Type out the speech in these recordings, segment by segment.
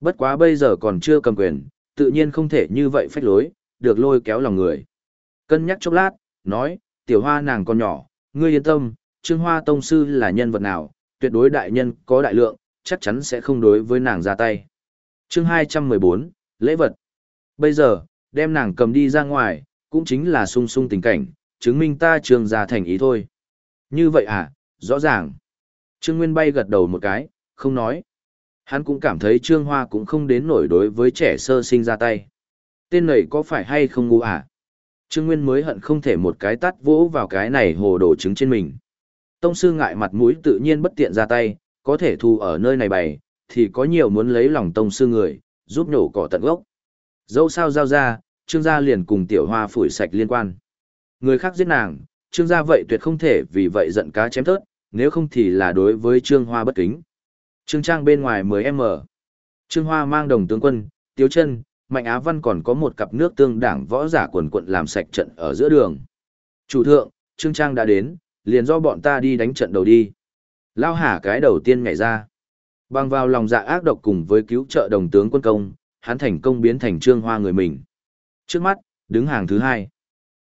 Bất quá bây giờ còn chưa cầm quyền, tự nhiên không thể như vậy phách lối, được lôi kéo lòng người. Cân nhắc chốc lát, nói, tiểu hoa nàng còn nhỏ, ngươi yên tâm, Trương Hoa Tông Sư là nhân vật nào, tuyệt đối đại nhân có đại lượng, chắc chắn sẽ không đối với nàng ra tay. chương 214, lễ vật. Bây giờ, đem nàng cầm đi ra ngoài, cũng chính là sung sung tình cảnh, chứng minh ta trường ra thành ý thôi. Như vậy à, rõ ràng. Trương Nguyên bay gật đầu một cái, không nói. Hắn cũng cảm thấy Trương Hoa cũng không đến nổi đối với trẻ sơ sinh ra tay. Tên này có phải hay không ngu à? Trương Nguyên mới hận không thể một cái tắt vỗ vào cái này hồ đồ trứng trên mình. Tông sư ngại mặt mũi tự nhiên bất tiện ra tay, có thể thu ở nơi này bày, thì có nhiều muốn lấy lòng tông sư người, giúp nhổ cỏ tận gốc. Dẫu sao giao ra, trương gia liền cùng tiểu hoa phủi sạch liên quan. Người khác giết nàng, trương gia vậy tuyệt không thể vì vậy giận cá chém thớt, nếu không thì là đối với trương hoa bất kính. Trương trang bên ngoài 10M. Trương hoa mang đồng tướng quân, tiếu chân, mạnh á văn còn có một cặp nước tương đảng võ giả quần quận làm sạch trận ở giữa đường. Chủ thượng, trương trang đã đến, liền do bọn ta đi đánh trận đầu đi. Lao hả cái đầu tiên nhảy ra. Bằng vào lòng dạ ác độc cùng với cứu trợ đồng tướng quân công, hắn thành công biến thành trương hoa người mình. Trước mắt, đứng hàng thứ hai.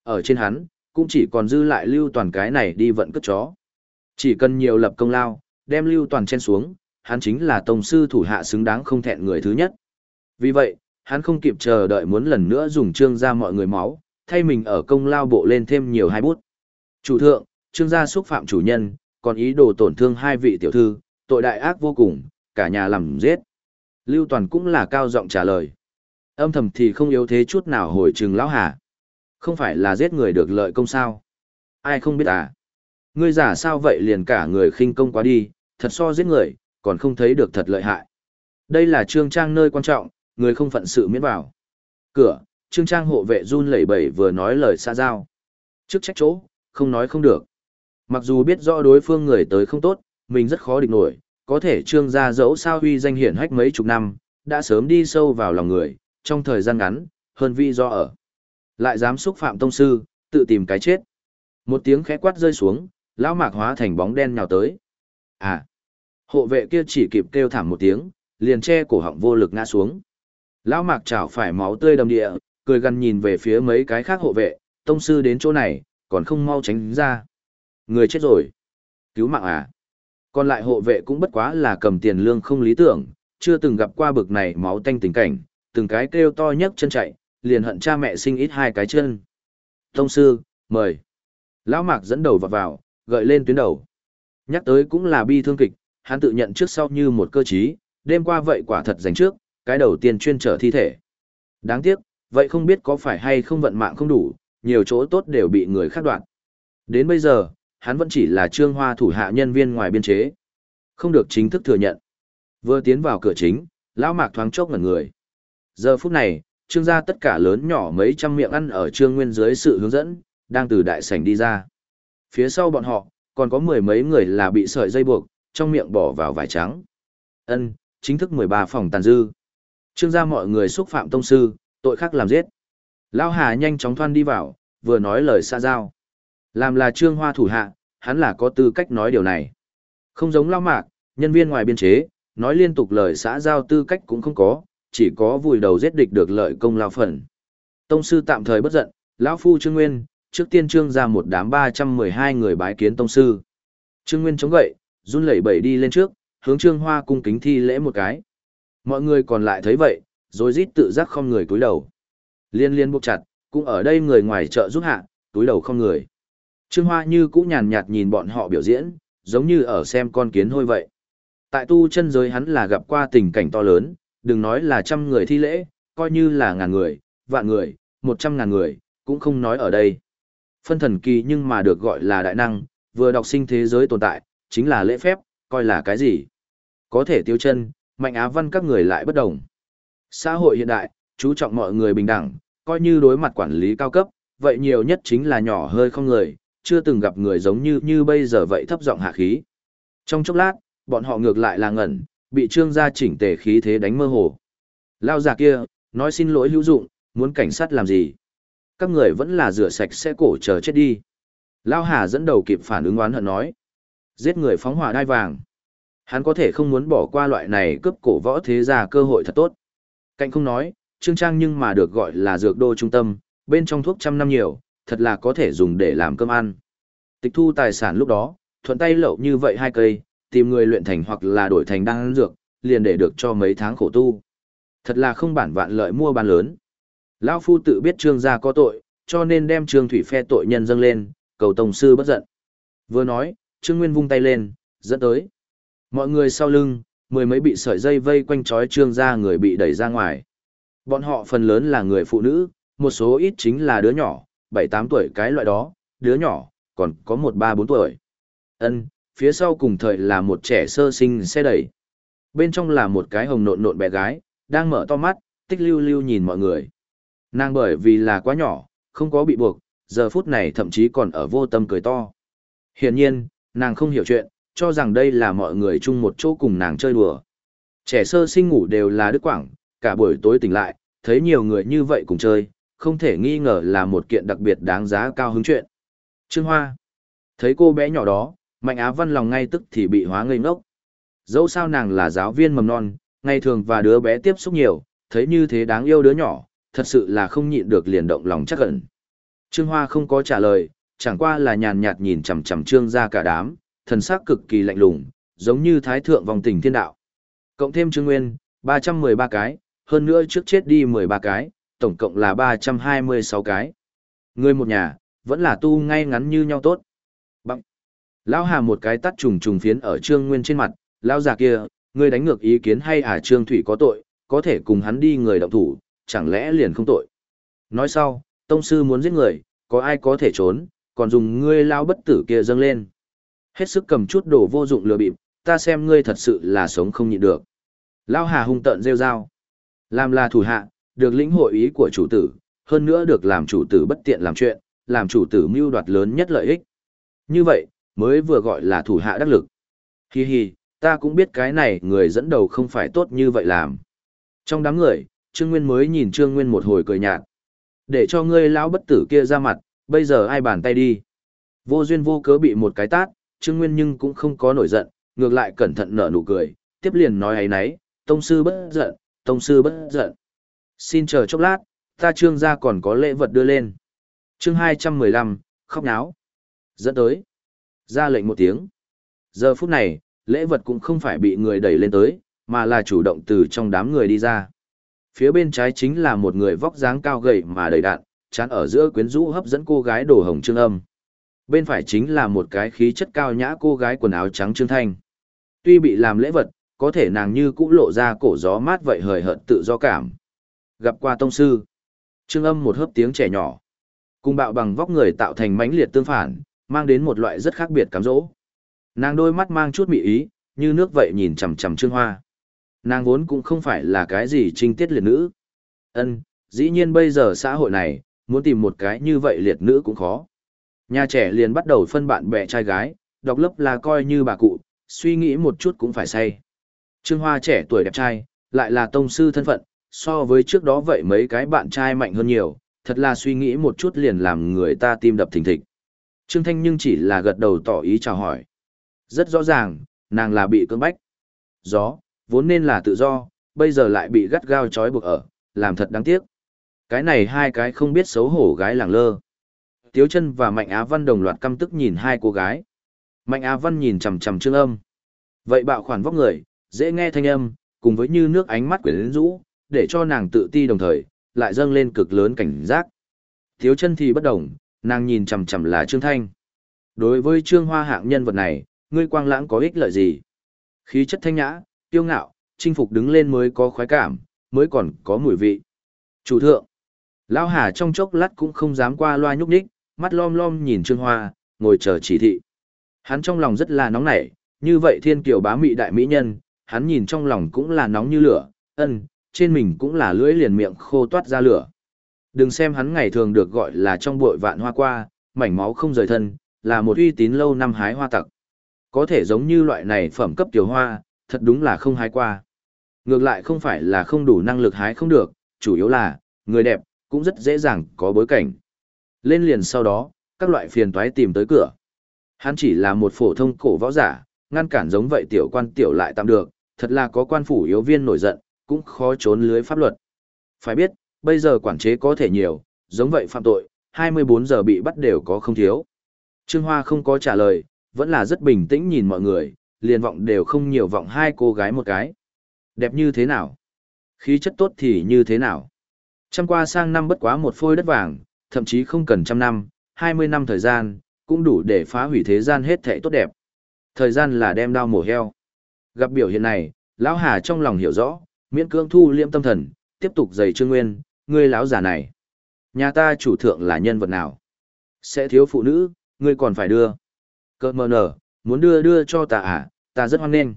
Ở trên hắn, cũng chỉ còn dư lại lưu toàn cái này đi vận cất chó. Chỉ cần nhiều lập công lao, đem lưu toàn chen xuống, hắn chính là tông sư thủ hạ xứng đáng không thẹn người thứ nhất. Vì vậy, hắn không kịp chờ đợi muốn lần nữa dùng trương gia mọi người máu, thay mình ở công lao bộ lên thêm nhiều hai bút. Chủ thượng, trương gia xúc phạm chủ nhân, còn ý đồ tổn thương hai vị tiểu thư, tội đại ác vô cùng, cả nhà làm giết. Lưu Toàn cũng là cao giọng trả lời. Âm thầm thì không yếu thế chút nào hồi trừng lão hà. Không phải là giết người được lợi công sao? Ai không biết à? Ngươi giả sao vậy liền cả người khinh công quá đi, thật so giết người, còn không thấy được thật lợi hại. Đây là trương trang nơi quan trọng, người không phận sự miễn vào. Cửa, trương trang hộ vệ run lẩy bẩy vừa nói lời xa giao. Trước trách chỗ, không nói không được. Mặc dù biết rõ đối phương người tới không tốt, mình rất khó địch nổi, có thể trương gia dẫu sao huy danh hiển hách mấy chục năm, đã sớm đi sâu vào lòng người, trong thời gian ngắn, hơn vi do ở. Lại dám xúc phạm tông sư, tự tìm cái chết. Một tiếng khẽ quát rơi xuống, lão mạc hóa thành bóng đen nhào tới. À! Hộ vệ kia chỉ kịp kêu thảm một tiếng, liền che cổ họng vô lực ngã xuống. Lão mạc chảo phải máu tươi đầm địa, cười gần nhìn về phía mấy cái khác hộ vệ, tông sư đến chỗ này, còn không mau tránh ra. Người chết rồi. Cứu mạng à? Còn lại hộ vệ cũng bất quá là cầm tiền lương không lý tưởng, chưa từng gặp qua bực này máu tanh tình cảnh, từng cái kêu to nhấc chân chạy, liền hận cha mẹ sinh ít hai cái chân. Tông sư, mời. Lão Mạc dẫn đầu vào vào, gợi lên tuyến đầu. Nhắc tới cũng là bi thương kịch, hắn tự nhận trước sau như một cơ trí, đêm qua vậy quả thật dành trước, cái đầu tiên chuyên trở thi thể. Đáng tiếc, vậy không biết có phải hay không vận mạng không đủ, nhiều chỗ tốt đều bị người khác đoạt. Đến bây giờ, hắn vẫn chỉ là trương hoa thủ hạ nhân viên ngoài biên chế. Không được chính thức thừa nhận. Vừa tiến vào cửa chính, lão mạc thoáng chốc ngẩn người. Giờ phút này, trương gia tất cả lớn nhỏ mấy trăm miệng ăn ở trương nguyên dưới sự hướng dẫn, đang từ đại sảnh đi ra. Phía sau bọn họ, còn có mười mấy người là bị sợi dây buộc, trong miệng bỏ vào vải trắng. Ân, chính thức 13 phòng tàn dư. Trương gia mọi người xúc phạm tông sư, tội khác làm giết. Lão Hà nhanh chóng thoan đi vào, vừa nói lời xa giao. Làm là trương hoa thủ hạ, hắn là có tư cách nói điều này. Không giống lao mạc, nhân viên ngoài biên chế, nói liên tục lời xã giao tư cách cũng không có, chỉ có vùi đầu giết địch được lợi công lao phần. Tông sư tạm thời bất giận, lão phu Trương Nguyên, trước tiên trương ra một đám 312 người bái kiến tông sư. Trương Nguyên chống gậy, run lẩy bẩy đi lên trước, hướng Trương Hoa cung kính thi lễ một cái. Mọi người còn lại thấy vậy, rồi rít tự giác không người cúi đầu. Liên liên buộc chặt, cũng ở đây người ngoài chợ giúp hạ, túi đầu không người. Trương Hoa như cũ nhàn nhạt nhìn bọn họ biểu diễn, giống như ở xem con kiến hôi vậy. Tại tu chân giới hắn là gặp qua tình cảnh to lớn, đừng nói là trăm người thi lễ, coi như là ngàn người, vạn người, một trăm ngàn người, cũng không nói ở đây. Phân thần kỳ nhưng mà được gọi là đại năng, vừa đọc sinh thế giới tồn tại, chính là lễ phép, coi là cái gì. Có thể tiêu chân, mạnh á văn các người lại bất đồng. Xã hội hiện đại, chú trọng mọi người bình đẳng, coi như đối mặt quản lý cao cấp, vậy nhiều nhất chính là nhỏ hơi không người, chưa từng gặp người giống như như bây giờ vậy thấp giọng hạ khí. Trong chốc lát, bọn họ ngược lại là ngẩn, bị trương gia chỉnh tề khí thế đánh mơ hồ. Lao già kia, nói xin lỗi hữu dụng, muốn cảnh sát làm gì? Các người vẫn là rửa sạch sẽ cổ chờ chết đi. Lao Hà dẫn đầu kịp phản ứng oán hận nói. Giết người phóng hỏa đai vàng. Hắn có thể không muốn bỏ qua loại này cướp cổ võ thế gia cơ hội thật tốt. Cạnh không nói, Trương Trang nhưng mà được gọi là dược đô trung tâm, bên trong thuốc trăm năm nhiều, thật là có thể dùng để làm cơm ăn. Tịch thu tài sản lúc đó, thuận tay lậu như vậy hai cây, tìm người luyện thành hoặc là đổi thành đan dược, liền để được cho mấy tháng khổ tu. Thật là không bản vạn lợi mua bán lớn. Lão phu tự biết trương gia có tội, cho nên đem trương thủy phe tội nhân dâng lên, cầu tổng sư bất giận. Vừa nói, trương nguyên vung tay lên, dẫn tới. Mọi người sau lưng, mười mấy bị sợi dây vây quanh trói trương gia người bị đẩy ra ngoài. Bọn họ phần lớn là người phụ nữ, một số ít chính là đứa nhỏ, 7-8 tuổi cái loại đó, đứa nhỏ, còn có một ba bốn tuổi. Ân, phía sau cùng thời là một trẻ sơ sinh xe đẩy. Bên trong là một cái hồng nộn nộn bé gái, đang mở to mắt, tích lưu lưu nhìn mọi người. Nàng bởi vì là quá nhỏ, không có bị buộc, giờ phút này thậm chí còn ở vô tâm cười to. Hiển nhiên, nàng không hiểu chuyện, cho rằng đây là mọi người chung một chỗ cùng nàng chơi đùa. Trẻ sơ sinh ngủ đều là Đức Quảng, cả buổi tối tỉnh lại, thấy nhiều người như vậy cùng chơi, không thể nghi ngờ là một kiện đặc biệt đáng giá cao hứng chuyện. Trương Hoa, thấy cô bé nhỏ đó, Mạnh Á Văn lòng ngay tức thì bị hóa ngây ngốc. Dẫu sao nàng là giáo viên mầm non, ngày thường và đứa bé tiếp xúc nhiều, thấy như thế đáng yêu đứa nhỏ, thật sự là không nhịn được liền động lòng chắc ẩn. Trương Hoa không có trả lời, chẳng qua là nhàn nhạt nhìn chằm chằm Trương ra cả đám, thần sắc cực kỳ lạnh lùng, giống như thái thượng vòng tình thiên đạo. Cộng thêm Trương Nguyên, 313 cái, hơn nữa trước chết đi 13 cái, tổng cộng là 326 cái. Người một nhà, vẫn là tu ngay ngắn như nhau tốt. Bằng. Lão Hà một cái tắt trùng trùng phiến ở Trương Nguyên trên mặt, lão già kia, ngươi đánh ngược ý kiến hay à Trương Thủy có tội, có thể cùng hắn đi người động thủ, chẳng lẽ liền không tội. Nói sau, tông sư muốn giết người, có ai có thể trốn, còn dùng ngươi lao bất tử kia dâng lên. Hết sức cầm chút đồ vô dụng lừa bịp, ta xem ngươi thật sự là sống không nhịn được. lao Hà hung tận rêu rao. Làm là thủ hạ, được lĩnh hội ý của chủ tử, hơn nữa được làm chủ tử bất tiện làm chuyện, làm chủ tử mưu đoạt lớn nhất lợi ích. Như vậy, mới vừa gọi là thủ hạ đắc lực. Hi hi, ta cũng biết cái này người dẫn đầu không phải tốt như vậy làm. Trong đám người, Trương Nguyên mới nhìn Trương Nguyên một hồi cười nhạt. Để cho ngươi lão bất tử kia ra mặt, bây giờ ai bàn tay đi. Vô duyên vô cớ bị một cái tát, Trương Nguyên nhưng cũng không có nổi giận, ngược lại cẩn thận nở nụ cười, tiếp liền nói ấy nấy, tông sư bất giận, tông sư bất giận. Xin chờ chốc lát, ta trương gia còn có lễ vật đưa lên. chương 215, khóc náo. Dẫn tới. Ra lệnh một tiếng. Giờ phút này, lễ vật cũng không phải bị người đẩy lên tới, mà là chủ động từ trong đám người đi ra. Phía bên trái chính là một người vóc dáng cao gầy mà đầy đạn, chán ở giữa quyến rũ hấp dẫn cô gái đồ hồng trương âm. Bên phải chính là một cái khí chất cao nhã cô gái quần áo trắng trương thanh. Tuy bị làm lễ vật, có thể nàng như cũ lộ ra cổ gió mát vậy hời hợt tự do cảm. Gặp qua tông sư. Trương âm một hớp tiếng trẻ nhỏ. Cùng bạo bằng vóc người tạo thành mãnh liệt tương phản, mang đến một loại rất khác biệt cám dỗ. Nàng đôi mắt mang chút mị ý, như nước vậy nhìn chằm chằm Trương Hoa. Nàng vốn cũng không phải là cái gì trinh tiết liệt nữ. Ân, dĩ nhiên bây giờ xã hội này, muốn tìm một cái như vậy liệt nữ cũng khó. Nhà trẻ liền bắt đầu phân bạn bè trai gái, đọc lớp là coi như bà cụ, suy nghĩ một chút cũng phải say. Trương Hoa trẻ tuổi đẹp trai, lại là tông sư thân phận, so với trước đó vậy mấy cái bạn trai mạnh hơn nhiều, thật là suy nghĩ một chút liền làm người ta tim đập thình thịch. Trương Thanh nhưng chỉ là gật đầu tỏ ý chào hỏi. Rất rõ ràng, nàng là bị cưỡng bách. Gió, vốn nên là tự do, bây giờ lại bị gắt gao trói buộc ở, làm thật đáng tiếc. Cái này hai cái không biết xấu hổ gái làng lơ. Tiếu chân và Mạnh Á Văn đồng loạt căm tức nhìn hai cô gái. Mạnh Á Văn nhìn chằm chằm Trương Âm. Vậy bạo khoản vóc người, dễ nghe thanh âm, cùng với như nước ánh mắt quyến rũ, để cho nàng tự ti đồng thời, lại dâng lên cực lớn cảnh giác. Thiếu chân thì bất đồng, nàng nhìn chằm chằm là Trương Thanh. Đối với Trương Hoa hạng nhân vật này, ngươi quang lãng có ích lợi gì? Khí chất thanh nhã, tiêu ngạo, chinh phục đứng lên mới có khoái cảm, mới còn có mùi vị. Chủ thượng, Lão Hà trong chốc lát cũng không dám qua loa nhúc nhích, mắt lom lom nhìn Trương Hoa, ngồi chờ chỉ thị. Hắn trong lòng rất là nóng nảy, như vậy thiên kiều bá mị đại mỹ nhân, hắn nhìn trong lòng cũng là nóng như lửa, ân, trên mình cũng là lưỡi liền miệng khô toát ra lửa. Đừng xem hắn ngày thường được gọi là trong bội vạn hoa qua, mảnh máu không rời thân, là một uy tín lâu năm hái hoa tặc. Có thể giống như loại này phẩm cấp tiểu hoa, thật đúng là không hái qua. Ngược lại không phải là không đủ năng lực hái không được, chủ yếu là, người đẹp, cũng rất dễ dàng có bối cảnh. Lên liền sau đó, các loại phiền toái tìm tới cửa. Hắn chỉ là một phổ thông cổ võ giả, ngăn cản giống vậy tiểu quan tiểu lại tạm được, thật là có quan phủ yếu viên nổi giận, cũng khó trốn lưới pháp luật. Phải biết, bây giờ quản chế có thể nhiều, giống vậy phạm tội, 24 giờ bị bắt đều có không thiếu. Trương Hoa không có trả lời, vẫn là rất bình tĩnh nhìn mọi người, liền vọng đều không nhiều vọng hai cô gái một cái. Đẹp như thế nào? Khí chất tốt thì như thế nào? Trăm qua sang năm bất quá một phôi đất vàng, thậm chí không cần trăm năm, 20 năm thời gian, cũng đủ để phá hủy thế gian hết thảy tốt đẹp. Thời gian là đem đao mổ heo. Gặp biểu hiện này, lão Hà trong lòng hiểu rõ, miễn cưỡng thu liêm tâm thần, tiếp tục giày Trương Nguyên, ngươi lão già này. Nhà ta chủ thượng là nhân vật nào? Sẽ thiếu phụ nữ, ngươi còn phải đưa. Cơ mờ nở, muốn đưa đưa cho ta à, ta rất hoan nghênh.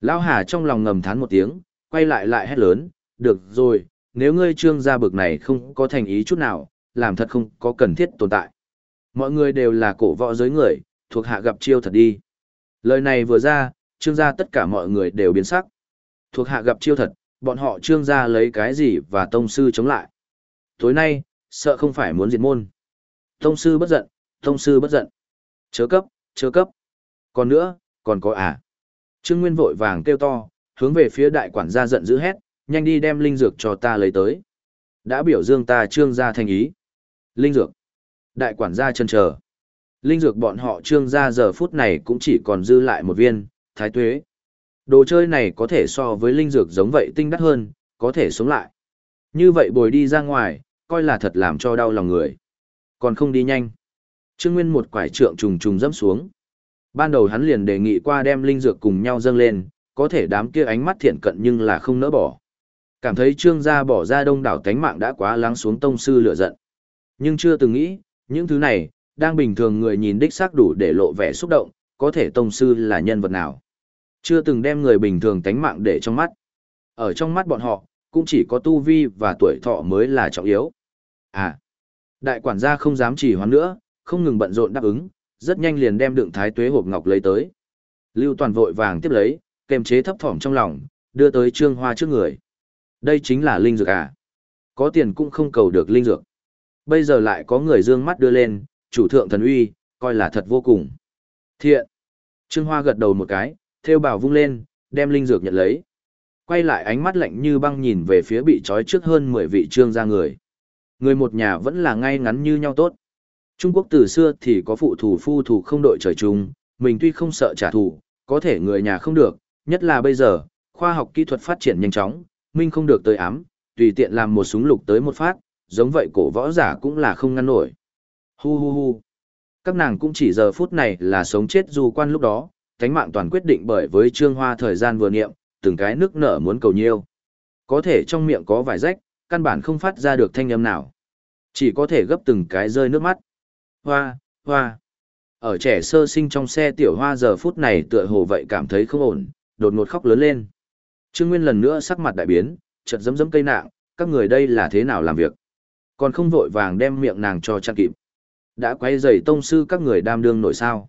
Lão Hà trong lòng ngầm thán một tiếng, quay lại lại hét lớn, được rồi, nếu ngươi trương gia bực này không có thành ý chút nào, làm thật không có cần thiết tồn tại. Mọi người đều là cổ võ giới người, thuộc hạ gặp chiêu thật đi. Lời này vừa ra, trương gia tất cả mọi người đều biến sắc. Thuộc hạ gặp chiêu thật, bọn họ trương gia lấy cái gì và tông sư chống lại. Tối nay, sợ không phải muốn diệt môn. Tông sư bất giận, tông sư bất giận. Chớ cấp, chớ cấp. Còn nữa, còn có à. Trương Nguyên vội vàng kêu to, hướng về phía đại quản gia giận dữ hét, nhanh đi đem linh dược cho ta lấy tới. Đã biểu dương ta trương gia thành ý. Linh dược. Đại quản gia chân chờ. Linh dược bọn họ trương gia giờ phút này cũng chỉ còn dư lại một viên, thái tuế. Đồ chơi này có thể so với linh dược giống vậy tinh đắt hơn, có thể sống lại. Như vậy bồi đi ra ngoài, coi là thật làm cho đau lòng người. Còn không đi nhanh. Trương Nguyên một quải trượng trùng trùng dẫm xuống. Ban đầu hắn liền đề nghị qua đem linh dược cùng nhau dâng lên, có thể đám kia ánh mắt thiện cận nhưng là không nỡ bỏ. Cảm thấy trương gia bỏ ra đông đảo tánh mạng đã quá lắng xuống tông sư lửa giận. Nhưng chưa từng nghĩ, những thứ này, đang bình thường người nhìn đích xác đủ để lộ vẻ xúc động, có thể tông sư là nhân vật nào. Chưa từng đem người bình thường tánh mạng để trong mắt. Ở trong mắt bọn họ, cũng chỉ có tu vi và tuổi thọ mới là trọng yếu. À, đại quản gia không dám chỉ hoãn nữa, không ngừng bận rộn đáp ứng, rất nhanh liền đem đựng thái tuế hộp ngọc lấy tới. Lưu Toàn vội vàng tiếp lấy, kềm chế thấp thỏm trong lòng, đưa tới Trương Hoa trước người. Đây chính là linh dược à? Có tiền cũng không cầu được linh dược. Bây giờ lại có người dương mắt đưa lên, chủ thượng thần uy, coi là thật vô cùng. Thiện. Trương Hoa gật đầu một cái, theo bảo vung lên, đem linh dược nhận lấy. Quay lại ánh mắt lạnh như băng nhìn về phía bị trói trước hơn 10 vị trương gia người. Người một nhà vẫn là ngay ngắn như nhau tốt. Trung Quốc từ xưa thì có phụ thủ phu thủ không đội trời chung, mình tuy không sợ trả thù, có thể người nhà không được, nhất là bây giờ, khoa học kỹ thuật phát triển nhanh chóng, minh không được tới ám, tùy tiện làm một súng lục tới một phát, giống vậy cổ võ giả cũng là không ngăn nổi. Hu hu hu. Các nàng cũng chỉ giờ phút này là sống chết dù quan lúc đó, cánh mạng toàn quyết định bởi với trương hoa thời gian vừa niệm, từng cái nước nở muốn cầu nhiêu. Có thể trong miệng có vài rách, căn bản không phát ra được thanh âm nào. Chỉ có thể gấp từng cái rơi nước mắt. Hoa, hoa. Ở trẻ sơ sinh trong xe tiểu hoa giờ phút này tựa hồ vậy cảm thấy không ổn, đột ngột khóc lớn lên. Trương Nguyên lần nữa sắc mặt đại biến, chợt giấm giấm cây nạng, các người đây là thế nào làm việc? Còn không vội vàng đem miệng nàng cho chặn kịp. Đã quay dày tông sư các người đam đương nổi sao?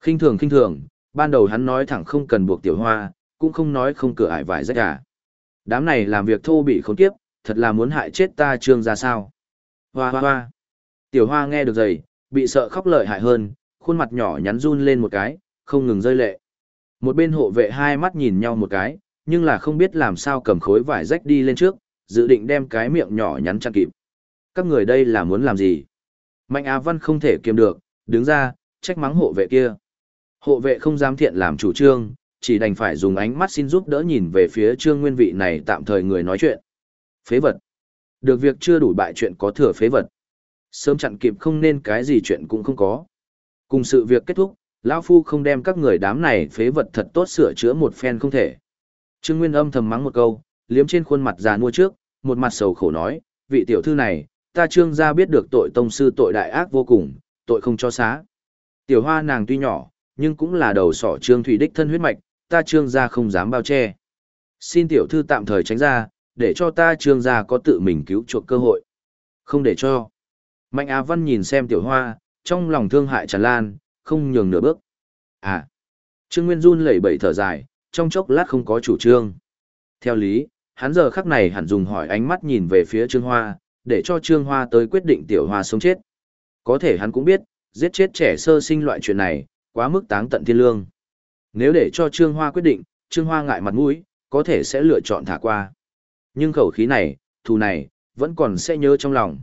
khinh thường khinh thường, ban đầu hắn nói thẳng không cần buộc tiểu hoa, cũng không nói không cửa ải vải rách cả. Đám này làm việc thô bị khốn kiếp, thật là muốn hại chết ta trương ra sao? Hoa hoa hoa. Tiểu hoa nghe được giày, bị sợ khóc lợi hại hơn, khuôn mặt nhỏ nhắn run lên một cái, không ngừng rơi lệ. Một bên hộ vệ hai mắt nhìn nhau một cái, nhưng là không biết làm sao cầm khối vải rách đi lên trước, dự định đem cái miệng nhỏ nhắn chặn kịp. Các người đây là muốn làm gì? Mạnh Á Văn không thể kiềm được, đứng ra, trách mắng hộ vệ kia. Hộ vệ không dám thiện làm chủ trương, chỉ đành phải dùng ánh mắt xin giúp đỡ nhìn về phía trương nguyên vị này tạm thời người nói chuyện. Phế vật. Được việc chưa đủ bại chuyện có thừa phế vật. Sớm chặn kịp không nên cái gì chuyện cũng không có. Cùng sự việc kết thúc, lão Phu không đem các người đám này phế vật thật tốt sửa chữa một phen không thể. Trương Nguyên âm thầm mắng một câu, liếm trên khuôn mặt già nua trước, một mặt sầu khổ nói, vị tiểu thư này, ta trương gia biết được tội tông sư tội đại ác vô cùng, tội không cho xá. Tiểu hoa nàng tuy nhỏ, nhưng cũng là đầu sỏ trương thủy đích thân huyết mạch, ta trương gia không dám bao che. Xin tiểu thư tạm thời tránh ra, để cho ta trương gia có tự mình cứu chuộc cơ hội. Không để cho. Mạnh Á Văn nhìn xem tiểu hoa, trong lòng thương hại tràn lan, không nhường nửa bước. À. Trương Nguyên run lẩy bẩy thở dài, trong chốc lát không có chủ trương. Theo lý, hắn giờ khắc này hẳn dùng hỏi ánh mắt nhìn về phía Trương Hoa, để cho Trương Hoa tới quyết định tiểu hoa sống chết. Có thể hắn cũng biết, giết chết trẻ sơ sinh loại chuyện này, quá mức táng tận thiên lương. Nếu để cho Trương Hoa quyết định, Trương Hoa ngại mặt mũi, có thể sẽ lựa chọn thả qua. Nhưng khẩu khí này, thù này, vẫn còn sẽ nhớ trong lòng.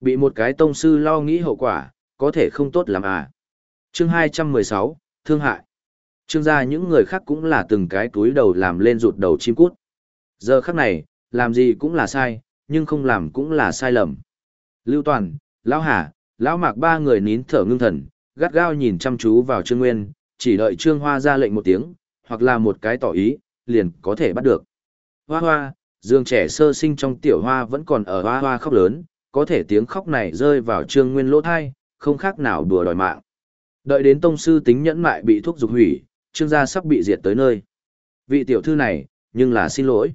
Bị một cái tông sư lo nghĩ hậu quả, có thể không tốt lắm à. Chương 216, Thương hại. Trương gia những người khác cũng là từng cái túi đầu làm lên rụt đầu chim cút. Giờ khắc này, làm gì cũng là sai, nhưng không làm cũng là sai lầm. Lưu Toàn, Lão Hà, Lão Mạc ba người nín thở ngưng thần, gắt gao nhìn chăm chú vào Trương Nguyên, chỉ đợi Trương Hoa ra lệnh một tiếng, hoặc là một cái tỏ ý, liền có thể bắt được. Hoa hoa, dương trẻ sơ sinh trong tiểu hoa vẫn còn ở hoa hoa khóc lớn, có thể tiếng khóc này rơi vào Trương Nguyên lỗ thai, không khác nào đùa đòi mạng. Đợi đến tông sư tính nhẫn mại bị thuốc dục hủy, Trương gia sắp bị diệt tới nơi. Vị tiểu thư này, nhưng là xin lỗi.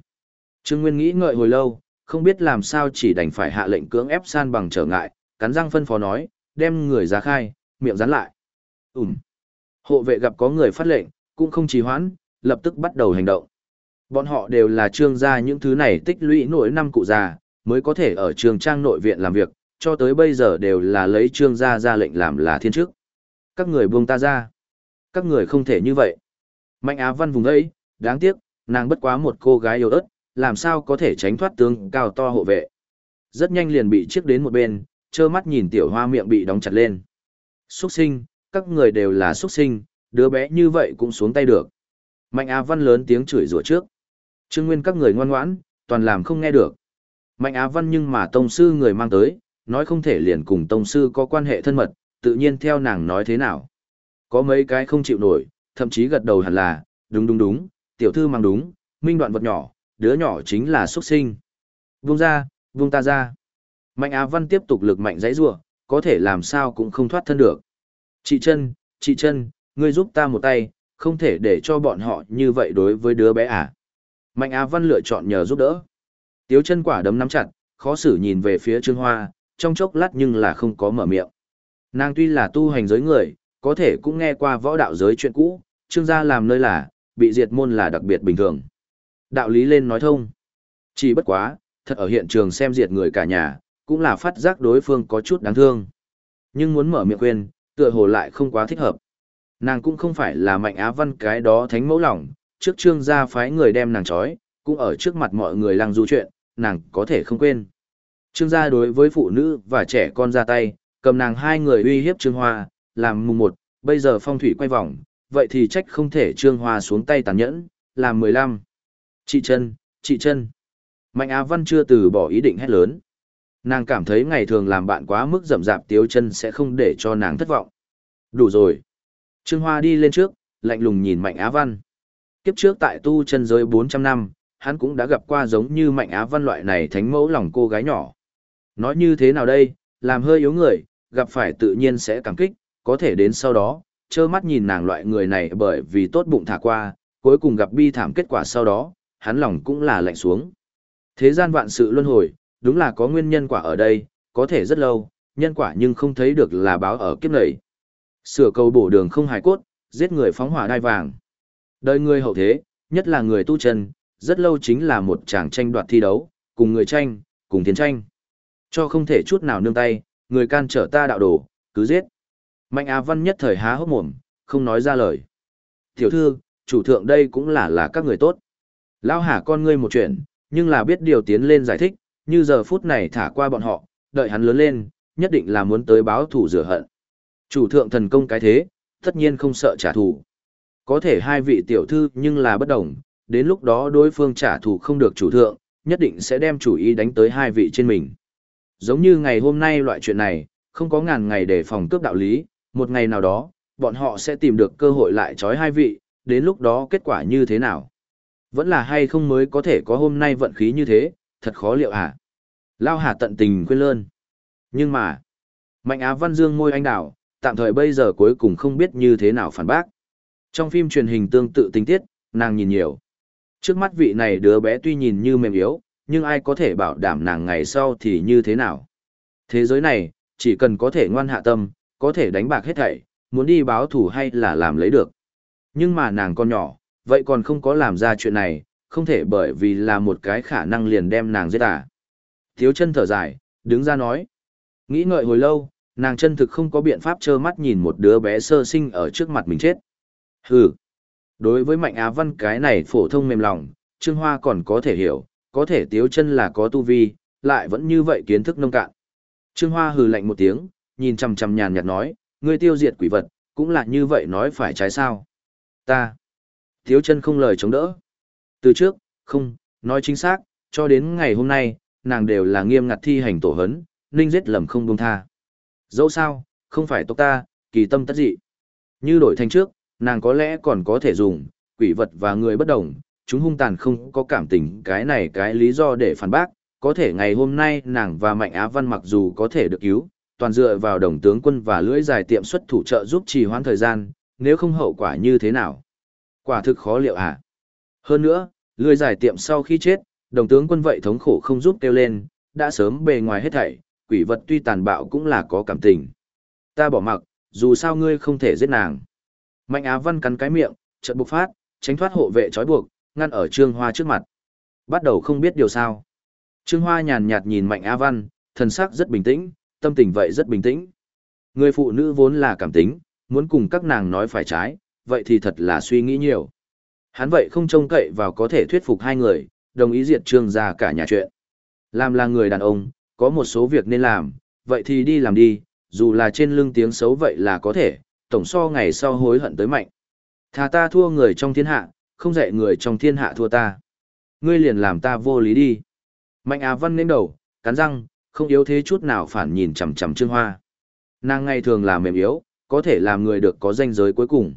Trương Nguyên nghĩ ngợi hồi lâu, không biết làm sao chỉ đành phải hạ lệnh cưỡng ép san bằng trở ngại, cắn răng phân phó nói, đem người ra khai, miệng dán lại. Ừm. Hộ vệ gặp có người phát lệnh, cũng không trì hoãn, lập tức bắt đầu hành động. Bọn họ đều là trương gia những thứ này tích lũy nổi năm cụ già, mới có thể ở trường trang nội viện làm việc, cho tới bây giờ đều là lấy trương gia ra lệnh làm là thiên chức. Các người buông ta ra. Các người không thể như vậy. Mạnh Á Văn vùng ấy, đáng tiếc, nàng bất quá một cô gái yếu ớt, làm sao có thể tránh thoát tướng cao to hộ vệ. Rất nhanh liền bị chiếc đến một bên, trơ mắt nhìn tiểu hoa miệng bị đóng chặt lên. Xuất sinh, các người đều là xuất sinh, đứa bé như vậy cũng xuống tay được. Mạnh Á Văn lớn tiếng chửi rủa trước. Trương Nguyên các người ngoan ngoãn, toàn làm không nghe được. Mạnh Á Văn nhưng mà tông sư người mang tới, nói không thể liền cùng tông sư có quan hệ thân mật, tự nhiên theo nàng nói thế nào. Có mấy cái không chịu nổi, thậm chí gật đầu hẳn là, đúng đúng đúng, tiểu thư mang đúng, minh đoạn vật nhỏ, đứa nhỏ chính là xuất sinh. Vung ra, vung ta ra. Mạnh Á Văn tiếp tục lực mạnh dãy rủa, có thể làm sao cũng không thoát thân được. Chị chân, chị chân, ngươi giúp ta một tay, không thể để cho bọn họ như vậy đối với đứa bé à. Mạnh Á Văn lựa chọn nhờ giúp đỡ. Tiếu chân quả đấm nắm chặt, khó xử nhìn về phía Trương Hoa, trong chốc lát nhưng là không có mở miệng. Nàng tuy là tu hành giới người, có thể cũng nghe qua võ đạo giới chuyện cũ, Trương gia làm nơi là, bị diệt môn là đặc biệt bình thường. Đạo lý lên nói thông. Chỉ bất quá, thật ở hiện trường xem diệt người cả nhà, cũng là phát giác đối phương có chút đáng thương. Nhưng muốn mở miệng khuyên tựa hồ lại không quá thích hợp. Nàng cũng không phải là mạnh á văn cái đó thánh mẫu lòng, trước trương gia phái người đem nàng trói, cũng ở trước mặt mọi người lăng du chuyện, nàng có thể không quên. Trương gia đối với phụ nữ và trẻ con ra tay, cầm nàng hai người uy hiếp trương hoa, làm mùng một, bây giờ phong thủy quay vòng, vậy thì trách không thể trương hoa xuống tay tàn nhẫn, làm mười lăm. Chị chân, chị chân. Mạnh Á Văn chưa từ bỏ ý định hét lớn. Nàng cảm thấy ngày thường làm bạn quá mức rậm rạp tiếu chân sẽ không để cho nàng thất vọng. Đủ rồi. Trương Hoa đi lên trước, lạnh lùng nhìn Mạnh Á Văn. Kiếp trước tại tu chân giới 400 năm, hắn cũng đã gặp qua giống như Mạnh Á Văn loại này thánh mẫu lòng cô gái nhỏ. Nói như thế nào đây, làm hơi yếu người, gặp phải tự nhiên sẽ cảm kích, có thể đến sau đó, trơ mắt nhìn nàng loại người này bởi vì tốt bụng thả qua, cuối cùng gặp bi thảm kết quả sau đó, hắn lòng cũng là lạnh xuống. Thế gian vạn sự luân hồi, đúng là có nguyên nhân quả ở đây, có thể rất lâu, nhân quả nhưng không thấy được là báo ở kiếp này. Sửa cầu bổ đường không hài cốt, giết người phóng hỏa đai vàng. Đời người hậu thế, nhất là người tu chân, rất lâu chính là một chàng tranh đoạt thi đấu, cùng người tranh, cùng tiến tranh. Cho không thể chút nào nương tay, người can trở ta đạo đồ, cứ giết. Mạnh Á Văn nhất thời há hốc mồm, không nói ra lời. Tiểu thư, chủ thượng đây cũng là là các người tốt. Lao hả con ngươi một chuyện, nhưng là biết điều tiến lên giải thích, như giờ phút này thả qua bọn họ, đợi hắn lớn lên, nhất định là muốn tới báo thủ rửa hận. Chủ thượng thần công cái thế, tất nhiên không sợ trả thù. Có thể hai vị tiểu thư nhưng là bất đồng, đến lúc đó đối phương trả thù không được chủ thượng, nhất định sẽ đem chủ ý đánh tới hai vị trên mình. Giống như ngày hôm nay loại chuyện này, không có ngàn ngày để phòng cướp đạo lý, một ngày nào đó, bọn họ sẽ tìm được cơ hội lại trói hai vị, đến lúc đó kết quả như thế nào. Vẫn là hay không mới có thể có hôm nay vận khí như thế, thật khó liệu hả? Lao Hà tận tình quên lơn. Nhưng mà, Mạnh Á Văn Dương ngôi anh đảo, tạm thời bây giờ cuối cùng không biết như thế nào phản bác. Trong phim truyền hình tương tự tình tiết, nàng nhìn nhiều. Trước mắt vị này đứa bé tuy nhìn như mềm yếu, nhưng ai có thể bảo đảm nàng ngày sau thì như thế nào. Thế giới này, chỉ cần có thể ngoan hạ tâm, có thể đánh bạc hết thảy, muốn đi báo thủ hay là làm lấy được. Nhưng mà nàng con nhỏ, vậy còn không có làm ra chuyện này, không thể bởi vì là một cái khả năng liền đem nàng giết à. Thiếu chân thở dài, đứng ra nói. Nghĩ ngợi hồi lâu, nàng chân thực không có biện pháp trơ mắt nhìn một đứa bé sơ sinh ở trước mặt mình chết. Hừ. Đối với Mạnh Á Văn cái này phổ thông mềm lòng, Trương Hoa còn có thể hiểu, có thể tiếu chân là có tu vi, lại vẫn như vậy kiến thức nông cạn. Trương Hoa hừ lạnh một tiếng, nhìn chằm chằm nhàn nhạt nói, ngươi tiêu diệt quỷ vật, cũng là như vậy nói phải trái sao. Ta. Tiếu chân không lời chống đỡ. Từ trước, không, nói chính xác, cho đến ngày hôm nay, nàng đều là nghiêm ngặt thi hành tổ hấn, ninh giết lầm không buông tha. Dẫu sao, không phải tộc ta, kỳ tâm tất dị. Như đổi thành trước, nàng có lẽ còn có thể dùng, quỷ vật và người bất đồng, chúng hung tàn không có cảm tình cái này cái lý do để phản bác, có thể ngày hôm nay nàng và Mạnh Á Văn mặc dù có thể được cứu, toàn dựa vào đồng tướng quân và lưỡi dài tiệm xuất thủ trợ giúp trì hoãn thời gian, nếu không hậu quả như thế nào? Quả thực khó liệu à? Hơn nữa, lưỡi dài tiệm sau khi chết, đồng tướng quân vậy thống khổ không giúp kêu lên, đã sớm bề ngoài hết thảy, quỷ vật tuy tàn bạo cũng là có cảm tình. Ta bỏ mặc, dù sao ngươi không thể giết nàng. Mạnh Á Văn cắn cái miệng, chợt bộc phát, tránh thoát hộ vệ trói buộc, ngăn ở Trương Hoa trước mặt. Bắt đầu không biết điều sao. Trương Hoa nhàn nhạt nhìn Mạnh Á Văn, thần sắc rất bình tĩnh, tâm tình vậy rất bình tĩnh. Người phụ nữ vốn là cảm tính, muốn cùng các nàng nói phải trái, vậy thì thật là suy nghĩ nhiều. Hắn vậy không trông cậy vào có thể thuyết phục hai người, đồng ý diệt trương ra cả nhà chuyện. Làm là người đàn ông, có một số việc nên làm, vậy thì đi làm đi, dù là trên lưng tiếng xấu vậy là có thể, tổng so ngày sau hối hận tới mạnh. Thà ta thua người trong thiên hạ, không dạy người trong thiên hạ thua ta. Ngươi liền làm ta vô lý đi. Mạnh Á Văn nên đầu, cắn răng, không yếu thế chút nào phản nhìn chằm chằm Trương Hoa. Nàng ngày thường là mềm yếu, có thể làm người được có danh giới cuối cùng.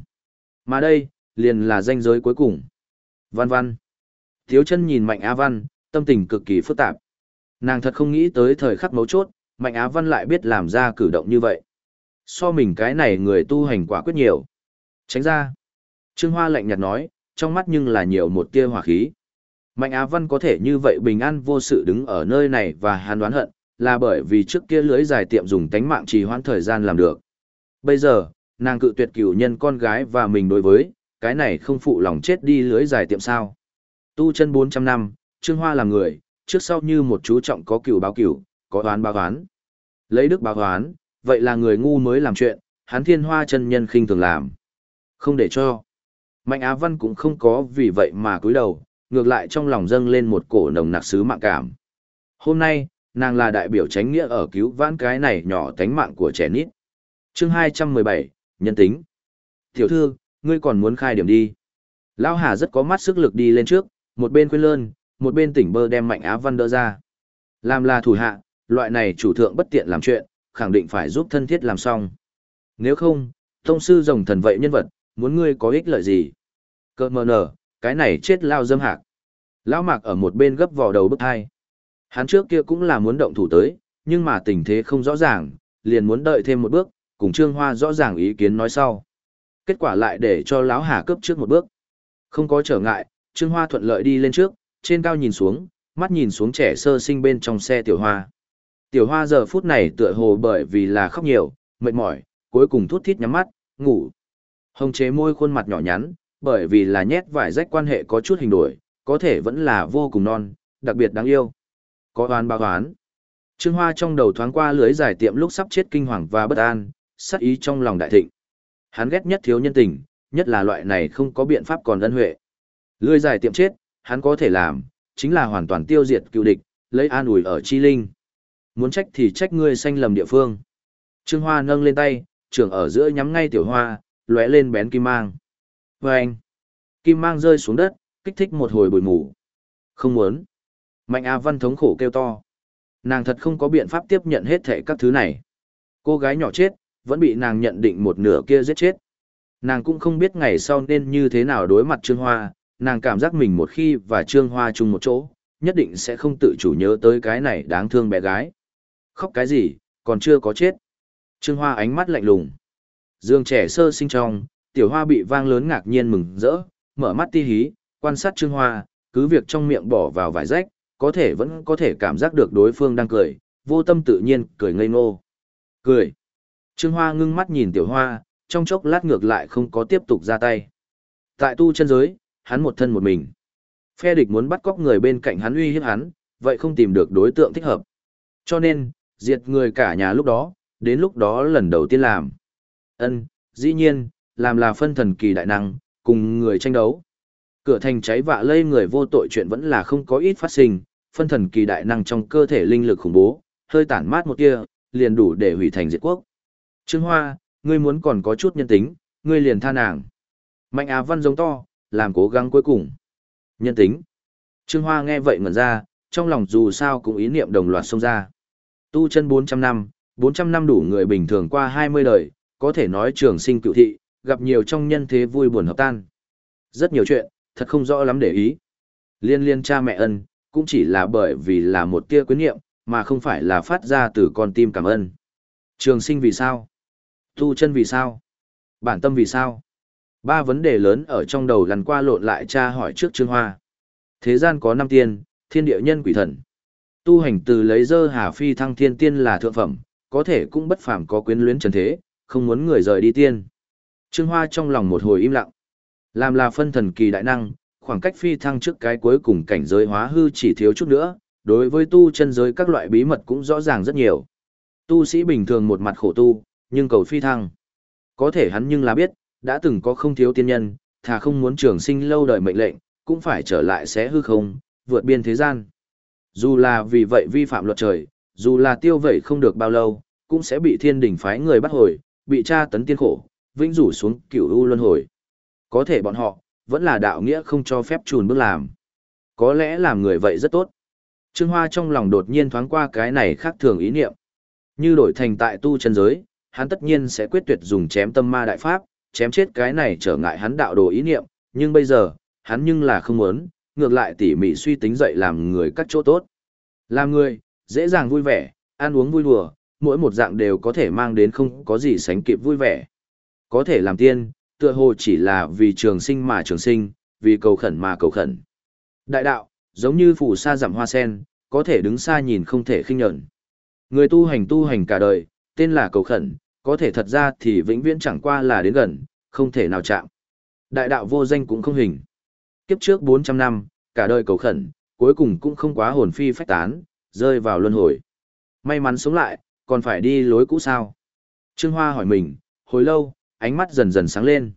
Mà đây, liền là danh giới cuối cùng. Văn văn. Thiếu chân nhìn Mạnh Á Văn, tâm tình cực kỳ phức tạp. Nàng thật không nghĩ tới thời khắc mấu chốt, Mạnh Á Văn lại biết làm ra cử động như vậy. So mình cái này người tu hành quả quyết nhiều. Tránh ra. Trương Hoa lạnh nhạt nói, trong mắt nhưng là nhiều một tia hỏa khí. Mạnh Á Văn có thể như vậy bình an vô sự đứng ở nơi này và hàn đoán hận, là bởi vì trước kia lưới dài tiệm dùng tánh mạng trì hoãn thời gian làm được. Bây giờ, nàng cự tuyệt cửu nhân con gái và mình đối với, cái này không phụ lòng chết đi lưới dài tiệm sao. Tu chân 400 năm, Trương Hoa làm người, trước sau như một chú trọng có cửu báo cửu, có oán báo oán. Lấy đức báo oán, vậy là người ngu mới làm chuyện, hắn thiên hoa chân nhân khinh thường làm. Không để cho. Mạnh Á Văn cũng không có vì vậy mà cúi đầu, ngược lại trong lòng dâng lên một cổ nồng nặc sứ mạng cảm. Hôm nay, nàng là đại biểu tránh nghĩa ở cứu vãn cái này nhỏ tánh mạng của trẻ nít. chương 217, nhân tính. Tiểu thư, ngươi còn muốn khai điểm đi. Lão Hà rất có mắt sức lực đi lên trước, một bên khuyên lơn, một bên tỉnh bơ đem mạnh á văn đỡ ra. Làm là thủ hạ, loại này chủ thượng bất tiện làm chuyện, khẳng định phải giúp thân thiết làm xong. Nếu không, thông sư rồng thần vậy nhân vật, muốn ngươi có ích lợi gì? Cơ mờ nở, cái này chết lao dâm hạc. Lão mạc ở một bên gấp vò đầu bức hai. Hắn trước kia cũng là muốn động thủ tới, nhưng mà tình thế không rõ ràng, liền muốn đợi thêm một bước, cùng Trương Hoa rõ ràng ý kiến nói sau. Kết quả lại để cho lão Hà cấp trước một bước. Không có trở ngại, Trương Hoa thuận lợi đi lên trước, trên cao nhìn xuống, mắt nhìn xuống trẻ sơ sinh bên trong xe tiểu hoa. Tiểu hoa giờ phút này tựa hồ bởi vì là khóc nhiều, mệt mỏi, cuối cùng thút thít nhắm mắt, ngủ. Hồng chế môi khuôn mặt nhỏ nhắn, bởi vì là nhét vải rách quan hệ có chút hình đổi, có thể vẫn là vô cùng non, đặc biệt đáng yêu. Có oán báo oán. Trương Hoa trong đầu thoáng qua lưới giải tiệm lúc sắp chết kinh hoàng và bất an, sát ý trong lòng đại thịnh. Hắn ghét nhất thiếu nhân tình, nhất là loại này không có biện pháp còn ân huệ. Lưới giải tiệm chết, hắn có thể làm, chính là hoàn toàn tiêu diệt cựu địch, lấy an ủi ở chi linh. Muốn trách thì trách ngươi sanh lầm địa phương. Trương Hoa nâng lên tay, trưởng ở giữa nhắm ngay tiểu hoa, lóe lên bén kim mang. Vâng! kim mang rơi xuống đất, kích thích một hồi bụi mù. Không muốn. Mạnh A Văn thống khổ kêu to. Nàng thật không có biện pháp tiếp nhận hết thệ các thứ này. Cô gái nhỏ chết, vẫn bị nàng nhận định một nửa kia giết chết. Nàng cũng không biết ngày sau nên như thế nào đối mặt Trương Hoa, nàng cảm giác mình một khi và Trương Hoa chung một chỗ, nhất định sẽ không tự chủ nhớ tới cái này đáng thương bé gái. Khóc cái gì, còn chưa có chết. Trương Hoa ánh mắt lạnh lùng. Dương trẻ sơ sinh trong, tiểu hoa bị vang lớn ngạc nhiên mừng rỡ, mở mắt ti hí, quan sát Trương Hoa, cứ việc trong miệng bỏ vào vải rách, có thể vẫn có thể cảm giác được đối phương đang cười, vô tâm tự nhiên, cười ngây ngô. Cười. Trương Hoa ngưng mắt nhìn tiểu hoa, trong chốc lát ngược lại không có tiếp tục ra tay. Tại tu chân giới, hắn một thân một mình. Phe địch muốn bắt cóc người bên cạnh hắn uy hiếp hắn, vậy không tìm được đối tượng thích hợp. Cho nên, diệt người cả nhà lúc đó, đến lúc đó lần đầu tiên làm. Ân, dĩ nhiên, làm là phân thần kỳ đại năng, cùng người tranh đấu. Cửa thành cháy vạ lây người vô tội chuyện vẫn là không có ít phát sinh, phân thần kỳ đại năng trong cơ thể linh lực khủng bố, hơi tản mát một kia, liền đủ để hủy thành diệt quốc. Trương Hoa, ngươi muốn còn có chút nhân tính, ngươi liền tha nàng. Mạnh Á Văn giống to, làm cố gắng cuối cùng. Nhân tính. Trương Hoa nghe vậy ngẩn ra, trong lòng dù sao cũng ý niệm đồng loạt xông ra. Tu chân 400 năm, 400 năm đủ người bình thường qua 20 đời, có thể nói trường sinh cựu thị, gặp nhiều trong nhân thế vui buồn hợp tan. Rất nhiều chuyện, thật không rõ lắm để ý. Liên liên cha mẹ ân, cũng chỉ là bởi vì là một tia quyến nghiệm, mà không phải là phát ra từ con tim cảm ơn. Trường sinh vì sao? Tu chân vì sao? Bản tâm vì sao? Ba vấn đề lớn ở trong đầu lăn qua lộn lại cha hỏi trước Trương Hoa. Thế gian có năm tiên, thiên địa nhân quỷ thần. Tu hành từ lấy dơ hà phi thăng thiên tiên là thượng phẩm, có thể cũng bất phàm có quyến luyến trần thế, không muốn người rời đi tiên. Trương Hoa trong lòng một hồi im lặng. Làm là phân thần kỳ đại năng, khoảng cách phi thăng trước cái cuối cùng cảnh giới hóa hư chỉ thiếu chút nữa, đối với tu chân giới các loại bí mật cũng rõ ràng rất nhiều. Tu sĩ bình thường một mặt khổ tu, nhưng cầu phi thăng. Có thể hắn nhưng là biết, đã từng có không thiếu tiên nhân, thà không muốn trường sinh lâu đời mệnh lệnh, cũng phải trở lại sẽ hư không, vượt biên thế gian. Dù là vì vậy vi phạm luật trời, dù là tiêu vậy không được bao lâu, cũng sẽ bị thiên đỉnh phái người bắt hồi, bị tra tấn tiên khổ, vĩnh rủ xuống cửu u luân hồi. Có thể bọn họ, vẫn là đạo nghĩa không cho phép trùn bước làm. Có lẽ làm người vậy rất tốt. Trương Hoa trong lòng đột nhiên thoáng qua cái này khác thường ý niệm. Như đổi thành tại tu chân giới, hắn tất nhiên sẽ quyết tuyệt dùng chém tâm ma đại pháp, chém chết cái này trở ngại hắn đạo đồ ý niệm, nhưng bây giờ, hắn nhưng là không muốn, ngược lại tỉ mỉ suy tính dậy làm người các chỗ tốt. Làm người, dễ dàng vui vẻ, ăn uống vui đùa, mỗi một dạng đều có thể mang đến không có gì sánh kịp vui vẻ. Có thể làm tiên, tựa hồ chỉ là vì trường sinh mà trường sinh, vì cầu khẩn mà cầu khẩn. Đại đạo, giống như phủ sa giảm hoa sen, có thể đứng xa nhìn không thể khinh nhẫn. Người tu hành tu hành cả đời, tên là cầu khẩn, có thể thật ra thì vĩnh viễn chẳng qua là đến gần, không thể nào chạm. Đại đạo vô danh cũng không hình. Kiếp trước 400 năm, cả đời cầu khẩn, cuối cùng cũng không quá hồn phi phách tán, rơi vào luân hồi. May mắn sống lại, còn phải đi lối cũ sao? Trương Hoa hỏi mình, hồi lâu, ánh mắt dần dần sáng lên.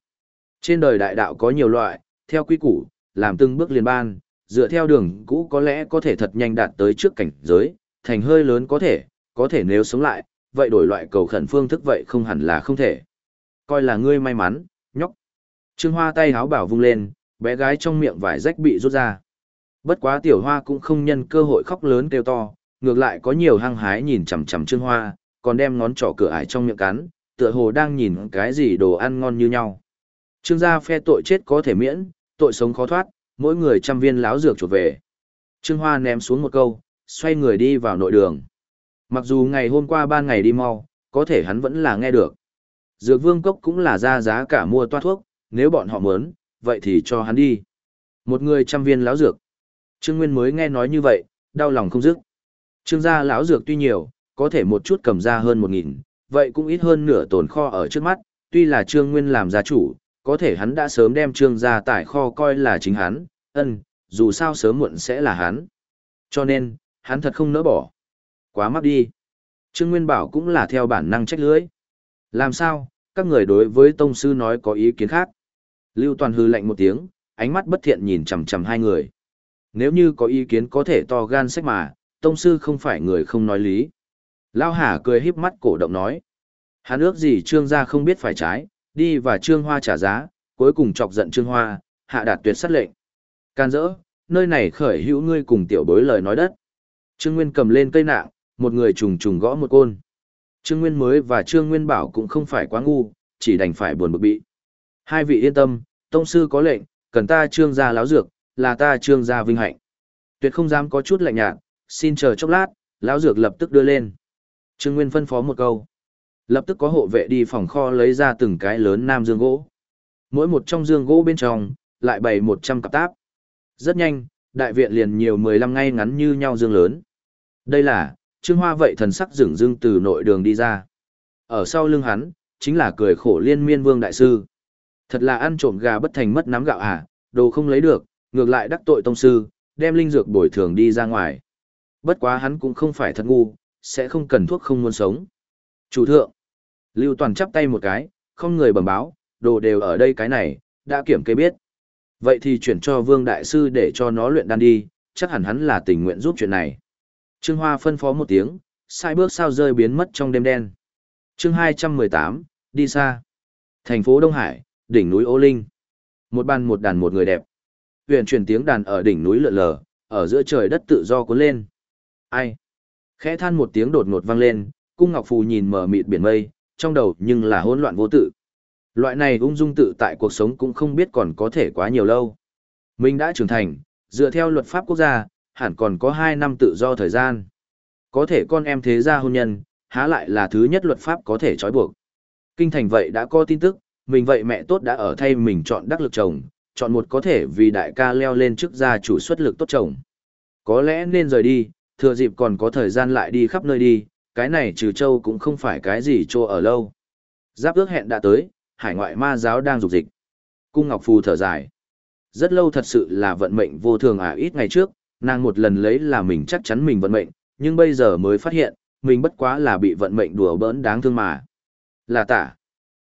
Trên đời đại đạo có nhiều loại, theo quy củ, làm từng bước liền ban, dựa theo đường cũ có lẽ có thể thật nhanh đạt tới trước cảnh giới, thành hơi lớn có thể, có thể nếu sống lại, vậy đổi loại cầu khẩn phương thức vậy không hẳn là không thể. Coi là ngươi may mắn, nhóc. Trương Hoa tay háo bảo vung lên, bé gái trong miệng vải rách bị rút ra. Bất quá tiểu hoa cũng không nhân cơ hội khóc lớn kêu to, ngược lại có nhiều hăng hái nhìn chằm chằm Trương Hoa, còn đem ngón trỏ cửa ải trong miệng cắn, tựa hồ đang nhìn cái gì đồ ăn ngon như nhau. Trương gia phe tội chết có thể miễn, tội sống khó thoát, mỗi người trăm viên láo dược chuột về. Trương Hoa ném xuống một câu, xoay người đi vào nội đường. Mặc dù ngày hôm qua ban ngày đi mau, có thể hắn vẫn là nghe được. Dược vương cốc cũng là ra giá cả mua toa thuốc, nếu bọn họ muốn, vậy thì cho hắn đi. Một người trăm viên láo dược. Trương Nguyên mới nghe nói như vậy, đau lòng không dứt. Trương gia lão dược tuy nhiều, có thể một chút cầm ra hơn một nghìn, vậy cũng ít hơn nửa tồn kho ở trước mắt, tuy là Trương Nguyên làm gia chủ, có thể hắn đã sớm đem Trương gia tải kho coi là chính hắn, ân, dù sao sớm muộn sẽ là hắn. Cho nên, hắn thật không nỡ bỏ. Quá mắc đi. Trương Nguyên bảo cũng là theo bản năng trách lưới. Làm sao, các người đối với tông sư nói có ý kiến khác. Lưu Toàn hư lạnh một tiếng, ánh mắt bất thiện nhìn chằm chằm hai người. Nếu như có ý kiến có thể to gan sách mà, tông sư không phải người không nói lý. Lao Hà cười híp mắt cổ động nói. Hắn ước gì Trương gia không biết phải trái, đi và Trương Hoa trả giá, cuối cùng chọc giận Trương Hoa, hạ đạt tuyệt sát lệnh. Can dỡ, nơi này khởi hữu ngươi cùng tiểu bối lời nói đất. Trương Nguyên cầm lên cây nạng, một người trùng trùng gõ một côn. Trương Nguyên mới và Trương Nguyên bảo cũng không phải quá ngu, chỉ đành phải buồn bực bị. Hai vị yên tâm, tông sư có lệnh, cần ta trương gia láo dược, là ta trương gia vinh hạnh. Tuyệt không dám có chút lạnh nhạt, xin chờ chốc lát, lão dược lập tức đưa lên. Trương Nguyên phân phó một câu. Lập tức có hộ vệ đi phòng kho lấy ra từng cái lớn nam dương gỗ. Mỗi một trong dương gỗ bên trong, lại bày một trăm cặp táp. Rất nhanh, đại viện liền nhiều mười lăm ngay ngắn như nhau dương lớn. Đây là, Trương Hoa vậy thần sắc rửng dương từ nội đường đi ra. Ở sau lưng hắn, chính là cười khổ liên miên vương đại sư. Thật là ăn trộm gà bất thành mất nắm gạo à, đồ không lấy được, ngược lại đắc tội tông sư, đem linh dược bồi thường đi ra ngoài. Bất quá hắn cũng không phải thật ngu, sẽ không cần thuốc không muốn sống. Chủ thượng, Lưu Toàn chắp tay một cái, không người bẩm báo, đồ đều ở đây cái này, đã kiểm kê biết. Vậy thì chuyển cho Vương Đại Sư để cho nó luyện đan đi, chắc hẳn hắn là tình nguyện giúp chuyện này. Trương Hoa phân phó một tiếng, sai bước sao rơi biến mất trong đêm đen. chương 218, đi xa. Thành phố Đông Hải, đỉnh núi Ô Linh. Một bàn một đàn một người đẹp. Huyền truyền tiếng đàn ở đỉnh núi lượn lờ, ở giữa trời đất tự do cuốn lên. Ai? Khẽ than một tiếng đột ngột vang lên, cung ngọc phù nhìn mở mịt biển mây, trong đầu nhưng là hỗn loạn vô tự. Loại này ung dung tự tại cuộc sống cũng không biết còn có thể quá nhiều lâu. Mình đã trưởng thành, dựa theo luật pháp quốc gia, hẳn còn có 2 năm tự do thời gian. Có thể con em thế gia hôn nhân, há lại là thứ nhất luật pháp có thể trói buộc. Kinh thành vậy đã có tin tức, mình vậy mẹ tốt đã ở thay mình chọn đắc lực chồng, chọn một có thể vì đại ca leo lên chức gia chủ xuất lực tốt chồng. Có lẽ nên rời đi, thừa dịp còn có thời gian lại đi khắp nơi đi, cái này trừ châu cũng không phải cái gì trô ở lâu. Giáp ước hẹn đã tới, hải ngoại ma giáo đang dục dịch. Cung Ngọc Phù thở dài. Rất lâu thật sự là vận mệnh vô thường à ít ngày trước, nàng một lần lấy là mình chắc chắn mình vận mệnh, nhưng bây giờ mới phát hiện, mình bất quá là bị vận mệnh đùa bỡn đáng thương mà. Là tả.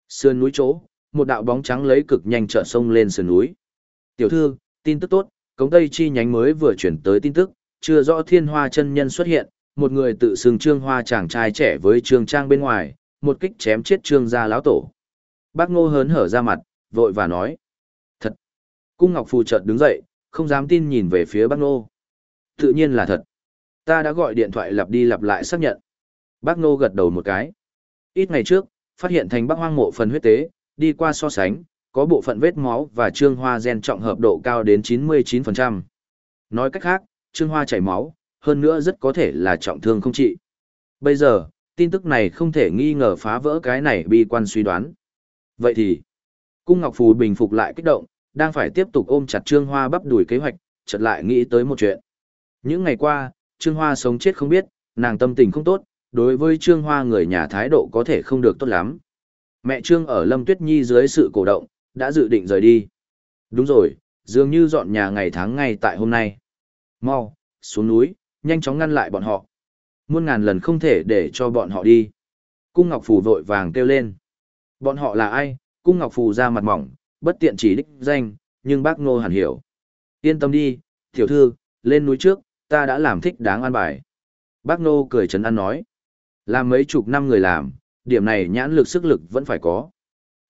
Sườn núi chỗ, một đạo bóng trắng lấy cực nhanh trợ sông lên sườn núi. Tiểu thư, tin tức tốt, cống tây chi nhánh mới vừa chuyển tới tin tức, chưa rõ thiên hoa chân nhân xuất hiện, một người tự xưng trương hoa chàng trai trẻ với trương trang bên ngoài, một kích chém chết trương gia lão tổ. Bác ngô hớn hở ra mặt, vội và nói. Thật. Cung Ngọc Phù chợt đứng dậy, không dám tin nhìn về phía bác ngô. Tự nhiên là thật. Ta đã gọi điện thoại lặp đi lặp lại xác nhận. Bác ngô gật đầu một cái. Ít ngày trước, phát hiện thành bác hoang mộ phần huyết tế, đi qua so sánh, có bộ phận vết máu và trương hoa gen trọng hợp độ cao đến 99%. Nói cách khác, trương hoa chảy máu, hơn nữa rất có thể là trọng thương không trị. Bây giờ, tin tức này không thể nghi ngờ phá vỡ cái này bi quan suy đoán. Vậy thì, Cung Ngọc Phù bình phục lại kích động, đang phải tiếp tục ôm chặt Trương Hoa bắp đuổi kế hoạch, chợt lại nghĩ tới một chuyện. Những ngày qua, Trương Hoa sống chết không biết, nàng tâm tình không tốt, đối với Trương Hoa người nhà thái độ có thể không được tốt lắm. Mẹ Trương ở Lâm Tuyết Nhi dưới sự cổ động, đã dự định rời đi. Đúng rồi, dường như dọn nhà ngày tháng ngay tại hôm nay. Mau, xuống núi, nhanh chóng ngăn lại bọn họ. Muôn ngàn lần không thể để cho bọn họ đi. Cung Ngọc Phù vội vàng kêu lên. Bọn họ là ai? Cung Ngọc Phù ra mặt mỏng, bất tiện chỉ đích danh, nhưng bác Ngô hẳn hiểu. Yên tâm đi, tiểu thư, lên núi trước, ta đã làm thích đáng an bài. Bác Ngô cười chấn an nói. Làm mấy chục năm người làm, điểm này nhãn lực sức lực vẫn phải có.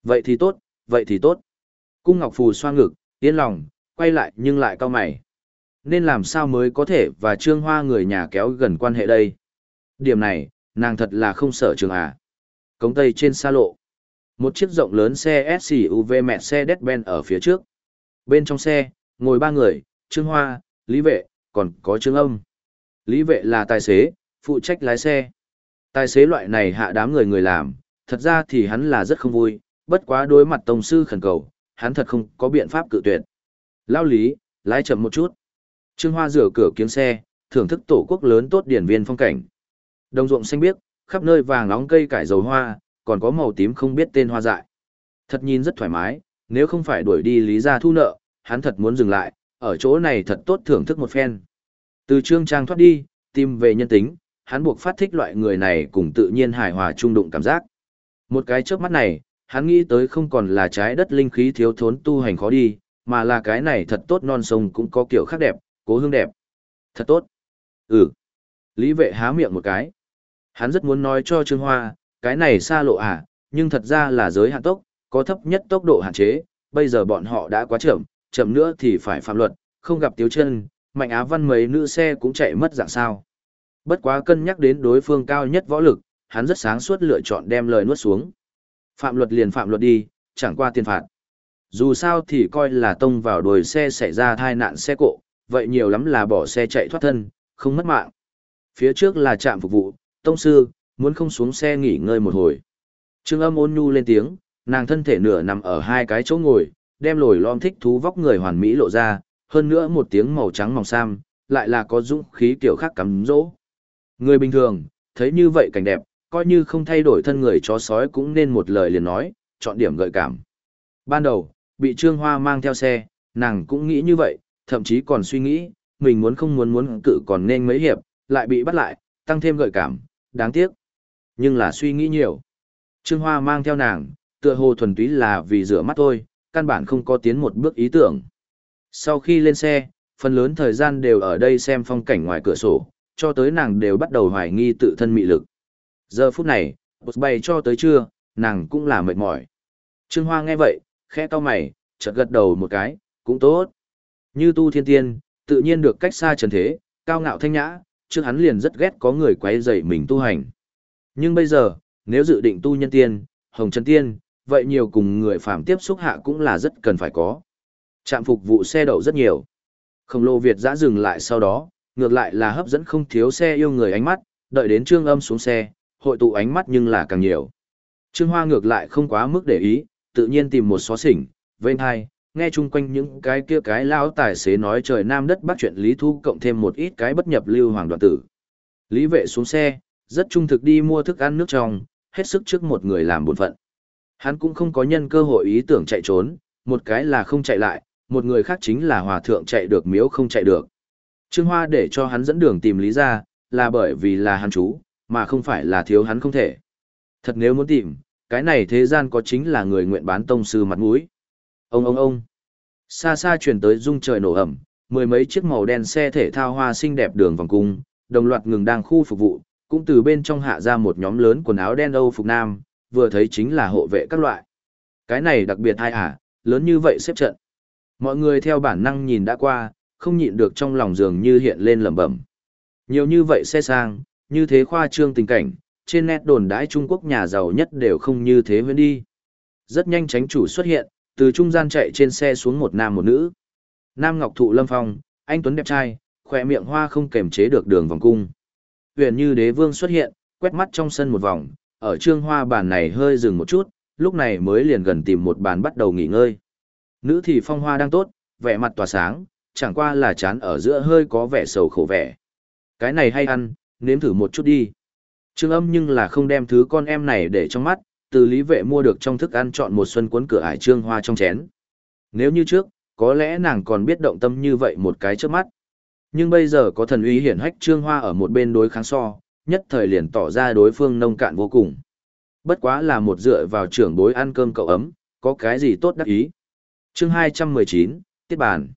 Vậy thì tốt, vậy thì tốt. Cung Ngọc Phù xoa ngực, yên lòng, quay lại nhưng lại cao mày. Nên làm sao mới có thể và Trương Hoa người nhà kéo gần quan hệ đây? Điểm này, nàng thật là không sợ trường à. Cống Tây trên xa lộ. Một chiếc rộng lớn xe SUV mẹ xe Mercedes-Benz ở phía trước. Bên trong xe, ngồi ba người, Trương Hoa, Lý Vệ, còn có Trương Âm. Lý Vệ là tài xế, phụ trách lái xe. Tài xế loại này hạ đám người người làm, thật ra thì hắn là rất không vui, bất quá đối mặt tổng sư khẩn cầu, hắn thật không có biện pháp cự tuyệt. Lao Lý, lái chậm một chút. Trương Hoa rửa cửa kiếng xe, thưởng thức tổ quốc lớn tốt điển viên phong cảnh. Đồng ruộng xanh biếc, khắp nơi vàng nóng cây cải dầu hoa, còn có màu tím không biết tên hoa dại. Thật nhìn rất thoải mái, nếu không phải đuổi đi lý ra thu nợ, hắn thật muốn dừng lại, ở chỗ này thật tốt thưởng thức một phen. Từ trương trang thoát đi, tìm về nhân tính, hắn buộc phát thích loại người này cùng tự nhiên hài hòa trung đụng cảm giác. Một cái trước mắt này, hắn nghĩ tới không còn là trái đất linh khí thiếu thốn tu hành khó đi, mà là cái này thật tốt non sông cũng có kiểu khác đẹp, cố hương đẹp. Thật tốt. Ừ. Lý vệ há miệng một cái. Hắn rất muốn nói cho Trương Hoa, cái này xa lộ à, nhưng thật ra là giới hạn tốc, có thấp nhất tốc độ hạn chế, bây giờ bọn họ đã quá chậm, chậm nữa thì phải phạm luật, không gặp tiếu chân, mạnh á văn mấy nữ xe cũng chạy mất dạng sao. Bất quá cân nhắc đến đối phương cao nhất võ lực, hắn rất sáng suốt lựa chọn đem lời nuốt xuống. Phạm luật liền phạm luật đi, chẳng qua tiền phạt. Dù sao thì coi là tông vào đồi xe xảy ra tai nạn xe cộ, vậy nhiều lắm là bỏ xe chạy thoát thân, không mất mạng. Phía trước là trạm phục vụ, tông sư, muốn không xuống xe nghỉ ngơi một hồi. Trương âm ôn nhu lên tiếng, nàng thân thể nửa nằm ở hai cái chỗ ngồi, đem lồi lom thích thú vóc người hoàn mỹ lộ ra, hơn nữa một tiếng màu trắng mỏng sam, lại là có dũng khí kiểu khác cắm dỗ. Người bình thường, thấy như vậy cảnh đẹp, coi như không thay đổi thân người chó sói cũng nên một lời liền nói, chọn điểm gợi cảm. Ban đầu, bị Trương Hoa mang theo xe, nàng cũng nghĩ như vậy, thậm chí còn suy nghĩ, mình muốn không muốn muốn cự còn nên mấy hiệp, lại bị bắt lại, tăng thêm gợi cảm, đáng tiếc. Nhưng là suy nghĩ nhiều. Trương Hoa mang theo nàng, tựa hồ thuần túy là vì rửa mắt thôi, căn bản không có tiến một bước ý tưởng. Sau khi lên xe, phần lớn thời gian đều ở đây xem phong cảnh ngoài cửa sổ, cho tới nàng đều bắt đầu hoài nghi tự thân mị lực. Giờ phút này, bột bay cho tới trưa, nàng cũng là mệt mỏi. Trương Hoa nghe vậy, khẽ cau mày, chợt gật đầu một cái, cũng tốt. Như tu thiên tiên, tự nhiên được cách xa trần thế, cao ngạo thanh nhã, trước hắn liền rất ghét có người quấy rầy mình tu hành. Nhưng bây giờ, nếu dự định tu nhân tiên, hồng chân tiên, vậy nhiều cùng người phàm tiếp xúc hạ cũng là rất cần phải có. Trạm phục vụ xe đậu rất nhiều. Khổng lồ Việt dã dừng lại sau đó, ngược lại là hấp dẫn không thiếu xe yêu người ánh mắt, đợi đến trương âm xuống xe, hội tụ ánh mắt nhưng là càng nhiều. Trương Hoa ngược lại không quá mức để ý, tự nhiên tìm một xó xỉnh, vên hai, nghe chung quanh những cái kia cái lao tài xế nói trời nam đất bắc chuyện Lý Thu cộng thêm một ít cái bất nhập lưu hoàng đoạn tử. Lý vệ xuống xe, rất trung thực đi mua thức ăn nước trong, hết sức trước một người làm buồn phận. Hắn cũng không có nhân cơ hội ý tưởng chạy trốn, một cái là không chạy lại, một người khác chính là hòa thượng chạy được miếu không chạy được. Trương Hoa để cho hắn dẫn đường tìm lý ra, là bởi vì là hắn chú, mà không phải là thiếu hắn không thể. Thật nếu muốn tìm, cái này thế gian có chính là người nguyện bán tông sư mặt mũi. Ông ông ông. Xa xa truyền tới rung trời nổ ẩm, mười mấy chiếc màu đen xe thể thao hoa xinh đẹp đường vòng cung, đồng loạt ngừng đang khu phục vụ, cũng từ bên trong hạ ra một nhóm lớn quần áo đen Âu phục nam, vừa thấy chính là hộ vệ các loại. Cái này đặc biệt hay à, lớn như vậy xếp trận. Mọi người theo bản năng nhìn đã qua, không nhịn được trong lòng dường như hiện lên lẩm bẩm. Nhiều như vậy xe sang, như thế khoa trương tình cảnh, trên nét đồn đãi Trung Quốc nhà giàu nhất đều không như thế huyên đi. Rất nhanh tránh chủ xuất hiện, từ trung gian chạy trên xe xuống một nam một nữ. Nam Ngọc Thụ Lâm Phong, anh Tuấn đẹp trai, khỏe miệng hoa không kềm chế được đường vòng cung. Huyền như đế vương xuất hiện, quét mắt trong sân một vòng, ở trương hoa bàn này hơi dừng một chút, lúc này mới liền gần tìm một bàn bắt đầu nghỉ ngơi. Nữ thì phong hoa đang tốt, vẻ mặt tỏa sáng, chẳng qua là chán ở giữa hơi có vẻ sầu khổ vẻ. Cái này hay ăn, nếm thử một chút đi. Trương âm nhưng là không đem thứ con em này để trong mắt, từ lý vệ mua được trong thức ăn chọn một xuân cuốn cửa ải trương hoa trong chén. Nếu như trước, có lẽ nàng còn biết động tâm như vậy một cái trước mắt. Nhưng bây giờ có thần uy hiển hách trương hoa ở một bên đối kháng so, nhất thời liền tỏ ra đối phương nông cạn vô cùng. Bất quá là một dựa vào trưởng bối ăn cơm cậu ấm, có cái gì tốt đắc ý. chương 219, Tiết bản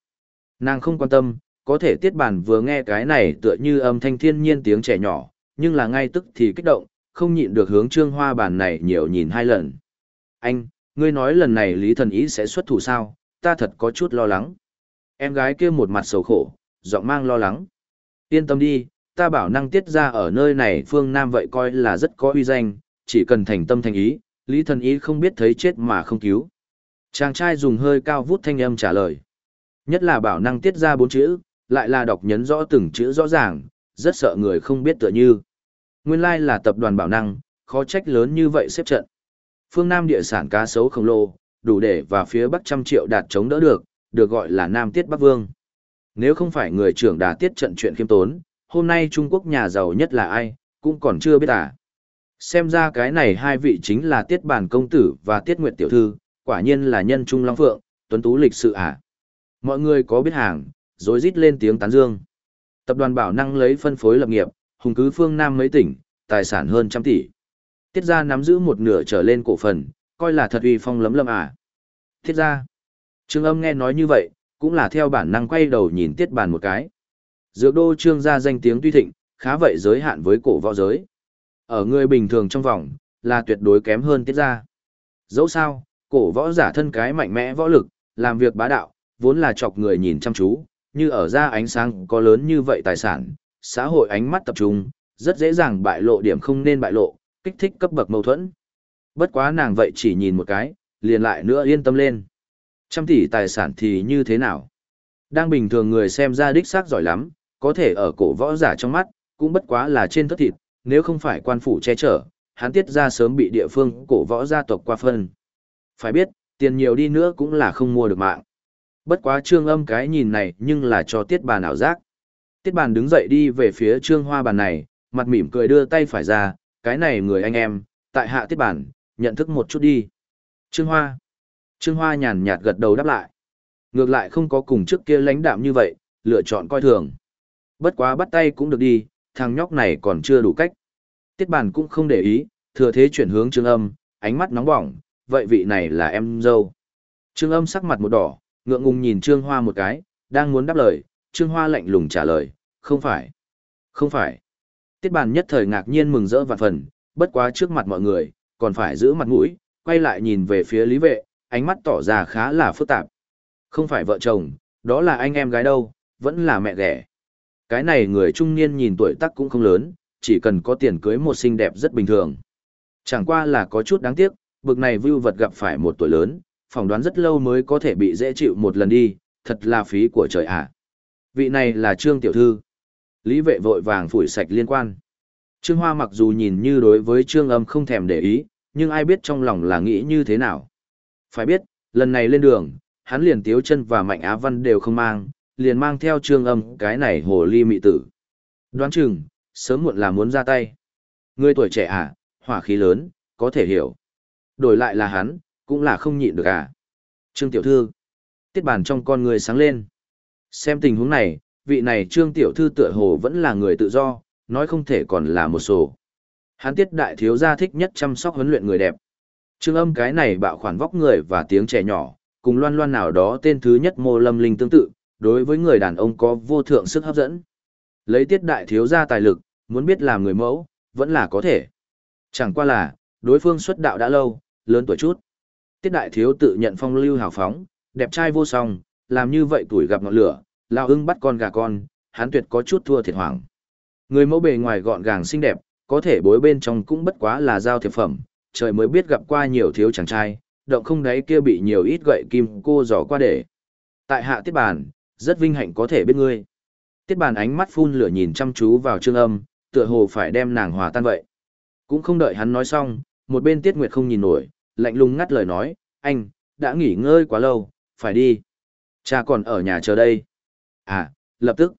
Nàng không quan tâm, có thể Tiết bản vừa nghe cái này tựa như âm thanh thiên nhiên tiếng trẻ nhỏ, nhưng là ngay tức thì kích động, không nhịn được hướng trương hoa bàn này nhiều nhìn hai lần. Anh, ngươi nói lần này Lý Thần Ý sẽ xuất thủ sao, ta thật có chút lo lắng. Em gái kia một mặt sầu khổ, giọng mang lo lắng. Yên tâm đi, ta bảo năng tiết ra ở nơi này phương Nam vậy coi là rất có uy danh, chỉ cần thành tâm thành ý, Lý Thần Ý không biết thấy chết mà không cứu. Chàng trai dùng hơi cao vút thanh âm trả lời. Nhất là bảo năng tiết ra bốn chữ, lại là đọc nhấn rõ từng chữ rõ ràng, rất sợ người không biết tựa như. Nguyên lai là tập đoàn bảo năng, khó trách lớn như vậy xếp trận. Phương Nam địa sản cá sấu khổng lồ, đủ để và phía Bắc trăm triệu đạt chống đỡ được, được gọi là Nam Tiết Bắc Vương. Nếu không phải người trưởng đà tiết trận chuyện khiêm tốn, hôm nay Trung Quốc nhà giàu nhất là ai, cũng còn chưa biết à. Xem ra cái này hai vị chính là Tiết Bản Công Tử và Tiết Nguyệt Tiểu Thư, quả nhiên là nhân Trung Long Phượng, tuấn tú lịch sự à. Mọi người có biết hàng, rồi rít lên tiếng tán dương. Tập đoàn Bảo Năng lấy phân phối lập nghiệp, hùng cứ phương Nam mấy tỉnh, tài sản hơn trăm tỷ. Tiết gia nắm giữ một nửa trở lên cổ phần, coi là thật uy phong lấm lâm à. Tiết gia. Trương âm nghe nói như vậy, cũng là theo bản năng quay đầu nhìn tiết bàn một cái. Dược đô trương gia danh tiếng tuy thịnh, khá vậy giới hạn với cổ võ giới. Ở người bình thường trong vòng, là tuyệt đối kém hơn tiết gia. Dẫu sao, cổ võ giả thân cái mạnh mẽ võ lực, làm việc bá đạo, vốn là chọc người nhìn chăm chú, như ở ra ánh sáng có lớn như vậy tài sản, xã hội ánh mắt tập trung, rất dễ dàng bại lộ điểm không nên bại lộ, kích thích cấp bậc mâu thuẫn. Bất quá nàng vậy chỉ nhìn một cái, liền lại nữa yên tâm lên. Trăm tỷ tài sản thì như thế nào? Đang bình thường người xem ra đích xác giỏi lắm, có thể ở cổ võ giả trong mắt, cũng bất quá là trên thất thịt, nếu không phải quan phủ che chở, hắn tiết ra sớm bị địa phương cổ võ gia tộc qua phân. Phải biết, tiền nhiều đi nữa cũng là không mua được mạng. Bất quá trương âm cái nhìn này nhưng là cho tiết bà nào giác. Tiết bàn đứng dậy đi về phía trương hoa bàn này, mặt mỉm cười đưa tay phải ra, cái này người anh em, tại hạ tiết bàn, nhận thức một chút đi. Trương hoa. Trương hoa nhàn nhạt gật đầu đáp lại. Ngược lại không có cùng trước kia lãnh đạm như vậy, lựa chọn coi thường. Bất quá bắt tay cũng được đi, thằng nhóc này còn chưa đủ cách. Tiết bàn cũng không để ý, thừa thế chuyển hướng trương âm, ánh mắt nóng bỏng, vậy vị này là em dâu. Trương âm sắc mặt một đỏ, ngượng ngùng nhìn Trương Hoa một cái, đang muốn đáp lời, Trương Hoa lạnh lùng trả lời, không phải, không phải. Tiết bàn nhất thời ngạc nhiên mừng rỡ vạn phần, bất quá trước mặt mọi người, còn phải giữ mặt mũi, quay lại nhìn về phía lý vệ, ánh mắt tỏ ra khá là phức tạp. Không phải vợ chồng, đó là anh em gái đâu, vẫn là mẹ ghẻ. Cái này người trung niên nhìn tuổi tác cũng không lớn, chỉ cần có tiền cưới một xinh đẹp rất bình thường. Chẳng qua là có chút đáng tiếc, bực này vưu vật gặp phải một tuổi lớn, phỏng đoán rất lâu mới có thể bị dễ chịu một lần đi, thật là phí của trời ạ. Vị này là Trương Tiểu Thư. Lý vệ vội vàng phủi sạch liên quan. Trương Hoa mặc dù nhìn như đối với Trương âm không thèm để ý, nhưng ai biết trong lòng là nghĩ như thế nào. Phải biết, lần này lên đường, hắn liền tiếu chân và mạnh á văn đều không mang, liền mang theo Trương âm cái này hồ ly mị tử. Đoán chừng, sớm muộn là muốn ra tay. Người tuổi trẻ à, hỏa khí lớn, có thể hiểu. Đổi lại là hắn, cũng là không nhịn được à. Trương Tiểu Thư. Tiết bàn trong con người sáng lên. Xem tình huống này, vị này Trương Tiểu Thư tựa hồ vẫn là người tự do, nói không thể còn là một sổ. Hắn tiết đại thiếu gia thích nhất chăm sóc huấn luyện người đẹp. Trương âm cái này bạo khoản vóc người và tiếng trẻ nhỏ, cùng loan loan nào đó tên thứ nhất mô lâm linh tương tự, đối với người đàn ông có vô thượng sức hấp dẫn. Lấy tiết đại thiếu gia tài lực, muốn biết làm người mẫu, vẫn là có thể. Chẳng qua là, đối phương xuất đạo đã lâu, lớn tuổi chút. Tiết đại thiếu tự nhận phong lưu hào phóng, đẹp trai vô song, làm như vậy tuổi gặp ngọn lửa, lao ưng bắt con gà con, hắn tuyệt có chút thua thiệt hoảng. Người mẫu bề ngoài gọn gàng xinh đẹp, có thể bối bên trong cũng bất quá là giao thiệp phẩm, trời mới biết gặp qua nhiều thiếu chàng trai, động không đấy kia bị nhiều ít gậy kim cô giỏ qua để. Tại hạ tiết bàn, rất vinh hạnh có thể biết ngươi. Tiết bàn ánh mắt phun lửa nhìn chăm chú vào trương âm, tựa hồ phải đem nàng hòa tan vậy. Cũng không đợi hắn nói xong, một bên tiết nguyệt không nhìn nổi, lạnh lùng ngắt lời nói, anh, đã nghỉ ngơi quá lâu, phải đi. Cha còn ở nhà chờ đây. À, lập tức.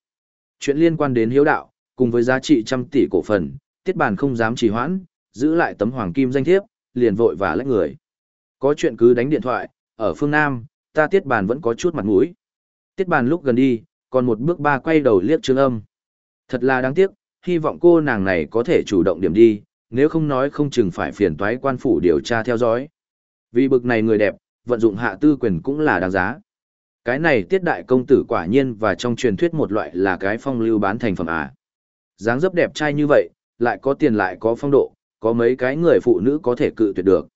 Chuyện liên quan đến hiếu đạo, cùng với giá trị trăm tỷ cổ phần, tiết bàn không dám trì hoãn, giữ lại tấm hoàng kim danh thiếp, liền vội và lách người. Có chuyện cứ đánh điện thoại, ở phương Nam, ta tiết bàn vẫn có chút mặt mũi. Tiết bàn lúc gần đi, còn một bước ba quay đầu liếc trương âm. Thật là đáng tiếc, hy vọng cô nàng này có thể chủ động điểm đi, nếu không nói không chừng phải phiền toái quan phủ điều tra theo dõi. Vì bực này người đẹp, vận dụng hạ tư quyền cũng là đáng giá. Cái này tiết đại công tử quả nhiên và trong truyền thuyết một loại là cái phong lưu bán thành phẩm à. dáng dấp đẹp trai như vậy, lại có tiền lại có phong độ, có mấy cái người phụ nữ có thể cự tuyệt được.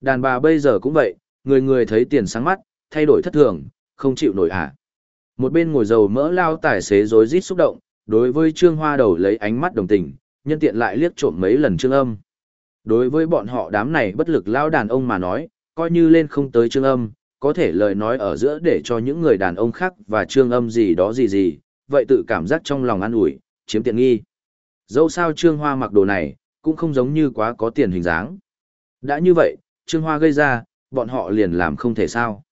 Đàn bà bây giờ cũng vậy, người người thấy tiền sáng mắt, thay đổi thất thường, không chịu nổi à. Một bên ngồi dầu mỡ lao tài xế rối rít xúc động, đối với Trương Hoa đầu lấy ánh mắt đồng tình, nhân tiện lại liếc trộm mấy lần Trương Âm. Đối với bọn họ đám này bất lực lao đàn ông mà nói, coi như lên không tới Trương Âm, có thể lời nói ở giữa để cho những người đàn ông khác và Trương Âm gì đó gì gì, vậy tự cảm giác trong lòng an ủi, chiếm tiện nghi. Dẫu sao Trương Hoa mặc đồ này, cũng không giống như quá có tiền hình dáng. Đã như vậy, Trương Hoa gây ra, bọn họ liền làm không thể sao.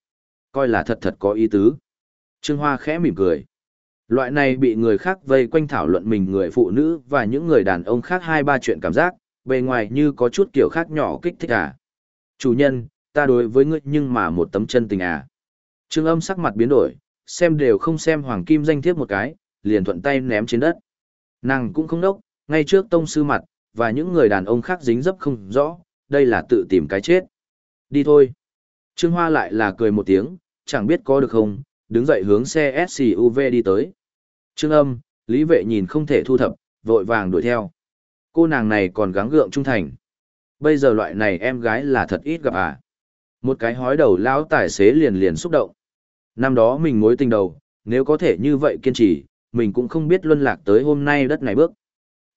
Coi là thật thật có ý tứ. Trương Hoa khẽ mỉm cười. Loại này bị người khác vây quanh thảo luận mình người phụ nữ và những người đàn ông khác hai ba chuyện cảm giác, bề ngoài như có chút kiểu khác nhỏ kích thích à. Chủ nhân, ta đối với ngươi nhưng mà một tấm chân tình à. Trương âm sắc mặt biến đổi, xem đều không xem hoàng kim danh thiếp một cái, liền thuận tay ném trên đất. Nàng cũng không đốc, ngay trước tông sư mặt, và những người đàn ông khác dính dấp không rõ, đây là tự tìm cái chết. Đi thôi. Trương Hoa lại là cười một tiếng, chẳng biết có được không, đứng dậy hướng xe SUV đi tới. Trương âm, lý vệ nhìn không thể thu thập, vội vàng đuổi theo. Cô nàng này còn gắng gượng trung thành. Bây giờ loại này em gái là thật ít gặp à. Một cái hói đầu lão tài xế liền liền xúc động. Năm đó mình mối tình đầu, nếu có thể như vậy kiên trì, mình cũng không biết luân lạc tới hôm nay đất này bước.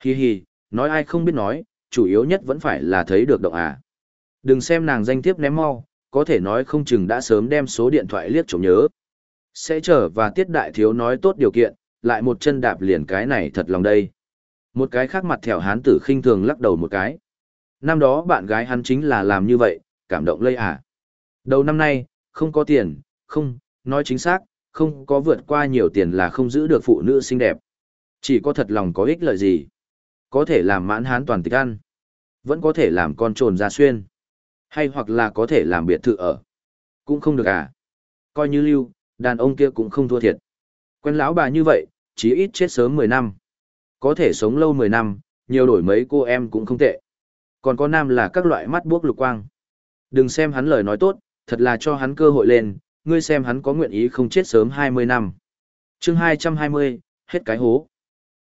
Hi hi, nói ai không biết nói, chủ yếu nhất vẫn phải là thấy được động à. Đừng xem nàng danh thiếp ném mau, có thể nói không chừng đã sớm đem số điện thoại liếc trộm nhớ. Sẽ chờ và tiết đại thiếu nói tốt điều kiện, lại một chân đạp liền cái này thật lòng đây. Một cái khác mặt thẻo hán tử khinh thường lắc đầu một cái. Năm đó bạn gái hắn chính là làm như vậy, cảm động lây à. Đầu năm nay, không có tiền, không, nói chính xác, không có vượt qua nhiều tiền là không giữ được phụ nữ xinh đẹp. Chỉ có thật lòng có ích lợi gì. Có thể làm mãn hán toàn tịch ăn. Vẫn có thể làm con trồn ra xuyên. Hay hoặc là có thể làm biệt thự ở. Cũng không được à. Coi như lưu, đàn ông kia cũng không thua thiệt. Quen lão bà như vậy, chí ít chết sớm 10 năm. Có thể sống lâu 10 năm, nhiều đổi mấy cô em cũng không tệ. Còn có nam là các loại mắt buốc lục quang. Đừng xem hắn lời nói tốt, thật là cho hắn cơ hội lên, ngươi xem hắn có nguyện ý không chết sớm 20 năm. chương 220, hết cái hố.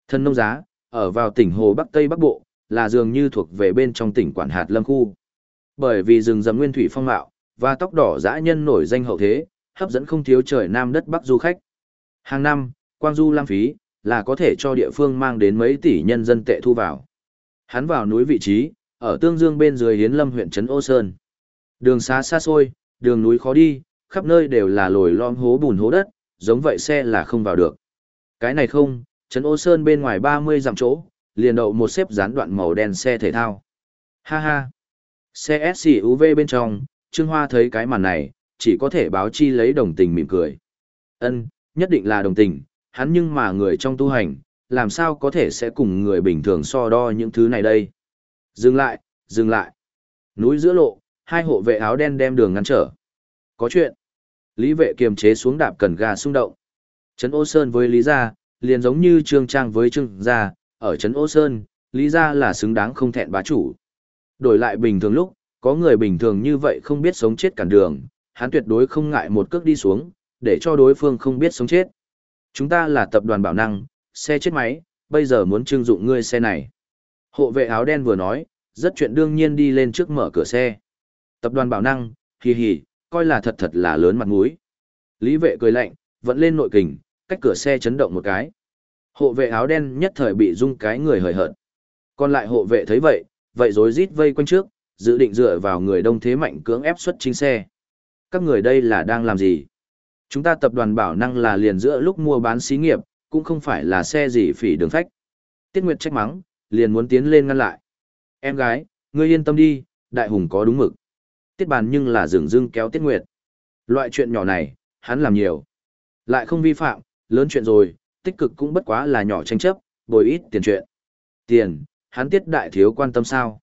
Thân nông giá, ở vào tỉnh Hồ Bắc Tây Bắc Bộ, là dường như thuộc về bên trong tỉnh Quản hạt Lâm Khu. Bởi vì rừng rầm nguyên thủy phong mạo, và tóc đỏ dã nhân nổi danh hậu thế, hấp dẫn không thiếu trời Nam đất Bắc du khách. Hàng năm, quang du lam phí, là có thể cho địa phương mang đến mấy tỷ nhân dân tệ thu vào. Hắn vào núi vị trí, ở Tương Dương bên dưới Hiến Lâm huyện Trấn Ô Sơn. Đường xa xa xôi, đường núi khó đi, khắp nơi đều là lồi lom hố bùn hố đất, giống vậy xe là không vào được. Cái này không, Trấn Ô Sơn bên ngoài 30 dặm chỗ, liền đậu một xếp dán đoạn màu đen xe thể thao. Ha ha! Xe SUV bên trong, Trương Hoa thấy cái màn này, chỉ có thể báo chi lấy đồng tình mỉm cười. Ân, nhất định là đồng tình, hắn nhưng mà người trong tu hành, làm sao có thể sẽ cùng người bình thường so đo những thứ này đây. Dừng lại, dừng lại. Núi giữa lộ, hai hộ vệ áo đen đem đường ngăn trở. Có chuyện. Lý vệ kiềm chế xuống đạp cần gà xung động. Trấn Ô Sơn với Lý Gia, liền giống như Trương Trang với Trương Gia, ở Trấn Ô Sơn, Lý Gia là xứng đáng không thẹn bá chủ. Đổi lại bình thường lúc, có người bình thường như vậy không biết sống chết cản đường, hắn tuyệt đối không ngại một cước đi xuống, để cho đối phương không biết sống chết. Chúng ta là tập đoàn bảo năng, xe chết máy, bây giờ muốn trưng dụng ngươi xe này. Hộ vệ áo đen vừa nói, rất chuyện đương nhiên đi lên trước mở cửa xe. Tập đoàn bảo năng, hì hì, coi là thật thật là lớn mặt mũi. Lý vệ cười lạnh, vẫn lên nội kình, cách cửa xe chấn động một cái. Hộ vệ áo đen nhất thời bị rung cái người hời hợt. Còn lại hộ vệ thấy vậy, vậy rối rít vây quanh trước, dự định dựa vào người đông thế mạnh cưỡng ép xuất chính xe. Các người đây là đang làm gì? Chúng ta tập đoàn bảo năng là liền giữa lúc mua bán xí nghiệp, cũng không phải là xe gì phỉ đường phách. Tiết Nguyệt trách mắng, liền muốn tiến lên ngăn lại. Em gái, ngươi yên tâm đi, đại hùng có đúng mực. Tiết bàn nhưng là dừng dưng kéo Tiết Nguyệt. Loại chuyện nhỏ này, hắn làm nhiều. Lại không vi phạm, lớn chuyện rồi, tích cực cũng bất quá là nhỏ tranh chấp, bồi ít tiền chuyện. Tiền, hắn tiết đại thiếu quan tâm sao?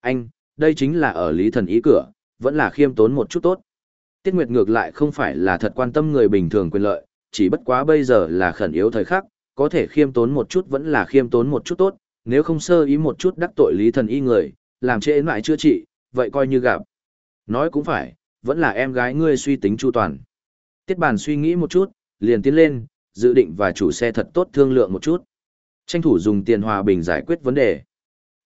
Anh, đây chính là ở lý thần ý cửa, vẫn là khiêm tốn một chút tốt. Tiết Nguyệt ngược lại không phải là thật quan tâm người bình thường quyền lợi, chỉ bất quá bây giờ là khẩn yếu thời khắc, có thể khiêm tốn một chút vẫn là khiêm tốn một chút tốt, nếu không sơ ý một chút đắc tội lý thần y người, làm trễ mãi chữa trị, vậy coi như gặp. Nói cũng phải, vẫn là em gái ngươi suy tính chu toàn. Tiết bàn suy nghĩ một chút, liền tiến lên, dự định và chủ xe thật tốt thương lượng một chút. Tranh thủ dùng tiền hòa bình giải quyết vấn đề.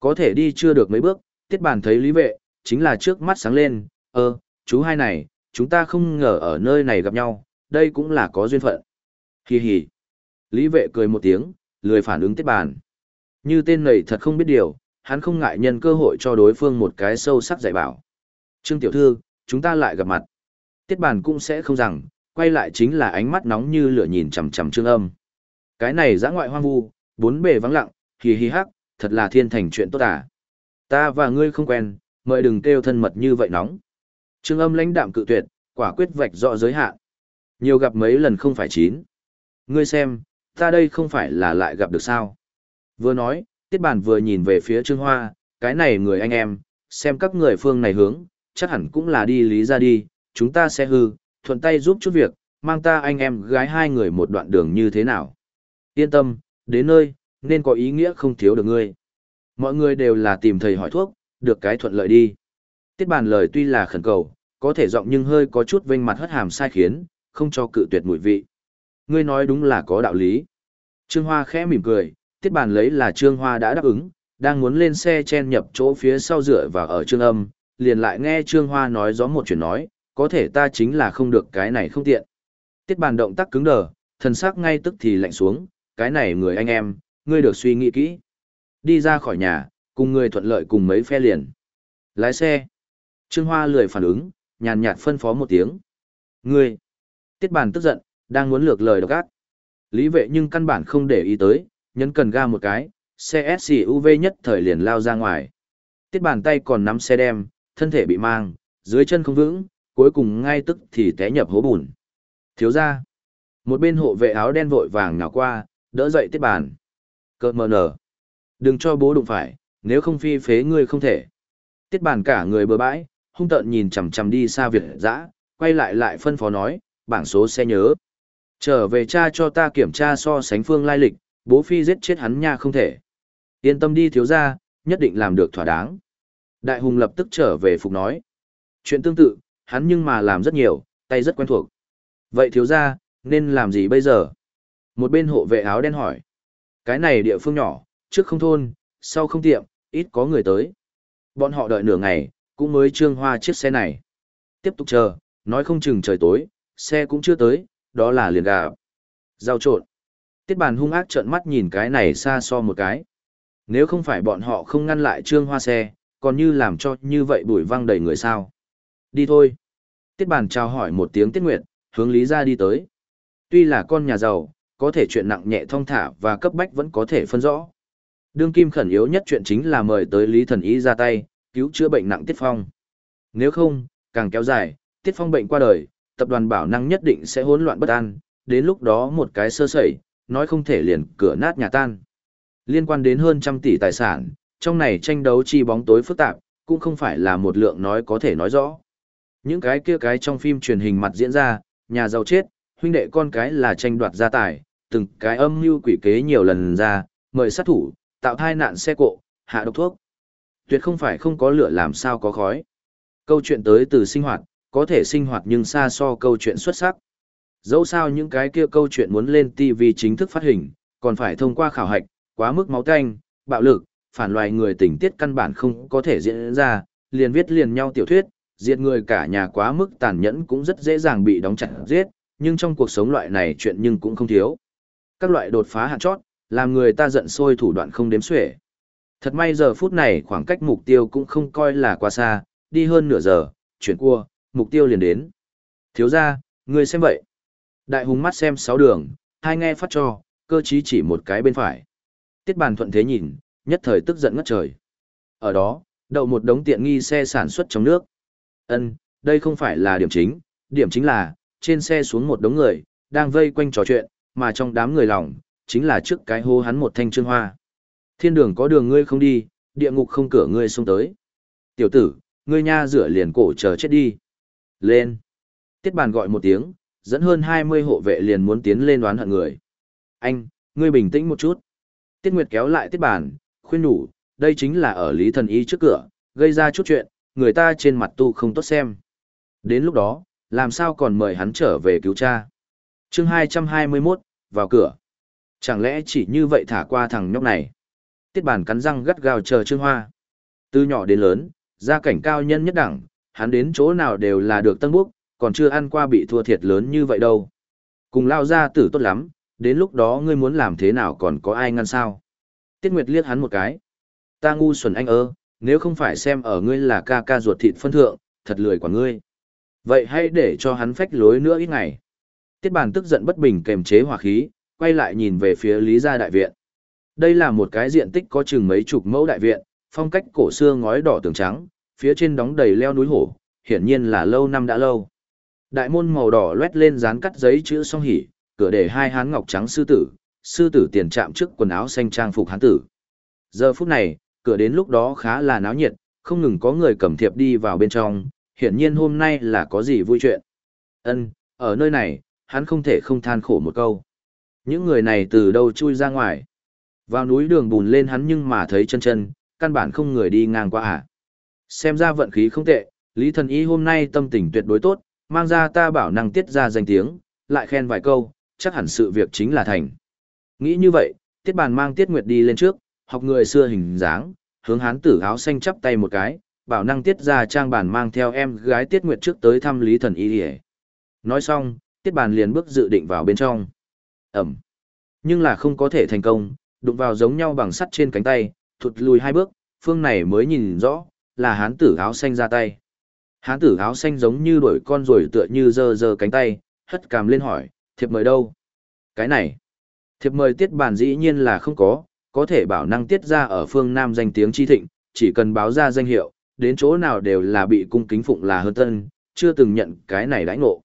Có thể đi chưa được mấy bước, tiết bàn thấy lý vệ, chính là trước mắt sáng lên, ơ, chú hai này, chúng ta không ngờ ở nơi này gặp nhau, đây cũng là có duyên phận. Hi hi. Lý vệ cười một tiếng, lười phản ứng tiết bàn. Như tên này thật không biết điều, hắn không ngại nhân cơ hội cho đối phương một cái sâu sắc dạy bảo. Trương tiểu thư, chúng ta lại gặp mặt. Tiết bàn cũng sẽ không rằng, quay lại chính là ánh mắt nóng như lửa nhìn chằm chằm trương âm. Cái này giã ngoại hoang vu, bốn bề vắng lặng, hì hì hắc, thật là thiên thành chuyện tốt à. Ta và ngươi không quen, mời đừng kêu thân mật như vậy nóng. Trương âm lãnh đạm cự tuyệt, quả quyết vạch rõ giới hạn. Nhiều gặp mấy lần không phải chín. Ngươi xem, ta đây không phải là lại gặp được sao. Vừa nói, tiết bản vừa nhìn về phía Trương Hoa, cái này người anh em, xem các người phương này hướng, chắc hẳn cũng là đi lý ra đi, chúng ta sẽ hư, thuận tay giúp chút việc, mang ta anh em gái hai người một đoạn đường như thế nào. Yên tâm, đến nơi, nên có ý nghĩa không thiếu được ngươi. Mọi người đều là tìm thầy hỏi thuốc, được cái thuận lợi đi. Tiết bàn lời tuy là khẩn cầu, có thể giọng nhưng hơi có chút vênh mặt hất hàm sai khiến, không cho cự tuyệt mùi vị. Ngươi nói đúng là có đạo lý. Trương Hoa khẽ mỉm cười, tiết bàn lấy là Trương Hoa đã đáp ứng, đang muốn lên xe chen nhập chỗ phía sau rửa và ở Trương Âm, liền lại nghe Trương Hoa nói gió một chuyện nói, có thể ta chính là không được cái này không tiện. Tiết bàn động tác cứng đờ, thần sắc ngay tức thì lạnh xuống, cái này người anh em, ngươi được suy nghĩ kỹ. Đi ra khỏi nhà, cùng người thuận lợi cùng mấy phe liền. Lái xe. Trương Hoa lười phản ứng, nhàn nhạt phân phó một tiếng. Ngươi. Tiết bàn tức giận, đang muốn lược lời độc ác. Lý vệ nhưng căn bản không để ý tới, nhấn cần ga một cái, xe SUV nhất thời liền lao ra ngoài. Tiết bàn tay còn nắm xe đem, thân thể bị mang, dưới chân không vững, cuối cùng ngay tức thì té nhập hố bùn. Thiếu ra. Một bên hộ vệ áo đen vội vàng nhào qua, đỡ dậy tiết bàn. Cơ mờ nở. Đừng cho bố đụng phải, nếu không phi phế ngươi không thể. Tiết bàn cả người bừa bãi, hung tợn nhìn chằm chằm đi xa Việt dã, quay lại lại phân phó nói, bảng số xe nhớ. Trở về cha cho ta kiểm tra so sánh phương lai lịch, bố phi giết chết hắn nha không thể. Yên tâm đi thiếu ra, nhất định làm được thỏa đáng. Đại hùng lập tức trở về phục nói. Chuyện tương tự, hắn nhưng mà làm rất nhiều, tay rất quen thuộc. Vậy thiếu ra, nên làm gì bây giờ? Một bên hộ vệ áo đen hỏi. Cái này địa phương nhỏ, trước không thôn, sau không tiệm, ít có người tới. Bọn họ đợi nửa ngày, cũng mới trương hoa chiếc xe này. Tiếp tục chờ, nói không chừng trời tối, xe cũng chưa tới, đó là liền gà. Giao trộn. Tiết bàn hung ác trợn mắt nhìn cái này xa so một cái. Nếu không phải bọn họ không ngăn lại trương hoa xe, còn như làm cho như vậy bụi văng đầy người sao. Đi thôi. Tiết bàn chào hỏi một tiếng tiết nguyệt, hướng lý ra đi tới. Tuy là con nhà giàu, có thể chuyện nặng nhẹ thong thả và cấp bách vẫn có thể phân rõ. Đương kim khẩn yếu nhất chuyện chính là mời tới Lý Thần Ý ra tay, cứu chữa bệnh nặng Tiết Phong. Nếu không, càng kéo dài, Tiết Phong bệnh qua đời, tập đoàn bảo năng nhất định sẽ hỗn loạn bất an, đến lúc đó một cái sơ sẩy, nói không thể liền cửa nát nhà tan. Liên quan đến hơn trăm tỷ tài sản, trong này tranh đấu chi bóng tối phức tạp, cũng không phải là một lượng nói có thể nói rõ. Những cái kia cái trong phim truyền hình mặt diễn ra, nhà giàu chết, huynh đệ con cái là tranh đoạt gia tài, từng cái âm mưu quỷ kế nhiều lần ra, mời sát thủ, tạo thai nạn xe cộ, hạ độc thuốc. Tuyệt không phải không có lửa làm sao có khói. Câu chuyện tới từ sinh hoạt, có thể sinh hoạt nhưng xa so câu chuyện xuất sắc. Dẫu sao những cái kia câu chuyện muốn lên TV chính thức phát hình, còn phải thông qua khảo hạch, quá mức máu tanh, bạo lực, phản loài người tình tiết căn bản không có thể diễn ra, liền viết liền nhau tiểu thuyết, diệt người cả nhà quá mức tàn nhẫn cũng rất dễ dàng bị đóng chặt giết, nhưng trong cuộc sống loại này chuyện nhưng cũng không thiếu. Các loại đột phá hạn chót, làm người ta giận sôi thủ đoạn không đếm xuể. Thật may giờ phút này khoảng cách mục tiêu cũng không coi là quá xa, đi hơn nửa giờ, chuyển cua, mục tiêu liền đến. Thiếu ra, người xem vậy. Đại hùng mắt xem sáu đường, hai nghe phát cho, cơ chí chỉ một cái bên phải. Tiết bàn thuận thế nhìn, nhất thời tức giận ngất trời. Ở đó, đậu một đống tiện nghi xe sản xuất trong nước. Ân, đây không phải là điểm chính, điểm chính là, trên xe xuống một đống người, đang vây quanh trò chuyện, mà trong đám người lòng, chính là trước cái hô hắn một thanh trương hoa. Thiên đường có đường ngươi không đi, địa ngục không cửa ngươi xông tới. Tiểu tử, ngươi nha rửa liền cổ chờ chết đi. Lên. Tiết bàn gọi một tiếng, dẫn hơn 20 hộ vệ liền muốn tiến lên đoán hận người. Anh, ngươi bình tĩnh một chút. Tiết Nguyệt kéo lại tiết bàn, khuyên nhủ, đây chính là ở Lý Thần Y trước cửa, gây ra chút chuyện, người ta trên mặt tu không tốt xem. Đến lúc đó, làm sao còn mời hắn trở về cứu cha. chương 221, vào cửa. Chẳng lẽ chỉ như vậy thả qua thằng nhóc này? Tiết bản cắn răng gắt gao chờ Trương Hoa. Từ nhỏ đến lớn, gia cảnh cao nhân nhất đẳng, hắn đến chỗ nào đều là được tân búc, còn chưa ăn qua bị thua thiệt lớn như vậy đâu. Cùng lao ra tử tốt lắm, đến lúc đó ngươi muốn làm thế nào còn có ai ngăn sao? Tiết Nguyệt liếc hắn một cái. Ta ngu xuẩn anh ơ, nếu không phải xem ở ngươi là ca ca ruột thịt phân thượng, thật lười quả ngươi. Vậy hãy để cho hắn phách lối nữa ít ngày. Tiết bàn tức giận bất bình kềm chế hỏa khí, quay lại nhìn về phía Lý gia đại viện. Đây là một cái diện tích có chừng mấy chục mẫu đại viện, phong cách cổ xưa ngói đỏ tường trắng, phía trên đóng đầy leo núi hổ, hiển nhiên là lâu năm đã lâu. Đại môn màu đỏ loét lên dán cắt giấy chữ song hỉ, cửa để hai hán ngọc trắng sư tử, sư tử tiền chạm trước quần áo xanh trang phục hán tử. Giờ phút này, cửa đến lúc đó khá là náo nhiệt, không ngừng có người cầm thiệp đi vào bên trong, hiển nhiên hôm nay là có gì vui chuyện. Ân, ở nơi này, hắn không thể không than khổ một câu. Những người này từ đâu chui ra ngoài. Vào núi đường bùn lên hắn nhưng mà thấy chân chân, căn bản không người đi ngang qua à. Xem ra vận khí không tệ, Lý Thần Y hôm nay tâm tình tuyệt đối tốt, mang ra ta bảo năng tiết ra danh tiếng, lại khen vài câu, chắc hẳn sự việc chính là thành. Nghĩ như vậy, tiết bàn mang tiết nguyệt đi lên trước, học người xưa hình dáng, hướng hán tử áo xanh chắp tay một cái, bảo năng tiết ra trang bàn mang theo em gái tiết nguyệt trước tới thăm lý thần y ỉa nói xong tiết bàn liền bước dự định vào bên trong. Ẩm. Nhưng là không có thể thành công đụng vào giống nhau bằng sắt trên cánh tay thụt lùi hai bước phương này mới nhìn rõ là hán tử áo xanh ra tay. Hán tử áo xanh giống như đuổi con rồi tựa như giơ giơ cánh tay hất cằm lên hỏi thiệp mời đâu? Cái này thiệp mời tiết bản dĩ nhiên là không có có thể bảo năng tiết ra ở phương nam danh tiếng chi thịnh chỉ cần báo ra danh hiệu đến chỗ nào đều là bị cung kính phụng là hơn tân, chưa từng nhận cái này đãi ngộ.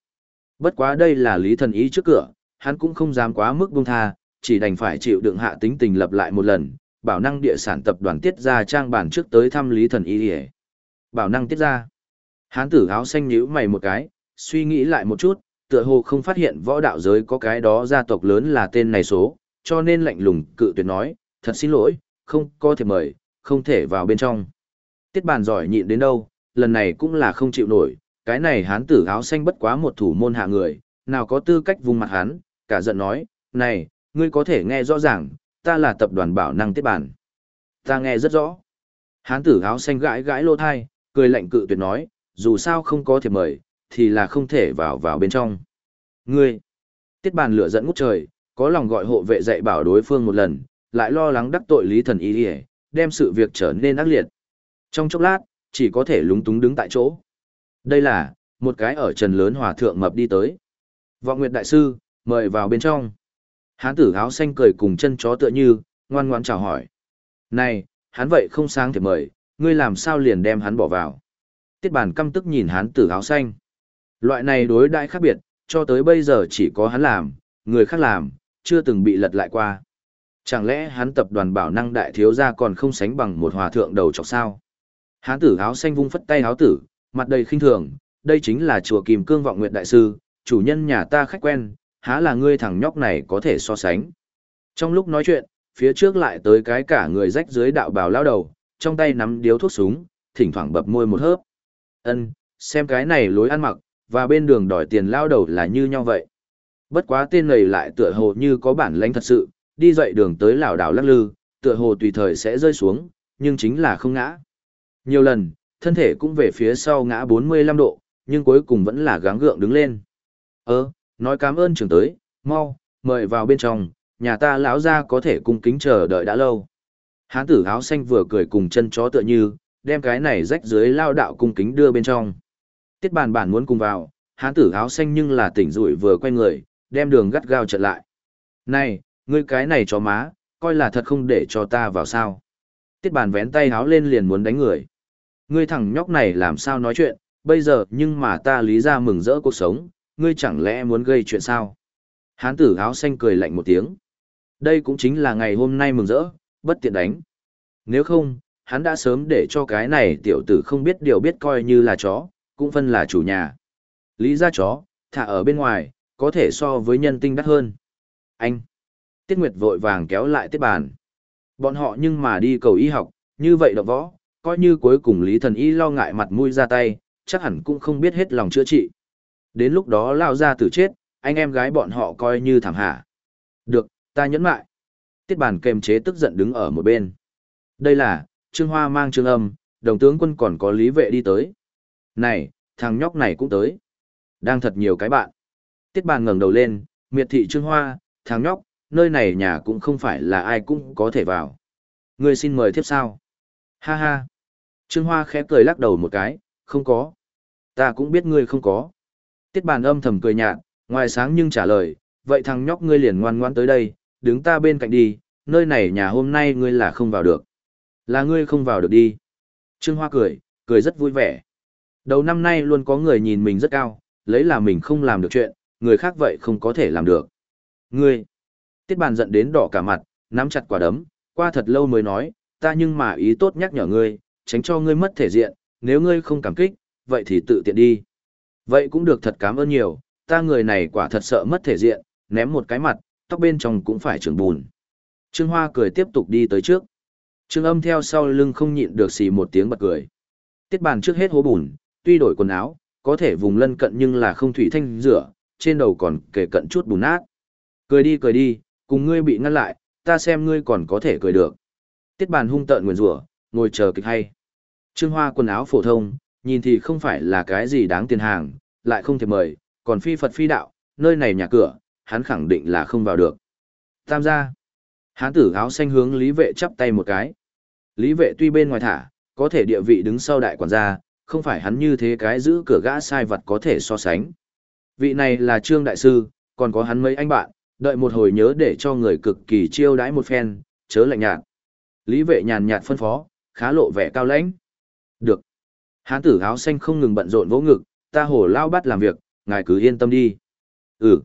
Bất quá đây là lý thần ý trước cửa, hắn cũng không dám quá mức buông tha, chỉ đành phải chịu đựng hạ tính tình lập lại một lần, bảo năng địa sản tập đoàn tiết ra trang bản trước tới thăm lý thần ý để Bảo năng tiết ra. Hán tử áo xanh nhíu mày một cái, suy nghĩ lại một chút, tựa hồ không phát hiện võ đạo giới có cái đó gia tộc lớn là tên này số, cho nên lạnh lùng cự tuyệt nói, thật xin lỗi, không có thể mời, không thể vào bên trong. Tiết bàn giỏi nhịn đến đâu, lần này cũng là không chịu nổi, Cái này hán tử áo xanh bất quá một thủ môn hạ người, nào có tư cách vùng mặt hắn, cả giận nói, này, ngươi có thể nghe rõ ràng, ta là tập đoàn bảo năng tiết bản. Ta nghe rất rõ. Hán tử áo xanh gãi gãi lô thai, cười lạnh cự tuyệt nói, dù sao không có thiệp mời, thì là không thể vào vào bên trong. Ngươi, tiết bàn lửa dẫn ngút trời, có lòng gọi hộ vệ dạy bảo đối phương một lần, lại lo lắng đắc tội lý thần ý đi đem sự việc trở nên ác liệt. Trong chốc lát, chỉ có thể lúng túng đứng tại chỗ. Đây là, một cái ở trần lớn hòa thượng mập đi tới. Vọng Nguyệt Đại Sư, mời vào bên trong. Hán tử áo xanh cười cùng chân chó tựa như, ngoan ngoan chào hỏi. Này, hắn vậy không sáng thì mời, ngươi làm sao liền đem hắn bỏ vào. Tiết Bàn căm tức nhìn hán tử áo xanh. Loại này đối đại khác biệt, cho tới bây giờ chỉ có hắn làm, người khác làm, chưa từng bị lật lại qua. Chẳng lẽ hắn tập đoàn bảo năng đại thiếu gia còn không sánh bằng một hòa thượng đầu chọc sao? Hán tử áo xanh vung phất tay áo tử, mặt đầy khinh thường, đây chính là chùa Kim Cương Vọng Nguyệt Đại Sư, chủ nhân nhà ta khách quen, há là ngươi thằng nhóc này có thể so sánh. Trong lúc nói chuyện, phía trước lại tới cái cả người rách dưới đạo bào lao đầu, trong tay nắm điếu thuốc súng, thỉnh thoảng bập môi một hớp. Ân, xem cái này lối ăn mặc, và bên đường đòi tiền lao đầu là như nhau vậy. Bất quá tên này lại tựa hồ như có bản lãnh thật sự, đi dậy đường tới lảo đảo lắc lư, tựa hồ tùy thời sẽ rơi xuống, nhưng chính là không ngã. Nhiều lần, thân thể cũng về phía sau ngã 45 độ, nhưng cuối cùng vẫn là gắng gượng đứng lên. Ơ, nói cảm ơn trưởng tới, mau, mời vào bên trong, nhà ta lão ra có thể cung kính chờ đợi đã lâu. Hán tử áo xanh vừa cười cùng chân chó tựa như, đem cái này rách dưới lao đạo cung kính đưa bên trong. Tiết bàn bản muốn cùng vào, hán tử áo xanh nhưng là tỉnh rủi vừa quay người, đem đường gắt gao chặn lại. Này, ngươi cái này chó má, coi là thật không để cho ta vào sao. Tiết bàn vén tay áo lên liền muốn đánh người. Ngươi thằng nhóc này làm sao nói chuyện, bây giờ nhưng mà ta lý ra mừng rỡ cuộc sống, ngươi chẳng lẽ muốn gây chuyện sao? Hán tử áo xanh cười lạnh một tiếng. Đây cũng chính là ngày hôm nay mừng rỡ, bất tiện đánh. Nếu không, hắn đã sớm để cho cái này tiểu tử không biết điều biết coi như là chó, cũng phân là chủ nhà. Lý ra chó, thả ở bên ngoài, có thể so với nhân tinh đắt hơn. Anh! Tiết Nguyệt vội vàng kéo lại tiết bàn. Bọn họ nhưng mà đi cầu y học, như vậy đọc võ, coi như cuối cùng Lý Thần Y lo ngại mặt mũi ra tay, chắc hẳn cũng không biết hết lòng chữa trị. Đến lúc đó lao ra tử chết, anh em gái bọn họ coi như thảm hạ. Được, ta nhẫn mại. Tiết bàn kềm chế tức giận đứng ở một bên. Đây là, Trương Hoa mang Trương Âm, đồng tướng quân còn có lý vệ đi tới. Này, thằng nhóc này cũng tới. Đang thật nhiều cái bạn. Tiết bàn ngẩng đầu lên, miệt thị Trương Hoa, thằng nhóc, nơi này nhà cũng không phải là ai cũng có thể vào. Ngươi xin mời tiếp sao. Ha ha. Trương Hoa khẽ cười lắc đầu một cái, không có. Ta cũng biết ngươi không có. Tiết bàn âm thầm cười nhạt, ngoài sáng nhưng trả lời, vậy thằng nhóc ngươi liền ngoan ngoan tới đây, đứng ta bên cạnh đi, nơi này nhà hôm nay ngươi là không vào được. Là ngươi không vào được đi. Trương Hoa cười, cười rất vui vẻ. Đầu năm nay luôn có người nhìn mình rất cao, lấy là mình không làm được chuyện, người khác vậy không có thể làm được. Ngươi, tiết bàn giận đến đỏ cả mặt, nắm chặt quả đấm, qua thật lâu mới nói, ta nhưng mà ý tốt nhắc nhở ngươi, tránh cho ngươi mất thể diện, nếu ngươi không cảm kích, vậy thì tự tiện đi. Vậy cũng được thật cảm ơn nhiều, ta người này quả thật sợ mất thể diện, ném một cái mặt, tóc bên trong cũng phải trưởng bùn. Trương Hoa cười tiếp tục đi tới trước. Trương âm theo sau lưng không nhịn được xì một tiếng bật cười. Tiết bàn trước hết hố bùn, tuy đổi quần áo, có thể vùng lân cận nhưng là không thủy thanh rửa, trên đầu còn kể cận chút bùn nát. Cười đi cười đi, cùng ngươi bị ngăn lại, ta xem ngươi còn có thể cười được. Tiết bàn hung tợn nguyền rủa, ngồi chờ kịch hay. Trương Hoa quần áo phổ thông, nhìn thì không phải là cái gì đáng tiền hàng, lại không thể mời, còn phi Phật phi đạo, nơi này nhà cửa, hắn khẳng định là không vào được. Tam gia. Hán tử áo xanh hướng Lý Vệ chắp tay một cái. Lý Vệ tuy bên ngoài thả, có thể địa vị đứng sau đại quản gia, không phải hắn như thế cái giữ cửa gã sai vật có thể so sánh. Vị này là Trương Đại Sư, còn có hắn mấy anh bạn, đợi một hồi nhớ để cho người cực kỳ chiêu đãi một phen, chớ lạnh nhạt. Lý Vệ nhàn nhạt phân phó, khá lộ vẻ cao lãnh. Được. Hán tử áo xanh không ngừng bận rộn vỗ ngực, ta hổ lao bắt làm việc, ngài cứ yên tâm đi. Ừ.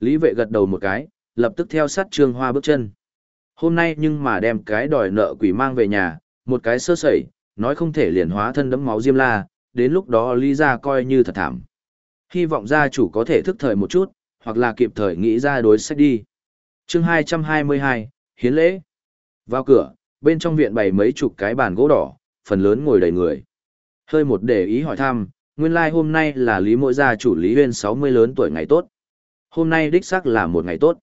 Lý vệ gật đầu một cái, lập tức theo sát trương hoa bước chân. Hôm nay nhưng mà đem cái đòi nợ quỷ mang về nhà, một cái sơ sẩy, nói không thể liền hóa thân đấm máu diêm la, đến lúc đó lý ra coi như thật thảm. Hy vọng gia chủ có thể thức thời một chút, hoặc là kịp thời nghĩ ra đối sách đi. chương 222, Hiến lễ. Vào cửa, bên trong viện bày mấy chục cái bàn gỗ đỏ, phần lớn ngồi đầy người. Hơi một để ý hỏi thăm, nguyên lai like hôm nay là Lý mỗi gia chủ Lý Huyên 60 lớn tuổi ngày tốt. Hôm nay đích xác là một ngày tốt.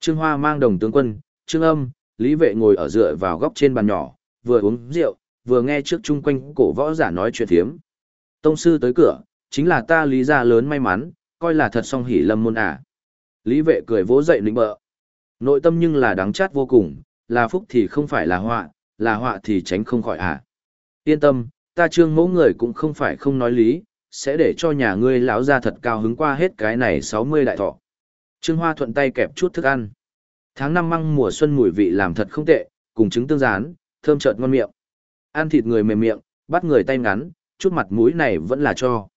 Trương Hoa mang đồng tướng quân, Trương Âm, Lý Vệ ngồi ở dựa vào góc trên bàn nhỏ, vừa uống rượu, vừa nghe trước chung quanh cổ võ giả nói chuyện thiếm. Tông sư tới cửa, chính là ta Lý gia lớn may mắn, coi là thật song hỉ lâm môn à. Lý Vệ cười vỗ dậy nịnh bợ. Nội tâm nhưng là đáng chát vô cùng, là phúc thì không phải là họa, là họa thì tránh không khỏi à. Yên tâm, ta trương mẫu người cũng không phải không nói lý, sẽ để cho nhà ngươi lão ra thật cao hứng qua hết cái này 60 đại thọ. Trương Hoa thuận tay kẹp chút thức ăn. Tháng năm măng mùa xuân mùi vị làm thật không tệ, cùng trứng tương rán, thơm chợt ngon miệng. Ăn thịt người mềm miệng, bắt người tay ngắn, chút mặt mũi này vẫn là cho.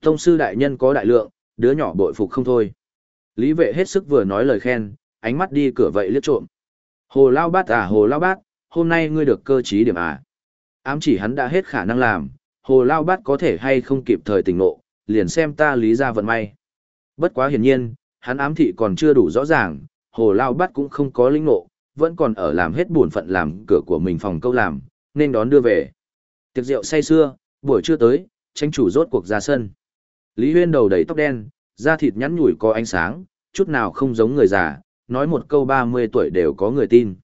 Tông sư đại nhân có đại lượng, đứa nhỏ bội phục không thôi. Lý vệ hết sức vừa nói lời khen, ánh mắt đi cửa vậy liếc trộm. Hồ Lao Bát à Hồ Lao Bát, hôm nay ngươi được cơ trí điểm à. Ám chỉ hắn đã hết khả năng làm, Hồ Lao Bát có thể hay không kịp thời tỉnh ngộ, liền xem ta lý ra vận may. Bất quá hiển nhiên, hắn ám thị còn chưa đủ rõ ràng, Hồ Lao Bát cũng không có linh ngộ, vẫn còn ở làm hết buồn phận làm cửa của mình phòng câu làm, nên đón đưa về. Tiệc rượu say xưa, buổi trưa tới, tranh chủ rốt cuộc ra sân. Lý Huyên đầu đầy tóc đen, da thịt nhắn nhủi có ánh sáng, chút nào không giống người già, nói một câu 30 tuổi đều có người tin.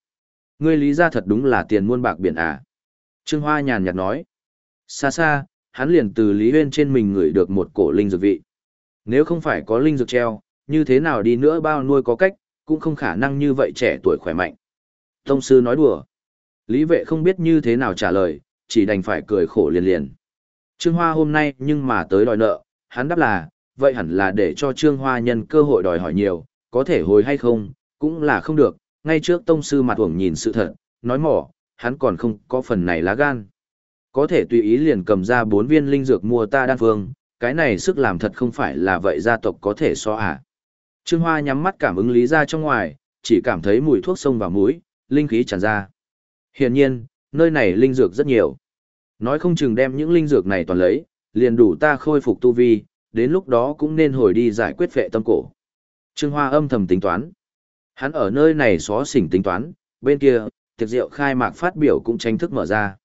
Ngươi lý ra thật đúng là tiền muôn bạc biển à. Trương Hoa nhàn nhạt nói. Xa xa, hắn liền từ Lý Huyên trên mình ngửi được một cổ linh dược vị. Nếu không phải có linh dược treo, như thế nào đi nữa bao nuôi có cách, cũng không khả năng như vậy trẻ tuổi khỏe mạnh. Tông sư nói đùa. Lý vệ không biết như thế nào trả lời, chỉ đành phải cười khổ liền liền. Trương Hoa hôm nay nhưng mà tới đòi nợ, hắn đáp là, vậy hẳn là để cho Trương Hoa nhân cơ hội đòi hỏi nhiều, có thể hồi hay không, cũng là không được, ngay trước tông sư mặt huồng nhìn sự thật, nói mỏ, hắn còn không có phần này lá gan. Có thể tùy ý liền cầm ra bốn viên linh dược mua ta đan phương, cái này sức làm thật không phải là vậy gia tộc có thể so à. Trương Hoa nhắm mắt cảm ứng lý ra trong ngoài, chỉ cảm thấy mùi thuốc sông vào mũi, linh khí tràn ra. Hiển nhiên, nơi này linh dược rất nhiều. Nói không chừng đem những linh dược này toàn lấy, liền đủ ta khôi phục tu vi, đến lúc đó cũng nên hồi đi giải quyết vệ tâm cổ. Trương Hoa âm thầm tính toán. Hắn ở nơi này xó xỉnh tính toán, bên kia, tiệc rượu khai mạc phát biểu cũng tranh thức mở ra.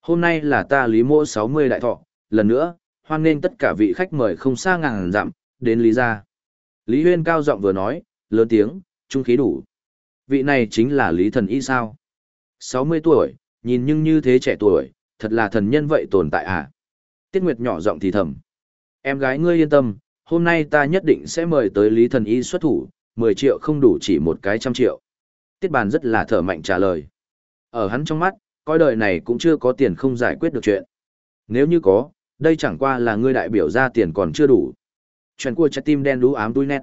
Hôm nay là ta lý mộ 60 đại thọ, lần nữa, hoan nghênh tất cả vị khách mời không xa ngàn dặm, đến lý gia. Lý Huyên cao giọng vừa nói, lớn tiếng, trung khí đủ. Vị này chính là Lý Thần Y sao? 60 tuổi, nhìn nhưng như thế trẻ tuổi, thật là thần nhân vậy tồn tại à? Tiết Nguyệt nhỏ giọng thì thầm. Em gái ngươi yên tâm, hôm nay ta nhất định sẽ mời tới Lý Thần Y xuất thủ, 10 triệu không đủ chỉ một cái trăm triệu. Tiết bàn rất là thở mạnh trả lời. Ở hắn trong mắt, coi đời này cũng chưa có tiền không giải quyết được chuyện. Nếu như có, đây chẳng qua là ngươi đại biểu ra tiền còn chưa đủ. Chuyện của trái tim đen đú ám đuôi nét.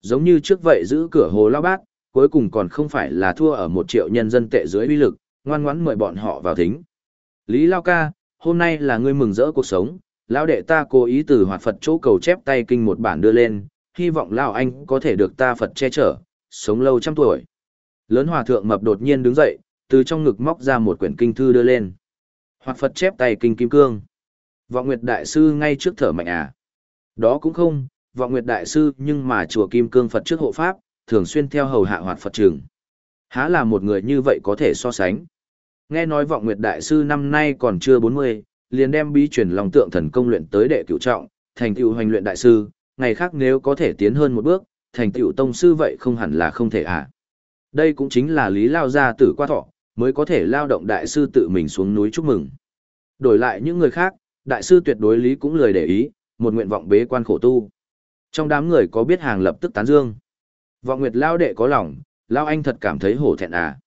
Giống như trước vậy giữ cửa hồ lao bát cuối cùng còn không phải là thua ở một triệu nhân dân tệ dưới uy lực, ngoan ngoãn mời bọn họ vào thính. Lý Lao ca, hôm nay là ngươi mừng rỡ cuộc sống, lão đệ ta cố ý từ hoạt Phật chỗ cầu chép tay kinh một bản đưa lên, hy vọng lão anh có thể được ta Phật che chở, sống lâu trăm tuổi. Lớn hòa thượng mập đột nhiên đứng dậy, từ trong ngực móc ra một quyển kinh thư đưa lên. Hoạt Phật chép tay kinh kim cương. Vọng Nguyệt đại sư ngay trước thở mạnh à? Đó cũng không, Vọng Nguyệt đại sư nhưng mà chùa Kim Cương Phật trước hộ pháp, thường xuyên theo hầu hạ hoạt Phật trường. Há là một người như vậy có thể so sánh. Nghe nói Vọng Nguyệt đại sư năm nay còn chưa 40, liền đem bí truyền lòng tượng thần công luyện tới đệ cửu trọng, thành tựu hoành luyện đại sư, ngày khác nếu có thể tiến hơn một bước, thành tựu tông sư vậy không hẳn là không thể à. Đây cũng chính là lý lao gia tử qua thọ, mới có thể lao động đại sư tự mình xuống núi chúc mừng. Đổi lại những người khác, đại sư tuyệt đối lý cũng lười để ý, một nguyện vọng bế quan khổ tu. Trong đám người có biết hàng lập tức tán dương. Vọng nguyệt lao đệ có lòng, lao anh thật cảm thấy hổ thẹn à.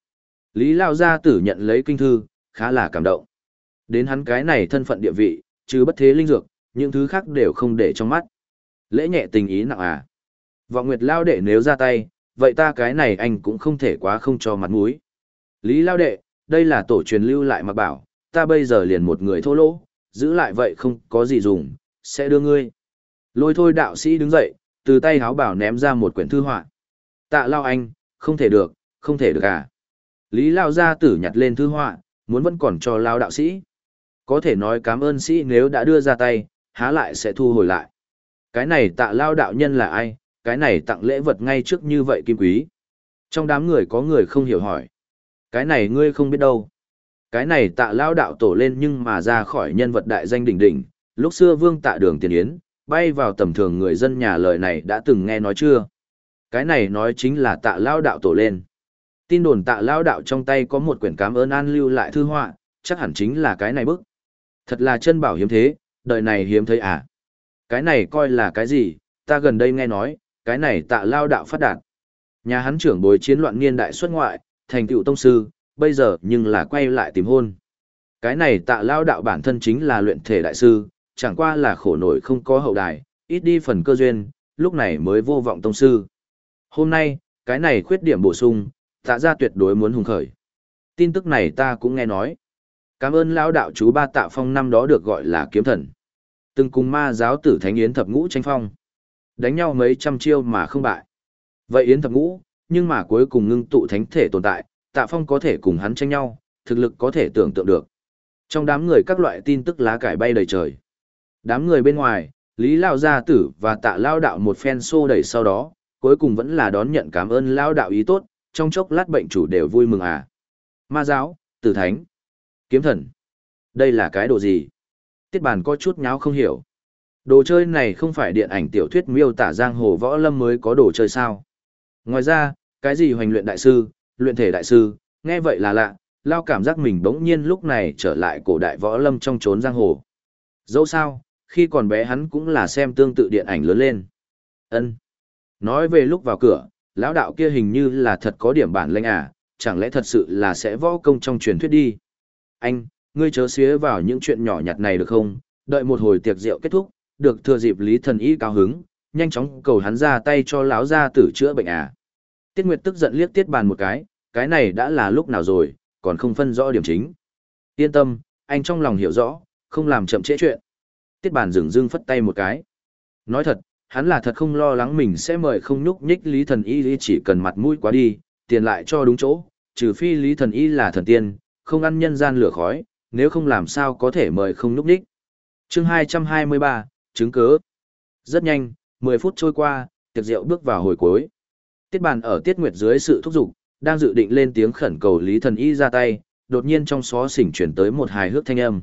Lý lao gia tử nhận lấy kinh thư, khá là cảm động. Đến hắn cái này thân phận địa vị, chứ bất thế linh dược, những thứ khác đều không để trong mắt. Lễ nhẹ tình ý nặng à. Vọng nguyệt lao đệ nếu ra tay, vậy ta cái này anh cũng không thể quá không cho mặt mũi. Lý lao đệ, đây là tổ truyền lưu lại mặc bảo, ta bây giờ liền một người thô lỗ, giữ lại vậy không có gì dùng, sẽ đưa ngươi. Lôi thôi đạo sĩ đứng dậy, từ tay háo bảo ném ra một quyển thư họa. Tạ lao anh, không thể được, không thể được à. Lý lao gia tử nhặt lên thư họa, muốn vẫn còn cho lao đạo sĩ. Có thể nói cảm ơn sĩ nếu đã đưa ra tay, há lại sẽ thu hồi lại. Cái này tạ lao đạo nhân là ai, cái này tặng lễ vật ngay trước như vậy kim quý. Trong đám người có người không hiểu hỏi. Cái này ngươi không biết đâu. Cái này tạ lao đạo tổ lên nhưng mà ra khỏi nhân vật đại danh đỉnh đỉnh, lúc xưa vương tạ đường tiền yến, bay vào tầm thường người dân nhà lời này đã từng nghe nói chưa? Cái này nói chính là tạ lao đạo tổ lên. Tin đồn tạ lao đạo trong tay có một quyển cảm ơn an lưu lại thư họa, chắc hẳn chính là cái này bức. Thật là chân bảo hiếm thế, đời này hiếm thấy à. Cái này coi là cái gì, ta gần đây nghe nói, cái này tạ lao đạo phát đạt. Nhà hắn trưởng bối chiến loạn niên đại xuất ngoại, thành tựu tông sư, bây giờ nhưng là quay lại tìm hôn. Cái này tạ lao đạo bản thân chính là luyện thể đại sư, chẳng qua là khổ nổi không có hậu đài, ít đi phần cơ duyên, lúc này mới vô vọng tông sư. Hôm nay, cái này khuyết điểm bổ sung, tạ ra tuyệt đối muốn hùng khởi. Tin tức này ta cũng nghe nói. Cảm ơn lão đạo chú ba tạ phong năm đó được gọi là kiếm thần. Từng cùng ma giáo tử thánh yến thập ngũ tranh phong. Đánh nhau mấy trăm chiêu mà không bại. Vậy yến thập ngũ, nhưng mà cuối cùng ngưng tụ thánh thể tồn tại, tạ phong có thể cùng hắn tranh nhau, thực lực có thể tưởng tượng được. Trong đám người các loại tin tức lá cải bay đầy trời. Đám người bên ngoài, Lý Lao Gia Tử và tạ Lao Đạo một phen xô đẩy sau đó, cuối cùng vẫn là đón nhận cảm ơn Lao Đạo ý tốt, trong chốc lát bệnh chủ đều vui mừng à. Ma giáo, tử thánh, kiếm thần. Đây là cái đồ gì? Tiết bàn có chút nháo không hiểu. Đồ chơi này không phải điện ảnh tiểu thuyết miêu tả giang hồ võ lâm mới có đồ chơi sao. Ngoài ra, cái gì hoành luyện đại sư, luyện thể đại sư, nghe vậy là lạ, lao cảm giác mình bỗng nhiên lúc này trở lại cổ đại võ lâm trong trốn giang hồ. Dẫu sao, khi còn bé hắn cũng là xem tương tự điện ảnh lớn lên. Ân. Nói về lúc vào cửa, lão đạo kia hình như là thật có điểm bản lĩnh à, chẳng lẽ thật sự là sẽ võ công trong truyền thuyết đi. Anh, ngươi chớ xía vào những chuyện nhỏ nhặt này được không, đợi một hồi tiệc rượu kết thúc, được thừa dịp Lý Thần Y cao hứng, nhanh chóng cầu hắn ra tay cho lão gia tử chữa bệnh à. Tiết Nguyệt tức giận liếc Tiết Bàn một cái, cái này đã là lúc nào rồi, còn không phân rõ điểm chính. Yên tâm, anh trong lòng hiểu rõ, không làm chậm trễ chuyện. Tiết Bàn dừng dưng phất tay một cái. Nói thật, hắn là thật không lo lắng mình sẽ mời không nhúc nhích Lý Thần Y chỉ cần mặt mũi quá đi, tiền lại cho đúng chỗ, trừ phi Lý Thần Y là thần tiên, không ăn nhân gian lửa khói, nếu không làm sao có thể mời không nhúc nhích. Chương 223, chứng cớ. Rất nhanh, 10 phút trôi qua, tiệc rượu bước vào hồi cuối. Tiết bàn ở tiết nguyệt dưới sự thúc giục, đang dự định lên tiếng khẩn cầu Lý Thần Y ra tay, đột nhiên trong xó xỉnh chuyển tới một hài hước thanh âm.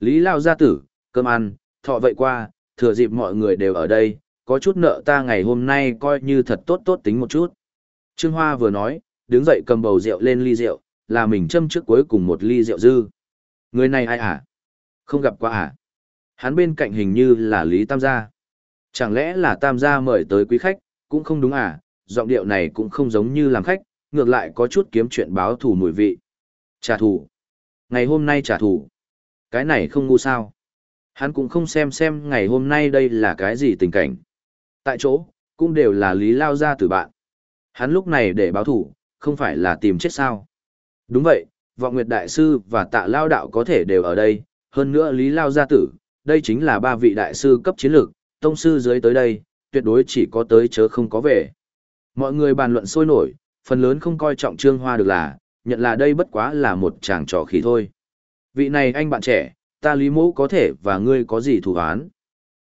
Lý Lao gia tử, cơm ăn, thọ vậy qua, thừa dịp mọi người đều ở đây, có chút nợ ta ngày hôm nay coi như thật tốt tốt tính một chút. Trương Hoa vừa nói, đứng dậy cầm bầu rượu lên ly rượu, là mình châm trước cuối cùng một ly rượu dư. Người này ai à? Không gặp qua à? Hắn bên cạnh hình như là Lý Tam gia. Chẳng lẽ là Tam gia mời tới quý khách, cũng không đúng à? Giọng điệu này cũng không giống như làm khách, ngược lại có chút kiếm chuyện báo thù mùi vị. Trả thù. Ngày hôm nay trả thù. Cái này không ngu sao. Hắn cũng không xem xem ngày hôm nay đây là cái gì tình cảnh. Tại chỗ, cũng đều là Lý Lao gia từ bạn. Hắn lúc này để báo thủ, không phải là tìm chết sao. Đúng vậy, Vọng Nguyệt Đại Sư và Tạ Lao Đạo có thể đều ở đây, hơn nữa Lý Lao gia tử, đây chính là ba vị đại sư cấp chiến lược, tông sư dưới tới đây, tuyệt đối chỉ có tới chớ không có về. Mọi người bàn luận sôi nổi, phần lớn không coi trọng Trương Hoa được là, nhận là đây bất quá là một chàng trò khí thôi. Vị này anh bạn trẻ, ta Lý Mẫu có thể và ngươi có gì thù oán?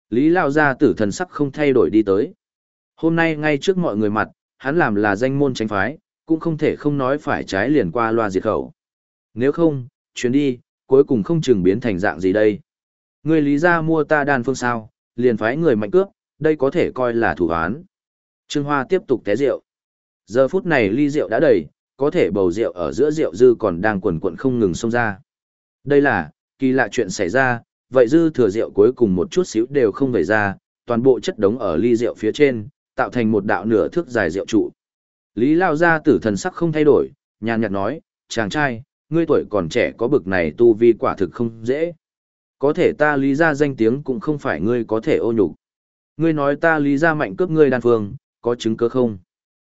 Lý Lao gia tử thần sắc không thay đổi đi tới. Hôm nay ngay trước mọi người mặt, hắn làm là danh môn tránh phái, cũng không thể không nói phải trái liền qua loa diệt khẩu. Nếu không, chuyến đi, cuối cùng không chừng biến thành dạng gì đây. Người lý gia mua ta đàn phương sao, liền phái người mạnh cướp, đây có thể coi là thủ án. Trương Hoa tiếp tục té rượu. Giờ phút này ly rượu đã đầy, có thể bầu rượu ở giữa rượu dư còn đang quần quận không ngừng xông ra. Đây là, kỳ lạ chuyện xảy ra, vậy dư thừa rượu cuối cùng một chút xíu đều không vẩy ra, toàn bộ chất đống ở ly rượu phía trên, tạo thành một đạo nửa thước dài rượu trụ. Lý Lao gia tử thần sắc không thay đổi, nhàn nhạt nói, chàng trai, ngươi tuổi còn trẻ có bực này tu vi quả thực không dễ. Có thể ta lý ra danh tiếng cũng không phải ngươi có thể ô nhục. Ngươi nói ta lý ra mạnh cướp ngươi đan phương, có chứng cứ không?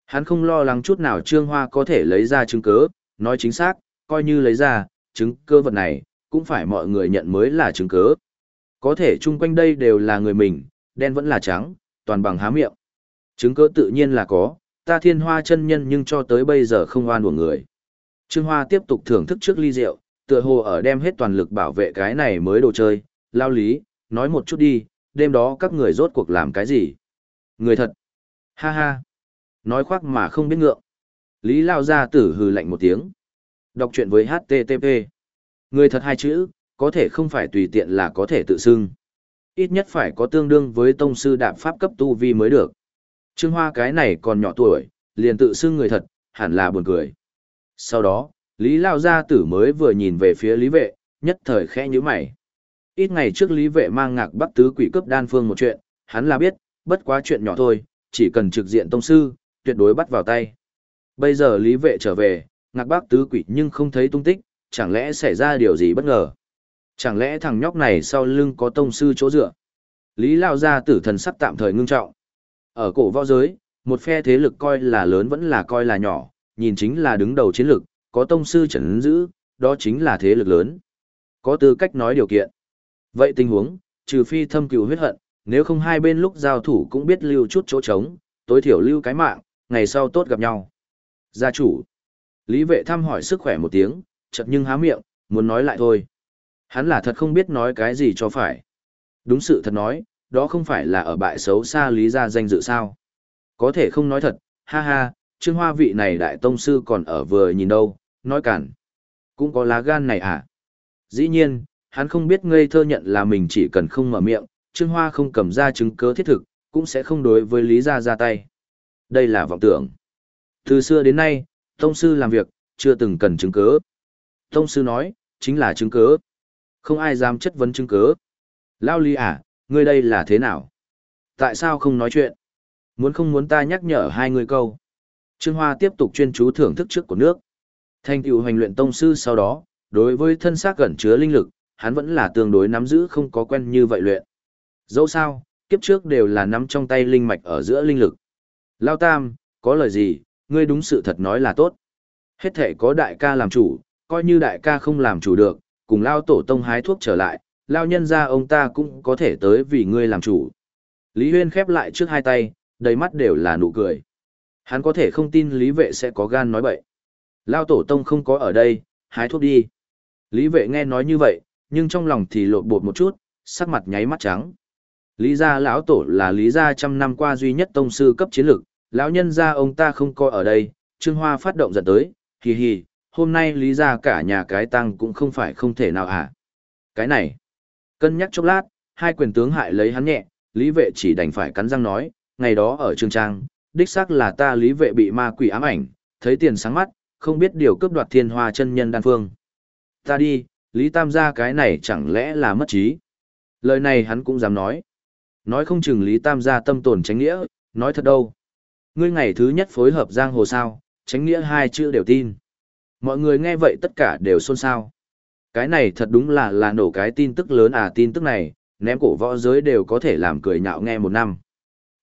Hắn không lo lắng chút nào Trương Hoa có thể lấy ra chứng cứ, nói chính xác, coi như lấy ra, chứng cứ vật này, cũng phải mọi người nhận mới là chứng cứ. Có thể chung quanh đây đều là người mình, đen vẫn là trắng, toàn bằng há miệng. Chứng cứ tự nhiên là có, ta thiên hoa chân nhân nhưng cho tới bây giờ không oan của người. Trương Hoa tiếp tục thưởng thức trước ly rượu, tựa hồ ở đem hết toàn lực bảo vệ cái này mới đồ chơi, lao lý, nói một chút đi, đêm đó các người rốt cuộc làm cái gì? Người thật. Ha ha. Nói khoác mà không biết ngượng. Lý lao ra tử hừ lạnh một tiếng. Đọc chuyện với HTTP. Người thật hai chữ, có thể không phải tùy tiện là có thể tự xưng. Ít nhất phải có tương đương với tông sư đạp pháp cấp tu vi mới được. Trương Hoa cái này còn nhỏ tuổi, liền tự xưng người thật, hẳn là buồn cười. Sau đó, Lý Lao Gia Tử mới vừa nhìn về phía Lý Vệ, nhất thời khẽ như mày. Ít ngày trước Lý Vệ mang ngạc bắt tứ quỷ cấp đan phương một chuyện, hắn là biết, bất quá chuyện nhỏ thôi, chỉ cần trực diện tông sư, tuyệt đối bắt vào tay. Bây giờ Lý Vệ trở về, ngạc bác tứ quỷ nhưng không thấy tung tích, chẳng lẽ xảy ra điều gì bất ngờ. Chẳng lẽ thằng nhóc này sau lưng có tông sư chỗ dựa? Lý Lao Gia Tử thần sắc tạm thời ngưng trọng. Ở cổ võ giới, một phe thế lực coi là lớn vẫn là coi là nhỏ, nhìn chính là đứng đầu chiến lực, có tông sư trấn giữ, đó chính là thế lực lớn. Có tư cách nói điều kiện. Vậy tình huống, trừ phi thâm cừu huyết hận, nếu không hai bên lúc giao thủ cũng biết lưu chút chỗ trống, tối thiểu lưu cái mạng, ngày sau tốt gặp nhau. Gia chủ. Lý vệ thăm hỏi sức khỏe một tiếng, chật nhưng há miệng, muốn nói lại thôi. Hắn là thật không biết nói cái gì cho phải. Đúng sự thật nói, đó không phải là ở bại xấu xa lý gia danh dự sao. Có thể không nói thật, ha ha, trương hoa vị này đại tông sư còn ở vừa nhìn đâu, nói cản. Cũng có lá gan này à? Dĩ nhiên, hắn không biết ngây thơ nhận là mình chỉ cần không mở miệng, trương hoa không cầm ra chứng cớ thiết thực, cũng sẽ không đối với lý gia ra tay. Đây là vọng tưởng. Từ xưa đến nay, tông sư làm việc, chưa từng cần chứng cớ. Tông sư nói, chính là chứng cớ. Không ai dám chất vấn chứng cớ. Lao lý à, ngươi đây là thế nào? Tại sao không nói chuyện? Muốn không muốn ta nhắc nhở hai người câu. Trương Hoa tiếp tục chuyên chú thưởng thức trước của nước. Thành tựu hành luyện tông sư sau đó, đối với thân xác gần chứa linh lực, hắn vẫn là tương đối nắm giữ không có quen như vậy luyện. Dẫu sao, kiếp trước đều là nắm trong tay linh mạch ở giữa linh lực. Lao Tam, có lời gì, ngươi đúng sự thật nói là tốt. Hết thể có đại ca làm chủ, coi như đại ca không làm chủ được, cùng Lao Tổ Tông hái thuốc trở lại, Lao nhân ra ông ta cũng có thể tới vì ngươi làm chủ. Lý Huyên khép lại trước hai tay, đầy mắt đều là nụ cười. Hắn có thể không tin Lý Vệ sẽ có gan nói bậy. Lao Tổ Tông không có ở đây, hái thuốc đi. Lý Vệ nghe nói như vậy, nhưng trong lòng thì lộn bột một chút, sắc mặt nháy mắt trắng. Lý gia lão tổ là lý gia trăm năm qua duy nhất tông sư cấp chiến lực, lão nhân gia ông ta không coi ở đây, Trương Hoa phát động giận tới, hì hì, hôm nay lý gia cả nhà cái tăng cũng không phải không thể nào hả. Cái này, cân nhắc chốc lát, hai quyền tướng hại lấy hắn nhẹ, lý vệ chỉ đành phải cắn răng nói, ngày đó ở trường Trang, đích xác là ta lý vệ bị ma quỷ ám ảnh, thấy tiền sáng mắt, không biết điều cướp đoạt thiên hoa chân nhân đan phương. Ta đi, lý tam gia cái này chẳng lẽ là mất trí. Lời này hắn cũng dám nói. Nói không chừng Lý Tam gia tâm tồn tránh nghĩa, nói thật đâu. Ngươi ngày thứ nhất phối hợp giang hồ sao, tránh nghĩa hai chữ đều tin. Mọi người nghe vậy tất cả đều xôn xao. Cái này thật đúng là là nổ cái tin tức lớn à tin tức này, ném cổ võ giới đều có thể làm cười nhạo nghe một năm.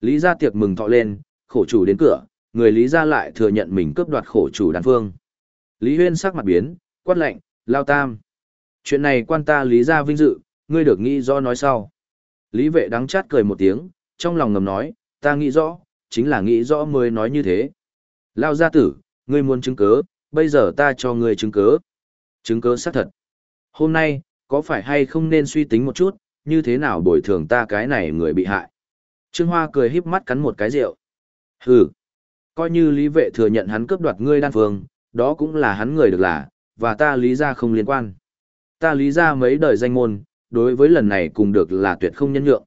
Lý gia tiệc mừng thọ lên, khổ chủ đến cửa, người Lý gia lại thừa nhận mình cướp đoạt khổ chủ đàn phương. Lý Huyên sắc mặt biến, quát lệnh, lao tam. Chuyện này quan ta Lý gia vinh dự, ngươi được nghĩ do nói sau. Lý vệ đắng chát cười một tiếng, trong lòng ngầm nói, ta nghĩ rõ, chính là nghĩ rõ mới nói như thế. Lao gia tử, ngươi muốn chứng cớ, bây giờ ta cho ngươi chứng cớ. Chứng cớ xác thật. Hôm nay, có phải hay không nên suy tính một chút, như thế nào bồi thường ta cái này người bị hại. Trương Hoa cười híp mắt cắn một cái rượu. Hừ, coi như lý vệ thừa nhận hắn cướp đoạt ngươi đan phương, đó cũng là hắn người được là, và ta lý ra không liên quan. Ta lý ra mấy đời danh môn, đối với lần này cùng được là tuyệt không nhân nhượng.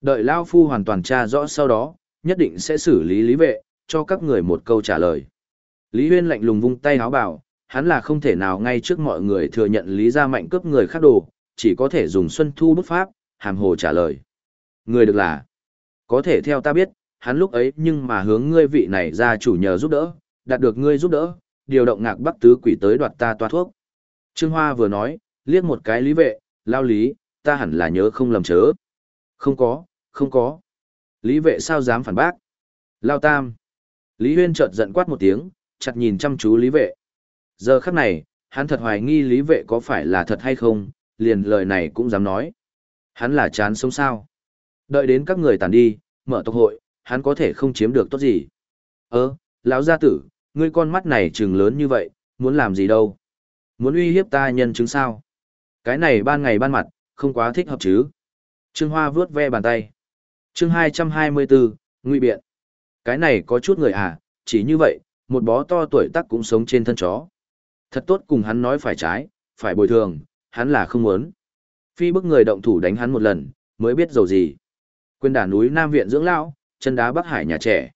Đợi Lao Phu hoàn toàn tra rõ sau đó, nhất định sẽ xử lý lý vệ, cho các người một câu trả lời. Lý Huyên lạnh lùng vung tay háo bảo, hắn là không thể nào ngay trước mọi người thừa nhận lý gia mạnh cướp người khác đồ, chỉ có thể dùng xuân thu bút pháp, hàm hồ trả lời. Người được là, có thể theo ta biết, hắn lúc ấy nhưng mà hướng ngươi vị này ra chủ nhờ giúp đỡ, đạt được ngươi giúp đỡ, điều động ngạc bắc tứ quỷ tới đoạt ta toa thuốc. Trương Hoa vừa nói, liếc một cái lý vệ, lao lý, ta hẳn là nhớ không lầm chớ. Không có, không có. Lý vệ sao dám phản bác? Lao tam. Lý huyên chợt giận quát một tiếng, chặt nhìn chăm chú lý vệ. Giờ khắc này, hắn thật hoài nghi lý vệ có phải là thật hay không, liền lời này cũng dám nói. Hắn là chán sống sao. Đợi đến các người tàn đi, mở tộc hội, hắn có thể không chiếm được tốt gì. Ơ, lão gia tử, ngươi con mắt này trừng lớn như vậy, muốn làm gì đâu? Muốn uy hiếp ta nhân chứng sao? Cái này ban ngày ban mặt, không quá thích hợp chứ. Trương Hoa vướt ve bàn tay. chương 224, Nguy biện. Cái này có chút người à, chỉ như vậy, một bó to tuổi tác cũng sống trên thân chó. Thật tốt cùng hắn nói phải trái, phải bồi thường, hắn là không muốn. Phi bức người động thủ đánh hắn một lần, mới biết dầu gì. quên đả núi Nam Viện dưỡng lão, chân đá Bắc Hải nhà trẻ.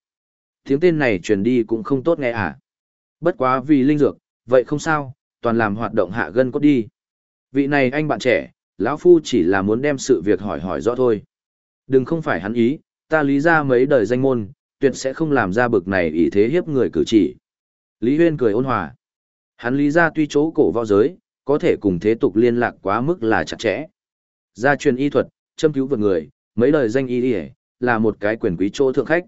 Tiếng tên này truyền đi cũng không tốt nghe à. Bất quá vì linh dược, vậy không sao, toàn làm hoạt động hạ gân cốt đi. Vị này anh bạn trẻ, lão phu chỉ là muốn đem sự việc hỏi hỏi rõ thôi. Đừng không phải hắn ý, ta lý ra mấy đời danh môn, tuyệt sẽ không làm ra bực này ý thế hiếp người cử chỉ. Lý Huyên cười ôn hòa. Hắn lý ra tuy chỗ cổ võ giới, có thể cùng thế tục liên lạc quá mức là chặt chẽ. Gia truyền y thuật, châm cứu vượt người, mấy lời danh y y là một cái quyền quý chỗ thượng khách.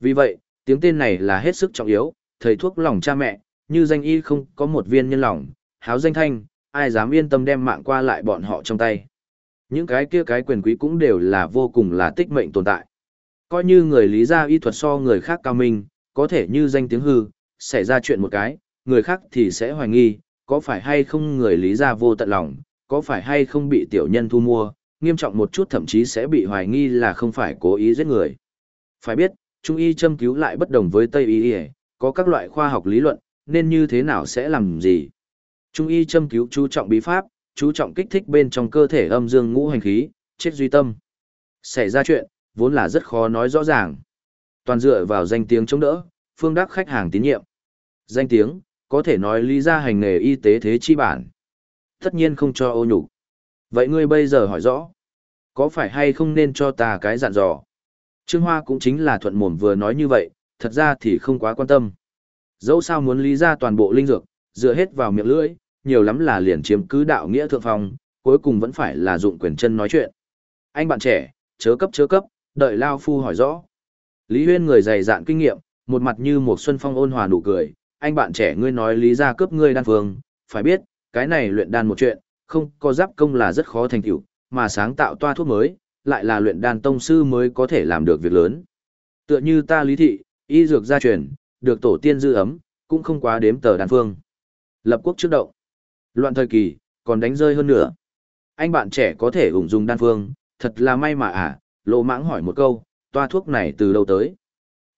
Vì vậy, tiếng tên này là hết sức trọng yếu, thầy thuốc lòng cha mẹ, như danh y không có một viên nhân lòng, háo danh thanh, ai dám yên tâm đem mạng qua lại bọn họ trong tay. Những cái kia cái quyền quý cũng đều là vô cùng là tích mệnh tồn tại. Coi như người lý gia y thuật so người khác cao minh, có thể như danh tiếng hư, xảy ra chuyện một cái, người khác thì sẽ hoài nghi, có phải hay không người lý gia vô tận lòng, có phải hay không bị tiểu nhân thu mua, nghiêm trọng một chút thậm chí sẽ bị hoài nghi là không phải cố ý giết người. Phải biết, Trung y châm cứu lại bất đồng với Tây y, có các loại khoa học lý luận, nên như thế nào sẽ làm gì. Trung y châm cứu chú trọng bí pháp, chú trọng kích thích bên trong cơ thể âm dương ngũ hành khí, chết duy tâm. Xảy ra chuyện, vốn là rất khó nói rõ ràng. Toàn dựa vào danh tiếng chống đỡ, phương đắc khách hàng tín nhiệm. Danh tiếng, có thể nói lý ra hành nghề y tế thế chi bản. Tất nhiên không cho ô nhục. Vậy ngươi bây giờ hỏi rõ, có phải hay không nên cho ta cái dặn dò? Trương Hoa cũng chính là thuận mồm vừa nói như vậy, thật ra thì không quá quan tâm. Dẫu sao muốn lý ra toàn bộ linh dược, dựa hết vào miệng lưỡi, nhiều lắm là liền chiếm cứ đạo nghĩa thượng phong, cuối cùng vẫn phải là dụng quyền chân nói chuyện. Anh bạn trẻ, chớ cấp chớ cấp, đợi Lao Phu hỏi rõ. Lý Huyên người dày dạn kinh nghiệm, một mặt như một xuân phong ôn hòa nụ cười, anh bạn trẻ ngươi nói lý ra cướp ngươi đan phương, phải biết, cái này luyện đan một chuyện, không có giáp công là rất khó thành tựu, mà sáng tạo toa thuốc mới, lại là luyện đan tông sư mới có thể làm được việc lớn. Tựa như ta lý thị, y dược gia truyền, được tổ tiên dư ấm, cũng không quá đếm tờ đan phương. Lập quốc trước động. Loạn thời kỳ, còn đánh rơi hơn nữa. Anh bạn trẻ có thể ủng dùng đan phương, thật là may mà à, lộ mãng hỏi một câu, toa thuốc này từ đâu tới.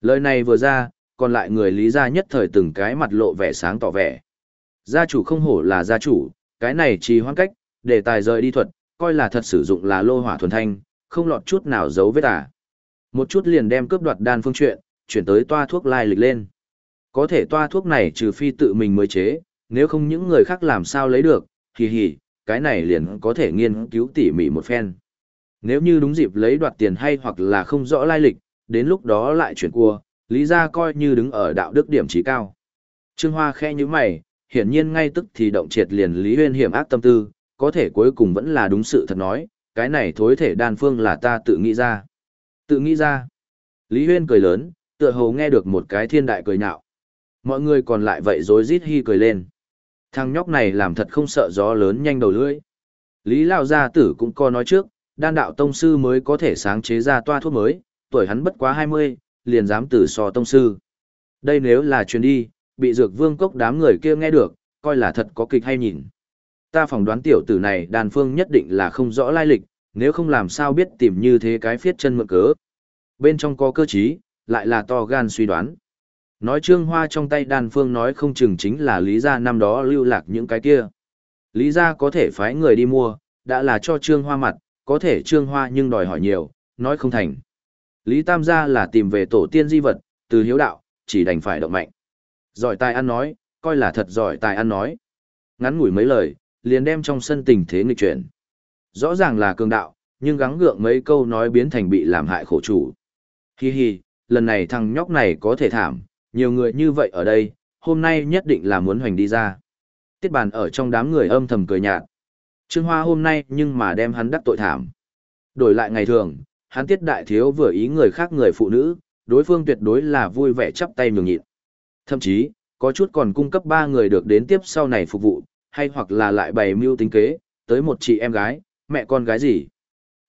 Lời này vừa ra, còn lại người lý gia nhất thời từng cái mặt lộ vẻ sáng tỏ vẻ. Gia chủ không hổ là gia chủ, cái này chỉ hoãn cách, để tài rời đi thuật, coi là thật sử dụng là lô hỏa thuần thanh, không lọt chút nào giấu vết à. Một chút liền đem cướp đoạt đan phương chuyện, chuyển tới toa thuốc lai lịch lên. Có thể toa thuốc này trừ phi tự mình mới chế, nếu không những người khác làm sao lấy được, hì hì, cái này liền có thể nghiên cứu tỉ mỉ một phen. Nếu như đúng dịp lấy đoạt tiền hay hoặc là không rõ lai lịch, đến lúc đó lại chuyển cua, lý ra coi như đứng ở đạo đức điểm trí cao. Trương Hoa khẽ như mày, hiển nhiên ngay tức thì động triệt liền Lý Huyên hiểm ác tâm tư, có thể cuối cùng vẫn là đúng sự thật nói, cái này thối thể đan phương là ta tự nghĩ ra. Tự nghĩ ra. Lý Huyên cười lớn, tựa hồ nghe được một cái thiên đại cười nhạo. Mọi người còn lại vậy rối rít hi cười lên. Thằng nhóc này làm thật không sợ gió lớn nhanh đầu lưỡi. Lý Lao Gia Tử cũng có nói trước, đan đạo tông sư mới có thể sáng chế ra toa thuốc mới, tuổi hắn bất quá 20, liền dám tử so tông sư. Đây nếu là chuyến đi, bị dược vương cốc đám người kia nghe được, coi là thật có kịch hay nhìn. Ta phỏng đoán tiểu tử này đàn phương nhất định là không rõ lai lịch, nếu không làm sao biết tìm như thế cái phiết chân mượn cớ. Bên trong có cơ trí, lại là to gan suy đoán. Nói trương hoa trong tay đàn phương nói không chừng chính là lý gia năm đó lưu lạc những cái kia. Lý gia có thể phái người đi mua, đã là cho trương hoa mặt, có thể trương hoa nhưng đòi hỏi nhiều, nói không thành. Lý Tam gia là tìm về tổ tiên di vật, từ hiếu đạo, chỉ đành phải động mạnh. Giỏi tài ăn nói, coi là thật giỏi tài ăn nói. Ngắn ngủi mấy lời, liền đem trong sân tình thế nghịch chuyển. Rõ ràng là cường đạo, nhưng gắng gượng mấy câu nói biến thành bị làm hại khổ chủ. Hi hi, lần này thằng nhóc này có thể thảm, nhiều người như vậy ở đây, hôm nay nhất định là muốn hoành đi ra. Tiết bàn ở trong đám người âm thầm cười nhạt. Trương Hoa hôm nay nhưng mà đem hắn đắc tội thảm. Đổi lại ngày thường, hắn tiết đại thiếu vừa ý người khác người phụ nữ, đối phương tuyệt đối là vui vẻ chắp tay nhường nhịn. Thậm chí, có chút còn cung cấp ba người được đến tiếp sau này phục vụ, hay hoặc là lại bày mưu tính kế, tới một chị em gái, mẹ con gái gì.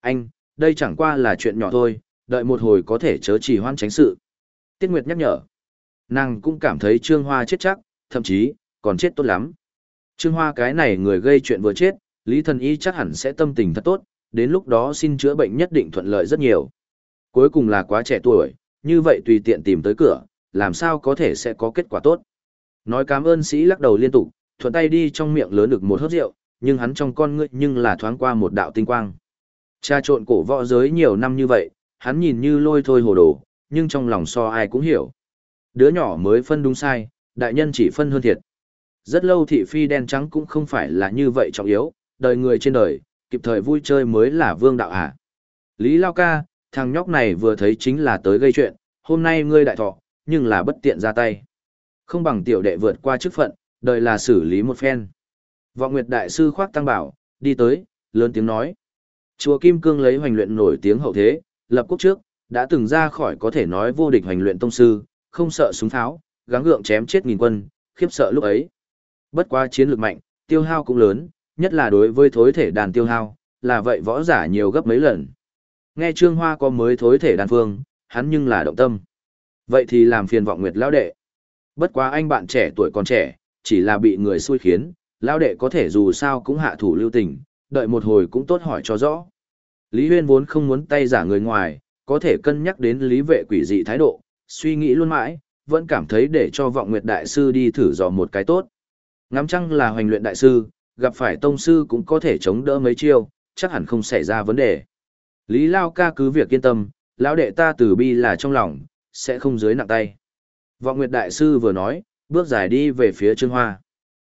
Anh, đây chẳng qua là chuyện nhỏ thôi, đợi một hồi có thể chớ chỉ hoan tránh sự. Tiết Nguyệt nhắc nhở. Nàng cũng cảm thấy Trương Hoa chết chắc, thậm chí, còn chết tốt lắm. Trương Hoa cái này người gây chuyện vừa chết, Lý Thần Y chắc hẳn sẽ tâm tình thật tốt, đến lúc đó xin chữa bệnh nhất định thuận lợi rất nhiều. Cuối cùng là quá trẻ tuổi, như vậy tùy tiện tìm tới cửa, làm sao có thể sẽ có kết quả tốt. Nói cảm ơn sĩ lắc đầu liên tục, thuận tay đi trong miệng lớn được một hớp rượu, nhưng hắn trong con ngươi nhưng là thoáng qua một đạo tinh quang. Cha trộn cổ võ giới nhiều năm như vậy, hắn nhìn như lôi thôi hồ đồ, nhưng trong lòng so ai cũng hiểu. Đứa nhỏ mới phân đúng sai, đại nhân chỉ phân hơn thiệt. Rất lâu thị phi đen trắng cũng không phải là như vậy trọng yếu, đời người trên đời, kịp thời vui chơi mới là vương đạo hả. Lý Lao ca, thằng nhóc này vừa thấy chính là tới gây chuyện, hôm nay ngươi đại thọ, nhưng là bất tiện ra tay. Không bằng tiểu đệ vượt qua chức phận, đời là xử lý một phen. Vọng Nguyệt Đại Sư khoác tăng bảo, đi tới, lớn tiếng nói. Chùa Kim Cương lấy hoành luyện nổi tiếng hậu thế, lập quốc trước, đã từng ra khỏi có thể nói vô địch hoành luyện tông sư, không sợ súng tháo, gắng gượng chém chết nghìn quân, khiếp sợ lúc ấy. Bất quá chiến lược mạnh, tiêu hao cũng lớn, nhất là đối với thối thể đàn tiêu hao, là vậy võ giả nhiều gấp mấy lần. Nghe Trương Hoa có mới thối thể đàn phương, hắn nhưng là động tâm. Vậy thì làm phiền vọng nguyệt lão đệ. Bất quá anh bạn trẻ tuổi còn trẻ, chỉ là bị người xui khiến, lão đệ có thể dù sao cũng hạ thủ lưu tình, đợi một hồi cũng tốt hỏi cho rõ. Lý Huyên vốn không muốn tay giả người ngoài, có thể cân nhắc đến lý vệ quỷ dị thái độ, suy nghĩ luôn mãi, vẫn cảm thấy để cho vọng nguyệt đại sư đi thử dò một cái tốt. Ngắm chăng là hoành luyện đại sư, gặp phải tông sư cũng có thể chống đỡ mấy chiêu, chắc hẳn không xảy ra vấn đề. Lý Lao ca cứ việc yên tâm, lão đệ ta từ bi là trong lòng, sẽ không dưới nặng tay. Vọng Nguyệt Đại Sư vừa nói, bước dài đi về phía Trương Hoa.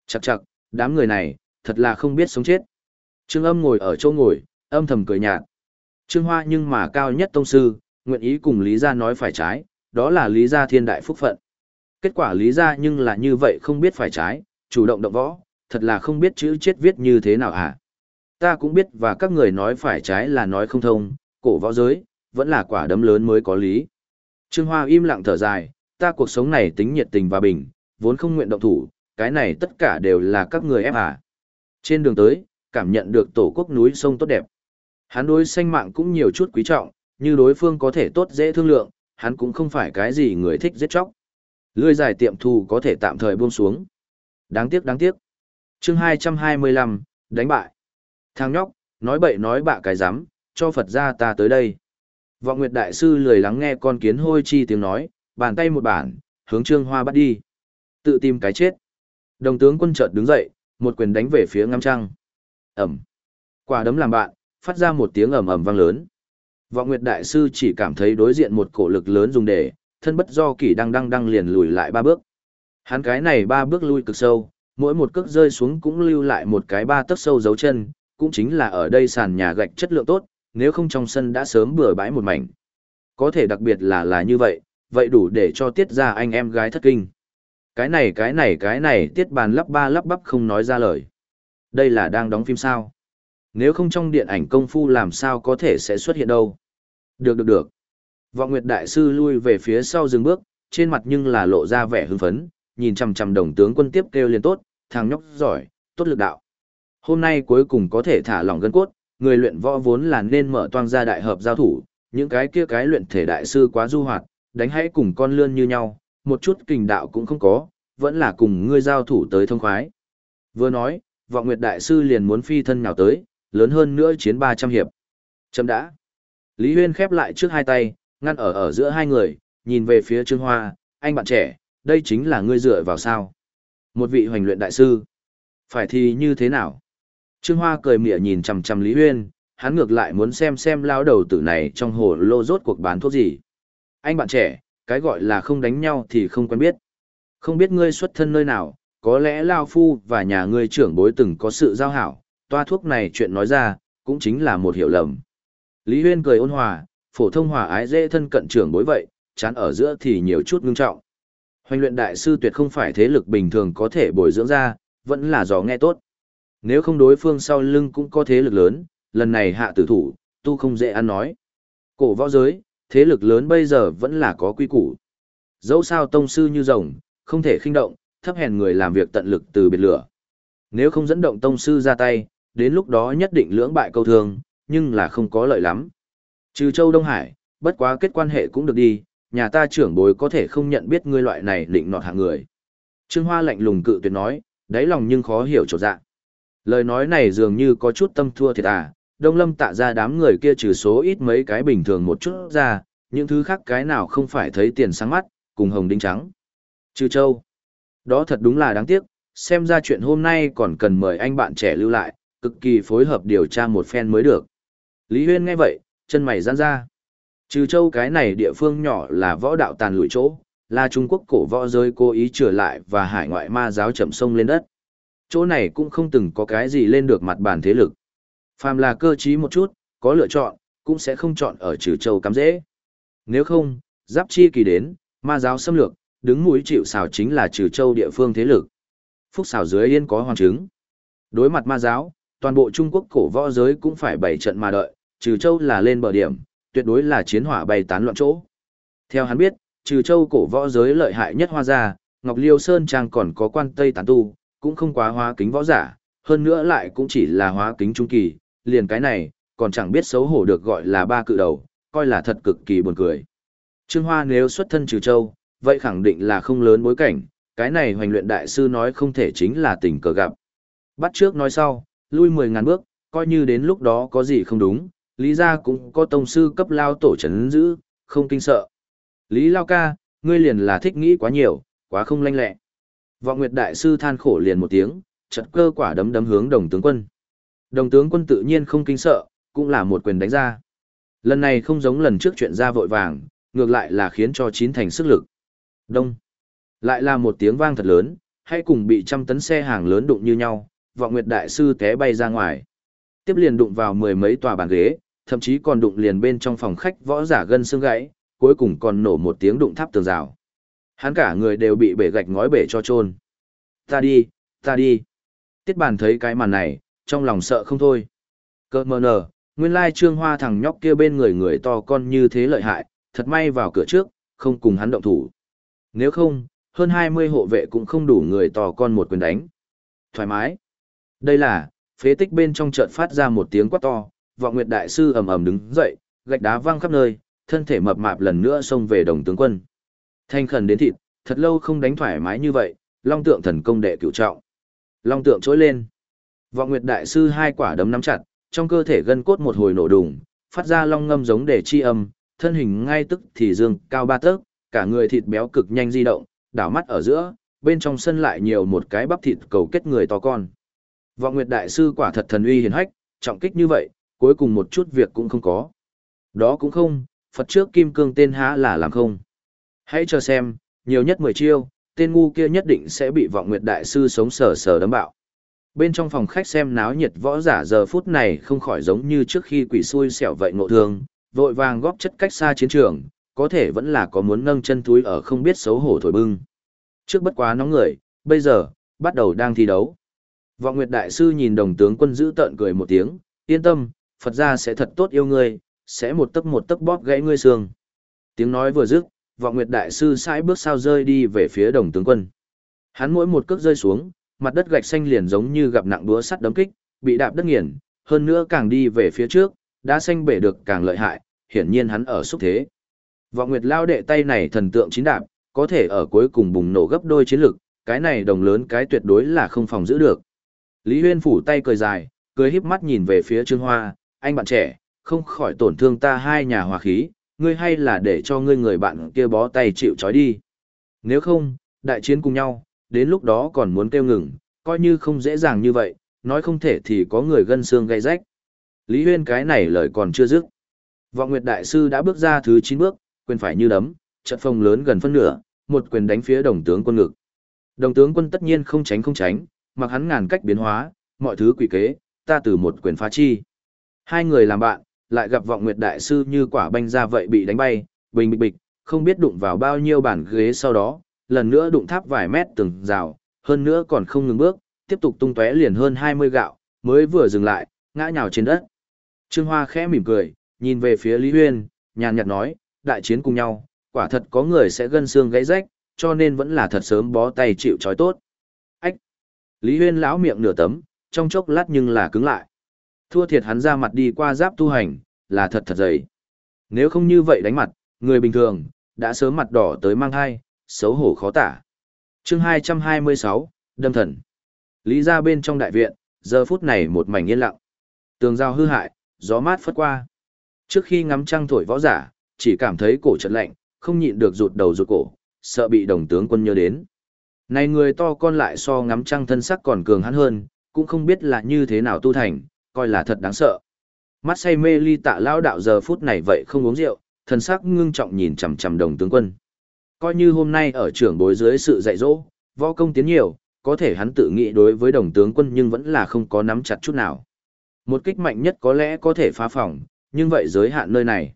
Chặt chặt, đám người này, thật là không biết sống chết. Trương âm ngồi ở chỗ ngồi, âm thầm cười nhạt. Trương Hoa nhưng mà cao nhất tông sư, nguyện ý cùng Lý Gia nói phải trái, đó là Lý Gia thiên đại phúc phận. Kết quả Lý Gia nhưng là như vậy không biết phải trái, chủ động động võ, thật là không biết chữ chết viết như thế nào hả? Ta cũng biết và các người nói phải trái là nói không thông, cổ võ giới, vẫn là quả đấm lớn mới có lý. Trương Hoa im lặng thở dài, ta cuộc sống này tính nhiệt tình và bình, vốn không nguyện động thủ, cái này tất cả đều là các người ép à. Trên đường tới, cảm nhận được tổ quốc núi sông tốt đẹp. Hắn đối sanh mạng cũng nhiều chút quý trọng, như đối phương có thể tốt dễ thương lượng, hắn cũng không phải cái gì người thích giết chóc. Lươi dài tiệm thù có thể tạm thời buông xuống. Đáng tiếc đáng tiếc chương 225, đánh bại. Thằng nhóc, nói bậy nói bạ cái rắm cho Phật ra ta tới đây. Vọng Nguyệt Đại Sư lười lắng nghe con kiến hôi chi tiếng nói, bàn tay một bản, hướng Trương Hoa bắt đi. Tự tìm cái chết. Đồng tướng quân chợt đứng dậy, một quyền đánh về phía ngắm trăng. Ẩm. Quả đấm làm bạn, phát ra một tiếng ầm ầm vang lớn. Vọng Nguyệt Đại Sư chỉ cảm thấy đối diện một cổ lực lớn dùng để, thân bất do kỷ đang đang đang liền lùi lại ba bước. Hắn cái này ba bước lui cực sâu, mỗi một cước rơi xuống cũng lưu lại một cái ba tấc sâu dấu chân, cũng chính là ở đây sàn nhà gạch chất lượng tốt, nếu không trong sân đã sớm bừa bãi một mảnh. Có thể đặc biệt là là như vậy, vậy đủ để cho tiết ra anh em gái thất kinh. Cái này cái này cái này tiết bàn lắp ba lắp bắp không nói ra lời. Đây là đang đóng phim sao? Nếu không trong điện ảnh công phu làm sao có thể sẽ xuất hiện đâu? Được được được. Vọng Nguyệt Đại Sư lui về phía sau dừng bước, trên mặt nhưng là lộ ra vẻ hưng phấn, nhìn chằm chằm đồng tướng quân tiếp kêu liền tốt, thằng nhóc giỏi, tốt lực đạo. Hôm nay cuối cùng có thể thả lỏng gân cốt, người luyện võ vốn là nên mở toang ra đại hợp giao thủ, những cái kia cái luyện thể đại sư quá du hoạt, đánh hãy cùng con lươn như nhau, một chút kình đạo cũng không có, vẫn là cùng ngươi giao thủ tới thông khoái. Vừa nói, vọng nguyệt đại sư liền muốn phi thân nhào tới, lớn hơn nữa chiến 300 hiệp. Chấm đã. Lý Huyên khép lại trước hai tay, ngăn ở ở giữa hai người, nhìn về phía Trương Hoa, anh bạn trẻ, đây chính là ngươi dựa vào sao. Một vị hoành luyện đại sư. Phải thì như thế nào? Trương Hoa cười mỉa nhìn chằm chằm Lý Huyên, hắn ngược lại muốn xem xem lao đầu tử này trong hồ lô rốt cuộc bán thuốc gì. Anh bạn trẻ, cái gọi là không đánh nhau thì không quen biết. Không biết ngươi xuất thân nơi nào, có lẽ Lao Phu và nhà ngươi trưởng bối từng có sự giao hảo, toa thuốc này chuyện nói ra, cũng chính là một hiểu lầm. Lý Huyên cười ôn hòa, phổ thông hòa ái dễ thân cận trưởng bối vậy, chán ở giữa thì nhiều chút ngưng trọng. Hoành luyện đại sư tuyệt không phải thế lực bình thường có thể bồi dưỡng ra, vẫn là gió nghe tốt. Nếu không đối phương sau lưng cũng có thế lực lớn, lần này hạ tử thủ, tu không dễ ăn nói. Cổ võ giới, thế lực lớn bây giờ vẫn là có quy củ. Dẫu sao tông sư như rồng, không thể khinh động, thấp hèn người làm việc tận lực từ biệt lửa. Nếu không dẫn động tông sư ra tay, đến lúc đó nhất định lưỡng bại câu thường, nhưng là không có lợi lắm. Trừ châu Đông Hải, bất quá kết quan hệ cũng được đi, nhà ta trưởng bối có thể không nhận biết ngươi loại này định nọt hạng người. Trương Hoa lạnh lùng cự tuyệt nói, đáy lòng nhưng khó hiểu chỗ dạng. Lời nói này dường như có chút tâm thua thiệt à, đông lâm tạ ra đám người kia trừ số ít mấy cái bình thường một chút ra, những thứ khác cái nào không phải thấy tiền sáng mắt, cùng hồng đinh trắng. Trừ châu. Đó thật đúng là đáng tiếc, xem ra chuyện hôm nay còn cần mời anh bạn trẻ lưu lại, cực kỳ phối hợp điều tra một phen mới được. Lý Huyên nghe vậy, chân mày giãn ra. Trừ châu cái này địa phương nhỏ là võ đạo tàn lụi chỗ, là Trung Quốc cổ võ giới cố ý trở lại và hải ngoại ma giáo chậm sông lên đất. Chỗ này cũng không từng có cái gì lên được mặt bàn thế lực. Phàm là cơ trí một chút, có lựa chọn, cũng sẽ không chọn ở trừ châu cắm dễ. Nếu không, giáp chi kỳ đến, ma giáo xâm lược, đứng mũi chịu xào chính là trừ châu địa phương thế lực. Phúc xào dưới yên có hoàng chứng. Đối mặt ma giáo, toàn bộ Trung Quốc cổ võ giới cũng phải bảy trận mà đợi, trừ châu là lên bờ điểm, tuyệt đối là chiến hỏa bay tán loạn chỗ. Theo hắn biết, trừ châu cổ võ giới lợi hại nhất hoa gia, Ngọc Liêu Sơn Trang còn có quan Tây tán tu, cũng không quá hóa kính võ giả, hơn nữa lại cũng chỉ là hóa kính trung kỳ, liền cái này, còn chẳng biết xấu hổ được gọi là ba cự đầu, coi là thật cực kỳ buồn cười. Trương Hoa nếu xuất thân trừ châu, vậy khẳng định là không lớn bối cảnh, cái này hoành luyện đại sư nói không thể chính là tình cờ gặp. Bắt trước nói sau, lui mười ngàn bước, coi như đến lúc đó có gì không đúng, Lý gia cũng có tông sư cấp lao tổ chấn giữ, không kinh sợ. Lý Lao ca, ngươi liền là thích nghĩ quá nhiều, quá không lanh lẹ. Vọng Nguyệt đại sư than khổ liền một tiếng, chật cơ quả đấm đấm hướng đồng tướng quân. Đồng tướng quân tự nhiên không kinh sợ, cũng là một quyền đánh ra. Lần này không giống lần trước chuyện ra vội vàng, ngược lại là khiến cho chín thành sức lực. Đông. Lại là một tiếng vang thật lớn, hay cùng bị trăm tấn xe hàng lớn đụng như nhau, vọng nguyệt đại sư té bay ra ngoài. Tiếp liền đụng vào mười mấy tòa bàn ghế, thậm chí còn đụng liền bên trong phòng khách võ giả gân xương gãy, cuối cùng còn nổ một tiếng đụng tháp tường rào. Hắn cả người đều bị bể gạch ngói bể cho trôn. Ta đi, ta đi. Tiết bàn thấy cái màn này, trong lòng sợ không thôi. Cơ mờ nở, nguyên lai trương hoa thằng nhóc kia bên người người to con như thế lợi hại, thật may vào cửa trước, không cùng hắn động thủ. Nếu không, hơn 20 hộ vệ cũng không đủ người to con một quyền đánh. Thoải mái. Đây là, phế tích bên trong chợt phát ra một tiếng quát to, vọng nguyệt đại sư ầm ầm đứng dậy, gạch đá văng khắp nơi, thân thể mập mạp lần nữa xông về đồng tướng quân. Thanh khẩn đến thịt, thật lâu không đánh thoải mái như vậy, long tượng thần công đệ cửu trọng. Long tượng trỗi lên. Vọng nguyệt đại sư hai quả đấm nắm chặt, trong cơ thể gân cốt một hồi nổ đùng, phát ra long ngâm giống để chi âm, thân hình ngay tức thì dương cao ba tấc, cả người thịt béo cực nhanh di động, đảo mắt ở giữa, bên trong sân lại nhiều một cái bắp thịt cầu kết người to con. Vọng Nguyệt đại sư quả thật thần uy hiển hách, trọng kích như vậy, cuối cùng một chút việc cũng không có. Đó cũng không, Phật trước kim cương tên há là làm không. Hãy chờ xem, nhiều nhất 10 chiêu, tên ngu kia nhất định sẽ bị Vọng Nguyệt đại sư sống sờ sờ đấm bạo. Bên trong phòng khách xem náo nhiệt võ giả giờ phút này không khỏi giống như trước khi quỷ xui xẻo vậy ngộ thương, vội vàng góp chất cách xa chiến trường, có thể vẫn là có muốn nâng chân túi ở không biết xấu hổ thổi bưng. Trước bất quá nóng người, bây giờ, bắt đầu đang thi đấu. Vọng Nguyệt Đại Sư nhìn đồng tướng quân giữ tợn cười một tiếng, yên tâm, Phật gia sẽ thật tốt yêu ngươi, sẽ một tấc một tấc bóp gãy ngươi xương. Tiếng nói vừa dứt, Vọng Nguyệt Đại Sư sải bước sao rơi đi về phía đồng tướng quân. Hắn mỗi một cước rơi xuống, mặt đất gạch xanh liền giống như gặp nặng đúa sắt đấm kích, bị đạp đất nghiền, hơn nữa càng đi về phía trước, đá xanh bể được càng lợi hại, hiển nhiên hắn ở xúc thế. Vọng Nguyệt lao đệ tay này thần tượng chín đạp, có thể ở cuối cùng bùng nổ gấp đôi chiến lực, cái này đồng lớn cái tuyệt đối là không phòng giữ được. Lý Huyên phủ tay cười dài, cười híp mắt nhìn về phía Trương Hoa, anh bạn trẻ, không khỏi tổn thương ta hai nhà hòa khí, ngươi hay là để cho ngươi người bạn kia bó tay chịu trói đi. Nếu không, đại chiến cùng nhau, đến lúc đó còn muốn kêu ngừng, coi như không dễ dàng như vậy, nói không thể thì có người gân xương gây rách. Lý Huyên cái này lời còn chưa dứt. Vọng Nguyệt Đại Sư đã bước ra thứ 9 bước, quyền phải như đấm, trận phong lớn gần phân nửa, một quyền đánh phía đồng tướng quân ngực. Đồng tướng quân tất nhiên không tránh không tránh, mặc hắn ngàn cách biến hóa, mọi thứ quỷ kế, ta từ một quyền phá chi. Hai người làm bạn, lại gặp vọng nguyệt đại sư như quả banh ra vậy bị đánh bay, bình bịch bịch, không biết đụng vào bao nhiêu bản ghế sau đó, lần nữa đụng tháp vài mét từng rào, hơn nữa còn không ngừng bước, tiếp tục tung tóe liền hơn 20 gạo, mới vừa dừng lại, ngã nhào trên đất. Trương Hoa khẽ mỉm cười, nhìn về phía Lý Huyên, nhàn nhạt nói, đại chiến cùng nhau, quả thật có người sẽ gân xương gãy rách, cho nên vẫn là thật sớm bó tay chịu trói tốt. Ách! Lý Huyên lão miệng nửa tấm, trong chốc lát nhưng là cứng lại. Thua thiệt hắn ra mặt đi qua giáp tu hành, là thật thật dày. Nếu không như vậy đánh mặt, người bình thường, đã sớm mặt đỏ tới mang thai, xấu hổ khó tả. chương 226, Đâm Thần. Lý ra bên trong đại viện, giờ phút này một mảnh yên lặng. Tường giao hư hại, gió mát phất qua. Trước khi ngắm trăng thổi võ giả, chỉ cảm thấy cổ chật lạnh, không nhịn được rụt đầu rụt cổ, sợ bị đồng tướng quân nhớ đến. Này người to con lại so ngắm trăng thân sắc còn cường hắn hơn, cũng không biết là như thế nào tu thành, coi là thật đáng sợ. Mắt say mê ly tạ lao đạo giờ phút này vậy không uống rượu, thần sắc ngưng trọng nhìn chằm chằm đồng tướng quân. Coi như hôm nay ở trưởng bối dưới sự dạy dỗ, võ công tiến nhiều, có thể hắn tự nghĩ đối với đồng tướng quân nhưng vẫn là không có nắm chặt chút nào. Một kích mạnh nhất có lẽ có thể phá phòng, nhưng vậy giới hạn nơi này.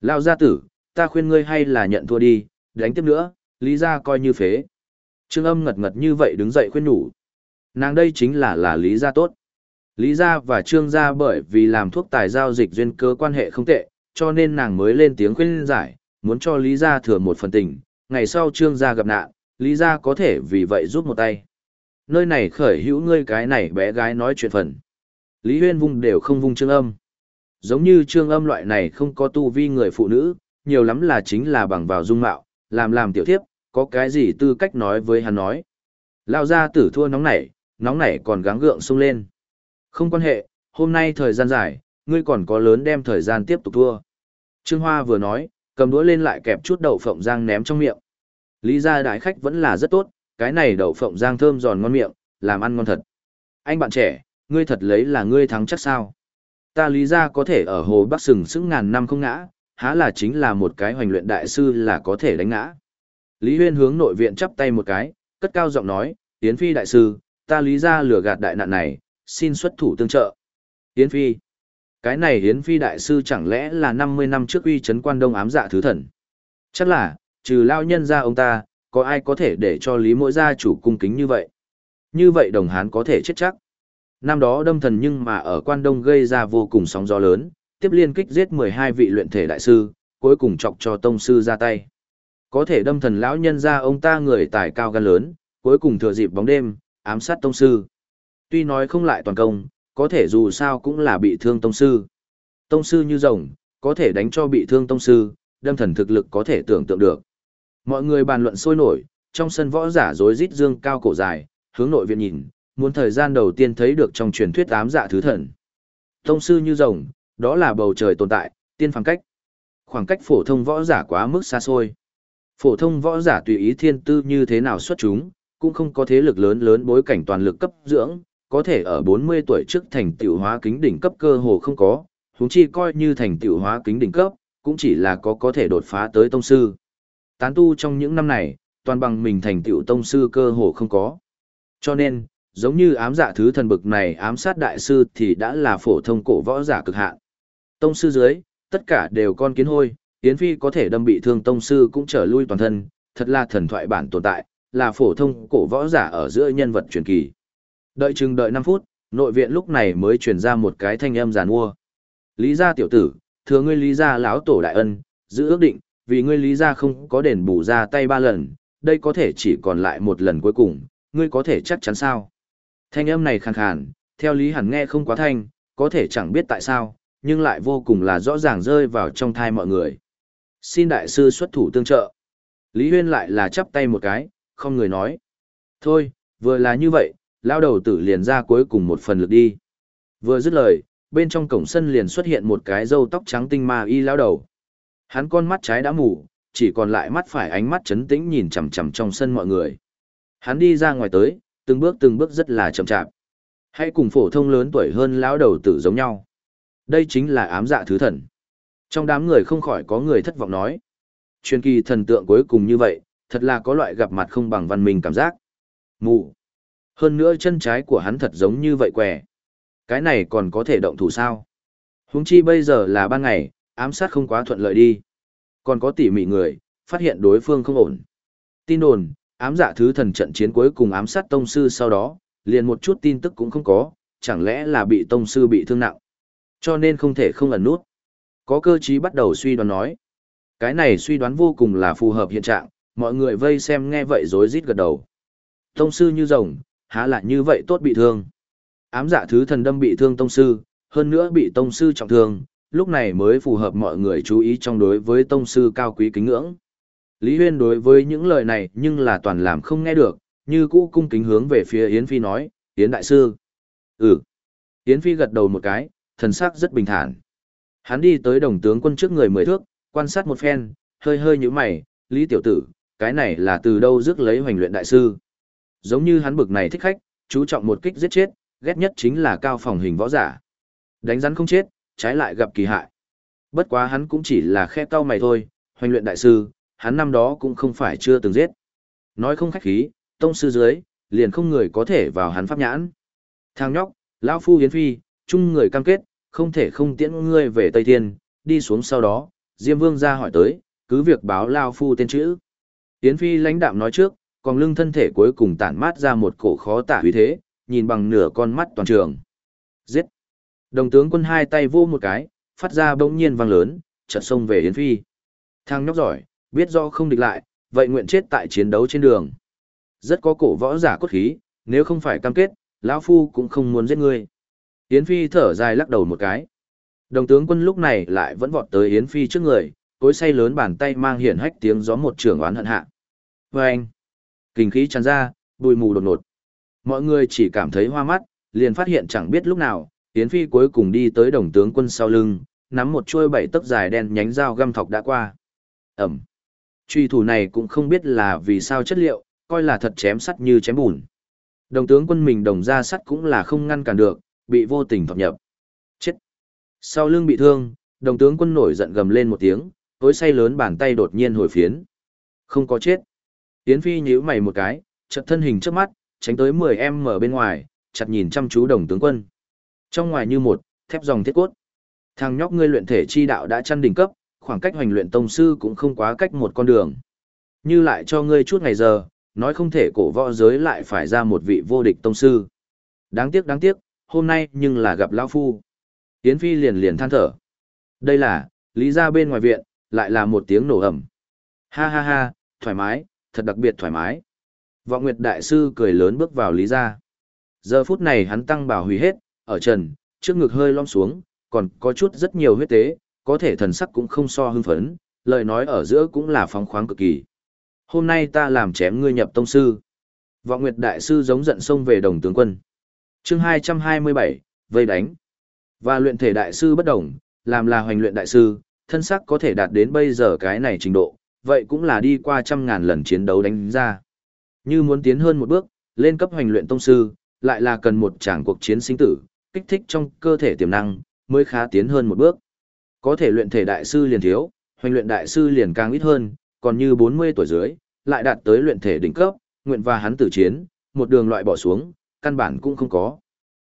Lao gia tử, ta khuyên ngươi hay là nhận thua đi, đánh tiếp nữa, lý gia coi như phế. Trương âm ngật ngật như vậy đứng dậy khuyên nhủ. Nàng đây chính là là lý gia tốt. Lý gia và trương gia bởi vì làm thuốc tài giao dịch duyên cơ quan hệ không tệ, cho nên nàng mới lên tiếng khuyên giải, muốn cho lý gia thừa một phần tình, ngày sau trương gia gặp nạn, lý gia có thể vì vậy giúp một tay. Nơi này khởi hữu ngươi cái này bé gái nói chuyện phần. Lý huyên vung đều không vung trương âm. Giống như trương âm loại này không có tu vi người phụ nữ, nhiều lắm là chính là bằng vào dung mạo, làm làm tiểu thiếp, có cái gì tư cách nói với hắn nói. Lao ra tử thua nóng nảy, nóng nảy còn gắng gượng sung lên. Không quan hệ, hôm nay thời gian dài, ngươi còn có lớn đem thời gian tiếp tục thua. Trương Hoa vừa nói, cầm đũa lên lại kẹp chút đậu phộng rang ném trong miệng. Lý gia đại khách vẫn là rất tốt, cái này đậu phộng rang thơm giòn ngon miệng, làm ăn ngon thật. Anh bạn trẻ, ngươi thật lấy là ngươi thắng chắc sao? Ta lý gia có thể ở hồ Bắc sừng sững ngàn năm không ngã, há là chính là một cái hoành luyện đại sư là có thể đánh ngã. Lý Huyên hướng nội viện chắp tay một cái, cất cao giọng nói, Yến Phi đại sư, ta lý gia lừa gạt đại nạn này, xin xuất thủ tương trợ. Yến Phi. Cái này Yến Phi đại sư chẳng lẽ là 50 năm trước uy chấn quan đông ám dạ thứ thần. Chắc là, trừ lao nhân ra ông ta, có ai có thể để cho lý mỗi gia chủ cung kính như vậy. Như vậy đồng hán có thể chết chắc. Năm đó đâm thần nhưng mà ở quan đông gây ra vô cùng sóng gió lớn, tiếp liên kích giết 12 vị luyện thể đại sư, cuối cùng chọc cho tông sư ra tay. Có thể đâm thần lão nhân ra ông ta người tài cao gan lớn, cuối cùng thừa dịp bóng đêm, ám sát tông sư. Tuy nói không lại toàn công, có thể dù sao cũng là bị thương tông sư. Tông sư như rồng, có thể đánh cho bị thương tông sư, đâm thần thực lực có thể tưởng tượng được. Mọi người bàn luận sôi nổi, trong sân võ giả rối rít dương cao cổ dài, hướng nội viện nhìn, muốn thời gian đầu tiên thấy được trong truyền thuyết ám dạ thứ thần. Tông sư như rồng, đó là bầu trời tồn tại, tiên phàm cách. Khoảng cách phổ thông võ giả quá mức xa xôi. Phổ thông võ giả tùy ý thiên tư như thế nào xuất chúng, cũng không có thế lực lớn lớn bối cảnh toàn lực cấp dưỡng, có thể ở 40 tuổi trước thành tiểu hóa kính đỉnh cấp cơ hồ không có, huống chi coi như thành tiểu hóa kính đỉnh cấp, cũng chỉ là có có thể đột phá tới tông sư. Tán tu trong những năm này, toàn bằng mình thành tiểu tông sư cơ hồ không có. Cho nên, giống như ám dạ thứ thần bực này ám sát đại sư thì đã là phổ thông cổ võ giả cực hạn. Tông sư dưới, tất cả đều con kiến hôi, Yến Phi có thể đâm bị thương tông sư cũng trở lui toàn thân, thật là thần thoại bản tồn tại, là phổ thông cổ võ giả ở giữa nhân vật truyền kỳ. Đợi chừng đợi 5 phút, nội viện lúc này mới truyền ra một cái thanh âm giàn mua. Lý gia tiểu tử, thừa ngươi lý gia lão tổ đại ân, giữ ước định, vì ngươi lý gia không có đền bù ra tay ba lần, đây có thể chỉ còn lại một lần cuối cùng, ngươi có thể chắc chắn sao? Thanh âm này khàn khàn, theo lý hẳn nghe không quá thanh, có thể chẳng biết tại sao, nhưng lại vô cùng là rõ ràng rơi vào trong thai mọi người. Xin đại sư xuất thủ tương trợ. Lý Huyên lại là chắp tay một cái, không người nói. Thôi, vừa là như vậy, lao đầu tử liền ra cuối cùng một phần lực đi. Vừa dứt lời, bên trong cổng sân liền xuất hiện một cái râu tóc trắng tinh ma y lao đầu. Hắn con mắt trái đã mù, chỉ còn lại mắt phải ánh mắt chấn tĩnh nhìn chằm chằm trong sân mọi người. Hắn đi ra ngoài tới, từng bước từng bước rất là chậm chạp. Hãy cùng phổ thông lớn tuổi hơn lão đầu tử giống nhau. Đây chính là ám dạ thứ thần. Trong đám người không khỏi có người thất vọng nói. Truyền kỳ thần tượng cuối cùng như vậy, thật là có loại gặp mặt không bằng văn minh cảm giác. Mù. Hơn nữa chân trái của hắn thật giống như vậy què. Cái này còn có thể động thủ sao? Huống chi bây giờ là ban ngày, ám sát không quá thuận lợi đi. Còn có tỉ mỉ người, phát hiện đối phương không ổn. Tin đồn, ám giả thứ thần trận chiến cuối cùng ám sát tông sư sau đó, liền một chút tin tức cũng không có, chẳng lẽ là bị tông sư bị thương nặng. Cho nên không thể không ẩn nút. Có cơ trí bắt đầu suy đoán nói. Cái này suy đoán vô cùng là phù hợp hiện trạng, mọi người vây xem nghe vậy rối rít gật đầu. Tông sư như rồng, há lại như vậy tốt bị thương. Ám dạ thứ thần đâm bị thương tông sư, hơn nữa bị tông sư trọng thương, lúc này mới phù hợp mọi người chú ý trong đối với tông sư cao quý kính ngưỡng. Lý Huyên đối với những lời này nhưng là toàn làm không nghe được, như cũ cung kính hướng về phía Yến Phi nói, Yến Đại Sư. Ừ. Yến Phi gật đầu một cái, thần sắc rất bình thản. Hắn đi tới đồng tướng quân trước người mười thước, quan sát một phen, hơi hơi như mày, Lý Tiểu Tử, cái này là từ đâu rước lấy hoành luyện đại sư. Giống như hắn bực này thích khách, chú trọng một kích giết chết, ghét nhất chính là cao phòng hình võ giả. Đánh rắn không chết, trái lại gặp kỳ hại. Bất quá hắn cũng chỉ là khe cao mày thôi, hoành luyện đại sư, hắn năm đó cũng không phải chưa từng giết. Nói không khách khí, tông sư dưới, liền không người có thể vào hắn pháp nhãn. Thằng nhóc, lão phu hiến phi, chung người cam kết, không thể không tiễn ngươi về Tây Thiên, đi xuống sau đó, Diêm Vương ra hỏi tới, cứ việc báo lão phu tên chữ. Yến Phi lãnh đạm nói trước, còn lưng thân thể cuối cùng tản mát ra một cổ khó tả uy thế, nhìn bằng nửa con mắt toàn trường. Giết! Đồng tướng quân hai tay vô một cái, phát ra bỗng nhiên vang lớn, chợt xông về Yến Phi. Thằng nhóc giỏi, biết do không địch lại, vậy nguyện chết tại chiến đấu trên đường. Rất có cổ võ giả cốt khí, nếu không phải cam kết, lão phu cũng không muốn giết ngươi. Yến Phi thở dài lắc đầu một cái. Đồng tướng quân lúc này lại vẫn vọt tới Yến Phi trước người, cối say lớn bàn tay mang hiển hách tiếng gió một trường oán hận hạ. Vâng! anh, kinh khí tràn ra, bụi mù đột ngột. Mọi người chỉ cảm thấy hoa mắt, liền phát hiện chẳng biết lúc nào, Yến Phi cuối cùng đi tới đồng tướng quân sau lưng, nắm một chuôi bảy tấc dài đen nhánh dao găm thọc đã qua. Ẩm. Truy thủ này cũng không biết là vì sao chất liệu, coi là thật chém sắt như chém bùn. Đồng tướng quân mình đồng ra sắt cũng là không ngăn cản được, bị vô tình thọc nhập. Chết. Sau lưng bị thương, đồng tướng quân nổi giận gầm lên một tiếng, tối say lớn bàn tay đột nhiên hồi phiến. Không có chết. Yến Phi nhíu mày một cái, chợt thân hình trước mắt, tránh tới 10 em mở bên ngoài, chặt nhìn chăm chú đồng tướng quân. Trong ngoài như một, thép dòng thiết cốt. Thằng nhóc ngươi luyện thể chi đạo đã chăn đỉnh cấp, khoảng cách hoành luyện tông sư cũng không quá cách một con đường. Như lại cho ngươi chút ngày giờ, nói không thể cổ võ giới lại phải ra một vị vô địch tông sư. Đáng tiếc đáng tiếc, hôm nay nhưng là gặp lão phu. Yến Phi liền liền than thở. Đây là, lý ra bên ngoài viện, lại là một tiếng nổ ầm. Ha ha ha, thoải mái, thật đặc biệt thoải mái. Vọng Nguyệt Đại Sư cười lớn bước vào lý gia. Giờ phút này hắn tăng bảo hủy hết, ở trần, trước ngực hơi lom xuống, còn có chút rất nhiều huyết tế, có thể thần sắc cũng không so hưng phấn, lời nói ở giữa cũng là phóng khoáng cực kỳ. Hôm nay ta làm chém ngươi nhập tông sư. Vọng Nguyệt Đại Sư giống giận xông về đồng tướng quân. chương 227, vây đánh. Và luyện thể đại sư bất đồng, làm là hoành luyện đại sư, thân sắc có thể đạt đến bây giờ cái này trình độ, vậy cũng là đi qua trăm ngàn lần chiến đấu đánh ra. Như muốn tiến hơn một bước, lên cấp hoành luyện tông sư, lại là cần một tràng cuộc chiến sinh tử, kích thích trong cơ thể tiềm năng, mới khá tiến hơn một bước. Có thể luyện thể đại sư liền thiếu, hoành luyện đại sư liền càng ít hơn, còn như 40 tuổi dưới, lại đạt tới luyện thể đỉnh cấp, nguyện và hắn tử chiến, một đường loại bỏ xuống, căn bản cũng không có.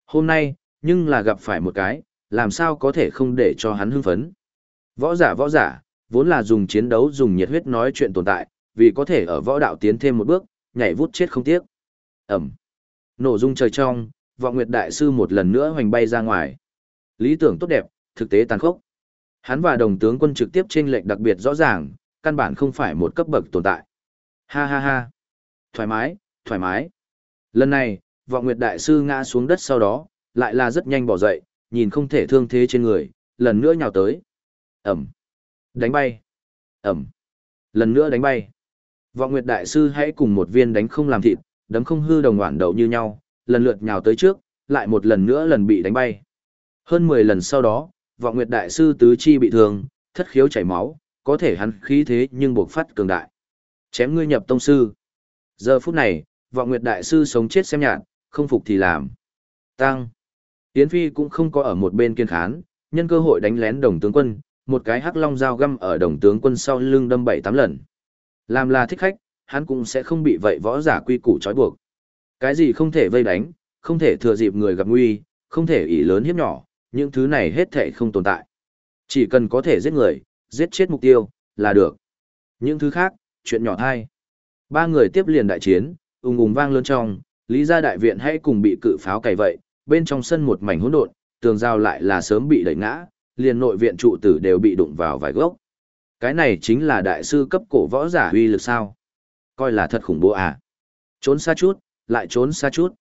Hôm nay, nhưng là gặp phải một cái, làm sao có thể không để cho hắn hưng phấn. Võ giả võ giả, vốn là dùng chiến đấu dùng nhiệt huyết nói chuyện tồn tại, vì có thể ở võ đạo tiến thêm một bước, nhảy vút chết không tiếc. Ẩm. Nổ dung trời trong, vọng nguyệt đại sư một lần nữa hoành bay ra ngoài. Lý tưởng tốt đẹp, thực tế tàn khốc. Hắn và đồng tướng quân trực tiếp trên lệnh đặc biệt rõ ràng, căn bản không phải một cấp bậc tồn tại. Ha ha ha. Thoải mái, thoải mái. Lần này, vọng nguyệt đại sư ngã xuống đất sau đó, lại là rất nhanh bỏ dậy, nhìn không thể thương thế trên người, lần nữa nhào tới. Ẩm. Đánh bay. Ẩm. Lần nữa đánh bay. Vọng Nguyệt Đại Sư hãy cùng một viên đánh không làm thịt, đấm không hư đồng ngoản đậu như nhau, lần lượt nhào tới trước, lại một lần nữa lần bị đánh bay. Hơn 10 lần sau đó, Vọng Nguyệt Đại Sư tứ chi bị thương, thất khiếu chảy máu, có thể hắn khí thế nhưng buộc phát cường đại. Chém ngươi nhập tông sư. Giờ phút này, Vọng Nguyệt Đại Sư sống chết xem nhạt, không phục thì làm. Tăng. Yến Phi cũng không có ở một bên kiên khán, nhân cơ hội đánh lén đồng tướng quân, một cái hắc long dao găm ở đồng tướng quân sau lưng đâm bảy tám lần. Làm là thích khách, hắn cũng sẽ không bị vậy võ giả quy củ trói buộc. Cái gì không thể vây đánh, không thể thừa dịp người gặp nguy, không thể ỷ lớn hiếp nhỏ, những thứ này hết thể không tồn tại. Chỉ cần có thể giết người, giết chết mục tiêu, là được. Những thứ khác, chuyện nhỏ thai. Ba người tiếp liền đại chiến, ùng ùng vang lớn trong, lý gia đại viện hay cùng bị cự pháo cày vậy, bên trong sân một mảnh hỗn độn, tường rào lại là sớm bị đẩy ngã, liền nội viện trụ tử đều bị đụng vào vài gốc. Cái này chính là đại sư cấp cổ võ giả uy lực sao? Coi là thật khủng bố à? Trốn xa chút, lại trốn xa chút.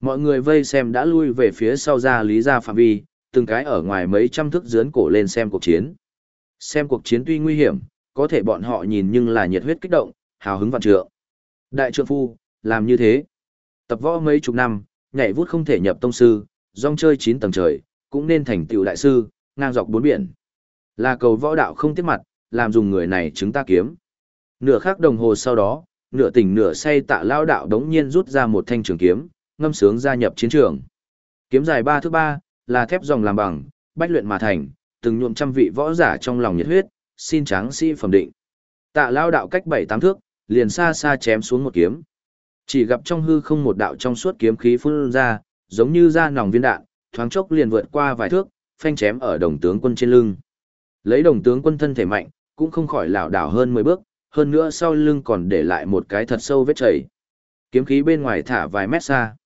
Mọi người vây xem đã lui về phía sau ra lý gia phạm vi, từng cái ở ngoài mấy trăm thước dướn cổ lên xem cuộc chiến. Xem cuộc chiến tuy nguy hiểm, có thể bọn họ nhìn nhưng là nhiệt huyết kích động, hào hứng vạn trượng. Đại trượng phu, làm như thế. Tập võ mấy chục năm, nhảy vút không thể nhập tông sư, rong chơi chín tầng trời, cũng nên thành tựu đại sư, ngang dọc bốn biển. Là cầu võ đạo không tiếp mặt, làm dùng người này chứng ta kiếm. Nửa khắc đồng hồ sau đó, nửa tỉnh nửa say tạ lao đạo đống nhiên rút ra một thanh trường kiếm, ngâm sướng gia nhập chiến trường. Kiếm dài ba thước ba, là thép dòng làm bằng, bách luyện mà thành, từng nhuộm trăm vị võ giả trong lòng nhiệt huyết, xin tráng sĩ phẩm định. Tạ lao đạo cách bảy tám thước, liền xa xa chém xuống một kiếm. Chỉ gặp trong hư không một đạo trong suốt kiếm khí phun ra, giống như ra nòng viên đạn, thoáng chốc liền vượt qua vài thước, phanh chém ở đồng tướng quân trên lưng. Lấy đồng tướng quân thân thể mạnh, cũng không khỏi lảo đảo hơn 10 bước, hơn nữa sau lưng còn để lại một cái thật sâu vết chảy. Kiếm khí bên ngoài thả vài mét xa.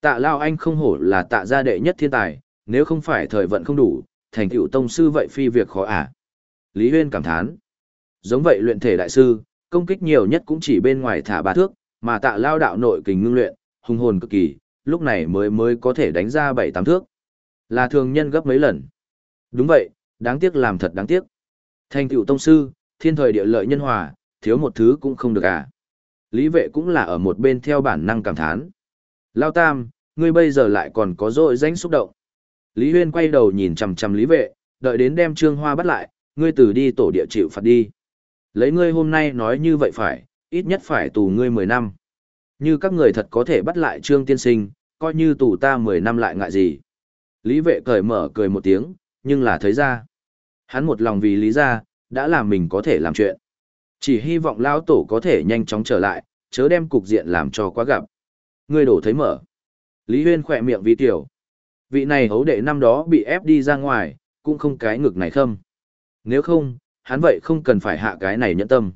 Tạ Lao Anh không hổ là tạ gia đệ nhất thiên tài, nếu không phải thời vận không đủ, thành tựu tông sư vậy phi việc khó ả. À. Lý Huyên cảm thán. Giống vậy luyện thể đại sư, công kích nhiều nhất cũng chỉ bên ngoài thả ba thước, mà tạ lao đạo nội kình ngưng luyện, hùng hồn cực kỳ, lúc này mới mới có thể đánh ra bảy tám thước. Là thường nhân gấp mấy lần. Đúng vậy, đáng tiếc làm thật đáng tiếc. Thành tựu tông sư, thiên thời địa lợi nhân hòa, thiếu một thứ cũng không được à. Lý vệ cũng là ở một bên theo bản năng cảm thán. Lao tam, ngươi bây giờ lại còn có dội danh xúc động. Lý Huyên quay đầu nhìn chằm chằm Lý vệ, đợi đến đem Trương Hoa bắt lại, ngươi từ đi tổ địa chịu phạt đi. Lấy ngươi hôm nay nói như vậy phải, ít nhất phải tù ngươi 10 năm. Như các người thật có thể bắt lại Trương Tiên Sinh, coi như tù ta 10 năm lại ngại gì. Lý vệ cởi mở cười một tiếng, nhưng là thấy ra. Hắn một lòng vì lý ra, đã làm mình có thể làm chuyện. Chỉ hy vọng lão tổ có thể nhanh chóng trở lại, chớ đem cục diện làm cho quá gặp. Ngươi đổ thấy mở. Lý Huyên khỏe miệng vì tiểu. Vị này hấu đệ năm đó bị ép đi ra ngoài, cũng không cái ngực này khâm. Nếu không, hắn vậy không cần phải hạ cái này nhẫn tâm.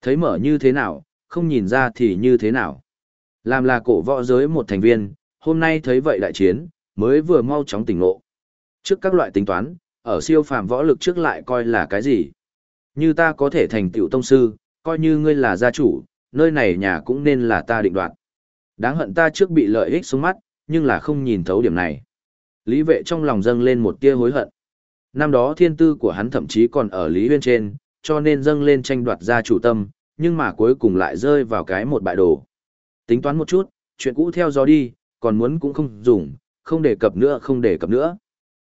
Thấy mở như thế nào, không nhìn ra thì như thế nào. Làm là cổ võ giới một thành viên, hôm nay thấy vậy đại chiến, mới vừa mau chóng tỉnh ngộ. Trước các loại tính toán, ở siêu phàm võ lực trước lại coi là cái gì? Như ta có thể thành tiểu tông sư, coi như ngươi là gia chủ, nơi này nhà cũng nên là ta định đoạt. Đáng hận ta trước bị lợi ích xuống mắt, nhưng là không nhìn thấu điểm này. Lý vệ trong lòng dâng lên một tia hối hận. Năm đó thiên tư của hắn thậm chí còn ở Lý Huyên trên, cho nên dâng lên tranh đoạt gia chủ tâm, nhưng mà cuối cùng lại rơi vào cái một bại đồ. Tính toán một chút, chuyện cũ theo gió đi, còn muốn cũng không dùng, không đề cập nữa không đề cập nữa.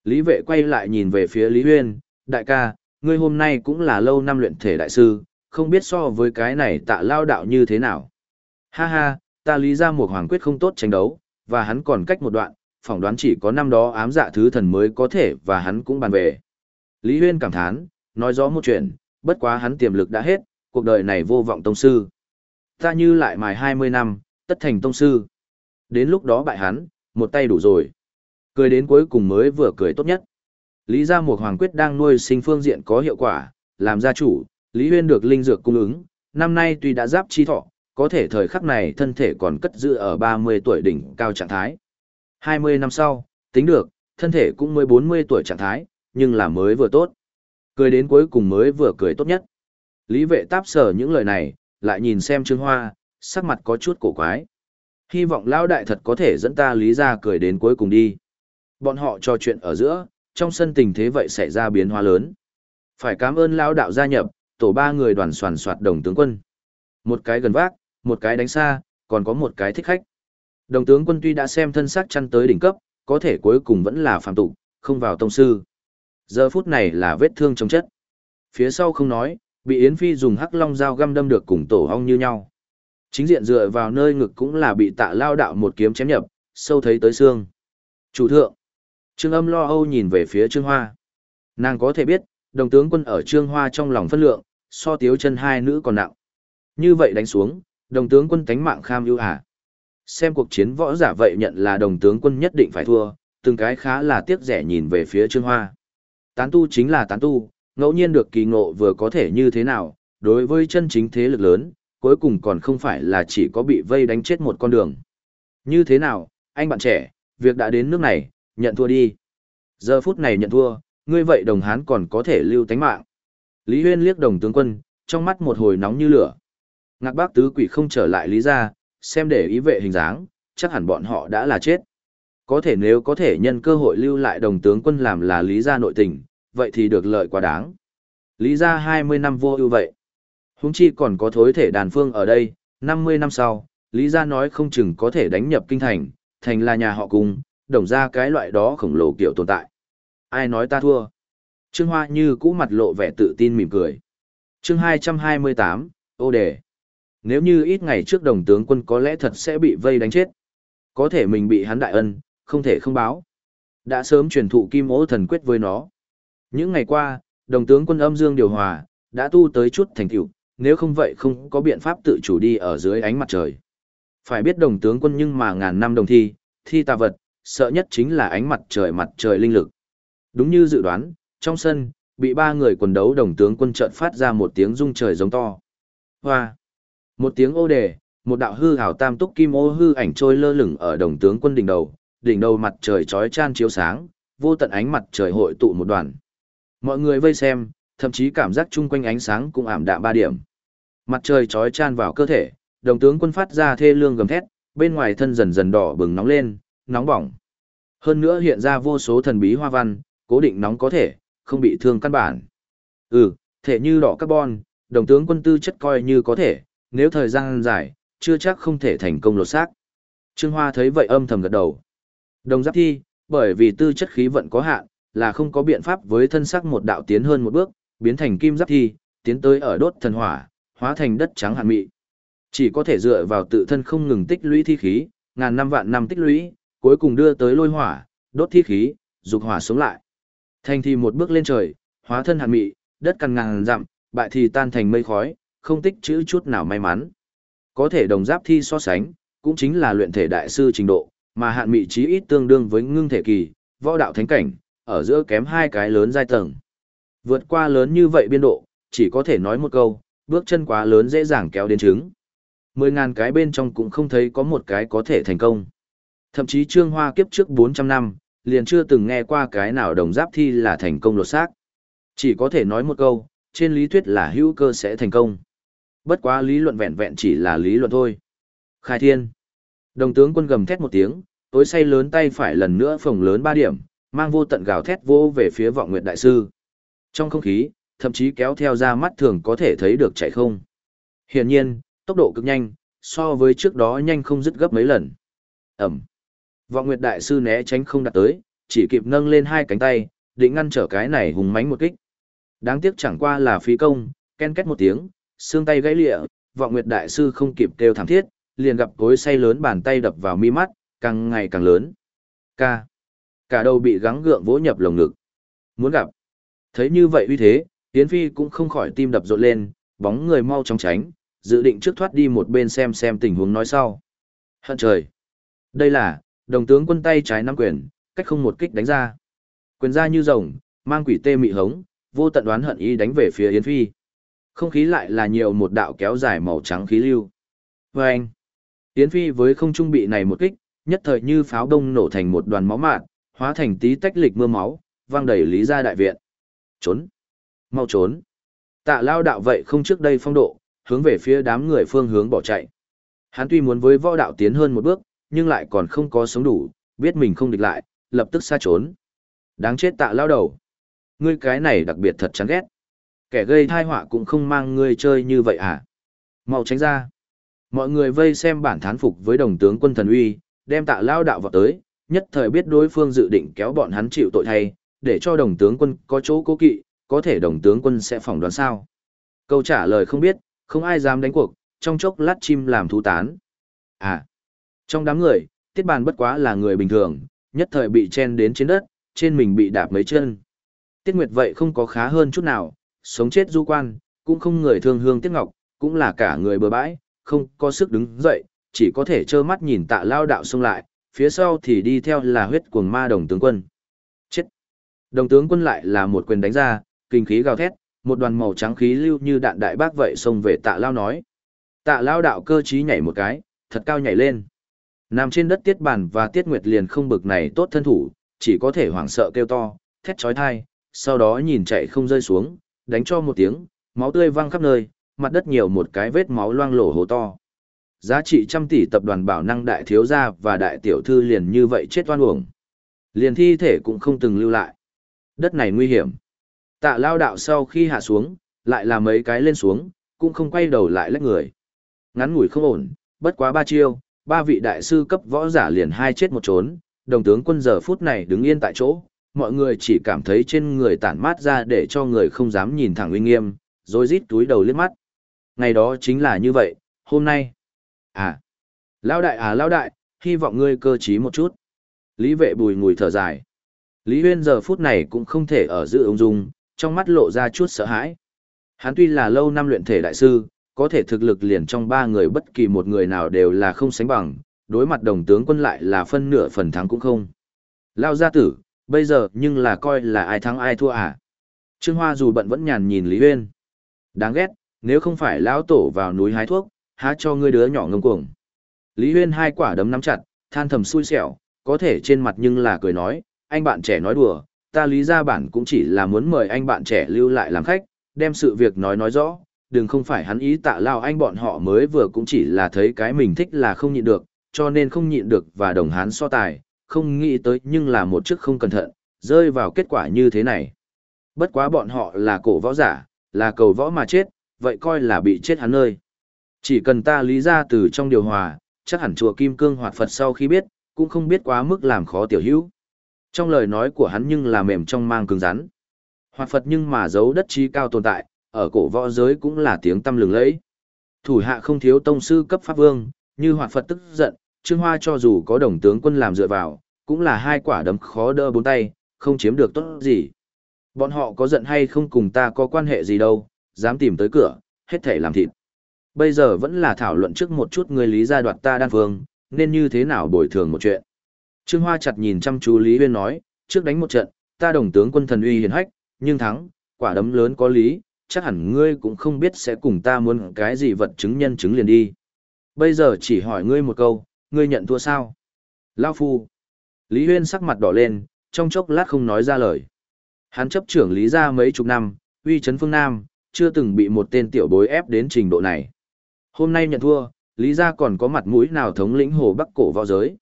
Lý vệ quay lại nhìn về phía Lý Huyên, đại ca, ngươi hôm nay cũng là lâu năm luyện thể đại sư, không biết so với cái này tạ lao đạo như thế nào. Ha ha, ta lý ra một hoàng quyết không tốt tranh đấu, và hắn còn cách một đoạn, phỏng đoán chỉ có năm đó ám dạ thứ thần mới có thể và hắn cũng bàn về. Lý Huyên cảm thán, nói rõ một chuyện, bất quá hắn tiềm lực đã hết, cuộc đời này vô vọng tông sư. Ta như lại mài 20 năm, tất thành tông sư. Đến lúc đó bại hắn, một tay đủ rồi. Cười đến cuối cùng mới vừa cười tốt nhất. Lý gia một hoàng quyết đang nuôi sinh phương diện có hiệu quả, làm gia chủ, Lý Huyên được linh dược cung ứng, năm nay tuy đã giáp chi thọ, có thể thời khắc này thân thể còn cất giữ ở 30 tuổi đỉnh cao trạng thái. 20 năm sau, tính được, thân thể cũng mới 40 tuổi trạng thái, nhưng là mới vừa tốt. Cười đến cuối cùng mới vừa cười tốt nhất. Lý vệ táp sở những lời này, lại nhìn xem Trương Hoa, sắc mặt có chút cổ quái. Hy vọng lão đại thật có thể dẫn ta lý ra cười đến cuối cùng đi. Bọn họ trò chuyện ở giữa, trong sân tình thế vậy xảy ra biến hóa lớn. Phải cảm ơn lão đạo gia nhập, tổ ba người đoàn soàn soạt đồng tướng quân. Một cái gần vác, một cái đánh xa, còn có một cái thích khách. Đồng tướng quân tuy đã xem thân xác chăn tới đỉnh cấp, có thể cuối cùng vẫn là phạm tục, không vào tông sư. Giờ phút này là vết thương trong chất. Phía sau không nói, bị Yến Phi dùng hắc long dao găm đâm được cùng tổ hong như nhau. Chính diện dựa vào nơi ngực cũng là bị tạ lao đạo một kiếm chém nhập, sâu thấy tới xương. Chủ thượng. Trương âm lo âu nhìn về phía Trương Hoa. Nàng có thể biết, đồng tướng quân ở Trương Hoa trong lòng phân lượng, so tiếu chân hai nữ còn nặng. Như vậy đánh xuống, đồng tướng quân tánh mạng kham ưu à. Xem cuộc chiến võ giả vậy nhận là đồng tướng quân nhất định phải thua, từng cái khá là tiếc rẻ nhìn về phía Trương Hoa. Tán tu chính là tán tu, ngẫu nhiên được kỳ ngộ vừa có thể như thế nào, đối với chân chính thế lực lớn, cuối cùng còn không phải là chỉ có bị vây đánh chết một con đường. Như thế nào, anh bạn trẻ, việc đã đến nước này, nhận thua đi. Giờ phút này nhận thua, ngươi vậy đồng hán còn có thể lưu tánh mạng. Lý Huyên liếc đồng tướng quân, trong mắt một hồi nóng như lửa. Ngạc bác tứ quỷ không trở lại lý ra, xem để ý vệ hình dáng, chắc hẳn bọn họ đã là chết. Có thể nếu có thể nhân cơ hội lưu lại đồng tướng quân làm là lý gia nội tình, vậy thì được lợi quá đáng. Lý gia 20 năm vô ưu vậy. Huống chi còn có thối thể đàn phương ở đây, 50 năm sau, Lý gia nói không chừng có thể đánh nhập kinh thành, thành là nhà họ cùng, đồng ra cái loại đó khổng lồ kiểu tồn tại. Ai nói ta thua? Trương Hoa như cũ mặt lộ vẻ tự tin mỉm cười. Chương 228, ô đề. Nếu như ít ngày trước đồng tướng quân có lẽ thật sẽ bị vây đánh chết. Có thể mình bị hắn đại ân, không thể không báo. Đã sớm truyền thụ kim ố thần quyết với nó. Những ngày qua, đồng tướng quân âm dương điều hòa, đã tu tới chút thành tựu, nếu không vậy không có biện pháp tự chủ đi ở dưới ánh mặt trời. Phải biết đồng tướng quân nhưng mà ngàn năm đồng thi, thi tà vật, sợ nhất chính là ánh mặt trời mặt trời linh lực. Đúng như dự đoán, trong sân, bị ba người quần đấu đồng tướng quân chợt phát ra một tiếng rung trời giống to. Hoa! Một tiếng ô đề, một đạo hư hào tam túc kim ô hư ảnh trôi lơ lửng ở đồng tướng quân đỉnh đầu, đỉnh đầu mặt trời chói chan chiếu sáng, vô tận ánh mặt trời hội tụ một đoàn. Mọi người vây xem, thậm chí cảm giác chung quanh ánh sáng cũng ảm đạm ba điểm. Mặt trời chói chan vào cơ thể, đồng tướng quân phát ra thê lương gầm thét, bên ngoài thân dần dần đỏ bừng nóng lên, nóng bỏng. Hơn nữa hiện ra vô số thần bí hoa văn, cố định nóng có thể, không bị thương căn bản. Ừ, thể như đỏ carbon, đồng tướng quân tư chất coi như có thể, nếu thời gian dài, chưa chắc không thể thành công lột xác. Trương Hoa thấy vậy âm thầm gật đầu. Đồng giáp thi, bởi vì tư chất khí vận có hạn, là không có biện pháp với thân sắc một đạo tiến hơn một bước, biến thành kim giáp thi, tiến tới ở đốt thần hỏa, hóa thành đất trắng hạn mị. Chỉ có thể dựa vào tự thân không ngừng tích lũy thi khí, ngàn năm vạn năm tích lũy, cuối cùng đưa tới lôi hỏa, đốt thi khí, dục hỏa sống lại. Thành thì một bước lên trời, hóa thân hạn mị, đất căn ngàn dặm, bại thì tan thành mây khói, không tích chữ chút nào may mắn. Có thể đồng giáp thi so sánh, cũng chính là luyện thể đại sư trình độ, mà hạn mị chí ít tương đương với ngưng thể kỳ, võ đạo thánh cảnh, ở giữa kém hai cái lớn giai tầng. Vượt qua lớn như vậy biên độ, chỉ có thể nói một câu, bước chân quá lớn dễ dàng kéo đến trứng. Mười ngàn cái bên trong cũng không thấy có một cái có thể thành công. Thậm chí trương hoa kiếp trước 400 năm, liền chưa từng nghe qua cái nào đồng giáp thi là thành công lột xác. Chỉ có thể nói một câu, trên lý thuyết là hữu cơ sẽ thành công. Bất quá lý luận vẹn vẹn chỉ là lý luận thôi. Khai thiên. Đồng tướng quân gầm thét một tiếng, tối say lớn tay phải lần nữa phồng lớn ba điểm, mang vô tận gào thét vô về phía vọng nguyệt đại sư. Trong không khí, thậm chí kéo theo ra mắt thường có thể thấy được chạy không. Hiển nhiên, tốc độ cực nhanh, so với trước đó nhanh không dứt gấp mấy lần. Ẩm. Vọng Nguyệt Đại Sư né tránh không đạt tới, chỉ kịp nâng lên hai cánh tay, định ngăn trở cái này hùng mãnh một kích. Đáng tiếc chẳng qua là phí công, ken két một tiếng, xương tay gãy lịa, Vọng Nguyệt Đại Sư không kịp kêu thảm thiết, liền gặp cối say lớn bàn tay đập vào mi mắt, càng ngày càng lớn. Ca. Cả đầu bị gắng gượng vỗ nhập lồng ngực. Muốn gặp. Thấy như vậy uy thế, Yến Phi cũng không khỏi tim đập rộn lên, bóng người mau chóng tránh, dự định trước thoát đi một bên xem xem tình huống nói sau. Hận trời. Đây là, đồng tướng quân tay trái nắm quyền, cách không một kích đánh ra. Quyền ra như rồng, mang quỷ tê mị hống, vô tận đoán hận ý đánh về phía Yến Phi. Không khí lại là nhiều một đạo kéo dài màu trắng khí lưu. Và anh, Yến Phi với không trung bị này một kích, nhất thời như pháo đông nổ thành một đoàn máu mạn, hóa thành tí tách lịch mưa máu, vang đầy lý ra đại viện. Trốn! Mau trốn! Tạ lao đạo vậy không trước đây phong độ, hướng về phía đám người phương hướng bỏ chạy. Hắn tuy muốn với võ đạo tiến hơn một bước, nhưng lại còn không có sống đủ, biết mình không địch lại, lập tức xa trốn. Đáng chết tạ lao đầu. Ngươi cái này đặc biệt thật chán ghét. Kẻ gây thai họa cũng không mang ngươi chơi như vậy à? Mau tránh ra. Mọi người vây xem bản thán phục với đồng tướng quân thần uy, đem tạ lao đạo vào tới, nhất thời biết đối phương dự định kéo bọn hắn chịu tội thay, để cho đồng tướng quân có chỗ cố kỵ, có thể đồng tướng quân sẽ phỏng đoán sao. Câu trả lời không biết, không ai dám đánh cuộc, trong chốc lát chim làm thú tán. À, trong đám người, tiết bàn bất quá là người bình thường, nhất thời bị chen đến trên đất, trên mình bị đạp mấy chân. Tiết Nguyệt vậy không có khá hơn chút nào, sống chết du quan, cũng không người thương hương Tiết Ngọc, cũng là cả người bừa bãi, không có sức đứng dậy, chỉ có thể trơ mắt nhìn tạ lao đạo xông lại, phía sau thì đi theo là huyết cuồng ma đồng tướng quân. Chết! Đồng tướng quân lại là một quyền đánh ra, kinh khí gào thét, một đoàn màu trắng khí lưu như đạn đại bác vậy xông về tạ lao nói. Tạ lao đạo cơ trí nhảy một cái, thật cao nhảy lên. Nằm trên đất tiết bàn và tiết nguyệt liền không bực này tốt thân thủ, chỉ có thể hoảng sợ kêu to, thét trói thai, sau đó nhìn chạy không rơi xuống, đánh cho một tiếng, máu tươi văng khắp nơi, mặt đất nhiều một cái vết máu loang lổ hố to. Giá trị trăm tỷ tập đoàn bảo năng đại thiếu gia và đại tiểu thư liền như vậy chết oan uổng. Liền thi thể cũng không từng lưu lại. Đất này nguy hiểm. Tạ lao đạo sau khi hạ xuống, lại là mấy cái lên xuống, cũng không quay đầu lại lách người. Ngắn ngủi không ổn, bất quá ba chiêu, ba vị đại sư cấp võ giả liền hai chết một trốn, đồng tướng quân giờ phút này đứng yên tại chỗ, mọi người chỉ cảm thấy trên người tản mát ra để cho người không dám nhìn thẳng uy nghiêm, rồi rít túi đầu liếc mắt. Ngày đó chính là như vậy, hôm nay. À, lão đại à lão đại, hy vọng ngươi cơ trí một chút. Lý vệ bùi ngùi thở dài. Lý Huyên giờ phút này cũng không thể ở giữ ông dung, trong mắt lộ ra chút sợ hãi. Hắn tuy là lâu năm luyện thể đại sư, có thể thực lực liền trong ba người bất kỳ một người nào đều là không sánh bằng, đối mặt đồng tướng quân lại là phân nửa phần thắng cũng không. Lao gia tử, bây giờ nhưng là coi là ai thắng ai thua à? Trương Hoa dù bận vẫn nhàn nhìn Lý uyên. Đáng ghét, nếu không phải lão tổ vào núi hái thuốc, há cho ngươi đứa nhỏ ngâm cuồng. Lý uyên hai quả đấm nắm chặt, than thầm xui xẻo, có thể trên mặt nhưng là cười nói, anh bạn trẻ nói đùa, ta lý ra bản cũng chỉ là muốn mời anh bạn trẻ lưu lại làm khách, đem sự việc nói nói rõ, đừng không phải hắn ý tạ lao anh bọn họ mới vừa cũng chỉ là thấy cái mình thích là không nhịn được, cho nên không nhịn được và đồng hán so tài, không nghĩ tới nhưng là một chức không cẩn thận, rơi vào kết quả như thế này. Bất quá bọn họ là cổ võ giả, là cầu võ mà chết, vậy coi là bị chết hắn ơi. Chỉ cần ta lý ra từ trong điều hòa, chắc hẳn chùa Kim Cương hoạt Phật sau khi biết, cũng không biết quá mức làm khó tiểu hữu. Trong lời nói của hắn nhưng là mềm trong mang cứng rắn. Hoạt Phật nhưng mà giấu đất trí cao tồn tại, ở cổ võ giới cũng là tiếng tâm lừng lẫy. Thủ hạ không thiếu tông sư cấp pháp vương, như Hoạt Phật tức giận, Trương Hoa cho dù có đồng tướng quân làm dựa vào, cũng là hai quả đấm khó đỡ bốn tay, không chiếm được tốt gì. Bọn họ có giận hay không cùng ta có quan hệ gì đâu, dám tìm tới cửa, hết thể làm thịt. Bây giờ vẫn là thảo luận trước một chút người lý gia đoạt ta đan phương, nên như thế nào bồi thường một chuyện. Trương Hoa chặt nhìn chăm chú Lý Huyên nói, trước đánh một trận, ta đồng tướng quân thần uy hiền hách, nhưng thắng, quả đấm lớn có lý, chắc hẳn ngươi cũng không biết sẽ cùng ta muốn cái gì vật chứng nhân chứng liền đi. Bây giờ chỉ hỏi ngươi một câu, ngươi nhận thua sao? Lao phu. Lý Huyên sắc mặt đỏ lên, trong chốc lát không nói ra lời. Hắn chấp trưởng Lý gia mấy chục năm, uy chấn phương Nam, chưa từng bị một tên tiểu bối ép đến trình độ này. Hôm nay nhận thua, Lý gia còn có mặt mũi nào thống lĩnh hồ bắc cổ vào giới.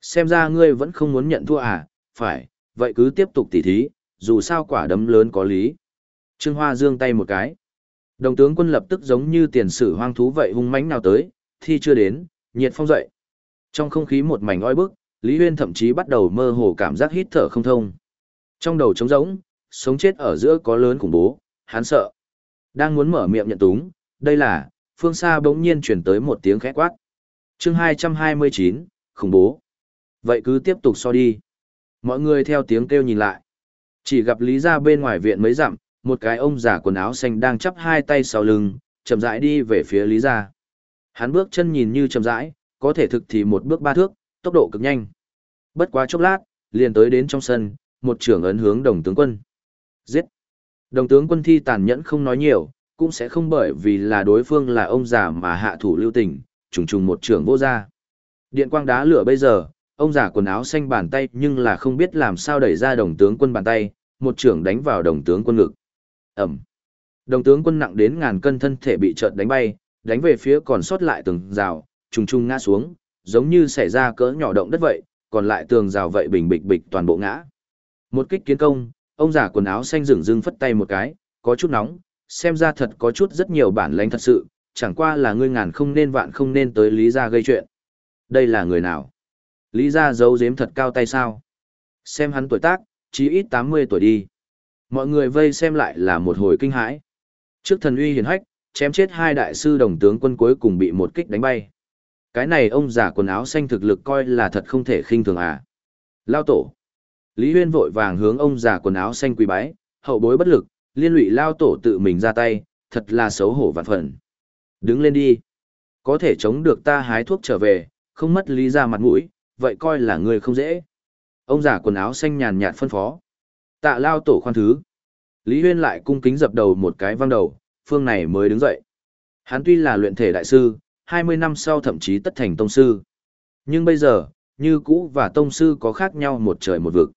Xem ra ngươi vẫn không muốn nhận thua à, phải, vậy cứ tiếp tục tỉ thí, dù sao quả đấm lớn có lý. Trương Hoa dương tay một cái. Đồng tướng quân lập tức giống như tiền sử hoang thú vậy hung mãnh nào tới, thi chưa đến, nhiệt phong dậy. Trong không khí một mảnh oi bức, Lý Huyên thậm chí bắt đầu mơ hồ cảm giác hít thở không thông. Trong đầu trống rỗng, sống chết ở giữa có lớn khủng bố, hắn sợ. Đang muốn mở miệng nhận túng, đây là, phương xa bỗng nhiên chuyển tới một tiếng khẽ quát. chương 229, khủng bố. Vậy cứ tiếp tục so đi. Mọi người theo tiếng kêu nhìn lại. Chỉ gặp Lý ra bên ngoài viện mấy dặm, một cái ông già quần áo xanh đang chắp hai tay sau lưng, chậm rãi đi về phía Lý ra. Hắn bước chân nhìn như chậm rãi, có thể thực thì một bước ba thước, tốc độ cực nhanh. Bất quá chốc lát, liền tới đến trong sân, một trưởng ấn hướng đồng tướng quân. Giết! Đồng tướng quân thi tàn nhẫn không nói nhiều, cũng sẽ không bởi vì là đối phương là ông già mà hạ thủ lưu tình, trùng trùng một trưởng vô ra. Điện quang đá lửa bây giờ, ông già quần áo xanh bàn tay nhưng là không biết làm sao đẩy ra đồng tướng quân bàn tay, một trưởng đánh vào đồng tướng quân ngực. Ẩm! Đồng tướng quân nặng đến ngàn cân thân thể bị chợt đánh bay, đánh về phía còn sót lại tường rào, trùng trùng ngã xuống, giống như xảy ra cỡ nhỏ động đất vậy, còn lại tường rào vậy bình bịch bịch toàn bộ ngã. Một kích kiến công, ông già quần áo xanh rừng rưng phất tay một cái, có chút nóng, xem ra thật có chút rất nhiều bản lãnh thật sự, chẳng qua là ngươi ngàn không nên vạn không nên tới Lý gia gây chuyện. Đây là người nào? Lý gia giấu giếm thật cao tay sao? Xem hắn tuổi tác, chí ít 80 tuổi đi. Mọi người vây xem lại là một hồi kinh hãi. Trước thần uy hiển hách, chém chết hai đại sư đồng tướng quân cuối cùng bị một kích đánh bay. Cái này ông già quần áo xanh thực lực coi là thật không thể khinh thường à. Lao tổ. Lý Huyên vội vàng hướng ông già quần áo xanh quỳ bái, hậu bối bất lực, liên lụy lao tổ tự mình ra tay, thật là xấu hổ vạn phần. Đứng lên đi. Có thể chống được ta hái thuốc trở về, không mất lý ra mặt mũi, vậy coi là người không dễ. Ông giả quần áo xanh nhàn nhạt phân phó. Tạ lao tổ khoan thứ. Lý Huyên lại cung kính dập đầu một cái văng đầu, phương này mới đứng dậy. Hắn tuy là luyện thể đại sư, 20 năm sau thậm chí tất thành tông sư. Nhưng bây giờ, như cũ và tông sư có khác nhau một trời một vực.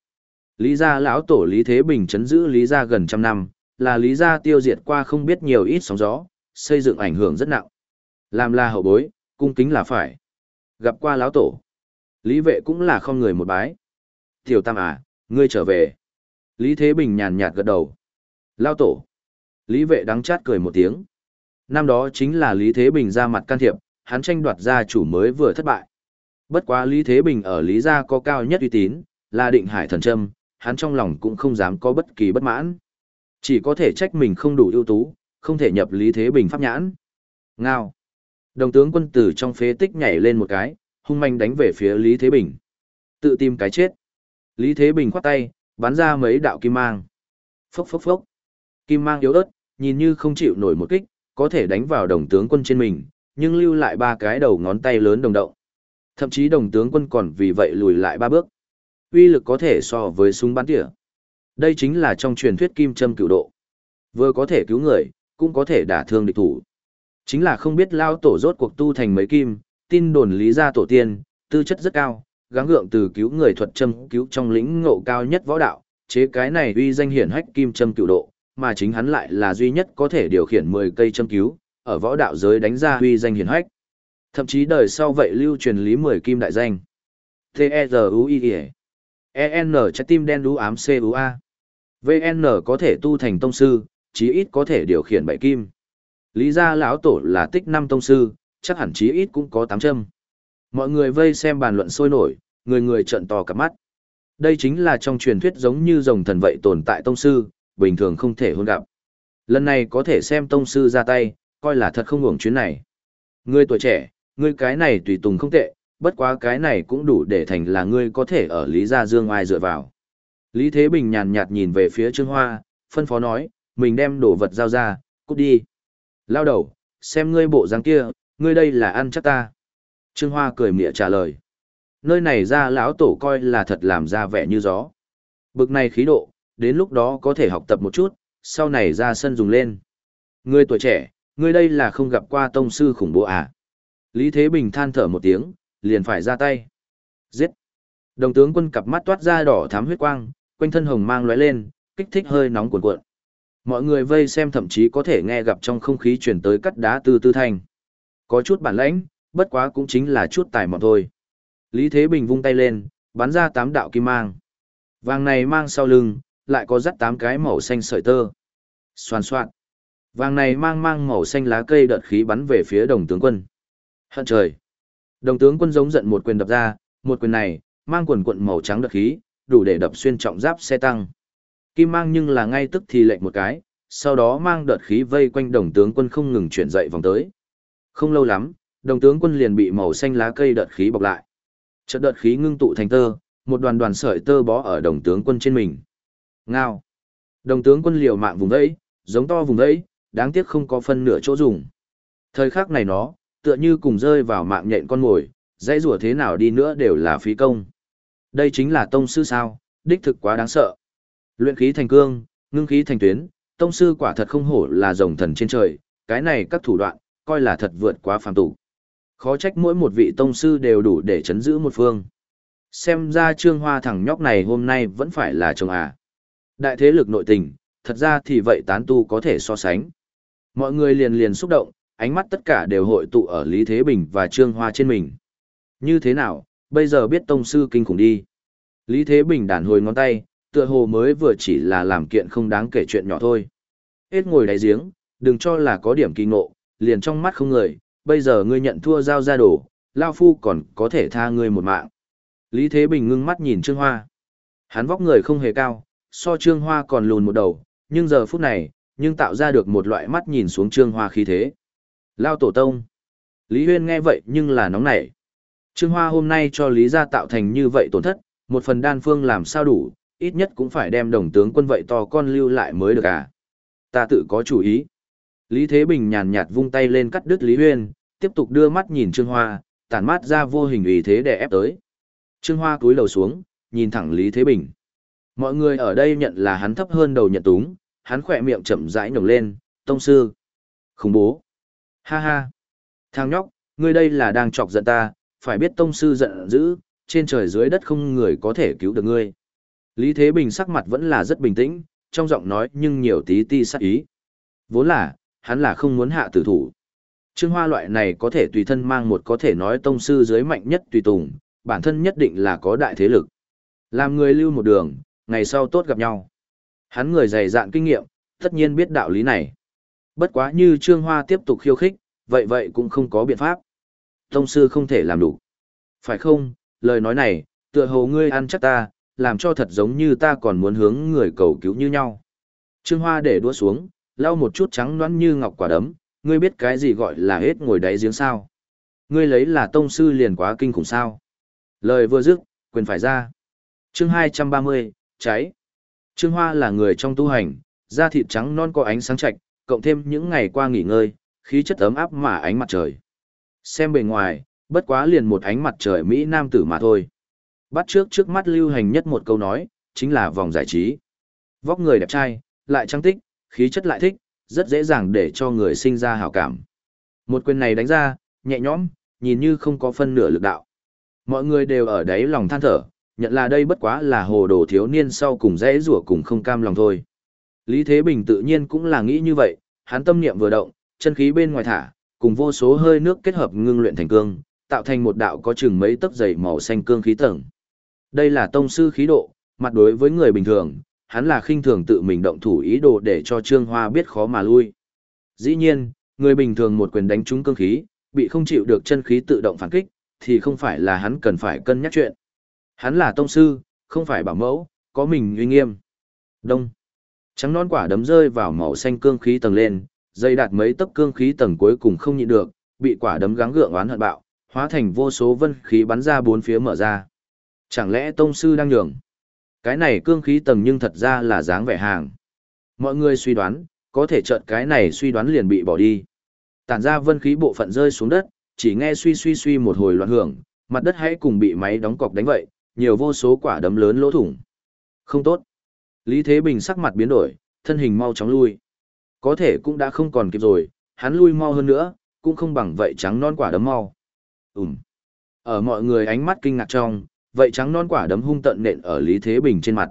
Lý gia lão tổ Lý Thế Bình chấn giữ Lý gia gần trăm năm, là Lý gia tiêu diệt qua không biết nhiều ít sóng gió, xây dựng ảnh hưởng rất nặng. Làm là hậu bối, cung kính là phải. Gặp qua lão tổ. Lý vệ cũng là không người một bái. Tiểu Tam à, ngươi trở về. Lý Thế Bình nhàn nhạt gật đầu. lao tổ. Lý vệ đắng chát cười một tiếng. Năm đó chính là Lý Thế Bình ra mặt can thiệp, hắn tranh đoạt gia chủ mới vừa thất bại. Bất quá Lý Thế Bình ở Lý gia có cao nhất uy tín, là định hải thần trâm, hắn trong lòng cũng không dám có bất kỳ bất mãn. Chỉ có thể trách mình không đủ ưu tú, không thể nhập Lý Thế Bình pháp nhãn. Ngao. Đồng tướng quân tử trong phế tích nhảy lên một cái, hung manh đánh về phía Lý Thế Bình. Tự tìm cái chết. Lý Thế Bình khoát tay, bắn ra mấy đạo kim mang. Phốc phốc phốc. Kim mang yếu ớt, nhìn như không chịu nổi một kích, có thể đánh vào đồng tướng quân trên mình, nhưng lưu lại ba cái đầu ngón tay lớn đồng động. Thậm chí đồng tướng quân còn vì vậy lùi lại ba bước. Uy lực có thể so với súng bắn tỉa. Đây chính là trong truyền thuyết kim châm cựu độ. Vừa có thể cứu người, cũng có thể đả thương địch thủ. Chính là không biết lao tổ rốt cuộc tu thành mấy kim, tin đồn lý gia tổ tiên, tư chất rất cao, gắng gượng từ cứu người thuật châm cứu trong lĩnh ngộ cao nhất võ đạo, chế cái này uy danh hiển hách kim châm cựu độ, mà chính hắn lại là duy nhất có thể điều khiển 10 cây châm cứu, ở võ đạo giới đánh ra uy danh hiển hách. Thậm chí đời sau vậy lưu truyền lý 10 kim đại danh. T e r u i e E-N trái tim đen đú ám C-U-A VN có thể tu thành tông sư, chí ít có thể điều khiển bảy kim. Lý gia lão tổ là tích năm tông sư, chắc hẳn chí ít cũng có tám châm. Mọi người vây xem bàn luận sôi nổi, người người trợn to cả mắt. Đây chính là trong truyền thuyết giống như rồng thần vậy tồn tại tông sư, bình thường không thể hôn gặp. Lần này có thể xem tông sư ra tay, coi là thật không hưởng chuyến này. Ngươi tuổi trẻ, ngươi cái này tùy tùng không tệ, bất quá cái này cũng đủ để thành là ngươi có thể ở Lý Gia Dương ai dựa vào. Lý Thế Bình nhàn nhạt nhìn về phía Trương Hoa, phân phó nói, mình đem đồ vật giao ra, cút đi. Lao đầu, xem ngươi bộ dáng kia, ngươi đây là ăn chắc ta. Trương Hoa cười mỉa trả lời. Nơi này ra lão tổ coi là thật làm ra vẻ như gió. Bực này khí độ, đến lúc đó có thể học tập một chút, sau này ra sân dùng lên. Ngươi tuổi trẻ, ngươi đây là không gặp qua tông sư khủng bố à? Lý Thế Bình than thở một tiếng, liền phải ra tay. Giết! Đồng tướng quân cặp mắt toát ra đỏ thám huyết quang, quanh thân hồng mang lóe lên, kích thích hơi nóng cuồn cuộn. Mọi người vây xem thậm chí có thể nghe gặp trong không khí chuyển tới cắt đá từ tư thanh. Có chút bản lãnh, bất quá cũng chính là chút tài mọn thôi. Lý Thế Bình vung tay lên, bắn ra tám đạo kim mang. Vàng này mang sau lưng, lại có dắt tám cái màu xanh sợi tơ. Xoàn xoạn. Vàng này mang mang màu xanh lá cây đợt khí bắn về phía đồng tướng quân. Hận trời. Đồng tướng quân giống giận một quyền đập ra, một quyền này, mang quần quận màu trắng đợt khí, đủ để đập xuyên trọng giáp xe tăng. Kim mang nhưng là ngay tức thì lệnh một cái, sau đó mang đợt khí vây quanh đồng tướng quân không ngừng chuyển dậy vòng tới. Không lâu lắm, đồng tướng quân liền bị màu xanh lá cây đợt khí bọc lại. Chợt đợt khí ngưng tụ thành tơ, một đoàn đoàn sợi tơ bó ở đồng tướng quân trên mình. Ngao. Đồng tướng quân liều mạng vùng vẫy, giống to vùng vẫy, đáng tiếc không có phân nửa chỗ dùng. Thời khắc này nó, tựa như cùng rơi vào mạng nhện con ngồi, dãy rủa thế nào đi nữa đều là phí công. Đây chính là tông sư sao, đích thực quá đáng sợ. Luyện khí thành cương, ngưng khí thành tuyến, tông sư quả thật không hổ là rồng thần trên trời, cái này các thủ đoạn, coi là thật vượt quá phàm tục. Khó trách mỗi một vị tông sư đều đủ để chấn giữ một phương. Xem ra trương hoa thằng nhóc này hôm nay vẫn phải là chồng à. Đại thế lực nội tình, thật ra thì vậy tán tu có thể so sánh. Mọi người liền liền xúc động, ánh mắt tất cả đều hội tụ ở Lý Thế Bình và Trương Hoa trên mình. Như thế nào, bây giờ biết tông sư kinh khủng đi. Lý Thế Bình đàn hồi ngón tay, tựa hồ mới vừa chỉ là làm kiện không đáng kể chuyện nhỏ thôi. Hết ngồi đáy giếng, đừng cho là có điểm kỳ ngộ, liền trong mắt không người, bây giờ ngươi nhận thua giao ra đổ, Lao Phu còn có thể tha ngươi một mạng. Lý Thế Bình ngưng mắt nhìn Trương Hoa. Hắn vóc người không hề cao, so Trương Hoa còn lùn một đầu, nhưng giờ phút này, nhưng tạo ra được một loại mắt nhìn xuống Trương Hoa khí thế. Lao Tổ Tông. Lý Huyên nghe vậy nhưng là nóng nảy. Trương Hoa hôm nay cho Lý gia tạo thành như vậy tổn thất, một phần đan phương làm sao đủ, ít nhất cũng phải đem đồng tướng quân vậy to con lưu lại mới được à. Ta tự có chủ ý. Lý Thế Bình nhàn nhạt vung tay lên cắt đứt Lý Huyên, tiếp tục đưa mắt nhìn Trương Hoa, tản mát ra vô hình ý thế để ép tới. Trương Hoa cúi đầu xuống, nhìn thẳng Lý Thế Bình. Mọi người ở đây nhận là hắn thấp hơn đầu nhận túng, hắn khỏe miệng chậm rãi nhổng lên, tông sư. Khủng bố. Ha ha. Thằng nhóc, ngươi đây là đang chọc giận ta, phải biết tông sư giận dữ, trên trời dưới đất không người có thể cứu được ngươi. Lý Thế Bình sắc mặt vẫn là rất bình tĩnh, trong giọng nói nhưng nhiều tí ti sắc ý. Vốn là, hắn là không muốn hạ tử thủ. Trương Hoa loại này có thể tùy thân mang một có thể nói tông sư dưới mạnh nhất tùy tùng, bản thân nhất định là có đại thế lực. Làm người lưu một đường, ngày sau tốt gặp nhau. Hắn người dày dạn kinh nghiệm, tất nhiên biết đạo lý này. Bất quá như Trương Hoa tiếp tục khiêu khích, vậy vậy cũng không có biện pháp. Tông sư không thể làm đủ. Phải không, lời nói này, tựa hồ ngươi ăn chắc ta, làm cho thật giống như ta còn muốn hướng người cầu cứu như nhau. Trương Hoa để đua xuống, lau một chút trắng nõn như ngọc quả đấm, ngươi biết cái gì gọi là hết ngồi đáy giếng sao. Ngươi lấy là tông sư liền quá kinh khủng sao. Lời vừa dứt, quyền phải ra. chương 230, cháy. Trương Hoa là người trong tu hành, da thịt trắng non có ánh sáng chạch, cộng thêm những ngày qua nghỉ ngơi, khí chất ấm áp mà ánh mặt trời. Xem bề ngoài, bất quá liền một ánh mặt trời Mỹ Nam tử mà thôi. Bắt trước trước mắt lưu hành nhất một câu nói, chính là vòng giải trí. Vóc người đẹp trai, lại trắng tích, khí chất lại thích, rất dễ dàng để cho người sinh ra hảo cảm. Một quyền này đánh ra, nhẹ nhõm, nhìn như không có phân nửa lực đạo. Mọi người đều ở đấy lòng than thở, nhận là đây bất quá là hồ đồ thiếu niên sau cùng dễ rủa cùng không cam lòng thôi. Lý Thế Bình tự nhiên cũng là nghĩ như vậy, hắn tâm niệm vừa động, chân khí bên ngoài thả, cùng vô số hơi nước kết hợp ngưng luyện thành cương, tạo thành một đạo có chừng mấy tấc dày màu xanh cương khí tầng. Đây là tông sư khí độ, mặt đối với người bình thường, hắn là khinh thường tự mình động thủ ý đồ để cho Trương Hoa biết khó mà lui. Dĩ nhiên, người bình thường một quyền đánh trúng cương khí, bị không chịu được chân khí tự động phản kích, thì không phải là hắn cần phải cân nhắc chuyện. Hắn là tông sư, không phải bảo mẫu, có mình uy nghiêm. Đông. Trắng non quả đấm rơi vào màu xanh cương khí tầng lên, dây đạt mấy tấc cương khí tầng cuối cùng không nhịn được, bị quả đấm gắng gượng oán hận bạo, hóa thành vô số vân khí bắn ra bốn phía mở ra. Chẳng lẽ tông sư đang nhường? Cái này cương khí tầng nhưng thật ra là dáng vẻ hàng. Mọi người suy đoán, có thể chợt cái này suy đoán liền bị bỏ đi. Tản ra vân khí bộ phận rơi xuống đất, chỉ nghe suy suy suy một hồi loạn hưởng, mặt đất hãy cùng bị máy đóng cọc đánh vậy, nhiều vô số quả đấm lớn lỗ thủng. Không tốt. Lý Thế Bình sắc mặt biến đổi, thân hình mau chóng lui. Có thể cũng đã không còn kịp rồi, hắn lui mau hơn nữa, cũng không bằng vậy trắng non quả đấm mau. Ừm. Ở mọi người ánh mắt kinh ngạc trong, vậy trắng non quả đấm hung tận nện ở Lý Thế Bình trên mặt.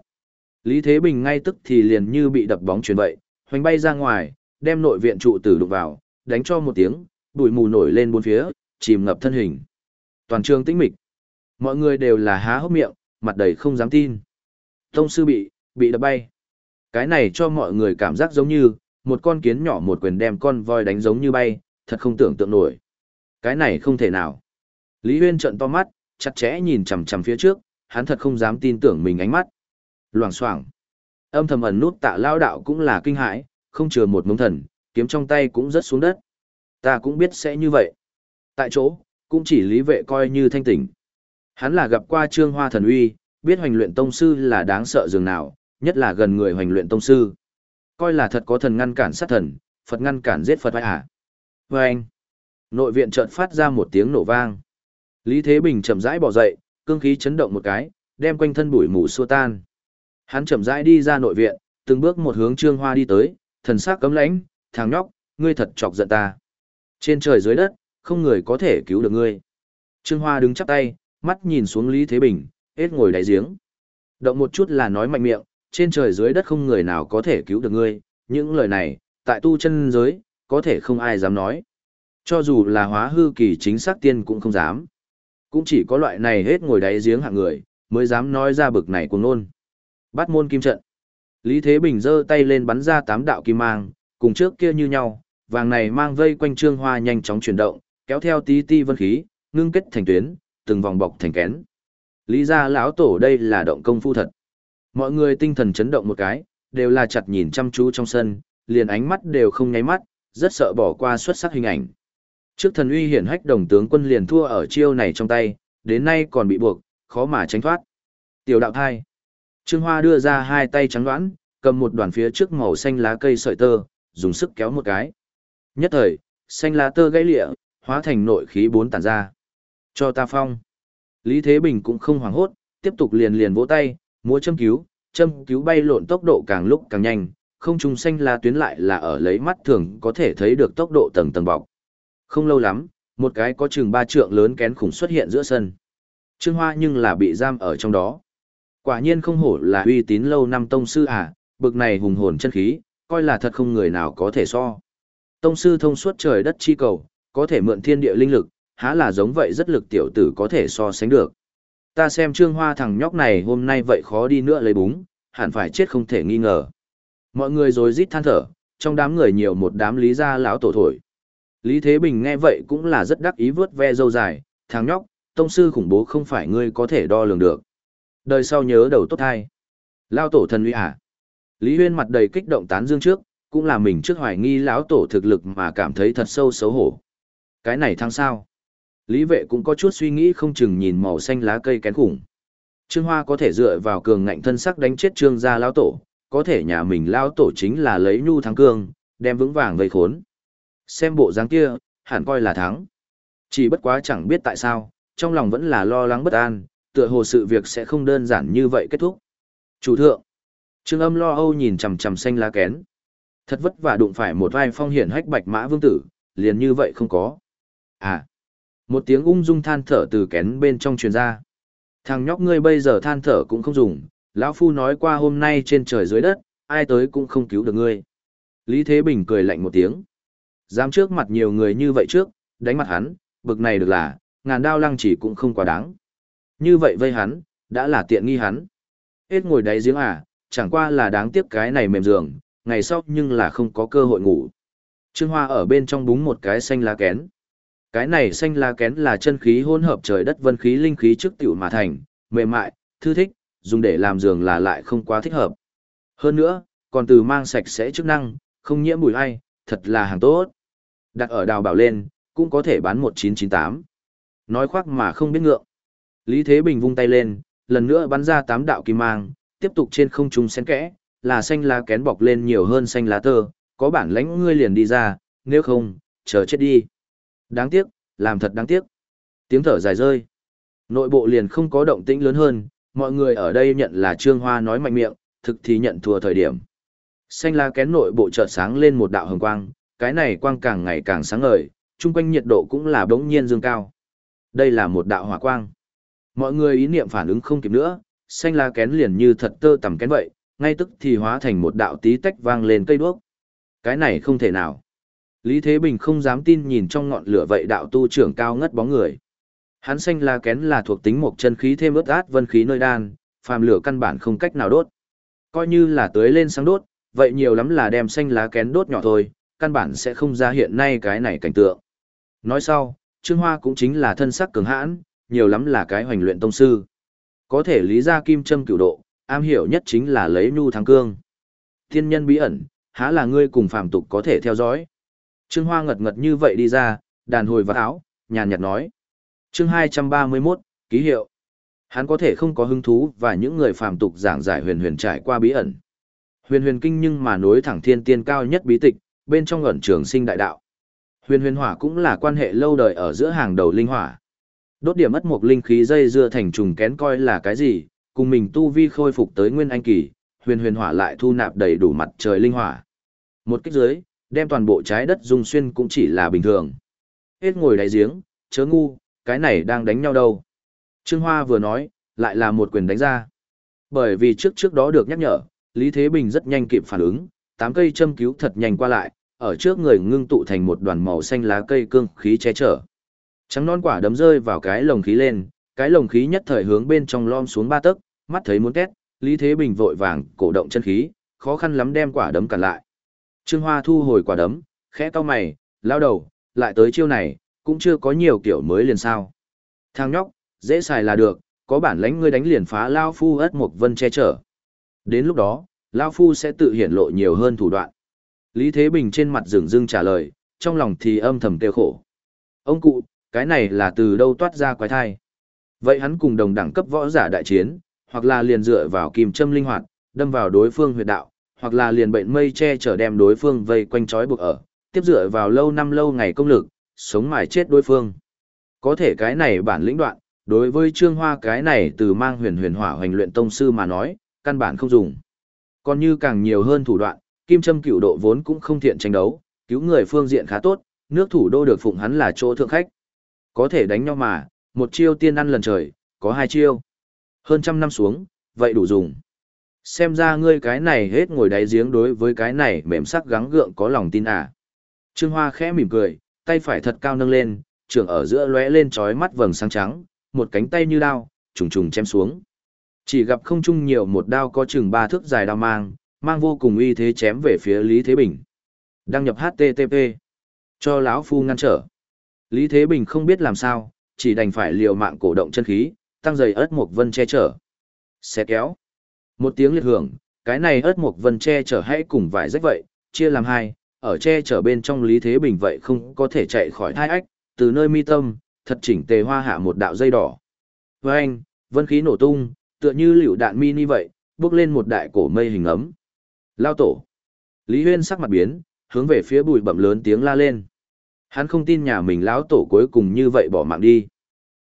Lý Thế Bình ngay tức thì liền như bị đập bóng chuyển vậy, hoành bay ra ngoài, đem nội viện trụ tử đụng vào, đánh cho một tiếng, bụi mù nổi lên bốn phía, chìm ngập thân hình. Toàn trường tĩnh mịch. Mọi người đều là há hốc miệng, mặt đầy không dám tin. Tông sư bị, bị đập bay. Cái này cho mọi người cảm giác giống như, một con kiến nhỏ một quyền đem con voi đánh giống như bay, thật không tưởng tượng nổi. Cái này không thể nào. Lý Huyên trợn to mắt, chặt chẽ nhìn chằm chằm phía trước, hắn thật không dám tin tưởng mình ánh mắt. Loảng xoảng. Âm thầm ẩn nút tạ lao đạo cũng là kinh hãi, không chừa một mống thần, kiếm trong tay cũng rớt xuống đất. Ta cũng biết sẽ như vậy. Tại chỗ, cũng chỉ lý vệ coi như thanh tỉnh. Hắn là gặp qua trương hoa thần uy, biết hoành luyện tông sư là đáng sợ dường nào, nhất là gần người hoành luyện tông sư. Coi là thật có thần ngăn cản sát thần, Phật ngăn cản giết Phật vai à. Vâng! anh, nội viện chợt phát ra một tiếng nổ vang. Lý Thế Bình chậm rãi bỏ dậy, cương khí chấn động một cái, đem quanh thân bụi mù xua tan. Hắn chậm rãi đi ra nội viện, từng bước một hướng Trương Hoa đi tới, thần sắc cấm lãnh, thằng nhóc, ngươi thật chọc giận ta. Trên trời dưới đất, không người có thể cứu được ngươi. Trương Hoa đứng chắp tay, mắt nhìn xuống Lý Thế Bình, hết ngồi đáy giếng. Động một chút là nói mạnh miệng, trên trời dưới đất không người nào có thể cứu được ngươi, những lời này, tại tu chân giới, có thể không ai dám nói. Cho dù là hóa hư kỳ chính xác tiên cũng không dám. Cũng chỉ có loại này hết ngồi đáy giếng hạng người, mới dám nói ra bực này cuồng nôn. Bắt môn kim trận. Lý Thế Bình giơ tay lên bắn ra tám đạo kim mang, cùng trước kia như nhau, vàng này mang vây quanh trương hoa nhanh chóng chuyển động, kéo theo tí ti vân khí, ngưng kết thành tuyến, từng vòng bọc thành kén. Lý gia lão tổ đây là động công phu thật. Mọi người tinh thần chấn động một cái, đều là chặt nhìn chăm chú trong sân, liền ánh mắt đều không nháy mắt, rất sợ bỏ qua xuất sắc hình ảnh. Trước thần uy hiển hách đồng tướng quân liền thua ở chiêu này trong tay, đến nay còn bị buộc, khó mà tránh thoát. Tiểu đạo thai. Trương Hoa đưa ra hai tay trắng đoán, cầm một đoàn phía trước màu xanh lá cây sợi tơ, dùng sức kéo một cái. Nhất thời, xanh lá tơ gãy lịa, hóa thành nội khí bốn tản ra. Cho ta phong. Lý Thế Bình cũng không hoảng hốt, tiếp tục liền liền vỗ tay, múa châm cứu, châm cứu bay lộn tốc độ càng lúc càng nhanh, không trùng xanh lá tuyến lại là ở lấy mắt thường có thể thấy được tốc độ tầng tầng bọc. Không lâu lắm, một cái có chừng ba trượng lớn kén khủng xuất hiện giữa sân. Trương Hoa nhưng là bị giam ở trong đó. Quả nhiên không hổ là uy tín lâu năm tông sư à, bực này hùng hồn chân khí, coi là thật không người nào có thể so. Tông sư thông suốt trời đất chi cầu, có thể mượn thiên địa linh lực, há là giống vậy rất lực tiểu tử có thể so sánh được. Ta xem trương hoa thằng nhóc này hôm nay vậy khó đi nữa lấy búng, hẳn phải chết không thể nghi ngờ. Mọi người rồi rít than thở, trong đám người nhiều một đám lý gia lão tổ thổi. Lý Thế Bình nghe vậy cũng là rất đắc ý vớt ve dâu dài, thằng nhóc, tông sư khủng bố không phải ngươi có thể đo lường được. Đời sau nhớ đầu tốt thai. Lao tổ thần uy à? Lý Huyên mặt đầy kích động tán dương trước, cũng là mình trước hoài nghi lão tổ thực lực mà cảm thấy thật sâu xấu hổ. Cái này thăng sao? Lý vệ cũng có chút suy nghĩ không chừng nhìn màu xanh lá cây kén khủng. Trương Hoa có thể dựa vào cường ngạnh thân sắc đánh chết Trương gia lão tổ, có thể nhà mình lão tổ chính là lấy nhu thắng cương, đem vững vàng vây khốn. Xem bộ dáng kia, hẳn coi là thắng. Chỉ bất quá chẳng biết tại sao, trong lòng vẫn là lo lắng bất an, tựa hồ sự việc sẽ không đơn giản như vậy kết thúc. Chủ thượng, Trương Âm lo âu nhìn chằm chằm xanh lá kén. Thật vất vả đụng phải một vai phong hiển hách bạch mã vương tử, liền như vậy không có. À, một tiếng ung dung than thở từ kén bên trong truyền ra. Thằng nhóc ngươi bây giờ than thở cũng không dùng, lão phu nói qua hôm nay trên trời dưới đất, ai tới cũng không cứu được ngươi. Lý Thế Bình cười lạnh một tiếng. Dám trước mặt nhiều người như vậy trước, đánh mặt hắn, bực này được là, ngàn đao lăng chỉ cũng không quá đáng. Như vậy vây hắn, đã là tiện nghi hắn. Hết ngồi đáy giếng à, chẳng qua là đáng tiếc cái này mềm giường, ngày sau nhưng là không có cơ hội ngủ. Trương Hoa ở bên trong búng một cái xanh lá kén. Cái này xanh lá kén là chân khí hỗn hợp trời đất vân khí linh khí trước tiểu mà thành, mềm mại, thư thích, dùng để làm giường là lại không quá thích hợp. Hơn nữa, còn từ mang sạch sẽ chức năng, không nhiễm mùi hay, thật là hàng tốt. Đặt ở đào bảo lên, cũng có thể bán 1998. Nói khoác mà không biết ngượng. Lý Thế Bình vung tay lên, lần nữa bắn ra tám đạo kim mang, tiếp tục trên không trung xen kẽ, là xanh lá kén bọc lên nhiều hơn xanh lá tơ, có bản lãnh ngươi liền đi ra, nếu không, chờ chết đi. Đáng tiếc, làm thật đáng tiếc. Tiếng thở dài rơi. Nội bộ liền không có động tĩnh lớn hơn, mọi người ở đây nhận là Trương Hoa nói mạnh miệng, thực thì nhận thua thời điểm. Xanh lá kén nội bộ chợt sáng lên một đạo hồng quang, cái này quang càng ngày càng sáng ngời, chung quanh nhiệt độ cũng là bỗng nhiên dương cao. Đây là một đạo hỏa quang. Mọi người ý niệm phản ứng không kịp nữa, xanh lá kén liền như thật tơ tầm kén vậy, ngay tức thì hóa thành một đạo tí tách vang lên cây đuốc. Cái này không thể nào. Lý Thế Bình không dám tin nhìn trong ngọn lửa vậy đạo tu trưởng cao ngất bóng người. Hắn xanh lá kén là thuộc tính một chân khí thêm ướt át vân khí nơi đan, phàm lửa căn bản không cách nào đốt. Coi như là tưới lên sáng đốt, vậy nhiều lắm là đem xanh lá kén đốt nhỏ thôi, căn bản sẽ không ra hiện nay cái này cảnh tượng. Nói sau, Trương Hoa cũng chính là thân sắc cường hãn, nhiều lắm là cái hoành luyện tông sư. Có thể lý ra kim châm cửu độ, am hiểu nhất chính là lấy nhu thắng cương. Thiên nhân bí ẩn, há là ngươi cùng phàm tục có thể theo dõi. Trương Hoa ngật ngật như vậy đi ra, đàn hồi vào áo, nhàn nhạt nói. Chương 231, ký hiệu. Hắn có thể không có hứng thú và những người phàm tục giảng giải huyền huyền trải qua bí ẩn. Huyền huyền kinh nhưng mà nối thẳng thiên tiên cao nhất bí tịch, bên trong ẩn trường sinh đại đạo. Huyền huyền hỏa cũng là quan hệ lâu đời ở giữa hàng đầu linh hỏa. Đốt điểm mất một linh khí dây dưa thành trùng kén coi là cái gì, cùng mình tu vi khôi phục tới nguyên anh kỳ, huyền huyền hỏa lại thu nạp đầy đủ mặt trời linh hỏa. Một kích dưới, đem toàn bộ trái đất dung xuyên cũng chỉ là bình thường. Hết ngồi đáy giếng, chớ ngu, cái này đang đánh nhau đâu. Trương Hoa vừa nói, lại là một quyền đánh ra. Bởi vì trước trước đó được nhắc nhở, Lý Thế Bình rất nhanh kịp phản ứng, tám cây châm cứu thật nhanh qua lại, ở trước người ngưng tụ thành một đoàn màu xanh lá cây cương khí che chở. Trắng non quả đấm rơi vào cái lồng khí lên, cái lồng khí nhất thời hướng bên trong lom xuống ba tấc, mắt thấy muốn két, Lý Thế Bình vội vàng cổ động chân khí, khó khăn lắm đem quả đấm cản lại. Trương Hoa thu hồi quả đấm, khẽ cau mày, lao đầu, lại tới chiêu này, cũng chưa có nhiều kiểu mới liền sao. thang nhóc, dễ xài là được, có bản lãnh ngươi đánh liền phá Lao Phu ất một vân che chở. Đến lúc đó, Lao Phu sẽ tự hiển lộ nhiều hơn thủ đoạn. Lý Thế Bình trên mặt rừng rưng trả lời, trong lòng thì âm thầm tiêu khổ. Ông cụ, cái này là từ đâu toát ra quái thai. Vậy hắn cùng đồng đẳng cấp võ giả đại chiến, hoặc là liền dựa vào kim châm linh hoạt, đâm vào đối phương huyệt đạo, hoặc là liền bệnh mây che chở đem đối phương vây quanh trói buộc ở, tiếp dựa vào lâu năm lâu ngày công lực, sống mài chết đối phương. Có thể cái này bản lĩnh đoạn, đối với Trương Hoa cái này từ mang huyền huyền hỏa hoành luyện tông sư mà nói, căn bản không dùng. Còn như càng nhiều hơn thủ đoạn, Kim Trâm cựu độ vốn cũng không thiện tranh đấu, cứu người phương diện khá tốt, nước thủ đô được phụng hắn là chỗ thượng khách. Có thể đánh nhau mà, một chiêu tiên ăn lần trời, có hai chiêu. Hơn trăm năm xuống, vậy đủ dùng. Xem ra ngươi cái này hết ngồi đáy giếng đối với cái này mềm sắc gắng gượng có lòng tin à. Trương Hoa khẽ mỉm cười, tay phải thật cao nâng lên, trường ở giữa lóe lên trói mắt vầng sáng trắng, một cánh tay như đao, trùng trùng chém xuống. Chỉ gặp không trung nhiều một đao có chừng ba thước dài đao mang, mang vô cùng uy thế chém về phía Lý Thế Bình. Đăng nhập HTTP. Cho lão phu ngăn trở. Lý Thế Bình không biết làm sao, chỉ đành phải liều mạng cổ động chân khí, tăng dày ớt một vân che chở. Xe kéo. Một tiếng liệt hưởng, cái này ớt một vân che chở hãy cùng vải rách vậy, chia làm hai, ở che chở bên trong Lý Thế Bình vậy không có thể chạy khỏi thai ách, từ nơi mi tâm, thật chỉnh tề hoa hạ một đạo dây đỏ. Với anh, vân khí nổ tung, tựa như liều đạn mini vậy, bước lên một đại cổ mây hình ấm. Lao tổ. Lý Huyên sắc mặt biến, hướng về phía bụi bậm lớn tiếng la lên. Hắn không tin nhà mình lão tổ cuối cùng như vậy bỏ mạng đi.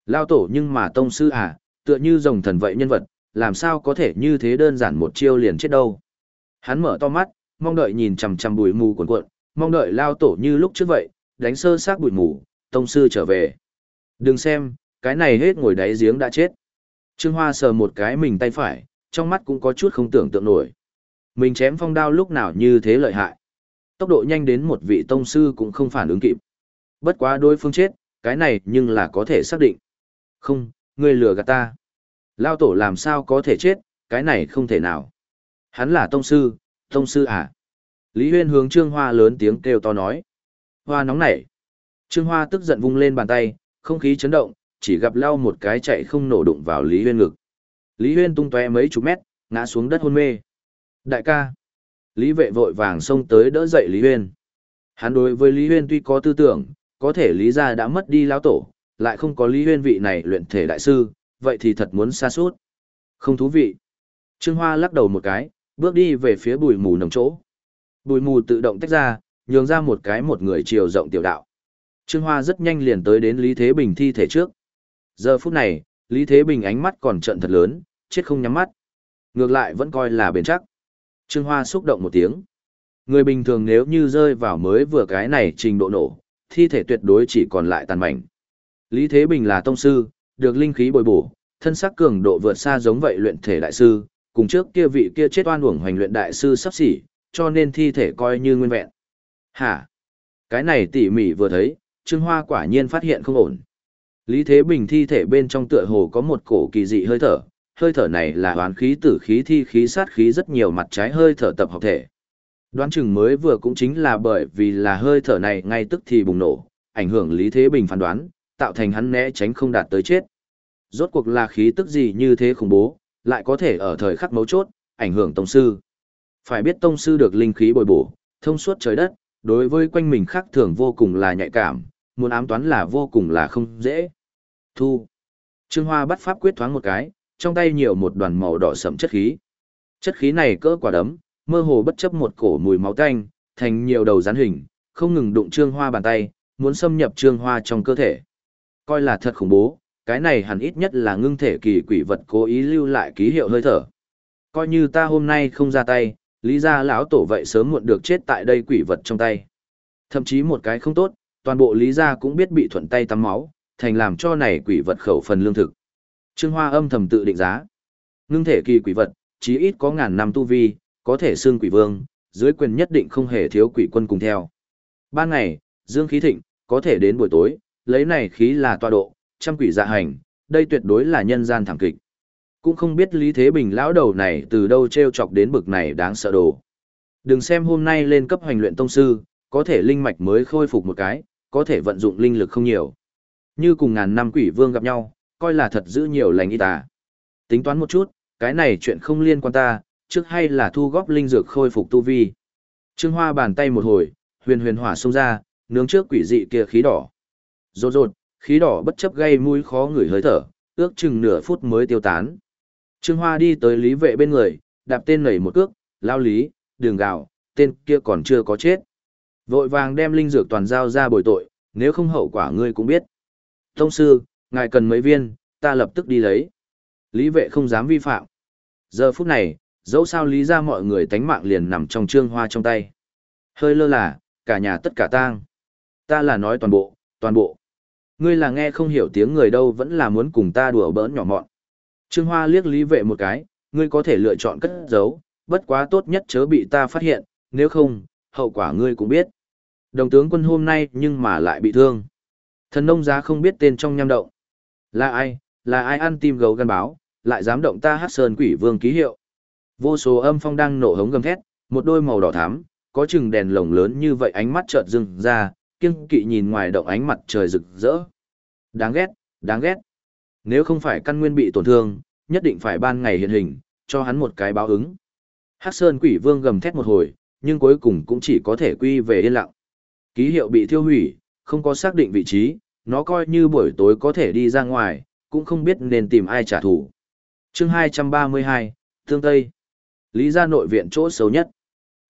Lao tổ nhưng mà tông sư à, tựa như rồng thần vậy nhân vật, làm sao có thể như thế đơn giản một chiêu liền chết đâu. Hắn mở to mắt, mong đợi nhìn chằm chằm bụi mù cuộn cuộn, mong đợi lao tổ như lúc trước vậy, đánh sơ xác bụi mù, tông sư trở về. Đừng xem, cái này hết ngồi đáy giếng đã chết. Trương Hoa sờ một cái mình tay phải, trong mắt cũng có chút không tưởng tượng nổi. Mình chém phong đao lúc nào như thế lợi hại. Tốc độ nhanh đến một vị tông sư cũng không phản ứng kịp. Bất quá đối phương chết, cái này nhưng là có thể xác định. Không, ngươi lừa gạt ta. Lao tổ làm sao có thể chết, cái này không thể nào. Hắn là tông sư, tông sư à? Lý Huyên hướng Trương Hoa lớn tiếng kêu to nói. Hoa nóng nảy. Trương Hoa tức giận vung lên bàn tay, không khí chấn động, chỉ gặp lao một cái chạy không nổ đụng vào Lý Huyên ngực. Lý Huyên tung tóe mấy chục mét, ngã xuống đất hôn mê. Đại ca. Lý vệ vội vàng xông tới đỡ dậy Lý Huyên. Hắn đối với Lý Huyên tuy có tư tưởng, có thể Lý gia đã mất đi lão tổ, lại không có Lý Huyên vị này luyện thể đại sư, vậy thì thật muốn xa suốt. Không thú vị. Trương Hoa lắc đầu một cái, bước đi về phía bùi mù nồng chỗ. Bùi mù tự động tách ra, nhường ra một cái một người chiều rộng tiểu đạo. Trương Hoa rất nhanh liền tới đến Lý Thế Bình thi thể trước. Giờ phút này, Lý Thế Bình ánh mắt còn trận thật lớn, chết không nhắm mắt. Ngược lại vẫn coi là bền chắc. Trương Hoa xúc động một tiếng. Người bình thường nếu như rơi vào mới vừa cái này trình độ nổ, thi thể tuyệt đối chỉ còn lại tàn mảnh. Lý Thế Bình là tông sư, được linh khí bồi bổ, thân sắc cường độ vượt xa giống vậy luyện thể đại sư, cùng trước kia vị kia chết oan uổng hoành luyện đại sư sắp xỉ, cho nên thi thể coi như nguyên vẹn. Hả? Cái này tỉ mỉ vừa thấy, Trương Hoa quả nhiên phát hiện không ổn. Lý Thế Bình thi thể bên trong tựa hồ có một cổ kỳ dị hơi thở, hơi thở này là hoán khí tử khí thi khí sát khí rất nhiều mặt trái hơi thở tập hợp thể. Đoán chừng mới vừa cũng chính là bởi vì là hơi thở này ngay tức thì bùng nổ, ảnh hưởng Lý Thế Bình phán đoán, tạo thành hắn né tránh không đạt tới chết. Rốt cuộc là khí tức gì như thế khủng bố, lại có thể ở thời khắc mấu chốt, ảnh hưởng tông sư. Phải biết tông sư được linh khí bồi bổ, thông suốt trời đất, đối với quanh mình khác thường vô cùng là nhạy cảm, muốn ám toán là vô cùng là không dễ. Thu. Trương Hoa bắt pháp quyết thoáng một cái, trong tay nhiều một đoàn màu đỏ sẫm chất khí. Chất khí này cỡ quả đấm, mơ hồ bất chấp một cổ mùi máu tanh, thành nhiều đầu rắn hình, không ngừng đụng Trương Hoa bàn tay, muốn xâm nhập Trương Hoa trong cơ thể. Coi là thật khủng bố, cái này hẳn ít nhất là ngưng thể kỳ quỷ vật cố ý lưu lại ký hiệu hơi thở. Coi như ta hôm nay không ra tay, lý gia lão tổ vậy sớm muộn được chết tại đây quỷ vật trong tay. Thậm chí một cái không tốt, toàn bộ lý gia cũng biết bị thuận tay tắm máu, thành làm cho này quỷ vật khẩu phần lương thực. Trương Hoa âm thầm tự định giá. Ngưng thể kỳ quỷ vật, chí ít có ngàn năm tu vi, có thể xương quỷ vương, dưới quyền nhất định không hề thiếu quỷ quân cùng theo. Ban ngày, dương khí thịnh, có thể đến buổi tối, lấy này khí là tọa độ, trăm quỷ dạ hành, đây tuyệt đối là nhân gian thẳng kịch. Cũng không biết Lý Thế Bình lão đầu này từ đâu treo chọc đến bực này đáng sợ đồ. Đừng xem hôm nay lên cấp hành luyện tông sư, có thể linh mạch mới khôi phục một cái, có thể vận dụng linh lực không nhiều. Như cùng ngàn năm quỷ vương gặp nhau, coi là thật giữ nhiều lành y tà. Tính toán một chút, cái này chuyện không liên quan ta, trước hay là thu góp linh dược khôi phục tu vi. Trương Hoa bàn tay một hồi, huyền huyền hỏa xông ra, nướng trước quỷ dị kia khí đỏ. Rột rột, khí đỏ bất chấp gây mũi khó ngửi hơi thở, ước chừng nửa phút mới tiêu tán. Trương Hoa đi tới lý vệ bên người, đạp tên nảy một cước, lao lý, đường gạo, tên kia còn chưa có chết. Vội vàng đem linh dược toàn giao ra bồi tội, nếu không hậu quả ngươi cũng biết. Tông sư, ngài cần mấy viên, ta lập tức đi lấy. Lý vệ không dám vi phạm. Giờ phút này, dẫu sao lý ra mọi người tánh mạng liền nằm trong trương hoa trong tay. Hơi lơ là, cả nhà tất cả tang. Ta là nói toàn bộ, toàn bộ. Ngươi là nghe không hiểu tiếng người đâu vẫn là muốn cùng ta đùa bỡn nhỏ mọn. Trương Hoa liếc lý vệ một cái, ngươi có thể lựa chọn cất giấu, bất quá tốt nhất chớ bị ta phát hiện, nếu không, hậu quả ngươi cũng biết. Đồng tướng quân hôm nay nhưng mà lại bị thương. Thần nông giá không biết tên trong nham động. Là ai, là ai ăn tim gấu gan báo, lại dám động ta hát sơn quỷ vương ký hiệu. Vô số âm phong đang nổ hống gầm thét, một đôi màu đỏ thắm, có chừng đèn lồng lớn như vậy ánh mắt chợt dừng ra, kiêng kỵ nhìn ngoài động ánh mặt trời rực rỡ. Đáng ghét, đáng ghét. Nếu không phải căn nguyên bị tổn thương, nhất định phải ban ngày hiện hình, cho hắn một cái báo ứng. Hắc Sơn Quỷ Vương gầm thét một hồi, nhưng cuối cùng cũng chỉ có thể quy về yên lặng. Ký hiệu bị thiêu hủy, không có xác định vị trí, nó coi như buổi tối có thể đi ra ngoài, cũng không biết nên tìm ai trả thù. Chương 232, Thương Tây. Lý gia nội viện chỗ xấu nhất.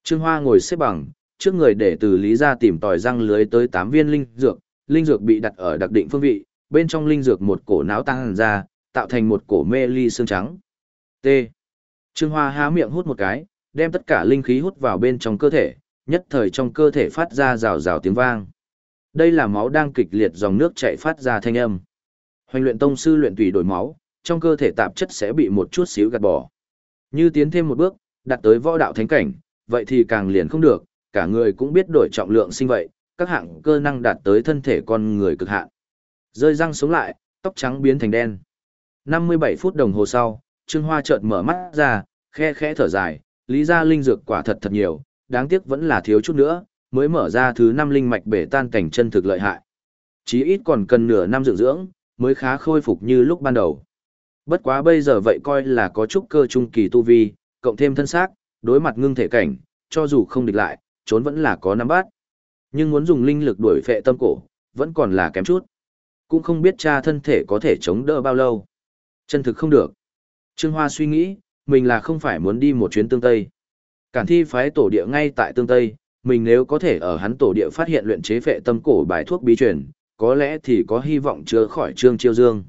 Trương Hoa ngồi xếp bằng, trước người để từ lý gia tìm tòi răng lưới tới 8 viên linh dược, linh dược bị đặt ở đặc định phương vị, bên trong linh dược một cổ náo tăng ra, tạo thành một cổ mê ly xương trắng. T. Trương Hoa há miệng hút một cái, đem tất cả linh khí hút vào bên trong cơ thể, nhất thời trong cơ thể phát ra rào rào tiếng vang. Đây là máu đang kịch liệt dòng nước chảy phát ra thanh âm. Hoành luyện tông sư luyện tùy đổi máu, trong cơ thể tạp chất sẽ bị một chút xíu gạt bỏ. Như tiến thêm một bước, đạt tới võ đạo thánh cảnh, vậy thì càng liền không được, cả người cũng biết đổi trọng lượng sinh vậy, các hạng cơ năng đạt tới thân thể con người cực hạn. Rơi răng sống lại, tóc trắng biến thành đen. 57 phút đồng hồ sau, Trương Hoa chợt mở mắt ra, khe khẽ thở dài, lý ra linh dược quả thật thật nhiều, đáng tiếc vẫn là thiếu chút nữa, mới mở ra thứ năm linh mạch bể tan cảnh chân thực lợi hại. Chí ít còn cần nửa năm dưỡng dưỡng, mới khá khôi phục như lúc ban đầu. Bất quá bây giờ vậy coi là có chút cơ trung kỳ tu vi, cộng thêm thân xác, đối mặt ngưng thể cảnh, cho dù không địch lại, trốn vẫn là có nắm bắt. Nhưng muốn dùng linh lực đuổi phệ tâm cổ, vẫn còn là kém chút. Cũng không biết cha thân thể có thể chống đỡ bao lâu. Chân thực không được. Trương Hoa suy nghĩ, mình là không phải muốn đi một chuyến tương Tây. Cản thi phái tổ địa ngay tại tương Tây, mình nếu có thể ở hắn tổ địa phát hiện luyện chế phệ tâm cổ bài thuốc bí truyền, có lẽ thì có hy vọng chữa khỏi Trương Chiêu Dương.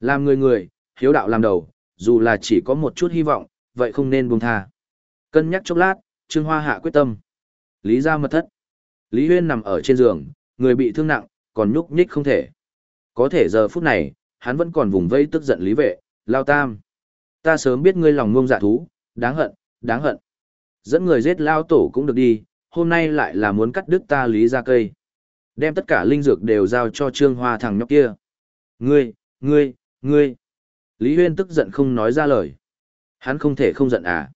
Làm người người, hiếu đạo làm đầu, dù là chỉ có một chút hy vọng, vậy không nên buông tha. Cân nhắc chốc lát, Trương Hoa hạ quyết tâm. Lý ra mật thất. Lý Huyên nằm ở trên giường, người bị thương nặng, còn nhúc nhích không thể. Có thể giờ phút này, hắn vẫn còn vùng vây tức giận Lý Vệ, Lao Tam. Ta sớm biết ngươi lòng ngông dạ thú, đáng hận, đáng hận. Dẫn người giết Lao Tổ cũng được đi, hôm nay lại là muốn cắt đứt ta Lý ra cây. Đem tất cả linh dược đều giao cho Trương Hoa thằng nhóc kia. Ngươi, ngươi, ngươi. Lý Huyên tức giận không nói ra lời. Hắn không thể không giận à.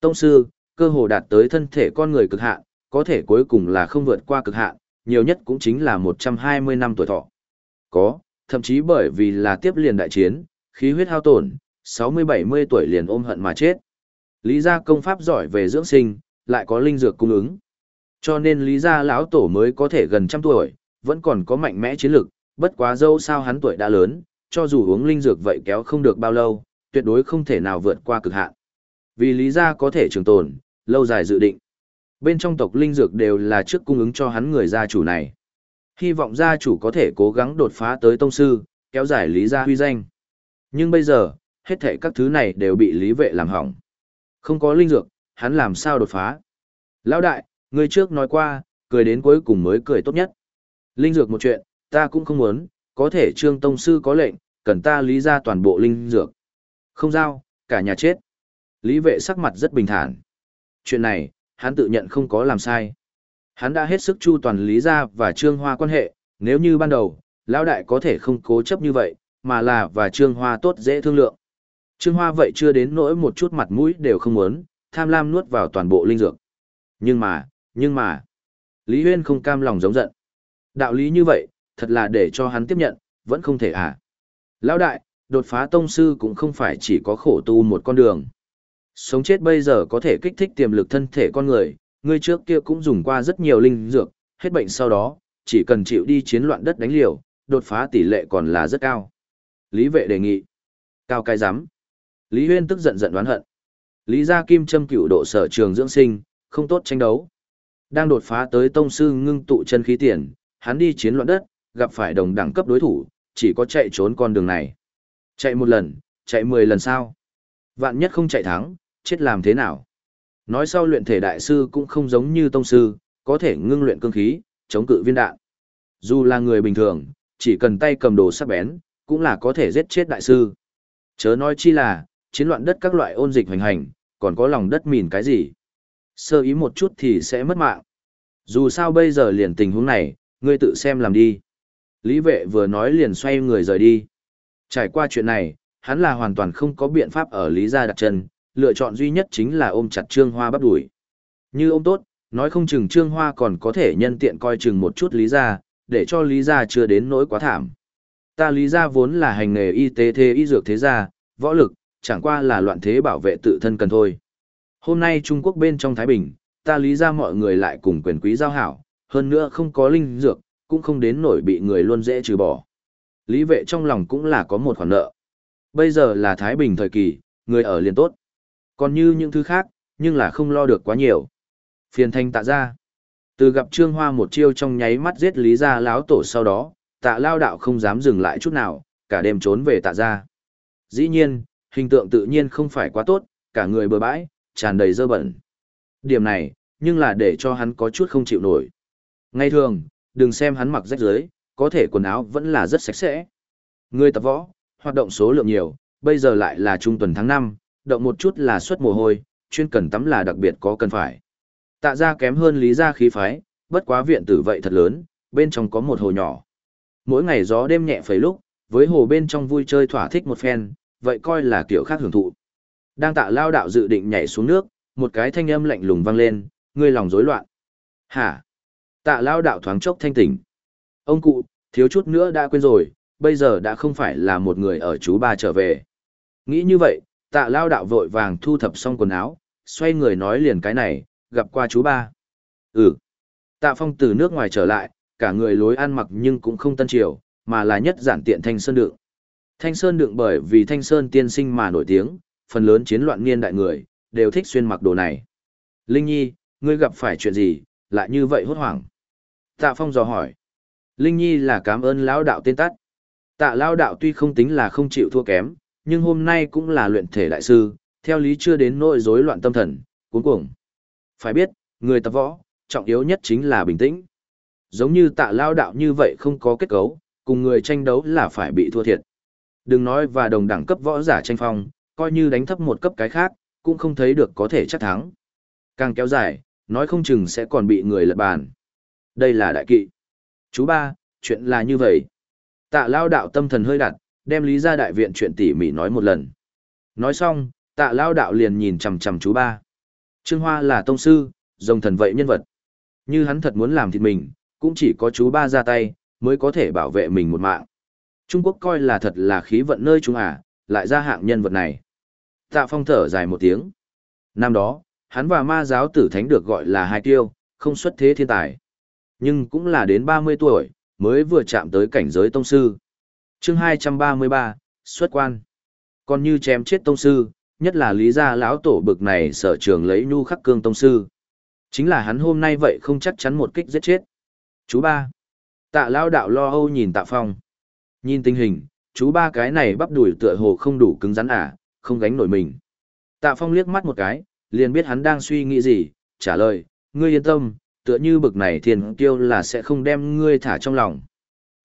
Tông sư, cơ hồ đạt tới thân thể con người cực hạn, có thể cuối cùng là không vượt qua cực hạn, nhiều nhất cũng chính là 120 năm tuổi thọ. Có, thậm chí bởi vì là tiếp liền đại chiến, khí huyết hao tổn, 60-70 tuổi liền ôm hận mà chết. Lý gia công pháp giỏi về dưỡng sinh, lại có linh dược cung ứng. Cho nên Lý gia lão tổ mới có thể gần trăm tuổi, vẫn còn có mạnh mẽ chiến lực, bất quá dâu sao hắn tuổi đã lớn, cho dù uống linh dược vậy kéo không được bao lâu, tuyệt đối không thể nào vượt qua cực hạn. Vì lý gia có thể trường tồn, lâu dài dự định. Bên trong tộc linh dược đều là trước cung ứng cho hắn người gia chủ này. Hy vọng gia chủ có thể cố gắng đột phá tới tông sư, kéo dài lý gia huy danh. Nhưng bây giờ, hết thảy các thứ này đều bị lý vệ làm hỏng. Không có linh dược, hắn làm sao đột phá? Lão đại, người trước nói qua, cười đến cuối cùng mới cười tốt nhất. Linh dược một chuyện, ta cũng không muốn, có thể trương tông sư có lệnh, cần ta lý ra toàn bộ linh dược. Không giao, cả nhà chết. Lý vệ sắc mặt rất bình thản. Chuyện này, hắn tự nhận không có làm sai. Hắn đã hết sức chu toàn lý ra và trương hoa quan hệ, nếu như ban đầu, lão đại có thể không cố chấp như vậy, mà là và trương hoa tốt dễ thương lượng. Trương hoa vậy chưa đến nỗi một chút mặt mũi đều không muốn, tham lam nuốt vào toàn bộ linh dược. Nhưng mà, nhưng mà, Lý Huyên không cam lòng giống giận. Đạo lý như vậy, thật là để cho hắn tiếp nhận, vẫn không thể à. Lão đại, đột phá tông sư cũng không phải chỉ có khổ tu một con đường. Sống chết bây giờ có thể kích thích tiềm lực thân thể con người, ngươi trước kia cũng dùng qua rất nhiều linh dược, hết bệnh sau đó, chỉ cần chịu đi chiến loạn đất đánh liều, đột phá tỷ lệ còn là rất cao. Lý vệ đề nghị. Cao cái giám. Lý Huyên tức giận giận đoán hận. Lý gia kim châm cựu độ sở trường dưỡng sinh, không tốt tranh đấu. Đang đột phá tới tông sư ngưng tụ chân khí tiền, hắn đi chiến loạn đất, gặp phải đồng đẳng cấp đối thủ, chỉ có chạy trốn con đường này. Chạy một lần, chạy mười lần sao? Vạn nhất không chạy thắng, chết làm thế nào? Nói sau luyện thể đại sư cũng không giống như tông sư, có thể ngưng luyện cương khí, chống cự viên đạn. Dù là người bình thường, chỉ cần tay cầm đồ sắc bén, cũng là có thể giết chết đại sư. Chớ nói chi là, chiến loạn đất các loại ôn dịch hoành hành, còn có lòng đất mìn cái gì. Sơ ý một chút thì sẽ mất mạng. Dù sao bây giờ liền tình huống này, ngươi tự xem làm đi. Lý vệ vừa nói liền xoay người rời đi. Trải qua chuyện này, hắn là hoàn toàn không có biện pháp ở Lý gia đặt chân, lựa chọn duy nhất chính là ôm chặt Trương Hoa bắp đuổi. Như ôm tốt, nói không chừng Trương Hoa còn có thể nhân tiện coi chừng một chút Lý gia, để cho Lý gia chưa đến nỗi quá thảm. Ta Lý gia vốn là hành nghề y tế thế y dược thế gia, võ lực, chẳng qua là loạn thế bảo vệ tự thân cần thôi. Hôm nay Trung Quốc bên trong Thái Bình, ta Lý gia mọi người lại cùng quyền quý giao hảo, hơn nữa không có linh dược, cũng không đến nổi bị người luôn dễ trừ bỏ. Lý vệ trong lòng cũng là có một khoản nợ. Bây giờ là Thái Bình thời kỳ, người ở liền tốt. Còn như những thứ khác, nhưng là không lo được quá nhiều. Phiền thanh tạ ra. Từ gặp Trương Hoa một chiêu trong nháy mắt giết Lý gia láo tổ sau đó, tạ lao đạo không dám dừng lại chút nào, cả đêm trốn về tạ ra. Dĩ nhiên, hình tượng tự nhiên không phải quá tốt, cả người bừa bãi, tràn đầy dơ bẩn. Điểm này, nhưng là để cho hắn có chút không chịu nổi. Ngay thường, đừng xem hắn mặc rách rưới, có thể quần áo vẫn là rất sạch sẽ. Người tập võ, hoạt động số lượng nhiều, bây giờ lại là trung tuần tháng 5, động một chút là xuất mồ hôi, chuyên cần tắm là đặc biệt có cần phải. Tạ ra kém hơn lý gia khí phái, bất quá viện tử vậy thật lớn, bên trong có một hồ nhỏ. Mỗi ngày gió đêm nhẹ phẩy lúc, với hồ bên trong vui chơi thỏa thích một phen, vậy coi là kiểu khác hưởng thụ. Đang tạ lao đạo dự định nhảy xuống nước, một cái thanh âm lạnh lùng vang lên, ngươi lòng rối loạn. Hả? Tạ lao đạo thoáng chốc thanh tỉnh. Ông cụ, thiếu chút nữa đã quên rồi, bây giờ đã không phải là một người ở chú ba trở về. Nghĩ như vậy, tạ lao đạo vội vàng thu thập xong quần áo, xoay người nói liền cái này, gặp qua chú ba. Ừ. Tạ phong từ nước ngoài trở lại, cả người lối ăn mặc nhưng cũng không tân triều, mà là nhất giản tiện thanh sơn đựng. Thanh sơn đựng bởi vì thanh sơn tiên sinh mà nổi tiếng, phần lớn chiến loạn niên đại người, đều thích xuyên mặc đồ này. Linh Nhi, ngươi gặp phải chuyện gì, lại như vậy hốt hoảng. Tạ phong dò hỏi. Linh Nhi là cảm ơn lão đạo tên tắt. Tạ lão đạo tuy không tính là không chịu thua kém, nhưng hôm nay cũng là luyện thể đại sư, theo lý chưa đến nỗi rối loạn tâm thần, cuốn cuồng. Phải biết, người tập võ, trọng yếu nhất chính là bình tĩnh. Giống như tạ lao đạo như vậy không có kết cấu, cùng người tranh đấu là phải bị thua thiệt. Đừng nói và đồng đẳng cấp võ giả tranh phong, coi như đánh thấp một cấp cái khác, cũng không thấy được có thể chắc thắng. Càng kéo dài, nói không chừng sẽ còn bị người lật bàn. Đây là đại kỵ. Chú ba, chuyện là như vậy. Tạ lao đạo tâm thần hơi đặt, đem lý ra đại viện chuyện tỉ mỉ nói một lần. Nói xong, tạ lao đạo liền nhìn chằm chằm chú ba. Trương Hoa là tông sư, rồng thần vậy nhân vật. Như hắn thật muốn làm thịt mình, cũng chỉ có chú ba ra tay, mới có thể bảo vệ mình một mạng. Trung Quốc coi là thật là khí vận nơi chúng à, lại ra hạng nhân vật này. Tạ Phong thở dài một tiếng. Năm đó, hắn và ma giáo tử thánh được gọi là hai tiêu, không xuất thế thiên tài. Nhưng cũng là đến 30 tuổi, mới vừa chạm tới cảnh giới tông sư. chương 233, xuất quan. Còn như chém chết tông sư, nhất là lý gia lão tổ bực này sở trường lấy nhu khắc cương tông sư. Chính là hắn hôm nay vậy không chắc chắn một kích giết chết. Chú ba. Tạ lao đạo lo âu nhìn tạ phong. Nhìn tình hình, chú ba cái này bắp đuổi tựa hồ không đủ cứng rắn à, không gánh nổi mình. Tạ phong liếc mắt một cái, liền biết hắn đang suy nghĩ gì, trả lời, ngươi yên tâm, tựa như bực này thiên kiêu là sẽ không đem ngươi thả trong lòng.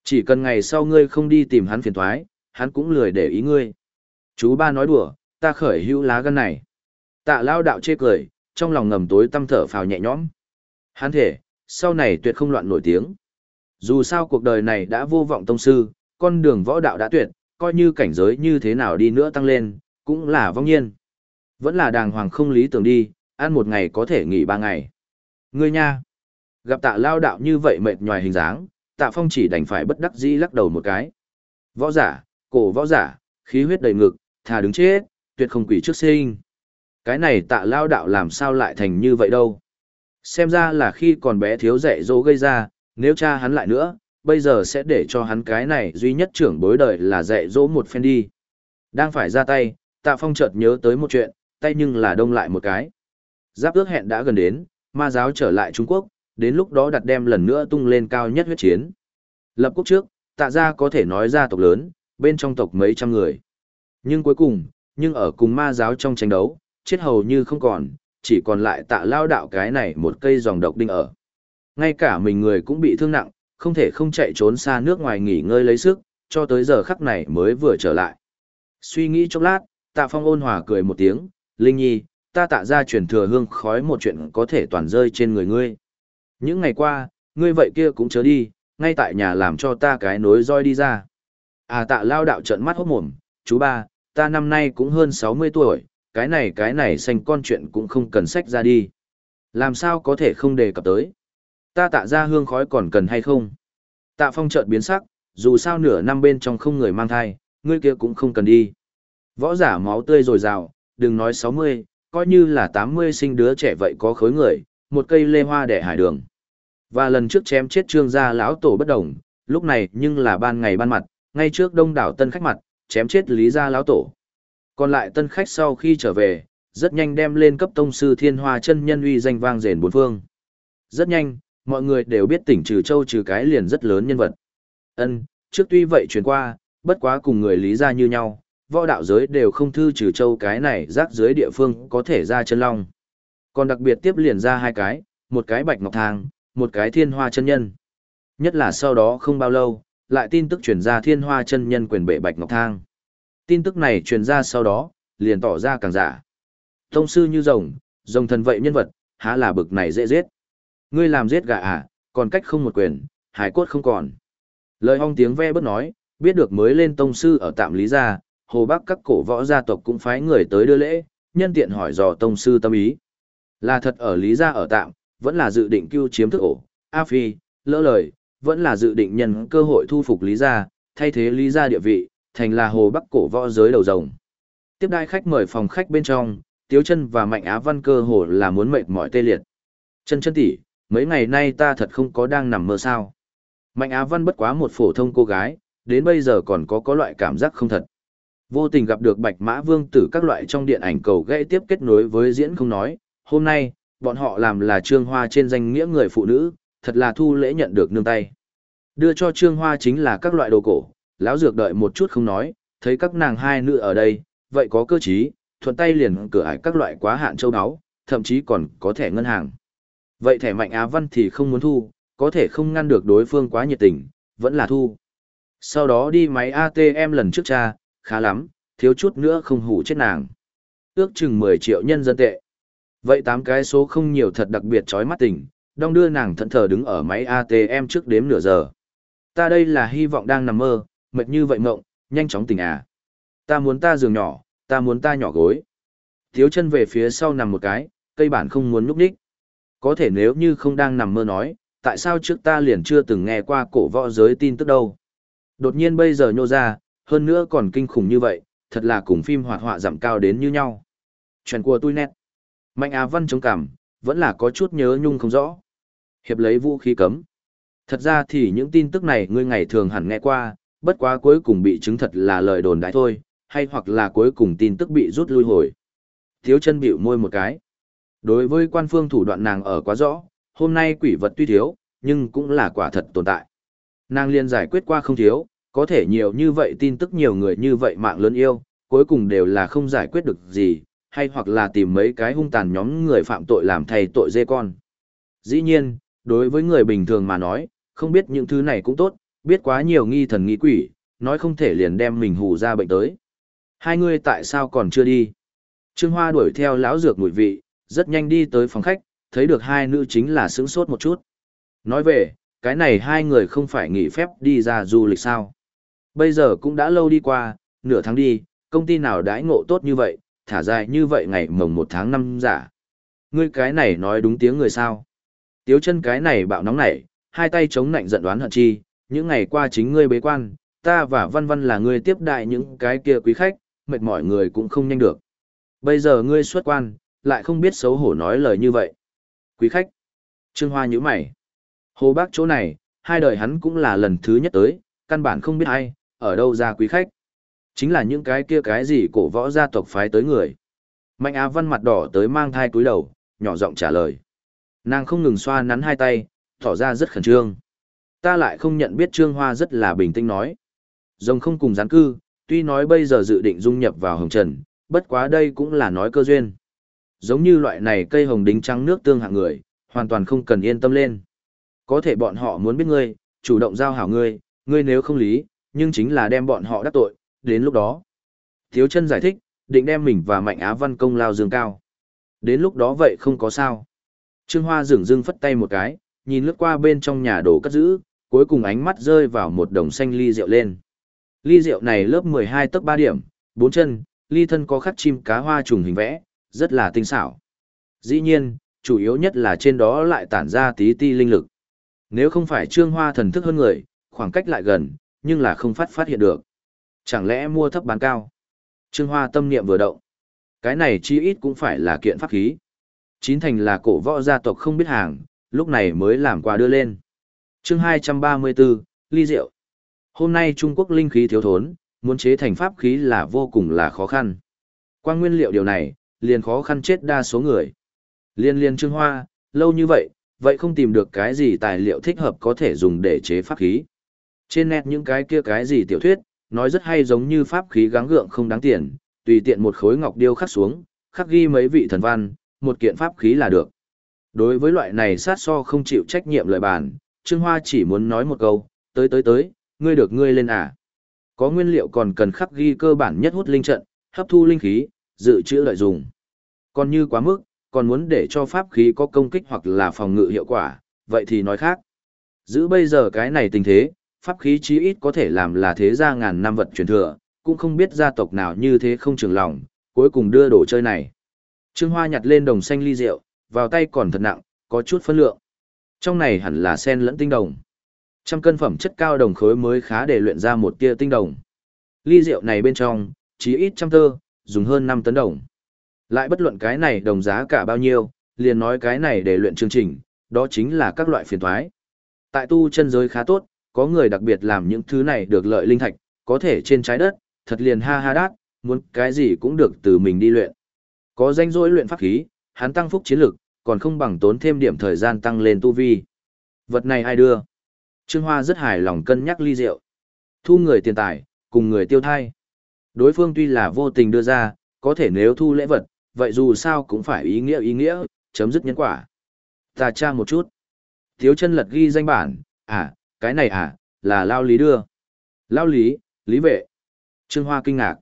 Chỉ cần ngày sau ngươi không đi tìm hắn phiền thoái, hắn cũng lười để ý ngươi. Chú ba nói đùa, ta khởi hữu lá gân này. Tạ lao đạo chê cười, trong lòng ngầm tối tâm thở phào nhẹ nhõm. Hắn thể, sau này tuyệt không loạn nổi tiếng. Dù sao cuộc đời này đã vô vọng tông sư, con đường võ đạo đã tuyệt, coi như cảnh giới như thế nào đi nữa tăng lên, cũng là vong nhiên. Vẫn là đàng hoàng không lý tưởng đi, ăn một ngày có thể nghỉ ba ngày. Ngươi nha, gặp tạ lao đạo như vậy mệt nhòi hình dáng, tạ phong chỉ đành phải bất đắc dĩ lắc đầu một cái. Võ giả, cổ võ giả, khí huyết đầy ngực, thà đứng chết, tuyệt không quỷ trước sinh. Cái này tạ lao đạo làm sao lại thành như vậy đâu. Xem ra là khi còn bé thiếu dạy dỗ gây ra, nếu cha hắn lại nữa, bây giờ sẽ để cho hắn cái này duy nhất trưởng bối đời là dạy dỗ một phen đi. Đang phải ra tay, tạ phong chợt nhớ tới một chuyện, tay nhưng là đông lại một cái. Giáp ước hẹn đã gần đến, ma giáo trở lại Trung Quốc, đến lúc đó đặt đem lần nữa tung lên cao nhất huyết chiến. Lập quốc trước, tạ ra có thể nói ra tộc lớn, bên trong tộc mấy trăm người. Nhưng cuối cùng, nhưng ở cùng ma giáo trong tranh đấu, chết hầu như không còn, chỉ còn lại tạ lao đạo cái này một cây dòng độc đinh ở. Ngay cả mình người cũng bị thương nặng, không thể không chạy trốn xa nước ngoài nghỉ ngơi lấy sức, cho tới giờ khắc này mới vừa trở lại. Suy nghĩ chốc lát, tạ phong ôn hòa cười một tiếng, Linh Nhi, ta tạ ra truyền thừa hương khói một chuyện có thể toàn rơi trên người ngươi. Những ngày qua, ngươi vậy kia cũng chớ đi, ngay tại nhà làm cho ta cái nối roi đi ra. À tạ lao đạo trận mắt hốt mồm, chú ba, ta năm nay cũng hơn 60 tuổi, cái này cái này xanh con chuyện cũng không cần sách ra đi. Làm sao có thể không đề cập tới. Ta tạ ra hương khói còn cần hay không? Tạ phong trợn biến sắc, dù sao nửa năm bên trong không người mang thai, ngươi kia cũng không cần đi. Võ giả máu tươi rồi rào, đừng nói 60, coi như là 80 sinh đứa trẻ vậy có khối người, một cây lê hoa đẻ hải đường. Và lần trước chém chết trương gia lão tổ bất đồng, lúc này nhưng là ban ngày ban mặt, ngay trước đông đảo tân khách mặt, chém chết lý gia lão tổ. Còn lại tân khách sau khi trở về, rất nhanh đem lên cấp tông sư thiên hoa chân nhân uy danh vang rền bốn phương. Rất nhanh, mọi người đều biết tỉnh trừ châu trừ cái liền rất lớn nhân vật. Ân, trước tuy vậy truyền qua, bất quá cùng người lý gia như nhau, võ đạo giới đều không thư trừ châu cái này rác dưới địa phương có thể ra chân long. Còn đặc biệt tiếp liền ra hai cái, một cái bạch ngọc thang, một cái thiên hoa chân nhân. Nhất là sau đó không bao lâu, lại tin tức truyền ra thiên hoa chân nhân quyền bệ bạch ngọc thang. Tin tức này truyền ra sau đó, liền tỏ ra càng giả. Tông sư như rồng, rồng thần vậy nhân vật, há là bực này dễ giết. Ngươi làm giết gà à, còn cách không một quyền, hải cốt không còn. Lời hong tiếng ve bất nói, biết được mới lên tông sư ở tạm lý gia, hồ bắc các cổ võ gia tộc cũng phái người tới đưa lễ, nhân tiện hỏi dò tông sư tâm ý. Là thật ở lý gia ở tạm, vẫn là dự định cưu chiếm thức ổ, A Phi, lỡ lời, vẫn là dự định nhân cơ hội thu phục lý gia, thay thế lý gia địa vị, thành là hồ bắc cổ võ giới đầu rồng. Tiếp đai khách mời phòng khách bên trong, Tiếu chân và Mạnh Á Văn cơ hồ là muốn mệt mỏi tê liệt. Chân chân tỷ, mấy ngày nay ta thật không có đang nằm mơ sao. Mạnh Á Văn bất quá một phổ thông cô gái, đến bây giờ còn có có loại cảm giác không thật. Vô tình gặp được Bạch Mã Vương tử các loại trong điện ảnh cầu gây tiếp kết nối với diễn không nói, hôm nay, bọn họ làm là trương hoa trên danh nghĩa người phụ nữ, thật là thu lễ nhận được nương tay. Đưa cho trương hoa chính là các loại đồ cổ, lão dược đợi một chút không nói, thấy các nàng hai nữ ở đây, vậy có cơ chí, thuận tay liền cửa ải các loại quá hạn châu áo, thậm chí còn có thẻ ngân hàng. Vậy thẻ mạnh Á Văn thì không muốn thu, có thể không ngăn được đối phương quá nhiệt tình, vẫn là thu. Sau đó đi máy ATM lần trước cha, khá lắm, thiếu chút nữa không hủ chết nàng. Ước chừng 10 triệu nhân dân tệ. Vậy tám cái số không nhiều thật đặc biệt chói mắt tỉnh. đong đưa nàng thận thờ đứng ở máy ATM trước đếm nửa giờ. Ta đây là hy vọng đang nằm mơ, mệt như vậy mộng, nhanh chóng tỉnh à. Ta muốn ta giường nhỏ, ta muốn ta nhỏ gối. Thiếu chân về phía sau nằm một cái, cây bản không muốn núp đích. Có thể nếu như không đang nằm mơ nói, tại sao trước ta liền chưa từng nghe qua cổ võ giới tin tức đâu. Đột nhiên bây giờ nhô ra, hơn nữa còn kinh khủng như vậy, thật là cùng phim hoạt họa giảm cao đến như nhau. Chuyện của tôi nét. Mạnh Á Văn chống cảm, vẫn là có chút nhớ nhung không rõ. Hiệp lấy vũ khí cấm. Thật ra thì những tin tức này ngươi ngày thường hẳn nghe qua, bất quá cuối cùng bị chứng thật là lời đồn đại thôi, hay hoặc là cuối cùng tin tức bị rút lui hồi. Thiếu chân bịu môi một cái. Đối với quan phương thủ đoạn nàng ở quá rõ, hôm nay quỷ vật tuy thiếu, nhưng cũng là quả thật tồn tại. Nàng liên giải quyết qua không thiếu, có thể nhiều như vậy tin tức nhiều người như vậy mạng lớn yêu, cuối cùng đều là không giải quyết được gì, hay hoặc là tìm mấy cái hung tàn nhóm người phạm tội làm thay tội dê con. Dĩ nhiên, đối với người bình thường mà nói, không biết những thứ này cũng tốt, biết quá nhiều nghi thần nghi quỷ, nói không thể liền đem mình hù ra bệnh tới. Hai người tại sao còn chưa đi? Trương Hoa đuổi theo lão dược mùi vị, rất nhanh đi tới phòng khách, thấy được hai nữ chính là sướng sốt một chút. Nói về, cái này hai người không phải nghỉ phép đi ra du lịch sao? Bây giờ cũng đã lâu đi qua, nửa tháng đi, công ty nào đãi ngộ tốt như vậy, thả dài như vậy ngày mồng một tháng năm giả. Ngươi cái này nói đúng tiếng người sao? Tiếu chân cái này bạo nóng nảy, hai tay chống nạnh giận đoán hận chi, những ngày qua chính ngươi bế quan, ta và văn văn là ngươi tiếp đại những cái kia quý khách, mệt mỏi người cũng không nhanh được. Bây giờ ngươi xuất quan, lại không biết xấu hổ nói lời như vậy. Quý khách. Trương Hoa nhíu mày. Hồ Bác chỗ này, hai đời hắn cũng là lần thứ nhất tới, căn bản không biết ai, ở đâu ra quý khách. Chính là những cái kia cái gì cổ võ gia tộc phái tới người. Mạnh Á Văn mặt đỏ tới mang thai túi đầu, nhỏ giọng trả lời. Nàng không ngừng xoa nắn hai tay, tỏ ra rất khẩn trương. Ta lại không nhận biết Trương Hoa rất là bình tĩnh nói. Rồng không cùng gián cư, tuy nói bây giờ dự định dung nhập vào hồng trần, bất quá đây cũng là nói cơ duyên. Giống như loại này cây hồng đính trắng nước tương hạng người, hoàn toàn không cần yên tâm lên. Có thể bọn họ muốn biết ngươi, chủ động giao hảo ngươi, ngươi nếu không lý, nhưng chính là đem bọn họ đắc tội, đến lúc đó. Thiếu chân giải thích, định đem mình và Mạnh Á Văn công lao dương cao. Đến lúc đó vậy không có sao. Trương Hoa dừng dưng phất tay một cái, nhìn lướt qua bên trong nhà đồ cất giữ, cuối cùng ánh mắt rơi vào một đồng xanh ly rượu lên. Ly rượu này lớp 12 tấc 3 điểm, 4 chân, ly thân có khắc chim cá hoa trùng hình vẽ, rất là tinh xảo. Dĩ nhiên, chủ yếu nhất là trên đó lại tản ra tí ti linh lực. Nếu không phải trương hoa thần thức hơn người, khoảng cách lại gần, nhưng là không phát phát hiện được. Chẳng lẽ mua thấp bán cao? Trương hoa tâm niệm vừa động. Cái này chi ít cũng phải là kiện pháp khí. Chín thành là cổ võ gia tộc không biết hàng, lúc này mới làm quà đưa lên. chương 234, ly rượu. Hôm nay Trung Quốc linh khí thiếu thốn, muốn chế thành pháp khí là vô cùng là khó khăn. qua nguyên liệu điều này, liền khó khăn chết đa số người. Liên liên Trương Hoa, lâu như vậy, vậy không tìm được cái gì tài liệu thích hợp có thể dùng để chế pháp khí. Trên net những cái kia cái gì tiểu thuyết, nói rất hay giống như pháp khí gắng gượng không đáng tiền, tùy tiện một khối ngọc điêu khắc xuống, khắc ghi mấy vị thần văn, một kiện pháp khí là được. Đối với loại này sát so không chịu trách nhiệm lợi bàn, Trương Hoa chỉ muốn nói một câu, tới tới tới, ngươi được ngươi lên à. Có nguyên liệu còn cần khắc ghi cơ bản nhất hút linh trận, hấp thu linh khí, dự trữ lợi dùng. Còn như quá mức, còn muốn để cho pháp khí có công kích hoặc là phòng ngự hiệu quả, vậy thì nói khác. Giữ bây giờ cái này tình thế, pháp khí chí ít có thể làm là thế gia ngàn năm vật truyền thừa, cũng không biết gia tộc nào như thế không trường lòng, cuối cùng đưa đồ chơi này. Trương Hoa nhặt lên đồng xanh ly rượu, vào tay còn thật nặng, có chút phân lượng. Trong này hẳn là sen lẫn tinh đồng. Trăm cân phẩm chất cao đồng khối mới khá để luyện ra một tia tinh đồng. Ly rượu này bên trong, chí ít trăm tơ, dùng hơn 5 tấn đồng. Lại bất luận cái này đồng giá cả bao nhiêu, liền nói cái này để luyện chương trình, đó chính là các loại phiền thoái. Tại tu chân giới khá tốt, có người đặc biệt làm những thứ này được lợi linh thạch, có thể trên trái đất, thật liền ha ha đát, muốn cái gì cũng được từ mình đi luyện. Có danh dỗi luyện pháp khí, hắn tăng phúc chiến lực, còn không bằng tốn thêm điểm thời gian tăng lên tu vi. Vật này ai đưa? Trương Hoa rất hài lòng cân nhắc ly rượu. Thu người tiền tài, cùng người tiêu thai. Đối phương tuy là vô tình đưa ra, có thể nếu thu lễ vật, vậy dù sao cũng phải ý nghĩa ý nghĩa, chấm dứt nhân quả. Ta tra một chút. Thiếu chân lật ghi danh bản, à, cái này à, là Lao Lý đưa. Lao Lý, Lý vệ. Trương Hoa kinh ngạc.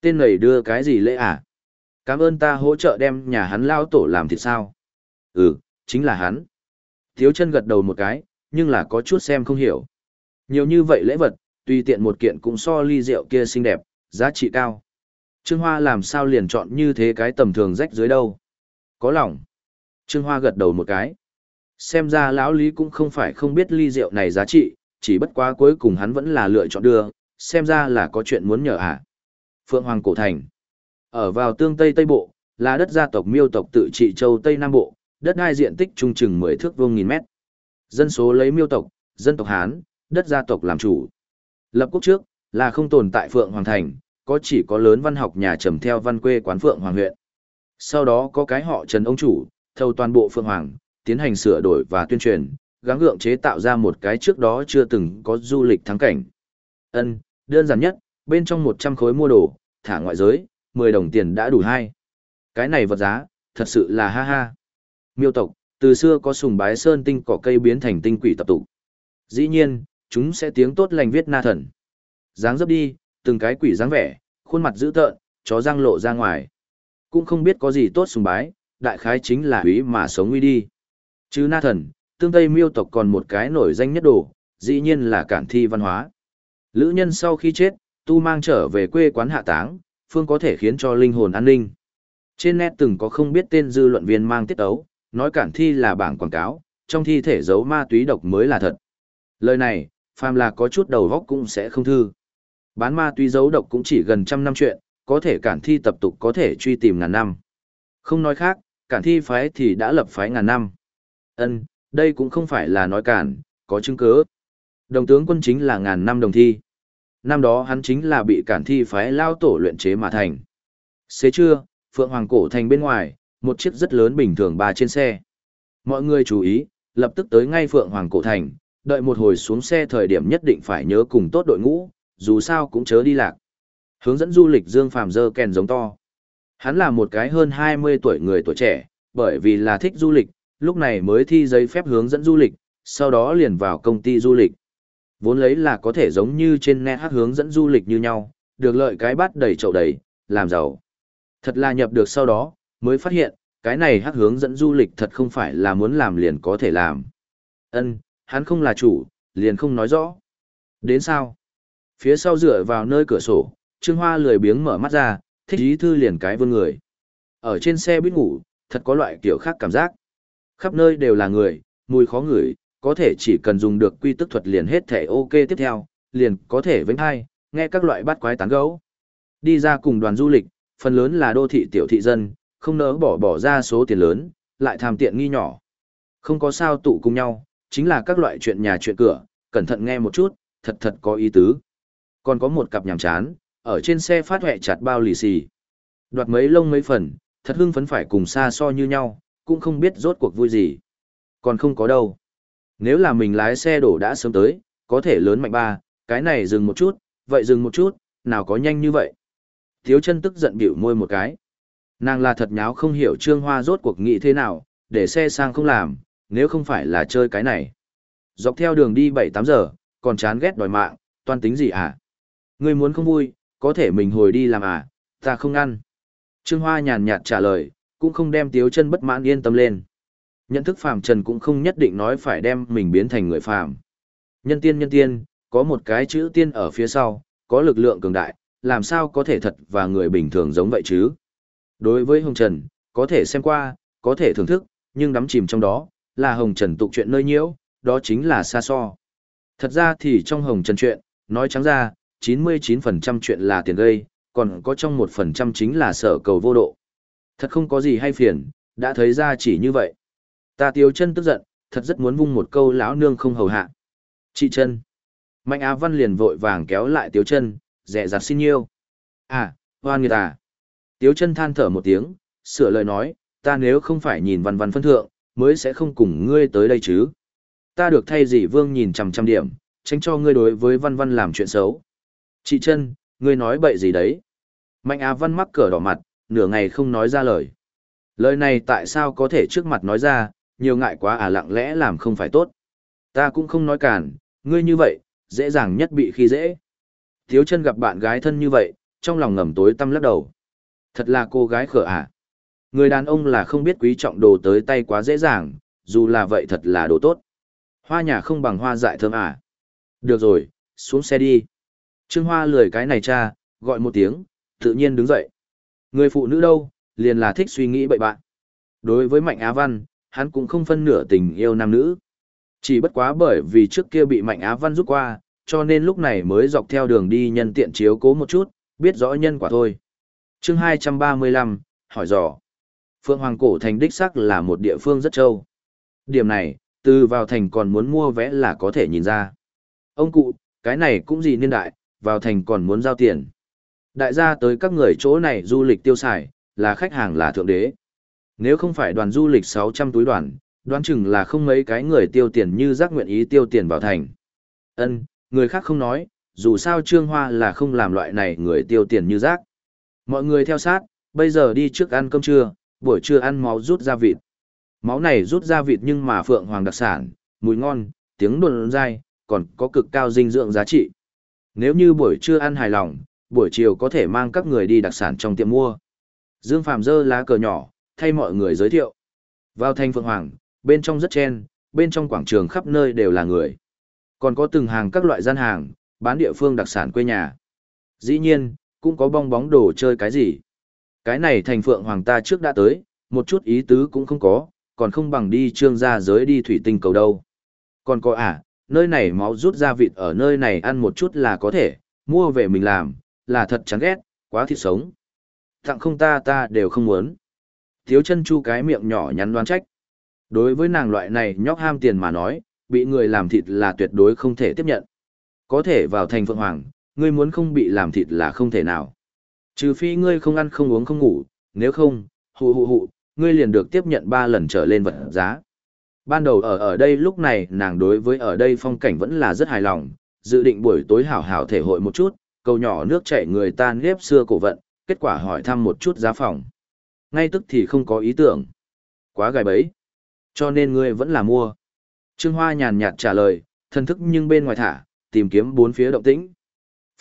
Tên này đưa cái gì lễ à? Cảm ơn ta hỗ trợ đem nhà hắn lao tổ làm thịt sao? Ừ, chính là hắn. Thiếu chân gật đầu một cái, nhưng là có chút xem không hiểu. Nhiều như vậy lễ vật, tùy tiện một kiện cũng so ly rượu kia xinh đẹp, giá trị cao. Trương Hoa làm sao liền chọn như thế cái tầm thường rách dưới đâu? Có lòng. Trương Hoa gật đầu một cái. Xem ra lão Lý cũng không phải không biết ly rượu này giá trị, chỉ bất quá cuối cùng hắn vẫn là lựa chọn đưa, xem ra là có chuyện muốn nhờ à. Phượng Hoàng Cổ Thành. Ở vào tương Tây Tây Bộ, là đất gia tộc miêu tộc tự trị châu Tây Nam Bộ, đất đai diện tích trung chừng 10 thước vuông nghìn mét. Dân số lấy miêu tộc, dân tộc Hán, đất gia tộc làm chủ. Lập quốc trước, là không tồn tại Phượng Hoàng Thành, có chỉ có lớn văn học nhà trầm theo văn quê quán Phượng Hoàng huyện. Sau đó có cái họ Trần ông chủ, thâu toàn bộ Phượng Hoàng, tiến hành sửa đổi và tuyên truyền, gắng gượng chế tạo ra một cái trước đó chưa từng có du lịch thắng cảnh. Ân, đơn giản nhất, bên trong 100 khối mua đồ, thả ngoại giới, 10 đồng tiền đã đủ hai. Cái này vật giá, thật sự là ha ha. Miêu tộc, từ xưa có sùng bái sơn tinh cỏ cây biến thành tinh quỷ tập tụ. Dĩ nhiên, chúng sẽ tiếng tốt lành viết na thần. Dáng dấp đi, từng cái quỷ dáng vẻ, khuôn mặt dữ tợn, chó răng lộ ra ngoài. Cũng không biết có gì tốt sùng bái, đại khái chính là quý mà sống nguy đi. Chứ na thần, tương tây miêu tộc còn một cái nổi danh nhất đồ, dĩ nhiên là cản thi văn hóa. Lữ nhân sau khi chết, tu mang trở về quê quán hạ táng, phương có thể khiến cho linh hồn an ninh. Trên net từng có không biết tên dư luận viên mang tiết ấu, nói cản thi là bảng quảng cáo, trong thi thể giấu ma túy độc mới là thật. Lời này, phàm là có chút đầu góc cũng sẽ không thư. Bán ma túy giấu độc cũng chỉ gần trăm năm chuyện, có thể cản thi tập tục có thể truy tìm ngàn năm. Không nói khác, cản thi phái thì đã lập phái ngàn năm. Ân, đây cũng không phải là nói cản, có chứng cứ. Đồng tướng quân chính là ngàn năm đồng thi. Năm đó hắn chính là bị cản thi phái lao tổ luyện chế mà thành. Xế trưa, Phượng Hoàng cổ thành bên ngoài, một chiếc rất lớn bình thường ba trên xe. Mọi người chú ý, lập tức tới ngay Phượng Hoàng cổ thành, đợi một hồi xuống xe thời điểm nhất định phải nhớ cùng tốt đội ngũ, dù sao cũng chớ đi lạc. Hướng dẫn du lịch Dương Phàm dơ kèn giống to. Hắn là một cái hơn 20 tuổi người tuổi trẻ, bởi vì là thích du lịch, lúc này mới thi giấy phép hướng dẫn du lịch, sau đó liền vào công ty du lịch. Vốn lấy là có thể giống như trên net hát hướng dẫn du lịch như nhau, được lợi cái bát đầy chậu đầy, làm giàu. Thật là nhập được sau đó, mới phát hiện, cái này hát hướng dẫn du lịch thật không phải là muốn làm liền có thể làm. Ân, hắn không là chủ, liền không nói rõ. Đến sao? Phía sau dựa vào nơi cửa sổ, Trương Hoa lười biếng mở mắt ra, thích ý thư liền cái vươn người. Ở trên xe buýt ngủ, thật có loại kiểu khác cảm giác. Khắp nơi đều là người, mùi khó ngửi, có thể chỉ cần dùng được quy tức thuật liền hết thể ok tiếp theo, liền có thể vĩnh hai, nghe các loại bát quái tán gấu. Đi ra cùng đoàn du lịch, phần lớn là đô thị tiểu thị dân, không nỡ bỏ bỏ ra số tiền lớn, lại tham tiện nghi nhỏ. Không có sao tụ cùng nhau, chính là các loại chuyện nhà chuyện cửa, cẩn thận nghe một chút, thật thật có ý tứ. Còn có một cặp nhàm chán, ở trên xe phát huệ chặt bao lì xì. Đoạt mấy lông mấy phần, Thật hưng phấn phải cùng xa so như nhau, cũng không biết rốt cuộc vui gì. Còn không có đâu. Nếu là mình lái xe đổ đã sớm tới, có thể lớn mạnh ba, cái này dừng một chút, vậy dừng một chút, nào có nhanh như vậy. thiếu chân tức giận biểu môi một cái. Nàng là thật nháo không hiểu Trương Hoa rốt cuộc nghĩ thế nào, để xe sang không làm, nếu không phải là chơi cái này. Dọc theo đường đi 7-8 giờ, còn chán ghét đòi mạng, toan tính gì à? Ngươi muốn không vui, có thể mình hồi đi làm à, ta không ăn. Trương Hoa nhàn nhạt trả lời, cũng không đem tiếu chân bất mãn yên tâm lên. Nhận thức phàm trần cũng không nhất định nói phải đem mình biến thành người phàm. Nhân tiên nhân tiên, có một cái chữ tiên ở phía sau, có lực lượng cường đại, làm sao có thể thật và người bình thường giống vậy chứ? Đối với Hồng Trần, có thể xem qua, có thể thưởng thức, nhưng đắm chìm trong đó, là Hồng Trần tục chuyện nơi nhiễu, đó chính là xa so. Thật ra thì trong Hồng Trần chuyện, nói trắng ra, 99% chuyện là tiền gây, còn có trong 1% chính là sở cầu vô độ. Thật không có gì hay phiền, đã thấy ra chỉ như vậy. Ta tiêu chân tức giận, thật rất muốn vung một câu lão nương không hầu hạ. Chị chân. Mạnh Á Văn liền vội vàng kéo lại tiêu chân, rẻ dặt xin nhiêu. À, hoan người ta. Tiêu chân than thở một tiếng, sửa lời nói, ta nếu không phải nhìn văn văn phân thượng, mới sẽ không cùng ngươi tới đây chứ. Ta được thay Dị vương nhìn chằm chằm điểm, tránh cho ngươi đối với văn văn làm chuyện xấu. Chị chân, ngươi nói bậy gì đấy? Mạnh Á Văn mắc cỡ đỏ mặt, nửa ngày không nói ra lời. Lời này tại sao có thể trước mặt nói ra, nhiều ngại quá à lặng lẽ làm không phải tốt. Ta cũng không nói cản, ngươi như vậy, dễ dàng nhất bị khi dễ. Thiếu chân gặp bạn gái thân như vậy, trong lòng ngầm tối tâm lắc đầu. Thật là cô gái khở à. Người đàn ông là không biết quý trọng đồ tới tay quá dễ dàng, dù là vậy thật là đồ tốt. Hoa nhà không bằng hoa dại thơm à. Được rồi, xuống xe đi. Trương Hoa lười cái này cha, gọi một tiếng, tự nhiên đứng dậy. Người phụ nữ đâu, liền là thích suy nghĩ bậy bạn. Đối với Mạnh Á Văn, hắn cũng không phân nửa tình yêu nam nữ. Chỉ bất quá bởi vì trước kia bị Mạnh Á Văn rút qua, cho nên lúc này mới dọc theo đường đi nhân tiện chiếu cố một chút, biết rõ nhân quả thôi. chương 235, hỏi dò. Phượng Hoàng Cổ Thành đích sắc là một địa phương rất trâu. Điểm này, từ vào thành còn muốn mua vé là có thể nhìn ra. Ông cụ, cái này cũng gì niên đại, vào thành còn muốn giao tiền. Đại gia tới các người chỗ này du lịch tiêu xài, là khách hàng là thượng đế. Nếu không phải đoàn du lịch 600 túi đoàn, đoán chừng là không mấy cái người tiêu tiền như giác nguyện ý tiêu tiền vào thành. Ân, người khác không nói, dù sao Trương Hoa là không làm loại này người tiêu tiền như giác. Mọi người theo sát, bây giờ đi trước ăn cơm trưa, buổi trưa ăn máu rút ra vịt. Máu này rút ra vịt nhưng mà phượng hoàng đặc sản, mùi ngon, tiếng đồn dai, còn có cực cao dinh dưỡng giá trị. Nếu như buổi trưa ăn hài lòng, buổi chiều có thể mang các người đi đặc sản trong tiệm mua. Dương Phạm dơ lá cờ nhỏ, thay mọi người giới thiệu. Vào thành Phượng Hoàng, bên trong rất chen, bên trong quảng trường khắp nơi đều là người. Còn có từng hàng các loại gian hàng, bán địa phương đặc sản quê nhà. Dĩ nhiên, cũng có bong bóng đồ chơi cái gì. Cái này thành Phượng Hoàng ta trước đã tới, một chút ý tứ cũng không có, còn không bằng đi trương ra giới đi thủy tinh cầu đâu. Còn có à, nơi này máu rút ra vịt ở nơi này ăn một chút là có thể, mua về mình làm, là thật chán ghét, quá thịt sống. Tặng không ta ta đều không muốn. Thiếu chân chu cái miệng nhỏ nhắn đoán trách. Đối với nàng loại này nhóc ham tiền mà nói, bị người làm thịt là tuyệt đối không thể tiếp nhận. Có thể vào thành Phượng Hoàng, ngươi muốn không bị làm thịt là không thể nào. Trừ phi ngươi không ăn không uống không ngủ, nếu không, hụ hụ hụ, ngươi liền được tiếp nhận ba lần trở lên vật giá. Ban đầu ở ở đây lúc này nàng đối với ở đây phong cảnh vẫn là rất hài lòng, dự định buổi tối hảo hảo thể hội một chút, cầu nhỏ nước chảy người ta nếp xưa cổ vận, kết quả hỏi thăm một chút giá phòng. Ngay tức thì không có ý tưởng. Quá gài bấy. Cho nên ngươi vẫn là mua. Trương Hoa nhàn nhạt trả lời, thân thức nhưng bên ngoài thả, tìm kiếm bốn phía động tĩnh.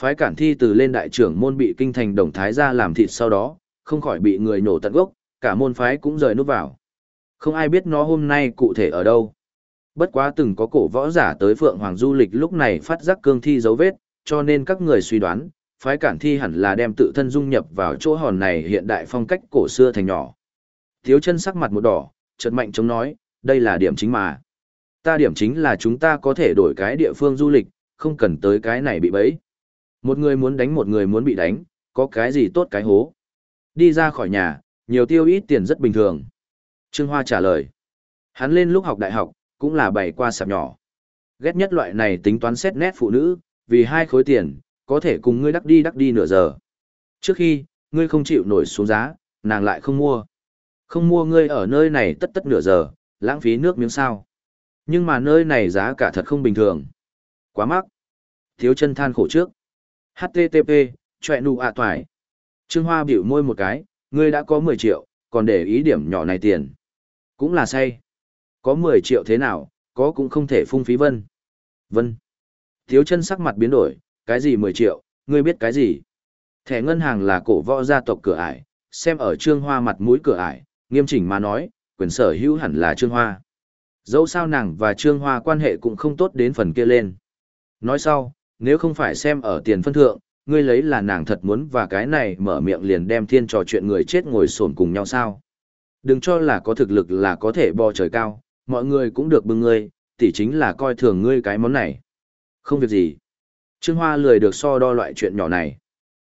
Phái cản thi từ lên đại trưởng môn bị kinh thành đồng thái ra làm thịt sau đó, không khỏi bị người nổ tận gốc, cả môn phái cũng rời nút vào. Không ai biết nó hôm nay cụ thể ở đâu. Bất quá từng có cổ võ giả tới Phượng Hoàng du lịch lúc này phát giác cương thi dấu vết, cho nên các người suy đoán, phái cản thi hẳn là đem tự thân dung nhập vào chỗ hòn này hiện đại phong cách cổ xưa thành nhỏ. Thiếu chân sắc mặt một đỏ, chợt mạnh chống nói, đây là điểm chính mà. Ta điểm chính là chúng ta có thể đổi cái địa phương du lịch, không cần tới cái này bị bẫy. Một người muốn đánh một người muốn bị đánh, có cái gì tốt cái hố. Đi ra khỏi nhà, nhiều tiêu ít tiền rất bình thường. Trương Hoa trả lời. Hắn lên lúc học đại học, cũng là bày qua sạp nhỏ. Ghét nhất loại này tính toán xét nét phụ nữ, vì hai khối tiền, có thể cùng ngươi đắc đi đắc đi nửa giờ. Trước khi, ngươi không chịu nổi xuống giá, nàng lại không mua. Không mua ngươi ở nơi này tất tất nửa giờ, lãng phí nước miếng sao. Nhưng mà nơi này giá cả thật không bình thường. Quá mắc. Thiếu chân than khổ trước. HTTP, chọe nụ ạ toài. Trương Hoa biểu môi một cái, ngươi đã có 10 triệu, còn để ý điểm nhỏ này tiền. Cũng là say. Có 10 triệu thế nào, có cũng không thể phung phí vân. Vân. Thiếu chân sắc mặt biến đổi, cái gì 10 triệu, ngươi biết cái gì? Thẻ ngân hàng là cổ võ gia tộc cửa ải, xem ở Trương Hoa mặt mũi cửa ải, nghiêm chỉnh mà nói, quyền sở hữu hẳn là Trương Hoa. Dẫu sao nàng và Trương Hoa quan hệ cũng không tốt đến phần kia lên. Nói sau, nếu không phải xem ở tiền phân thượng, ngươi lấy là nàng thật muốn và cái này mở miệng liền đem thiên trò chuyện người chết ngồi sồn cùng nhau sao. Đừng cho là có thực lực là có thể bò trời cao, mọi người cũng được bưng ngươi, tỉ chính là coi thường ngươi cái món này. Không việc gì. Trương Hoa lười được so đo loại chuyện nhỏ này.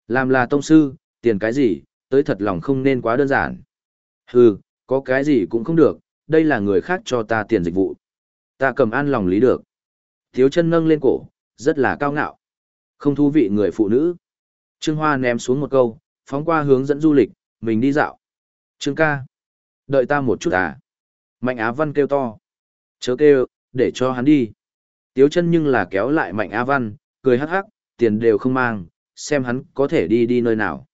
Làm là tông sư, tiền cái gì, tới thật lòng không nên quá đơn giản. Hừ, có cái gì cũng không được, đây là người khác cho ta tiền dịch vụ. Ta cầm an lòng lý được. Thiếu chân nâng lên cổ, rất là cao ngạo. Không thú vị người phụ nữ. Trương Hoa ném xuống một câu, phóng qua hướng dẫn du lịch, mình đi dạo. Trương ca. Đợi ta một chút à. Mạnh Á Văn kêu to. Chớ kêu, để cho hắn đi. Tiếu chân nhưng là kéo lại Mạnh A Văn, cười hắc hắc, tiền đều không mang, xem hắn có thể đi đi nơi nào.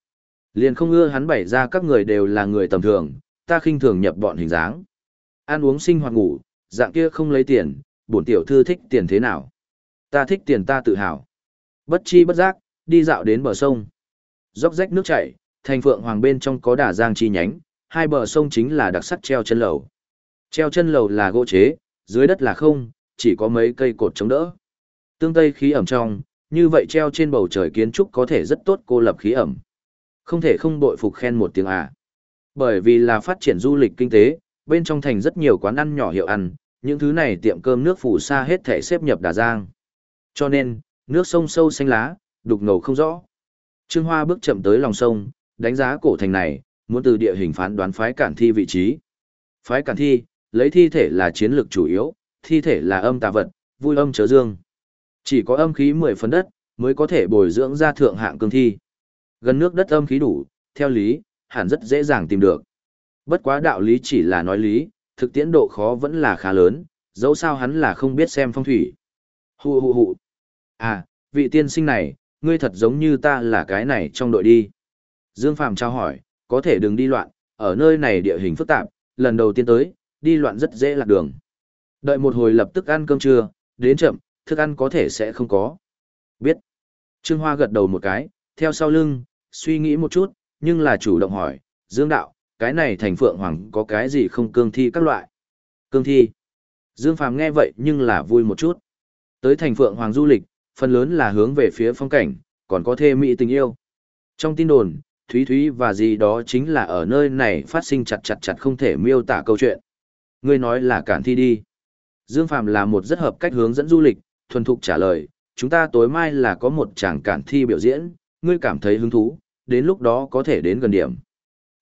Liền không ưa hắn bày ra các người đều là người tầm thường, ta khinh thường nhập bọn hình dáng. Ăn uống sinh hoạt ngủ, dạng kia không lấy tiền, bổn tiểu thư thích tiền thế nào. Ta thích tiền ta tự hào. Bất chi bất giác, đi dạo đến bờ sông. Dốc rách nước chảy, thành phượng hoàng bên trong có đà giang chi nhánh, hai bờ sông chính là đặc sắc treo chân lầu. Treo chân lầu là gỗ chế, dưới đất là không, chỉ có mấy cây cột chống đỡ. Tương tây khí ẩm trong, như vậy treo trên bầu trời kiến trúc có thể rất tốt cô lập khí ẩm. Không thể không bội phục khen một tiếng à. Bởi vì là phát triển du lịch kinh tế, bên trong thành rất nhiều quán ăn nhỏ hiệu ăn, những thứ này tiệm cơm nước phủ xa hết thể xếp nhập Đà Giang. Cho nên, nước sông sâu xanh lá, đục ngầu không rõ. Trương Hoa bước chậm tới lòng sông, đánh giá cổ thành này, muốn từ địa hình phán đoán phái cản thi vị trí. Phái cản thi, lấy thi thể là chiến lược chủ yếu, thi thể là âm tà vật, vui âm chớ dương. Chỉ có âm khí 10 phần đất, mới có thể bồi dưỡng ra thượng hạng cương thi. Gần nước đất âm khí đủ, theo lý, hẳn rất dễ dàng tìm được. Bất quá đạo lý chỉ là nói lý, thực tiễn độ khó vẫn là khá lớn, dẫu sao hắn là không biết xem phong thủy. Hù hù hù. À, vị tiên sinh này, ngươi thật giống như ta là cái này trong đội đi. Dương Phàm trao hỏi, có thể đừng đi loạn, ở nơi này địa hình phức tạp, lần đầu tiên tới, đi loạn rất dễ lạc đường. Đợi một hồi lập tức ăn cơm trưa, đến chậm, thức ăn có thể sẽ không có. Biết. Trương Hoa gật đầu một cái, theo sau lưng, suy nghĩ một chút, nhưng là chủ động hỏi, Dương Đạo, cái này thành Phượng Hoàng có cái gì không cương thi các loại? Cương thi. Dương Phàm nghe vậy nhưng là vui một chút. Tới thành Phượng Hoàng du lịch, phần lớn là hướng về phía phong cảnh, còn có thê mỹ tình yêu. Trong tin đồn, Thúy Thúy và gì đó chính là ở nơi này phát sinh chặt chặt chặt không thể miêu tả câu chuyện. Ngươi nói là cản thi đi. Dương Phàm là một rất hợp cách hướng dẫn du lịch, thuần thục trả lời, chúng ta tối mai là có một chàng cản thi biểu diễn, ngươi cảm thấy hứng thú, đến lúc đó có thể đến gần điểm.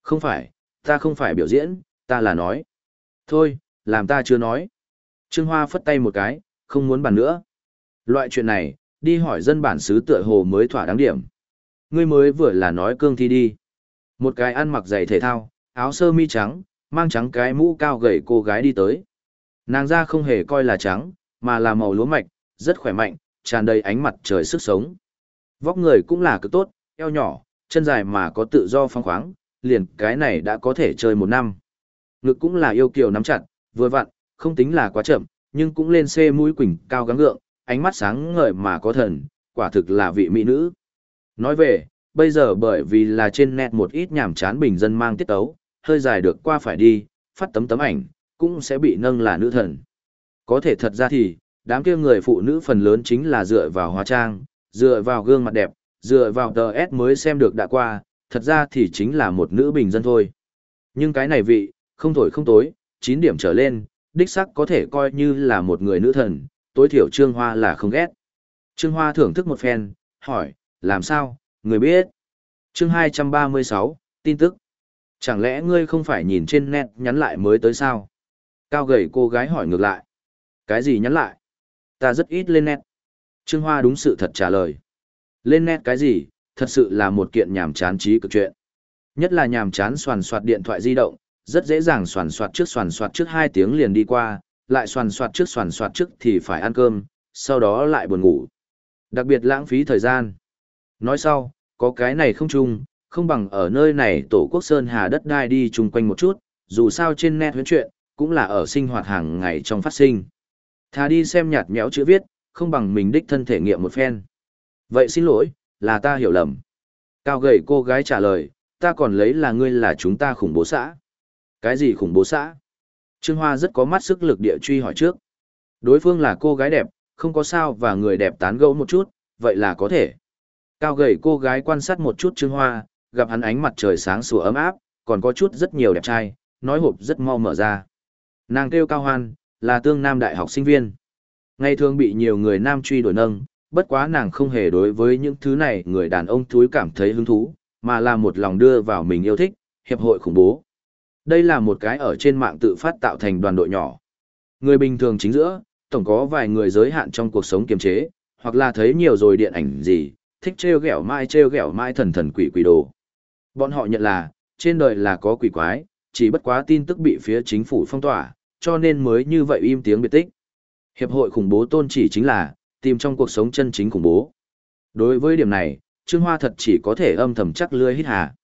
Không phải, ta không phải biểu diễn, ta là nói. Thôi, làm ta chưa nói. Trương Hoa phất tay một cái, không muốn bàn nữa. Loại chuyện này, đi hỏi dân bản xứ tựa hồ mới thỏa đáng điểm. Ngươi mới vừa là nói cương thi đi. Một cái ăn mặc giày thể thao, áo sơ mi trắng, mang trắng cái mũ cao gầy cô gái đi tới. Nàng da không hề coi là trắng, mà là màu lúa mạch, rất khỏe mạnh, tràn đầy ánh mặt trời sức sống. Vóc người cũng là cực tốt, eo nhỏ, chân dài mà có tự do phong khoáng, liền cái này đã có thể chơi một năm. Ngực cũng là yêu kiều nắm chặt, vừa vặn, không tính là quá chậm, nhưng cũng lên xê mũi quỳnh cao gắng gượng, ánh mắt sáng ngời mà có thần, quả thực là vị mỹ nữ. Nói về, bây giờ bởi vì là trên net một ít nhảm chán bình dân mang tiết tấu, hơi dài được qua phải đi, phát tấm tấm ảnh, cũng sẽ bị nâng là nữ thần. Có thể thật ra thì, đám kia người phụ nữ phần lớn chính là dựa vào hóa trang, dựa vào gương mặt đẹp, dựa vào tờ S mới xem được đã qua, thật ra thì chính là một nữ bình dân thôi. Nhưng cái này vị, không thổi không tối, 9 điểm trở lên, đích sắc có thể coi như là một người nữ thần, tối thiểu Trương Hoa là không ghét. Trương Hoa thưởng thức một phen, hỏi, làm sao, người biết. Chương 236, tin tức. Chẳng lẽ ngươi không phải nhìn trên net nhắn lại mới tới sao? Cao gầy cô gái hỏi ngược lại. Cái gì nhắn lại? Ta rất ít lên net. Trương Hoa đúng sự thật trả lời. Lên net cái gì, thật sự là một kiện nhàm chán trí cực chuyện. Nhất là nhàm chán soàn soạt điện thoại di động, rất dễ dàng soàn soạt trước soàn soạt trước hai tiếng liền đi qua, lại soàn soạt trước soàn soạt trước thì phải ăn cơm, sau đó lại buồn ngủ. Đặc biệt lãng phí thời gian. Nói sau, có cái này không chung, không bằng ở nơi này tổ quốc Sơn Hà đất đai đi chung quanh một chút, dù sao trên net huyến chuyện, cũng là ở sinh hoạt hàng ngày trong phát sinh. Thà đi xem nhạt nhẽo chữ viết, không bằng mình đích thân thể nghiệm một phen. Vậy xin lỗi, là ta hiểu lầm. Cao gầy cô gái trả lời, ta còn lấy là ngươi là chúng ta khủng bố xã. Cái gì khủng bố xã? Trương Hoa rất có mắt sức lực địa truy hỏi trước. Đối phương là cô gái đẹp, không có sao và người đẹp tán gẫu một chút, vậy là có thể. Cao gầy cô gái quan sát một chút Trương Hoa, gặp hắn ánh mặt trời sáng sủa ấm áp, còn có chút rất nhiều đẹp trai, nói hộp rất mau mở ra. Nàng kêu Cao Hoan, là tương nam đại học sinh viên. Ngày thường bị nhiều người nam truy đuổi nâng, bất quá nàng không hề đối với những thứ này người đàn ông thúi cảm thấy hứng thú, mà là một lòng đưa vào mình yêu thích, hiệp hội khủng bố. Đây là một cái ở trên mạng tự phát tạo thành đoàn đội nhỏ. Người bình thường chính giữa, tổng có vài người giới hạn trong cuộc sống kiềm chế, hoặc là thấy nhiều rồi điện ảnh gì, thích trêu ghẹo mai trêu ghẹo mai thần thần quỷ quỷ đồ. Bọn họ nhận là, trên đời là có quỷ quái, chỉ bất quá tin tức bị phía chính phủ phong tỏa, cho nên mới như vậy im tiếng biệt tích. Hiệp hội khủng bố tôn chỉ chính là, tìm trong cuộc sống chân chính khủng bố. Đối với điểm này, Trương Hoa thật chỉ có thể âm thầm chắc lưỡi hít hà.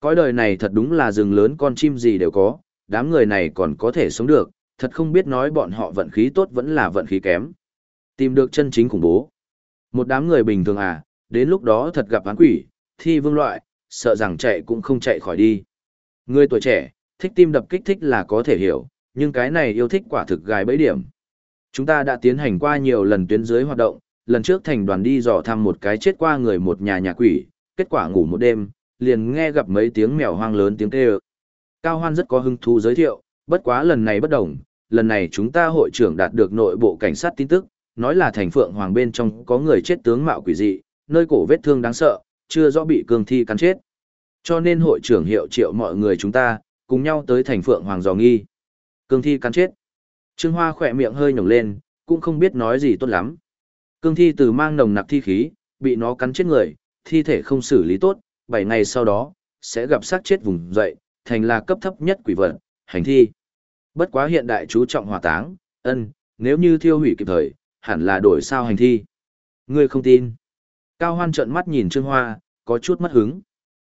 Cõi đời này thật đúng là rừng lớn con chim gì đều có, đám người này còn có thể sống được, thật không biết nói bọn họ vận khí tốt vẫn là vận khí kém. Tìm được chân chính khủng bố. Một đám người bình thường à, đến lúc đó thật gặp án quỷ, thi vương loại, sợ rằng chạy cũng không chạy khỏi đi. Người tuổi trẻ, thích tim đập kích thích là có thể hiểu, nhưng cái này yêu thích quả thực gài bẫy điểm. Chúng ta đã tiến hành qua nhiều lần tuyến dưới hoạt động, lần trước thành đoàn đi dò thăm một cái chết qua người một nhà nhà quỷ, kết quả ngủ một đêm, liền nghe gặp mấy tiếng mèo hoang lớn tiếng kêu. Cao Hoan rất có hứng thú giới thiệu, bất quá lần này bất đồng, lần này chúng ta hội trưởng đạt được nội bộ cảnh sát tin tức, nói là thành phượng hoàng bên trong có người chết tướng mạo quỷ dị, nơi cổ vết thương đáng sợ, chưa rõ bị cương thi cắn chết. Cho nên hội trưởng hiệu triệu mọi người chúng ta, cùng nhau tới thành phượng hoàng dò nghi. Cương thi cắn chết. Trương Hoa khỏe miệng hơi nhổng lên, cũng không biết nói gì tốt lắm. Cương thi từ mang nồng nặc thi khí, bị nó cắn chết người, thi thể không xử lý tốt, 7 ngày sau đó, sẽ gặp xác chết vùng dậy, thành là cấp thấp nhất quỷ vật, hành thi. Bất quá hiện đại chú trọng hỏa táng, ân, nếu như thiêu hủy kịp thời, hẳn là đổi sao hành thi. Ngươi không tin. Cao Hoan trợn mắt nhìn Trương Hoa, có chút mất hứng.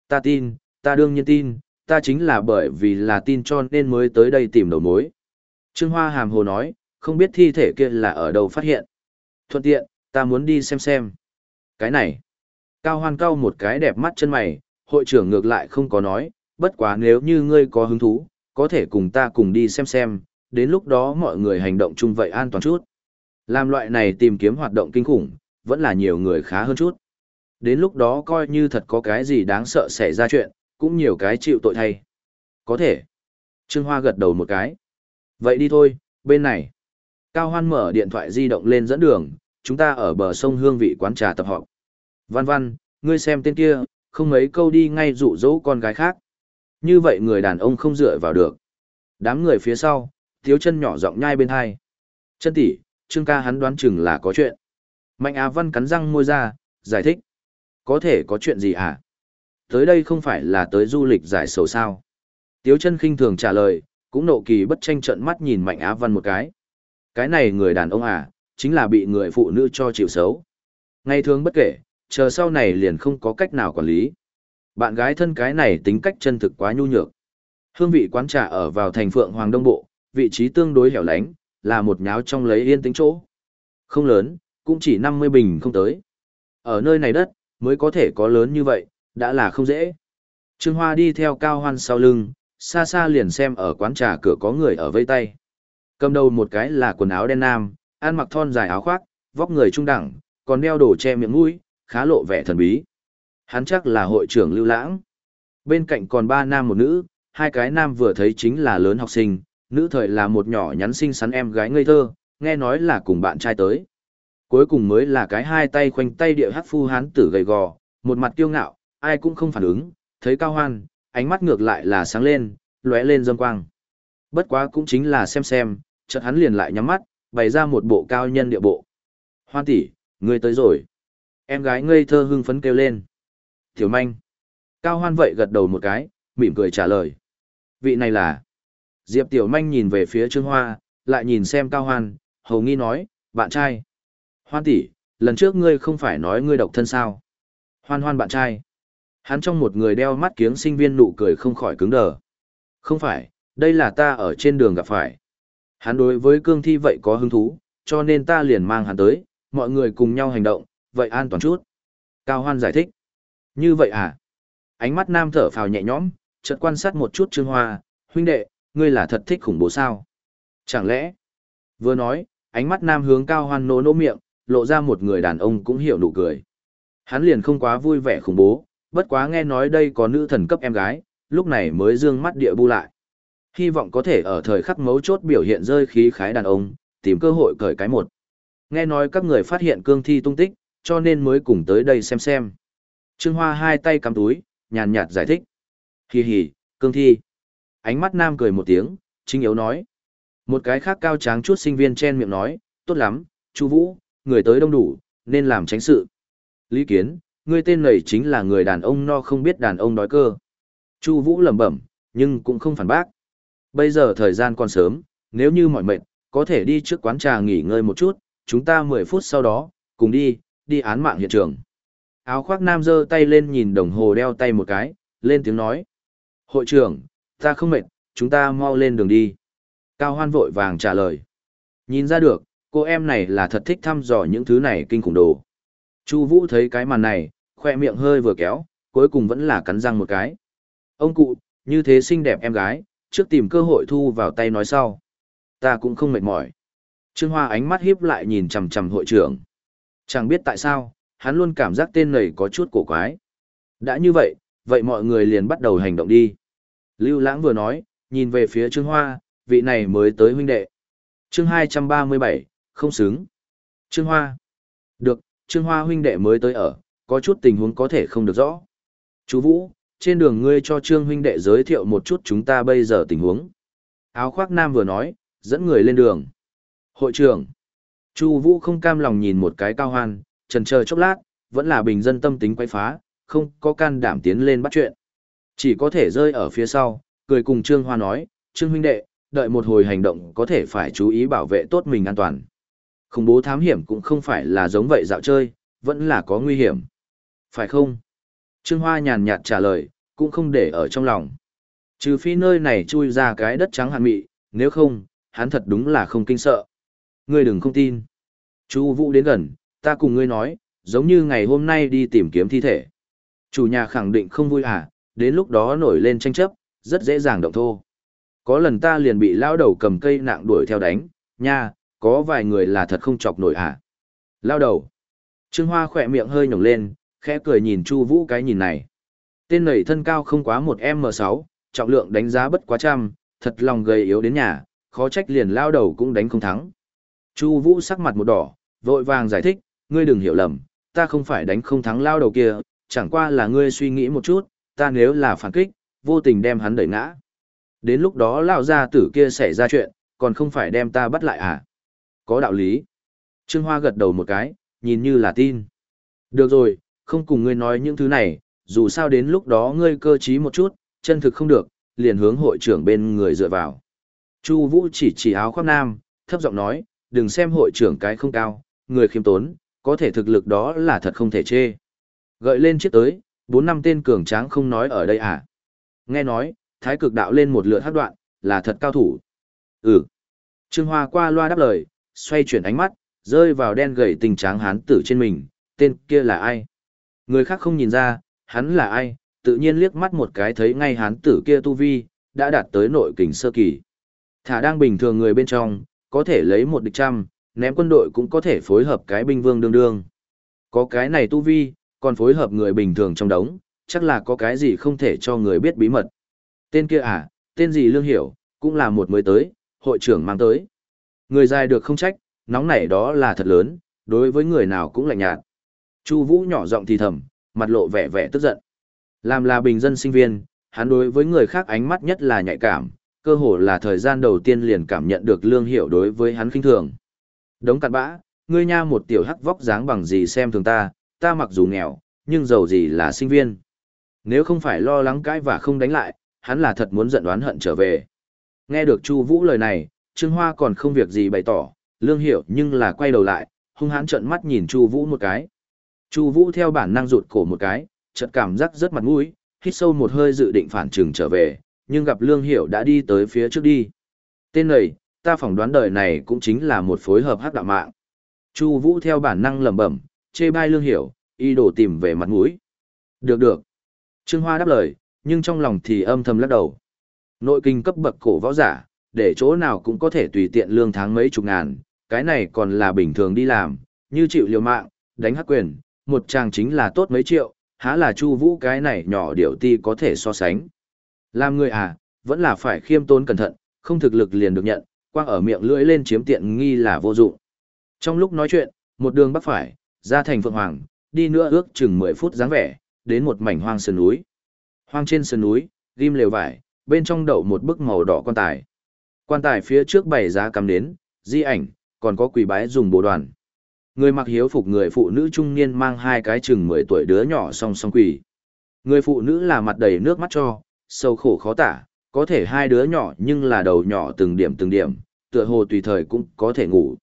Ta tin, ta đương nhiên tin, ta chính là bởi vì là tin cho nên mới tới đây tìm đầu mối. Trương Hoa hàm hồ nói, không biết thi thể kia là ở đâu phát hiện. Thuận tiện, ta muốn đi xem xem. Cái này. Cao Hoan cao một cái đẹp mắt chân mày, hội trưởng ngược lại không có nói, bất quá nếu như ngươi có hứng thú, có thể cùng ta cùng đi xem xem, đến lúc đó mọi người hành động chung vậy an toàn chút. Làm loại này tìm kiếm hoạt động kinh khủng, vẫn là nhiều người khá hơn chút. Đến lúc đó coi như thật có cái gì đáng sợ xảy ra chuyện, cũng nhiều cái chịu tội thay. Có thể. Trương Hoa gật đầu một cái. Vậy đi thôi, bên này. Cao Hoan mở điện thoại di động lên dẫn đường, chúng ta ở bờ sông Hương vị quán trà tập họp. Văn văn, ngươi xem tên kia, không mấy câu đi ngay dụ dỗ con gái khác. Như vậy người đàn ông không dựa vào được. Đám người phía sau, thiếu chân nhỏ giọng nhai bên hai. Chân tỷ, Trương ca hắn đoán chừng là có chuyện. Mạnh Á Văn cắn răng môi ra, giải thích. Có thể có chuyện gì hả? Tới đây không phải là tới du lịch giải sầu sao. Tiếu chân khinh thường trả lời, cũng nộ kỳ bất tranh trận mắt nhìn Mạnh Á Văn một cái. Cái này người đàn ông à, chính là bị người phụ nữ cho chịu xấu. Ngày thường bất kể, chờ sau này liền không có cách nào quản lý. Bạn gái thân cái này tính cách chân thực quá nhu nhược. Hương vị quán trà ở vào thành Phượng Hoàng Đông Bộ, vị trí tương đối hẻo lánh, là một nháo trong lấy yên tĩnh chỗ. Không lớn, cũng chỉ 50 bình không tới. Ở nơi này đất, mới có thể có lớn như vậy, đã là không dễ. Trương Hoa đi theo cao hoan sau lưng, xa xa liền xem ở quán trà cửa có người ở vây tay. Cầm đầu một cái là quần áo đen nam, ăn mặc thon dài áo khoác, vóc người trung đẳng, còn đeo đồ che miệng mũi, khá lộ vẻ thần bí. Hắn chắc là hội trưởng lưu lãng. Bên cạnh còn ba nam một nữ, hai cái nam vừa thấy chính là lớn học sinh, nữ thời là một nhỏ nhắn xinh xắn em gái ngây thơ, nghe nói là cùng bạn trai tới. Cuối cùng mới là cái hai tay khoanh tay địa hát phu hán tử gầy gò, một mặt kiêu ngạo, ai cũng không phản ứng, thấy cao hoan, ánh mắt ngược lại là sáng lên, lóe lên dâm quang. Bất quá cũng chính là xem xem, chợt hắn liền lại nhắm mắt, bày ra một bộ cao nhân địa bộ. Hoan tỷ, ngươi tới rồi. Em gái ngây thơ hưng phấn kêu lên. Tiểu manh. Cao hoan vậy gật đầu một cái, mỉm cười trả lời. Vị này là. Diệp Tiểu Manh nhìn về phía Trương Hoa, lại nhìn xem Cao Hoan, hầu nghi nói, bạn trai. Hoan tỷ, lần trước ngươi không phải nói ngươi độc thân sao? Hoan hoan bạn trai. Hắn trong một người đeo mắt kiếng sinh viên nụ cười không khỏi cứng đờ. Không phải, đây là ta ở trên đường gặp phải. Hắn đối với cương thi vậy có hứng thú, cho nên ta liền mang hắn tới, mọi người cùng nhau hành động, vậy an toàn chút. Cao Hoan giải thích. Như vậy à? Ánh mắt nam thở phào nhẹ nhõm, chợt quan sát một chút Trương Hoa, huynh đệ, ngươi là thật thích khủng bố sao? Chẳng lẽ? Vừa nói, ánh mắt nam hướng Cao Hoan nỗ nỗ miệng, lộ ra một người đàn ông cũng hiểu nụ cười. Hắn liền không quá vui vẻ khủng bố, bất quá nghe nói đây có nữ thần cấp em gái, lúc này mới dương mắt địa bu lại. Hy vọng có thể ở thời khắc mấu chốt biểu hiện rơi khí khái đàn ông, tìm cơ hội cởi cái một. Nghe nói các người phát hiện cương thi tung tích, cho nên mới cùng tới đây xem xem. Trương Hoa hai tay cắm túi, nhàn nhạt giải thích. Hì hì, cương thi. Ánh mắt nam cười một tiếng, chính yếu nói. Một cái khác cao tráng chút sinh viên chen miệng nói, tốt lắm, Chu Vũ, người tới đông đủ, nên làm tránh sự. Lý Kiến, ngươi tên này chính là người đàn ông no không biết đàn ông đói cơ. Chu Vũ lẩm bẩm, nhưng cũng không phản bác. Bây giờ thời gian còn sớm, nếu như mọi mệnh, có thể đi trước quán trà nghỉ ngơi một chút, chúng ta 10 phút sau đó, cùng đi, đi án mạng hiện trường. Áo khoác nam giơ tay lên nhìn đồng hồ đeo tay một cái, lên tiếng nói. Hội trưởng, ta không mệt, chúng ta mau lên đường đi. Cao hoan vội vàng trả lời. Nhìn ra được, cô em này là thật thích thăm dò những thứ này kinh khủng đồ. Chu Vũ thấy cái màn này, khoe miệng hơi vừa kéo, cuối cùng vẫn là cắn răng một cái. Ông cụ, như thế xinh đẹp em gái, trước tìm cơ hội thu vào tay nói sau. Ta cũng không mệt mỏi. Trương Hoa ánh mắt hiếp lại nhìn chằm chằm hội trưởng. Chẳng biết tại sao, hắn luôn cảm giác tên này có chút cổ quái. Đã như vậy, vậy mọi người liền bắt đầu hành động đi. Lưu Lãng vừa nói, nhìn về phía Trương Hoa, vị này mới tới huynh đệ. Chương 237, không xứng. Trương Hoa. Được, Trương Hoa huynh đệ mới tới ở, có chút tình huống có thể không được rõ. Chú Vũ, trên đường ngươi cho Trương huynh đệ giới thiệu một chút chúng ta bây giờ tình huống. Áo khoác nam vừa nói, dẫn người lên đường. Hội trưởng. Chu Vũ không cam lòng nhìn một cái cao hoan, trần chờ chốc lát, vẫn là bình dân tâm tính quấy phá, không có can đảm tiến lên bắt chuyện. Chỉ có thể rơi ở phía sau, cười cùng Trương Hoa nói, Trương huynh đệ, đợi một hồi hành động có thể phải chú ý bảo vệ tốt mình an toàn. Khủng bố thám hiểm cũng không phải là giống vậy dạo chơi, vẫn là có nguy hiểm. Phải không? Trương Hoa nhàn nhạt trả lời, cũng không để ở trong lòng. Trừ phi nơi này chui ra cái đất trắng hàn mị, nếu không, hắn thật đúng là không kinh sợ. Ngươi đừng không tin. Chu Vũ đến gần, ta cùng ngươi nói, giống như ngày hôm nay đi tìm kiếm thi thể. Chủ nhà khẳng định không vui à, đến lúc đó nổi lên tranh chấp, rất dễ dàng động thô. Có lần ta liền bị lao đầu cầm cây nặng đuổi theo đánh, nha, có vài người là thật không chọc nổi à. Lao đầu. Trương Hoa khỏe miệng hơi nhổng lên, khẽ cười nhìn Chu Vũ cái nhìn này. Tên này thân cao không quá một m sáu, trọng lượng đánh giá bất quá trăm, thật lòng gầy yếu đến nhà, khó trách liền lao đầu cũng đánh không thắng. Chu Vũ sắc mặt một đỏ, vội vàng giải thích, ngươi đừng hiểu lầm, ta không phải đánh không thắng lao đầu kia, chẳng qua là ngươi suy nghĩ một chút, ta nếu là phản kích, vô tình đem hắn đẩy ngã. Đến lúc đó lão gia tử kia xảy ra chuyện, còn không phải đem ta bắt lại à? Có đạo lý. Trương Hoa gật đầu một cái, nhìn như là tin. Được rồi, không cùng ngươi nói những thứ này, dù sao đến lúc đó ngươi cơ trí một chút, chân thực không được, liền hướng hội trưởng bên người dựa vào. Chu Vũ chỉ chỉ áo khoác nam, thấp giọng nói, đừng xem hội trưởng cái không cao, người khiêm tốn, có thể thực lực đó là thật không thể chê. Gợi lên chiếc tới, bốn năm tên cường tráng không nói ở đây à. Nghe nói, thái cực đạo lên một lượt hát đoạn, là thật cao thủ. Ừ. Trương Hoa qua loa đáp lời, xoay chuyển ánh mắt, rơi vào đen gầy tình tráng hán tử trên mình, tên kia là ai? Người khác không nhìn ra, hắn là ai, tự nhiên liếc mắt một cái thấy ngay hán tử kia tu vi, đã đạt tới nội kình sơ kỳ. Thả đang bình thường người bên trong, có thể lấy một địch trăm, ném quân đội cũng có thể phối hợp cái binh vương đương đương. Có cái này tu vi, còn phối hợp người bình thường trong đống, chắc là có cái gì không thể cho người biết bí mật. Tên kia à, tên gì lương hiểu, cũng là một mới tới, hội trưởng mang tới. Người dài được không trách, nóng nảy đó là thật lớn, đối với người nào cũng lạnh nhạt. Chu Vũ nhỏ giọng thì thầm, mặt lộ vẻ vẻ tức giận. Làm là bình dân sinh viên, hắn đối với người khác ánh mắt nhất là nhạy cảm, cơ hồ là thời gian đầu tiên liền cảm nhận được lương hiểu đối với hắn khinh thường. Đống cặn bã, ngươi nha một tiểu hắc vóc dáng bằng gì xem thường ta, ta mặc dù nghèo, nhưng giàu gì là sinh viên. Nếu không phải lo lắng cãi và không đánh lại, hắn là thật muốn giận đoán hận trở về. Nghe được Chu Vũ lời này, Trương Hoa còn không việc gì bày tỏ, lương hiểu nhưng là quay đầu lại, hung hãn trợn mắt nhìn Chu Vũ một cái. Chu Vũ theo bản năng rụt cổ một cái, chợt cảm giác rất mặt mũi, hít sâu một hơi dự định phản trường trở về, nhưng gặp Lương Hiểu đã đi tới phía trước đi. Tên này, ta phỏng đoán đời này cũng chính là một phối hợp hắc đạo mạng. Chu Vũ theo bản năng lẩm bẩm, chê bai Lương Hiểu, y đồ tìm về mặt mũi. Được được. Trương Hoa đáp lời, nhưng trong lòng thì âm thầm lắc đầu. Nội kinh cấp bậc cổ võ giả, để chỗ nào cũng có thể tùy tiện lương tháng mấy chục ngàn, cái này còn là bình thường đi làm, như chịu liều mạng, đánh hắc quyền, một chàng chính là tốt mấy triệu, há là Chu Vũ cái này nhỏ điệu ti có thể so sánh. Làm người à, vẫn là phải khiêm tốn cẩn thận, không thực lực liền được nhận, quang ở miệng lưỡi lên chiếm tiện nghi là vô dụng. Trong lúc nói chuyện, một đường bắc phải, ra thành Phượng Hoàng, đi nữa ước chừng 10 phút dáng vẻ, đến một mảnh hoang sơn núi. Hoang trên sơn núi, ghim lều vải, bên trong đậu một bức màu đỏ quan tài. Quan tài phía trước bày giá cắm đến, di ảnh, còn có quỷ bái dùng bồ đoàn. Người mặc hiếu phục người phụ nữ trung niên mang hai cái chừng 10 tuổi đứa nhỏ song song quỳ. Người phụ nữ là mặt đầy nước mắt cho, sâu khổ khó tả, có thể hai đứa nhỏ nhưng là đầu nhỏ từng điểm từng điểm, tựa hồ tùy thời cũng có thể ngủ.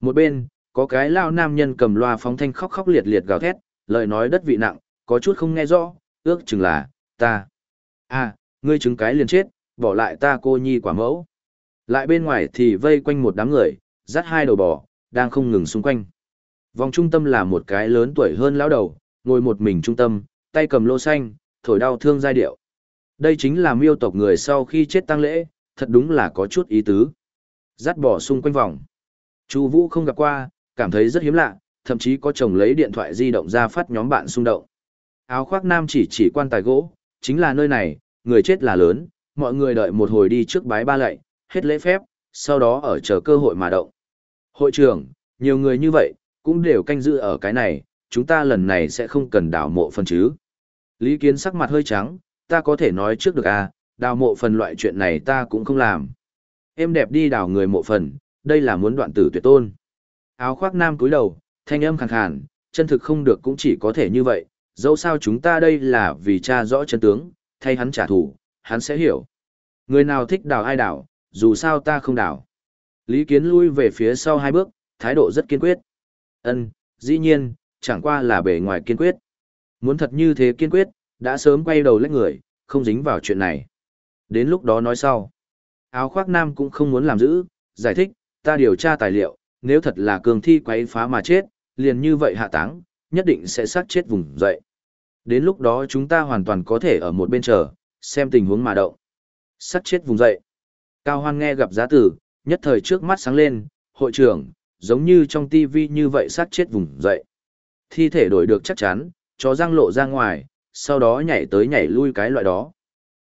Một bên, có cái lao nam nhân cầm loa phóng thanh khóc khóc liệt liệt gào thét, lời nói đất vị nặng, có chút không nghe rõ, ước chừng là, ta. à, ngươi chứng cái liền chết, bỏ lại ta cô nhi quả mẫu. Lại bên ngoài thì vây quanh một đám người, dắt hai đầu bò, đang không ngừng xung quanh. Vòng trung tâm là một cái lớn tuổi hơn lão đầu, ngồi một mình trung tâm, tay cầm lô xanh, thổi đau thương giai điệu. Đây chính là miêu tộc người sau khi chết tang lễ, thật đúng là có chút ý tứ. Dắt bỏ xung quanh vòng. Chu Vũ không gặp qua, cảm thấy rất hiếm lạ, thậm chí có chồng lấy điện thoại di động ra phát nhóm bạn xung động. Áo khoác nam chỉ chỉ quan tài gỗ, chính là nơi này, người chết là lớn, mọi người đợi một hồi đi trước bái ba lạy, hết lễ phép, sau đó ở chờ cơ hội mà động. Hội trưởng, nhiều người như vậy, cũng đều canh giữ ở cái này, chúng ta lần này sẽ không cần đào mộ phần chứ. Lý Kiến sắc mặt hơi trắng, ta có thể nói trước được à, đào mộ phần loại chuyện này ta cũng không làm. Em đẹp đi đào người mộ phần, đây là muốn đoạn tử tuyệt tôn. Áo khoác nam cúi đầu, thanh âm khàn khàn, chân thực không được cũng chỉ có thể như vậy, dẫu sao chúng ta đây là vì cha rõ chân tướng, thay hắn trả thù, hắn sẽ hiểu. Người nào thích đào ai đào, dù sao ta không đào. Lý Kiến lui về phía sau hai bước, thái độ rất kiên quyết. Ân, dĩ nhiên, chẳng qua là bề ngoài kiên quyết. Muốn thật như thế kiên quyết, đã sớm quay đầu lách người, không dính vào chuyện này. Đến lúc đó nói sau. Áo khoác nam cũng không muốn làm giữ, giải thích, ta điều tra tài liệu, nếu thật là cường thi quấy phá mà chết, liền như vậy hạ táng, nhất định sẽ sát chết vùng dậy. Đến lúc đó chúng ta hoàn toàn có thể ở một bên chờ, xem tình huống mà động. Sát chết vùng dậy. Cao Hoan nghe gặp giá tử, nhất thời trước mắt sáng lên, hội trưởng, giống như trong tivi như vậy sát chết vùng dậy. Thi thể đổi được chắc chắn, chó răng lộ ra ngoài, sau đó nhảy tới nhảy lui cái loại đó.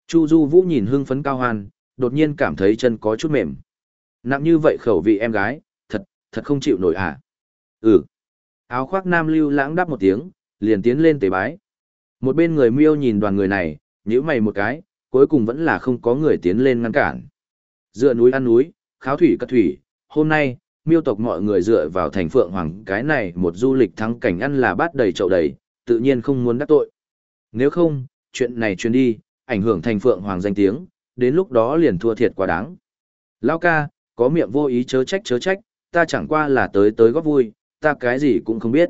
Chu Du Vũ nhìn hưng phấn Cao Hoan, đột nhiên cảm thấy chân có chút mềm. Nặng như vậy khẩu vị em gái, thật, thật không chịu nổi à. Ừ. Áo khoác nam lưu lãng đáp một tiếng, liền tiến lên tế bái. Một bên người miêu nhìn đoàn người này, nhíu mày một cái, cuối cùng vẫn là không có người tiến lên ngăn cản. Dựa núi ăn núi, kháo thủy cất thủy, hôm nay, miêu tộc mọi người dựa vào thành phượng hoàng cái này một du lịch thắng cảnh ăn là bát đầy chậu đầy, tự nhiên không muốn đắc tội. Nếu không, chuyện này truyền đi, ảnh hưởng thành phượng hoàng danh tiếng, đến lúc đó liền thua thiệt quá đáng. Lao ca, có miệng vô ý chớ trách chớ trách, ta chẳng qua là tới tới góp vui, ta cái gì cũng không biết.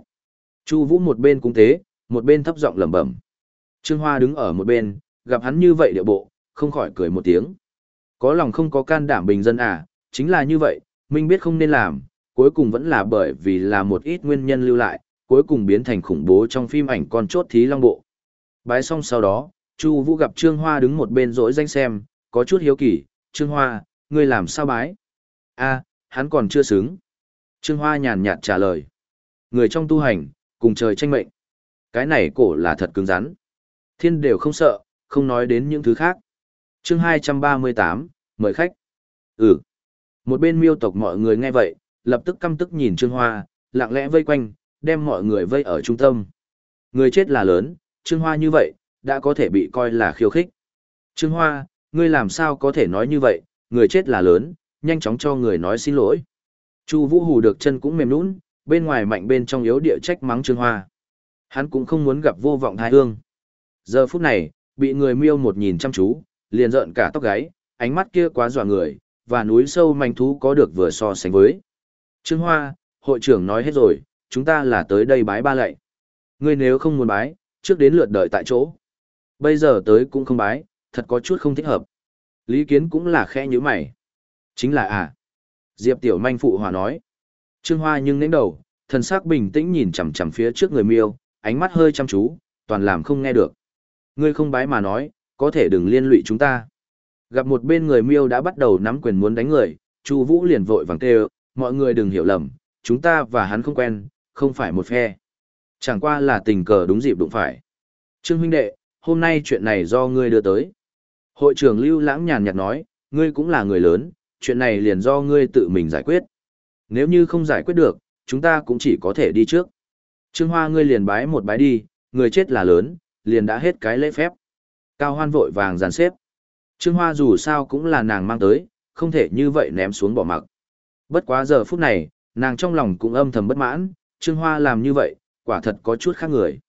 Chu Vũ một bên cung tế, một bên thấp giọng lẩm bẩm. Trương Hoa đứng ở một bên, gặp hắn như vậy điệu bộ, không khỏi cười một tiếng. Có lòng không có can đảm bình dân à, chính là như vậy, Minh biết không nên làm, cuối cùng vẫn là bởi vì là một ít nguyên nhân lưu lại, cuối cùng biến thành khủng bố trong phim ảnh con chốt thí long bộ. Bái xong sau đó, Chu Vũ gặp Trương Hoa đứng một bên rỗi danh xem, có chút hiếu kỳ, "Trương Hoa, ngươi làm sao bái?" "A, hắn còn chưa xứng." Trương Hoa nhàn nhạt trả lời. "Người trong tu hành, cùng trời tranh mệnh. Cái này cổ là thật cứng rắn. Thiên đều không sợ, không nói đến những thứ khác." Chương 238, mời khách. "Ừ." Một bên miêu tộc mọi người nghe vậy, lập tức căm tức nhìn Trương Hoa, lặng lẽ vây quanh, đem mọi người vây ở trung tâm. Người chết là lớn, Trương Hoa như vậy, đã có thể bị coi là khiêu khích. Trương Hoa, ngươi làm sao có thể nói như vậy, người chết là lớn, nhanh chóng cho người nói xin lỗi. Chu Vũ Hù được chân cũng mềm nhũn, bên ngoài mạnh bên trong yếu địa trách mắng Trương Hoa. Hắn cũng không muốn gặp vô vọng thái hương. Giờ phút này, bị người miêu một nhìn chăm chú, liền rợn cả tóc gáy, ánh mắt kia quá dọa người, và núi sâu manh thú có được vừa so sánh với. Trương Hoa, hội trưởng nói hết rồi, chúng ta là tới đây bái ba lạy. Ngươi nếu không muốn bái, trước đến lượt đợi tại chỗ. Bây giờ tới cũng không bái, thật có chút không thích hợp. Lý Kiến cũng là khẽ như mày. Chính là à. Diệp Tiểu Manh phụ hòa nói. Trương Hoa nhưng nến đầu, thần sắc bình tĩnh nhìn chằm chằm phía trước người miêu, ánh mắt hơi chăm chú, toàn làm không nghe được. Ngươi không bái mà nói, có thể đừng liên lụy chúng ta. Gặp một bên người miêu đã bắt đầu nắm quyền muốn đánh người, Chu Vũ liền vội vàng kêu, mọi người đừng hiểu lầm, chúng ta và hắn không quen, không phải một phe. Chẳng qua là tình cờ đúng dịp đụng phải. Trương huynh đệ, hôm nay chuyện này do ngươi đưa tới. Hội trưởng Lưu Lãng nhàn nhạt nói, ngươi cũng là người lớn, chuyện này liền do ngươi tự mình giải quyết. Nếu như không giải quyết được, chúng ta cũng chỉ có thể đi trước. Trương Hoa ngươi liền bái một bái đi, người chết là lớn, liền đã hết cái lễ phép. Cao Hoan vội vàng dàn xếp. Trương Hoa dù sao cũng là nàng mang tới, không thể như vậy ném xuống bỏ mặc. Bất quá giờ phút này, nàng trong lòng cũng âm thầm bất mãn, Trương Hoa làm như vậy, quả thật có chút khác người.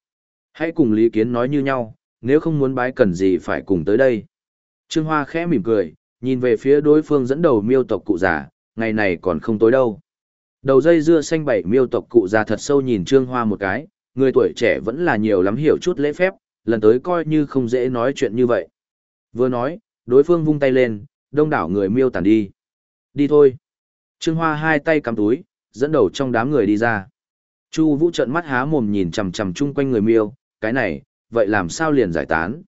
Hãy cùng Lý Kiến nói như nhau, nếu không muốn bái cần gì phải cùng tới đây. Trương Hoa khẽ mỉm cười, nhìn về phía đối phương dẫn đầu miêu tộc cụ già, ngày này còn không tối đâu. Đầu dây dưa xanh bảy miêu tộc cụ già thật sâu nhìn Trương Hoa một cái, người tuổi trẻ vẫn là nhiều lắm hiểu chút lễ phép, lần tới coi như không dễ nói chuyện như vậy. Vừa nói, đối phương vung tay lên, đông đảo người miêu tàn đi. Đi thôi. Trương Hoa hai tay cắm túi, dẫn đầu trong đám người đi ra. Chu Vũ trợn mắt há mồm nhìn chằm chằm chung quanh người miêu, cái này, vậy làm sao liền giải tán?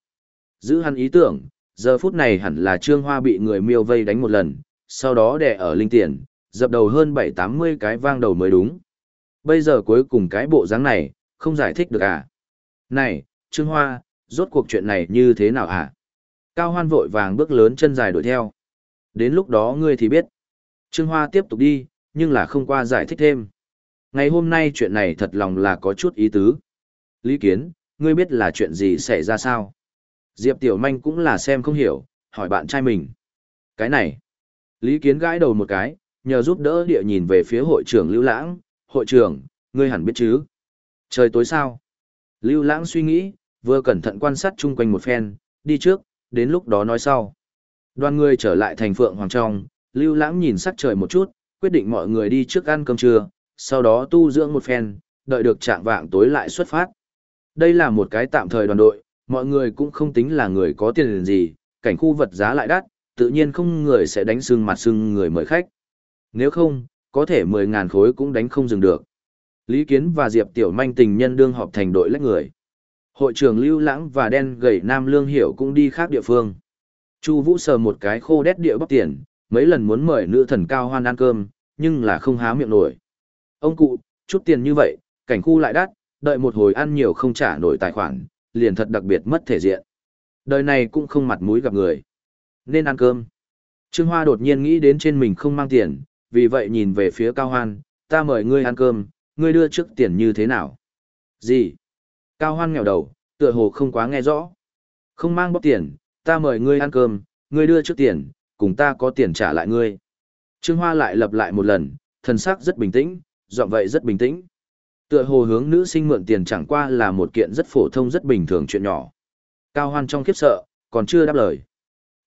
Giữ hắn ý tưởng, giờ phút này hẳn là Trương Hoa bị người miêu vây đánh một lần, sau đó đè ở linh tiền, dập đầu hơn bảy tám mươi cái vang đầu mới đúng. Bây giờ cuối cùng cái bộ dáng này, không giải thích được à? Này, Trương Hoa, rốt cuộc chuyện này như thế nào à? Cao Hoan vội vàng bước lớn chân dài đuổi theo. Đến lúc đó ngươi thì biết. Trương Hoa tiếp tục đi, nhưng là không qua giải thích thêm. Ngày hôm nay chuyện này thật lòng là có chút ý tứ. Lý Kiến, ngươi biết là chuyện gì xảy ra sao? Diệp Tiểu Manh cũng là xem không hiểu, hỏi bạn trai mình. Cái này. Lý Kiến gãi đầu một cái, nhờ giúp đỡ địa nhìn về phía hội trưởng Lưu Lãng. Hội trưởng, ngươi hẳn biết chứ? Trời tối sao? Lưu Lãng suy nghĩ, vừa cẩn thận quan sát chung quanh một phen, đi trước, đến lúc đó nói sau. Đoàn người trở lại thành Phượng Hoàng Trong, Lưu Lãng nhìn sắc trời một chút, quyết định mọi người đi trước ăn cơm trưa, sau đó tu dưỡng một phen, đợi được trạng vạng tối lại xuất phát. Đây là một cái tạm thời đoàn đội, mọi người cũng không tính là người có tiền gì, cảnh khu vật giá lại đắt, tự nhiên không người sẽ đánh sưng mặt sưng người mời khách. Nếu không, có thể 10.000 khối cũng đánh không dừng được. Lý Kiến và Diệp Tiểu Manh tình nhân đương họp thành đội lách người. Hội trưởng Lưu Lãng và đen gầy Nam Lương Hiểu cũng đi khác địa phương. Chu Vũ sờ một cái khô đét địa bóc tiền, mấy lần muốn mời nữ thần cao hoan ăn cơm, nhưng là không há miệng nổi. Ông cụ, chút tiền như vậy, cảnh khu lại đắt, đợi một hồi ăn nhiều không trả nổi tài khoản, liền thật đặc biệt mất thể diện. Đời này cũng không mặt mũi gặp người. Nên ăn cơm. Trương Hoa đột nhiên nghĩ đến trên mình không mang tiền, vì vậy nhìn về phía Cao Hoan, ta mời ngươi ăn cơm, ngươi đưa trước tiền như thế nào? Gì? Cao Hoan nghèo đầu, tựa hồ không quá nghe rõ. Không mang bóp tiền, ta mời ngươi ăn cơm, ngươi đưa trước tiền, cùng ta có tiền trả lại ngươi. Trương Hoa lại lặp lại một lần, thần sắc rất bình tĩnh, dọn vậy rất bình tĩnh. Tựa hồ hướng nữ sinh mượn tiền chẳng qua là một kiện rất phổ thông rất bình thường chuyện nhỏ. Cao Hoan trong khiếp sợ, còn chưa đáp lời.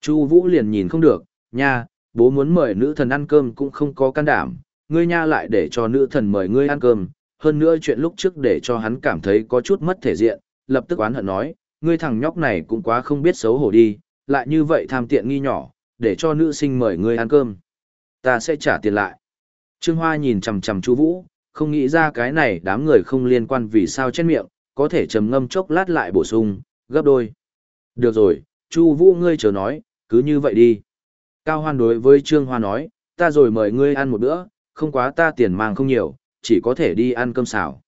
Chu Vũ liền nhìn không được, nha, bố muốn mời nữ thần ăn cơm cũng không có can đảm, ngươi nha lại để cho nữ thần mời ngươi ăn cơm, hơn nữa chuyện lúc trước để cho hắn cảm thấy có chút mất thể diện, lập tức oán hận nói, ngươi thằng nhóc này cũng quá không biết xấu hổ đi, lại như vậy tham tiện nghi nhỏ, để cho nữ sinh mời ngươi ăn cơm. Ta sẽ trả tiền lại. Trương Hoa nhìn chằm chằm Chu Vũ, không nghĩ ra cái này đám người không liên quan vì sao trên miệng, có thể trầm ngâm chốc lát lại bổ sung, gấp đôi. Được rồi, Chu Vũ ngươi chờ nói, cứ như vậy đi. Cao Hoan đối với Trương Hoa nói, ta rồi mời ngươi ăn một bữa, không quá ta tiền mang không nhiều, chỉ có thể đi ăn cơm xào.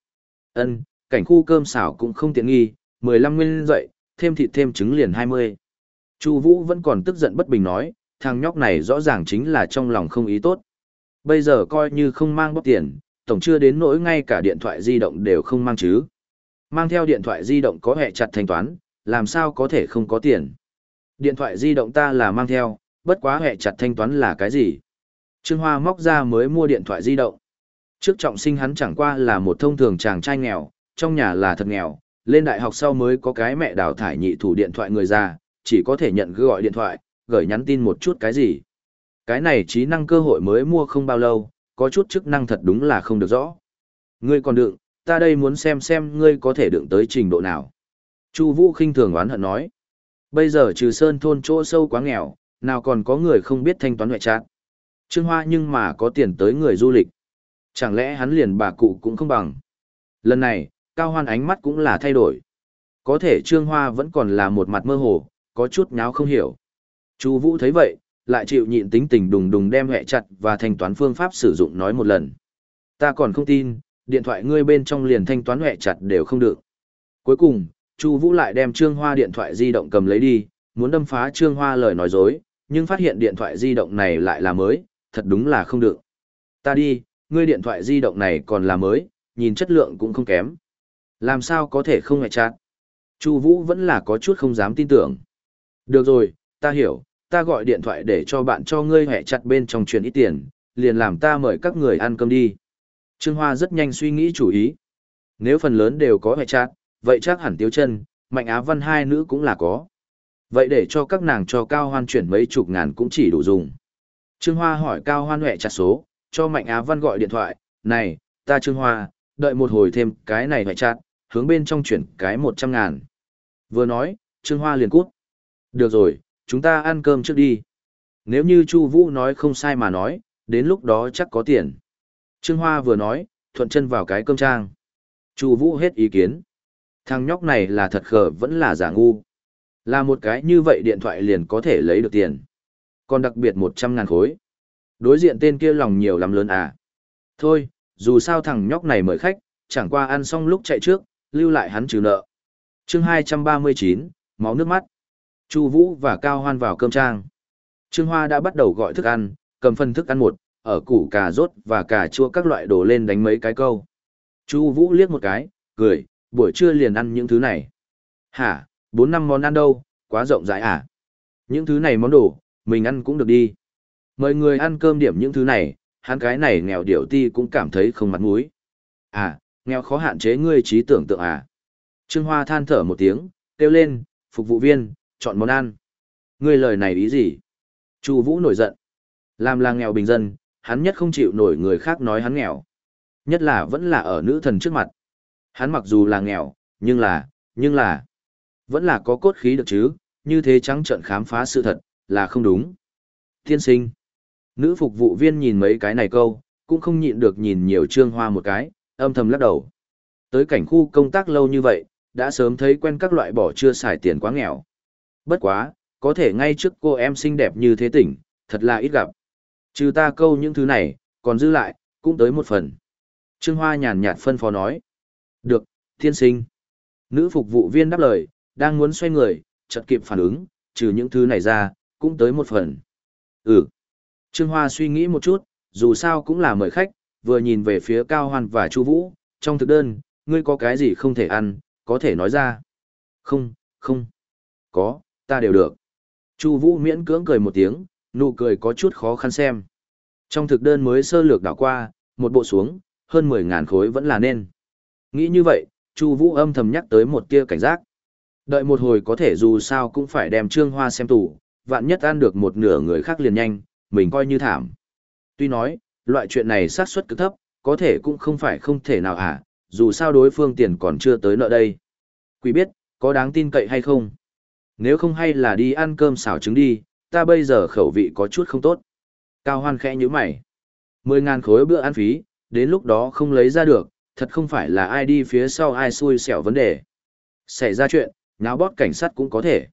Ân, cảnh khu cơm xào cũng không tiện nghi, 15 nguyên dậy, thêm thịt thêm trứng liền 20. Chu Vũ vẫn còn tức giận bất bình nói, thằng nhóc này rõ ràng chính là trong lòng không ý tốt. Bây giờ coi như không mang bóp tiền, tổng chưa đến nỗi ngay cả điện thoại di động đều không mang chứ. Mang theo điện thoại di động có hệ chặt thanh toán, làm sao có thể không có tiền. Điện thoại di động ta là mang theo, bất quá hệ chặt thanh toán là cái gì. Trương Hoa móc ra mới mua điện thoại di động. Trước trọng sinh hắn chẳng qua là một thông thường chàng trai nghèo, trong nhà là thật nghèo, lên đại học sau mới có cái mẹ đào thải nhị thủ điện thoại người già, chỉ có thể nhận gọi điện thoại, gửi nhắn tin một chút cái gì. Cái này trí năng cơ hội mới mua không bao lâu, có chút chức năng thật đúng là không được rõ. Ngươi còn đựng, ta đây muốn xem xem ngươi có thể đựng tới trình độ nào. Chu Vũ khinh thường oán hận nói. Bây giờ trừ sơn thôn chỗ sâu quá nghèo, nào còn có người không biết thanh toán ngoại trạng. Trương Hoa nhưng mà có tiền tới người du lịch. Chẳng lẽ hắn liền bà cụ cũng không bằng. Lần này, Cao Hoan ánh mắt cũng là thay đổi. Có thể Trương Hoa vẫn còn là một mặt mơ hồ, có chút nháo không hiểu. Chu Vũ thấy vậy, lại chịu nhịn tính tình đùng đùng đem hệ chặt và thanh toán phương pháp sử dụng nói một lần. Ta còn không tin, điện thoại ngươi bên trong liền thanh toán hệ chặt đều không được. Cuối cùng, Chu Vũ lại đem Trương Hoa điện thoại di động cầm lấy đi, muốn đâm phá Trương Hoa lời nói dối, nhưng phát hiện điện thoại di động này lại là mới, thật đúng là không được. Ta đi, ngươi điện thoại di động này còn là mới, nhìn chất lượng cũng không kém. Làm sao có thể không ngại chát? Chu Vũ vẫn là có chút không dám tin tưởng. Được rồi, ta hiểu, ta gọi điện thoại để cho bạn cho ngươi hẹ chặt bên trong truyền ít tiền, liền làm ta mời các người ăn cơm đi. Trương Hoa rất nhanh suy nghĩ chủ ý. Nếu phần lớn đều có hẹ chặt, vậy chắc hẳn Tiếu Chân, Mạnh Á Văn hai nữ cũng là có. Vậy để cho các nàng cho Cao Hoan chuyển mấy chục ngàn cũng chỉ đủ dùng. Trương Hoa hỏi Cao Hoan hẹ chặt số, cho Mạnh Á Văn gọi điện thoại, này, ta Trương Hoa, đợi một hồi thêm cái này phải chặt, hướng bên trong chuyển cái một trăm ngàn. Vừa nói, Trương Hoa liền cút. Được rồi, chúng ta ăn cơm trước đi. Nếu như Chu Vũ nói không sai mà nói, đến lúc đó chắc có tiền. Trương Hoa vừa nói, thuận chân vào cái cơm trang. Chu Vũ hết ý kiến. Thằng nhóc này là thật khờ vẫn là giả ngu. Là một cái như vậy điện thoại liền có thể lấy được tiền. Còn đặc biệt một trăm ngàn khối. Đối diện tên kia lòng nhiều lắm lớn à. Thôi, dù sao thằng nhóc này mời khách, chẳng qua ăn xong lúc chạy trước, lưu lại hắn trừ nợ. Chương hai trăm ba mươi chín, máu nước mắt. Chu Vũ và Cao Hoan vào cơm trang. Trương Hoa đã bắt đầu gọi thức ăn, cầm phần thức ăn một, ở củ cà rốt và cà chua các loại đổ lên đánh mấy cái câu. Chu Vũ liếc một cái, cười, buổi trưa liền ăn những thứ này. Hả, bốn năm món ăn đâu, quá rộng rãi à? Những thứ này món đồ, mình ăn cũng được đi. Mời người ăn cơm điểm những thứ này, hắn cái này nghèo điệu ti cũng cảm thấy không mặt mũi. À, nghèo khó hạn chế ngươi trí tưởng tượng à? Trương Hoa than thở một tiếng, kêu lên, phục vụ viên, chọn món ăn. Ngươi lời này ý gì? Chu Vũ nổi giận. Làm là nghèo bình dân, hắn nhất không chịu nổi người khác nói hắn nghèo. Nhất là vẫn là ở nữ thần trước mặt. Hắn mặc dù là nghèo, nhưng là, nhưng là, vẫn là có cốt khí được chứ, như thế trắng trợn khám phá sự thật, là không đúng. Tiên sinh. Nữ phục vụ viên nhìn mấy cái này câu, cũng không nhịn được nhìn nhiều trương hoa một cái, âm thầm lắc đầu. Tới cảnh khu công tác lâu như vậy, đã sớm thấy quen các loại bỏ chưa xài tiền quá nghèo. Bất quá, có thể ngay trước cô em xinh đẹp như thế tỉnh, thật là ít gặp. Trừ ta câu những thứ này, còn dư lại, cũng tới một phần. Trương Hoa nhàn nhạt phân phó nói. Được, thiên sinh. Nữ phục vụ viên đáp lời, đang muốn xoay người, chợt kịp phản ứng, trừ những thứ này ra, cũng tới một phần. Ừ. Trương Hoa suy nghĩ một chút, dù sao cũng là mời khách, vừa nhìn về phía Cao Hoan và Chu Vũ, trong thực đơn, ngươi có cái gì không thể ăn, có thể nói ra. Không, không. Có, ta đều được. Chu Vũ miễn cưỡng cười một tiếng, nụ cười có chút khó khăn xem. Trong thực đơn mới sơ lược đảo qua, một bộ xuống, hơn 10.000 khối vẫn là nên. Nghĩ như vậy, Chu Vũ âm thầm nhắc tới một tia cảnh giác. Đợi một hồi có thể dù sao cũng phải đem Trương Hoa xem tủ, vạn nhất ăn được một nửa người khác liền nhanh, mình coi như thảm. Tuy nói, loại chuyện này xác suất cực thấp, có thể cũng không phải không thể nào à, dù sao đối phương tiền còn chưa tới nợ đây. Quý biết, có đáng tin cậy hay không? Nếu không hay là đi ăn cơm xào trứng đi, ta bây giờ khẩu vị có chút không tốt. Cao hoan khẽ như mày. Mười ngàn khối bữa ăn phí, đến lúc đó không lấy ra được, thật không phải là ai đi phía sau ai xui xẻo vấn đề. Xảy ra chuyện, nháo bót cảnh sát cũng có thể.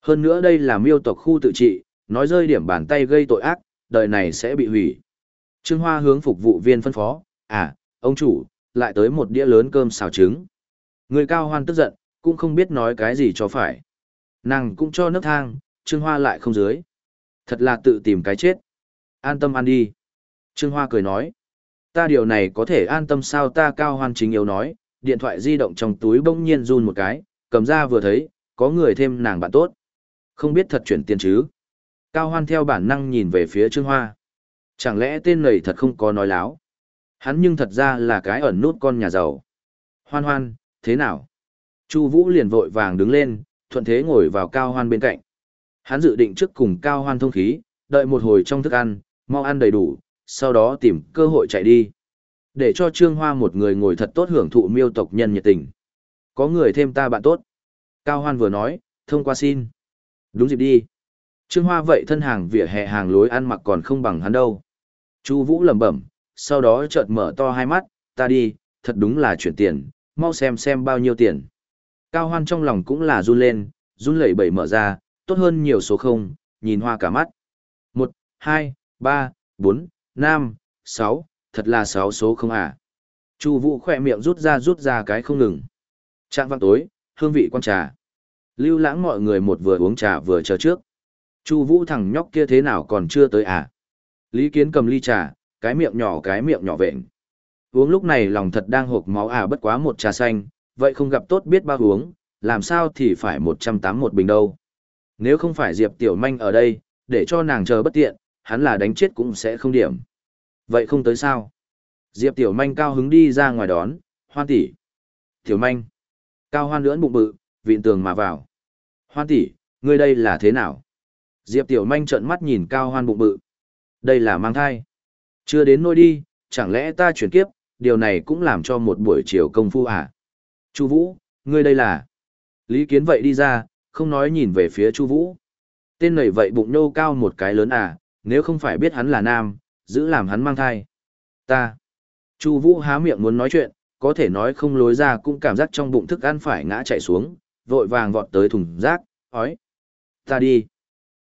Hơn nữa đây là miêu tộc khu tự trị, nói rơi điểm bàn tay gây tội ác, đời này sẽ bị hủy. Trương Hoa hướng phục vụ viên phân phó, à, ông chủ, lại tới một đĩa lớn cơm xào trứng. Người cao hoan tức giận, cũng không biết nói cái gì cho phải. Nàng cũng cho nước thang, Trương Hoa lại không dưới. Thật là tự tìm cái chết. An tâm ăn đi. Trương Hoa cười nói. Ta điều này có thể an tâm sao ta cao hoan chính yếu nói, điện thoại di động trong túi bỗng nhiên run một cái, cầm ra vừa thấy, có người thêm nàng bạn tốt. Không biết thật chuyển tiền chứ. Cao hoan theo bản năng nhìn về phía Trương Hoa. Chẳng lẽ tên này thật không có nói láo. Hắn nhưng thật ra là cái ẩn nút con nhà giàu. Hoan hoan, thế nào? Chu Vũ liền vội vàng đứng lên, thuận thế ngồi vào cao hoan bên cạnh. Hắn dự định trước cùng cao hoan thông khí, đợi một hồi trong thức ăn, mau ăn đầy đủ, sau đó tìm cơ hội chạy đi. Để cho Trương Hoa một người ngồi thật tốt hưởng thụ miêu tộc nhân nhiệt tình. Có người thêm ta bạn tốt. Cao Hoan vừa nói, thông qua xin. Đúng dịp đi. Trương Hoa vậy thân hàng vỉa hè hàng lối ăn mặc còn không bằng hắn đâu. Chu Vũ lẩm bẩm, sau đó chợt mở to hai mắt, ta đi, thật đúng là chuyển tiền, mau xem xem bao nhiêu tiền. Cao Hoan trong lòng cũng là run lên, run lẩy bẩy mở ra, tốt hơn nhiều số không, nhìn hoa cả mắt. Một, hai, ba, bốn, năm, sáu, thật là sáu số không à. Chu Vũ khẽ miệng rút ra rút ra cái không ngừng. Trạng vang tối, hương vị quan trà. Lưu lãng mọi người một vừa uống trà vừa chờ trước. Chu Vũ thằng nhóc kia thế nào còn chưa tới à? Lý Kiến cầm ly trà, cái miệng nhỏ cái miệng nhỏ vện. Uống lúc này lòng thật đang hộc máu à bất quá một trà xanh, vậy không gặp tốt biết bao uống, làm sao thì phải một trăm tám một bình đâu. Nếu không phải Diệp Tiểu Manh ở đây, để cho nàng chờ bất tiện, hắn là đánh chết cũng sẽ không điểm. Vậy không tới sao? Diệp Tiểu Manh cao hứng đi ra ngoài đón, hoan tỷ. Tiểu Manh. Cao hoan lưỡn bụng bự, vịn tường mà vào. Hoan tỷ, ngươi đây là thế nào? Diệp Tiểu Manh trợn mắt nhìn cao hoan bụng bự. Đây là mang thai. Chưa đến nôi đi, chẳng lẽ ta chuyển kiếp, điều này cũng làm cho một buổi chiều công phu à? Chu Vũ, ngươi đây là... Lý Kiến vậy đi ra, không nói nhìn về phía Chu Vũ. Tên này vậy bụng nô cao một cái lớn à, nếu không phải biết hắn là nam, giữ làm hắn mang thai. Ta. Chu Vũ há miệng muốn nói chuyện, có thể nói không lối ra cũng cảm giác trong bụng thức ăn phải ngã chạy xuống, vội vàng vọt tới thùng rác, ói. Ta đi.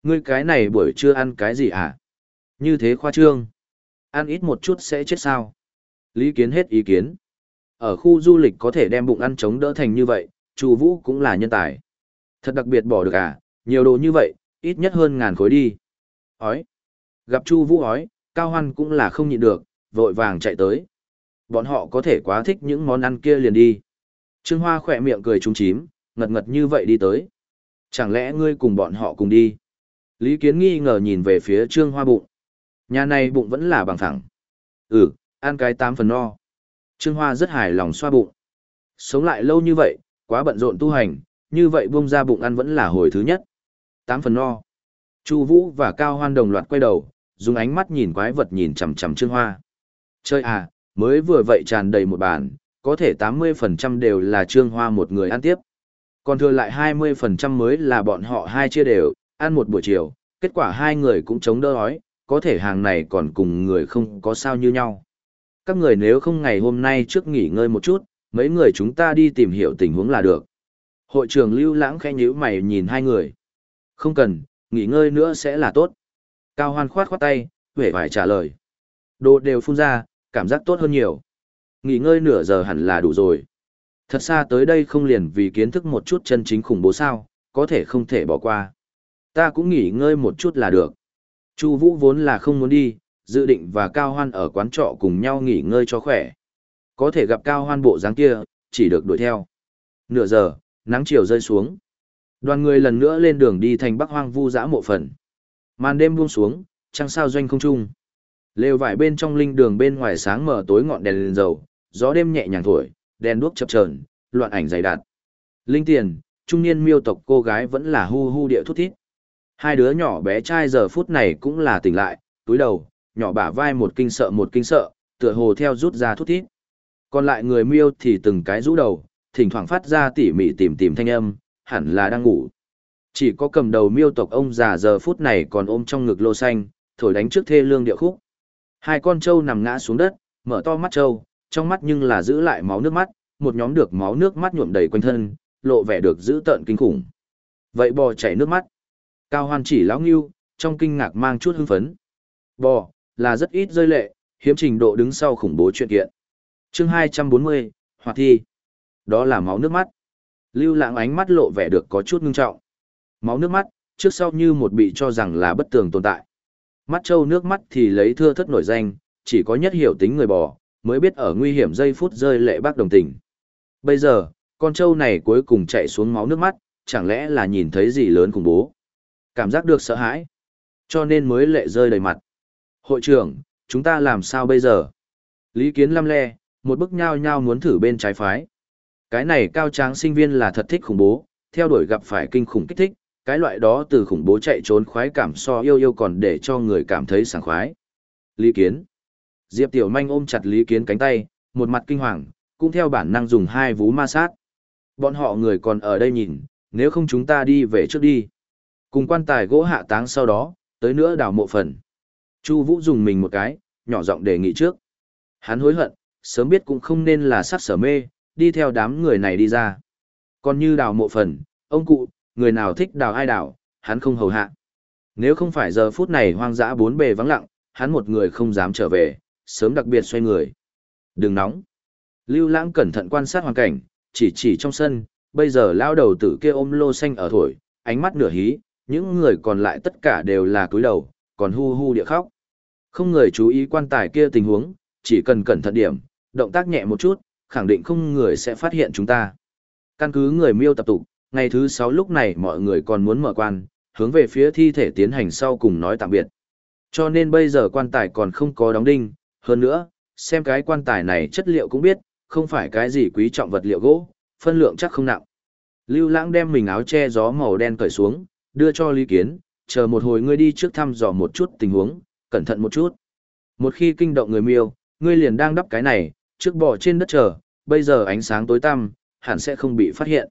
Ngươi cái này buổi trưa ăn cái gì à? Như thế khoa trương. Ăn ít một chút sẽ chết sao? Lý Kiến hết ý kiến. Ở khu du lịch có thể đem bụng ăn chống đỡ thành như vậy, Chu Vũ cũng là nhân tài. Thật đặc biệt bỏ được à, nhiều đồ như vậy, ít nhất hơn ngàn khối đi. Ói. Gặp Chu Vũ ói, Cao Hoan cũng là không nhịn được, vội vàng chạy tới. Bọn họ có thể quá thích những món ăn kia liền đi. Trương Hoa khỏe miệng cười trúng chím, ngật ngật như vậy đi tới. Chẳng lẽ ngươi cùng bọn họ cùng đi? Lý Kiến nghi ngờ nhìn về phía Trương Hoa bụng. Nhà này bụng vẫn là bằng thẳng. Ừ, ăn cái tám phần no. Trương Hoa rất hài lòng xoa bụng. Sống lại lâu như vậy, quá bận rộn tu hành, như vậy buông ra bụng ăn vẫn là hồi thứ nhất. Tám phần no. Chu Vũ và Cao Hoan đồng loạt quay đầu, dùng ánh mắt nhìn quái vật nhìn chằm chằm Trương Hoa. Chơi à, mới vừa vậy tràn đầy một bàn, có thể 80% đều là Trương Hoa một người ăn tiếp. Còn thừa lại 20% mới là bọn họ hai chia đều, ăn một buổi chiều, kết quả hai người cũng chống đỡ đói, có thể hàng này còn cùng người không có sao như nhau. Các người nếu không ngày hôm nay trước nghỉ ngơi một chút, mấy người chúng ta đi tìm hiểu tình huống là được. Hội trưởng lưu lãng khẽ nhíu mày nhìn hai người. Không cần, nghỉ ngơi nữa sẽ là tốt. Cao hoan khoát khoát tay, vẻ vải trả lời. Đồ đều phun ra, cảm giác tốt hơn nhiều. Nghỉ ngơi nửa giờ hẳn là đủ rồi. Thật xa tới đây không liền vì kiến thức một chút chân chính khủng bố sao, có thể không thể bỏ qua. Ta cũng nghỉ ngơi một chút là được. Chu Vũ vốn là không muốn đi, dự định và Cao Hoan ở quán trọ cùng nhau nghỉ ngơi cho khỏe. Có thể gặp Cao Hoan bộ dáng kia, chỉ được đuổi theo. Nửa giờ, nắng chiều rơi xuống. Đoàn người lần nữa lên đường đi thành Bắc Hoang Vu dã mộ phần. Màn đêm buông xuống, trăng sao doanh không trung. Lều vải bên trong linh đường bên ngoài sáng mở tối ngọn đèn lên dầu, gió đêm nhẹ nhàng thổi, đèn đuốc chập chờn, loạn ảnh dày đặc. Linh tiền, trung niên miêu tộc cô gái vẫn là hu hu địa thút thít. Hai đứa nhỏ bé trai giờ phút này cũng là tỉnh lại, túi đầu, nhỏ bả vai một kinh sợ một kinh sợ, tựa hồ theo rút ra thút thít. Còn lại người miêu thì từng cái rũ đầu, thỉnh thoảng phát ra tỉ mỉ tìm tìm thanh âm, hẳn là đang ngủ. Chỉ có cầm đầu miêu tộc ông già giờ phút này còn ôm trong ngực lô xanh, thổi đánh trước thê lương điệu khúc. Hai con trâu nằm ngã xuống đất, mở to mắt trâu, trong mắt nhưng là giữ lại máu nước mắt, một nhóm được máu nước mắt nhuộm đầy quanh thân, lộ vẻ được giữ tợn kinh khủng. Vậy bò chảy nước mắt. Cao hoan chỉ lão ngưu, trong kinh ngạc mang chút hưng phấn. Bò, là rất ít rơi lệ, hiếm trình độ đứng sau khủng bố chuyện kiện. chương 240, Hoạt thi. Đó là máu nước mắt. Lưu lãng ánh mắt lộ vẻ được có chút ngưng trọng. Máu nước mắt, trước sau như một bị cho rằng là bất tường tồn tại. Mắt trâu nước mắt thì lấy thưa thất nổi danh, chỉ có nhất hiểu tính người bò, mới biết ở nguy hiểm giây phút rơi lệ bác đồng tình. Bây giờ, con trâu này cuối cùng chạy xuống máu nước mắt, chẳng lẽ là nhìn thấy gì lớn khủng bố. Cảm giác được sợ hãi, cho nên mới lệ rơi đầy mặt. Hội trưởng, chúng ta làm sao bây giờ? Lý Kiến lăm le, một bức nhao nhao muốn thử bên trái phái. Cái này cao tráng sinh viên là thật thích khủng bố, theo đuổi gặp phải kinh khủng kích thích, cái loại đó từ khủng bố chạy trốn khoái cảm so yêu yêu còn để cho người cảm thấy sảng khoái. Lý Kiến. Diệp Tiểu Manh ôm chặt Lý Kiến cánh tay, một mặt kinh hoàng, cũng theo bản năng dùng hai vú ma sát. Bọn họ người còn ở đây nhìn, nếu không chúng ta đi về trước đi. Cùng quan tài gỗ hạ táng sau đó, tới nữa đào mộ phần. Chu Vũ dùng mình một cái, nhỏ giọng đề nghị trước. Hắn hối hận, sớm biết cũng không nên là sát sở mê, đi theo đám người này đi ra. Còn như đào mộ phần, ông cụ, người nào thích đào ai đào, hắn không hầu hạ. Nếu không phải giờ phút này hoang dã bốn bề vắng lặng, hắn một người không dám trở về, sớm đặc biệt xoay người. Đừng nóng. Lưu Lãng cẩn thận quan sát hoàn cảnh, chỉ chỉ trong sân, bây giờ lao đầu tử kia ôm lô xanh ở thổi, ánh mắt nửa hí, những người còn lại tất cả đều là cúi đầu, còn hu hu địa khóc. Không người chú ý quan tài kia tình huống, chỉ cần cẩn thận điểm, động tác nhẹ một chút, khẳng định không người sẽ phát hiện chúng ta. Căn cứ người miêu tập tục, ngày thứ 6 lúc này mọi người còn muốn mở quan, hướng về phía thi thể tiến hành sau cùng nói tạm biệt. Cho nên bây giờ quan tài còn không có đóng đinh, hơn nữa, xem cái quan tài này chất liệu cũng biết, không phải cái gì quý trọng vật liệu gỗ, phân lượng chắc không nặng. Lưu Lãng đem mình áo che gió màu đen cởi xuống, đưa cho Lý Kiến, chờ một hồi ngươi đi trước thăm dò một chút tình huống, cẩn thận một chút. Một khi kinh động người miêu, ngươi liền đang đắp cái này, trước bỏ trên đất chờ, bây giờ ánh sáng tối tăm, hẳn sẽ không bị phát hiện.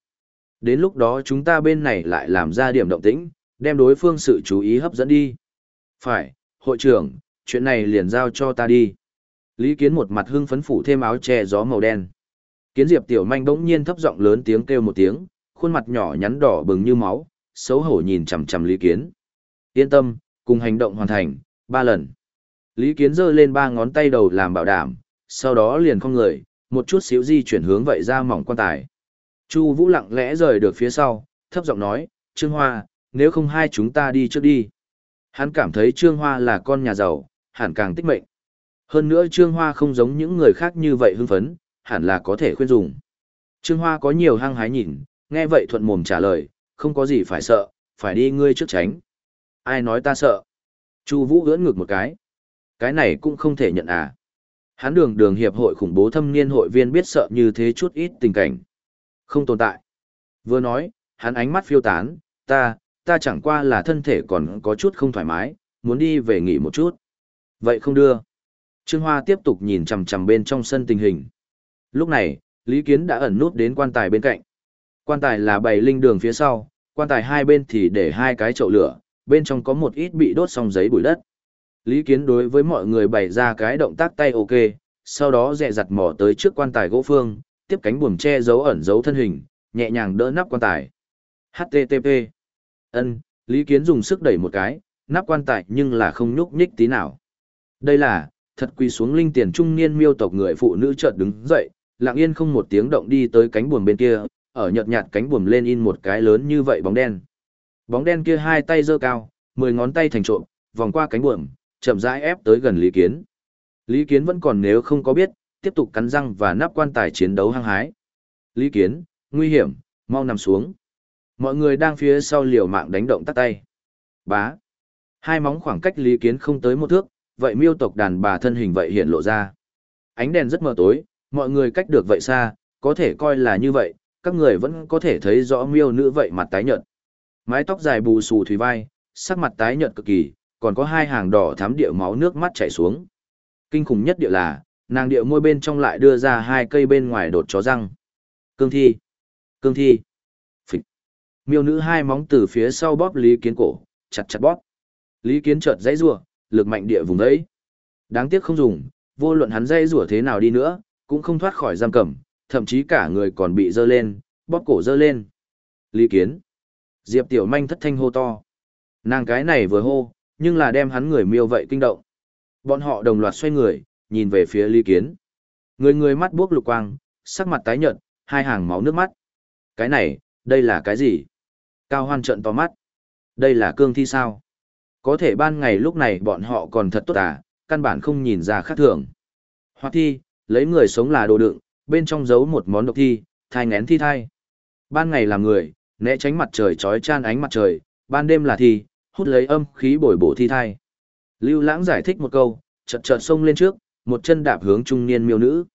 Đến lúc đó chúng ta bên này lại làm ra điểm động tĩnh, đem đối phương sự chú ý hấp dẫn đi. Phải, hội trưởng, chuyện này liền giao cho ta đi. Lý Kiến một mặt hưng phấn phủ thêm áo che gió màu đen. Kiến Diệp Tiểu Manh bỗng nhiên thấp giọng lớn tiếng kêu một tiếng, khuôn mặt nhỏ nhắn đỏ bừng như máu, xấu hổ nhìn chằm chằm Lý Kiến. Yên tâm, cùng hành động hoàn thành, ba lần. Lý Kiến giơ lên ba ngón tay đầu làm bảo đảm, sau đó liền không người, một chút xíu di chuyển hướng vậy ra mỏng quan tài. Chu Vũ lặng lẽ rời được phía sau, thấp giọng nói, Trương Hoa, nếu không hai chúng ta đi trước đi. Hắn cảm thấy Trương Hoa là con nhà giàu, hẳn càng tích mệnh. Hơn nữa Trương Hoa không giống những người khác như vậy hưng phấn, hẳn là có thể khuyên dùng. Trương Hoa có nhiều hăng hái nhìn, nghe vậy thuận mồm trả lời, không có gì phải sợ, phải đi ngươi trước tránh. Ai nói ta sợ? Chu Vũ ưỡn ngực một cái. Cái này cũng không thể nhận à. Hắn đường đường hiệp hội khủng bố thâm niên hội viên biết sợ như thế chút ít tình cảnh. Không tồn tại. Vừa nói, hắn ánh mắt phiêu tán, ta, ta chẳng qua là thân thể còn có chút không thoải mái, muốn đi về nghỉ một chút. Vậy không đưa. Trương Hoa tiếp tục nhìn chằm chằm bên trong sân tình hình. Lúc này, Lý Kiến đã ẩn nút đến quan tài bên cạnh. Quan tài là bày linh đường phía sau, quan tài hai bên thì để hai cái chậu lửa, bên trong có một ít bị đốt xong giấy bụi đất. Lý Kiến đối với mọi người bày ra cái động tác tay ok, sau đó dẹ dặt mò tới trước quan tài gỗ phương, tiếp cánh buồm che giấu ẩn giấu thân hình, nhẹ nhàng đỡ nắp quan tài. HTTP. Ân, Lý Kiến dùng sức đẩy một cái, nắp quan tài nhưng là không nhúc nhích tí nào. Đây là, thật quỳ xuống linh tiền trung niên miêu tộc người phụ nữ chợt đứng dậy, lặng yên không một tiếng động đi tới cánh buồm bên kia, ở nhợt nhạt cánh buồm lên in một cái lớn như vậy bóng đen. Bóng đen kia hai tay giơ cao, mười ngón tay thành trộm, vòng qua cánh buồm, chậm rãi ép tới gần Lý Kiến. Lý Kiến vẫn còn nếu không có biết, tiếp tục cắn răng và nắp quan tài chiến đấu hăng hái. Lý Kiến, nguy hiểm, mau nằm xuống. Mọi người đang phía sau liều mạng đánh động tắt tay. Bá. Hai móng khoảng cách Lý Kiến không tới một thước, vậy miêu tộc đàn bà thân hình vậy hiện lộ ra. Ánh đèn rất mờ tối, mọi người cách được vậy xa, có thể coi là như vậy, các người vẫn có thể thấy rõ miêu nữ vậy mặt tái nhợt. Mái tóc dài bù xù thủy vai, sắc mặt tái nhợt cực kỳ, còn có hai hàng đỏ thắm địa máu nước mắt chảy xuống. Kinh khủng nhất địa là, nàng địa môi bên trong lại đưa ra hai cây bên ngoài đột chó răng. Cương thi. Cương thi. Phịch. Miêu nữ hai móng từ phía sau bóp Lý Kiến cổ, chặt chặt bóp. Lý Kiến chợt dãy rủa, lực mạnh địa vùng đấy. Đáng tiếc không dùng, vô luận hắn dãy rủa thế nào đi nữa, cũng không thoát khỏi giam cầm, thậm chí cả người còn bị dơ lên, bóp cổ dơ lên. Lý Kiến. Diệp Tiểu Manh thất thanh hô to. Nàng cái này vừa hô, nhưng là đem hắn người miêu vậy kinh động. Bọn họ đồng loạt xoay người, nhìn về phía Lý Kiến. Người người mắt buốc lục quang, sắc mặt tái nhợt, hai hàng máu nước mắt. Cái này, đây là cái gì? Cao Hoan trợn to mắt. Đây là cương thi sao? Có thể ban ngày lúc này bọn họ còn thật tốt à, căn bản không nhìn ra khác thường. Hoặc thi, lấy người sống là đồ đựng, bên trong giấu một món độc thi, thai ngén thi thai. Ban ngày là người, né tránh mặt trời trói chan ánh mặt trời, ban đêm là thi, hút lấy âm khí bồi bổ thi thai. Lưu Lãng giải thích một câu, chợt chợt xông lên trước, một chân đạp hướng trung niên miêu nữ.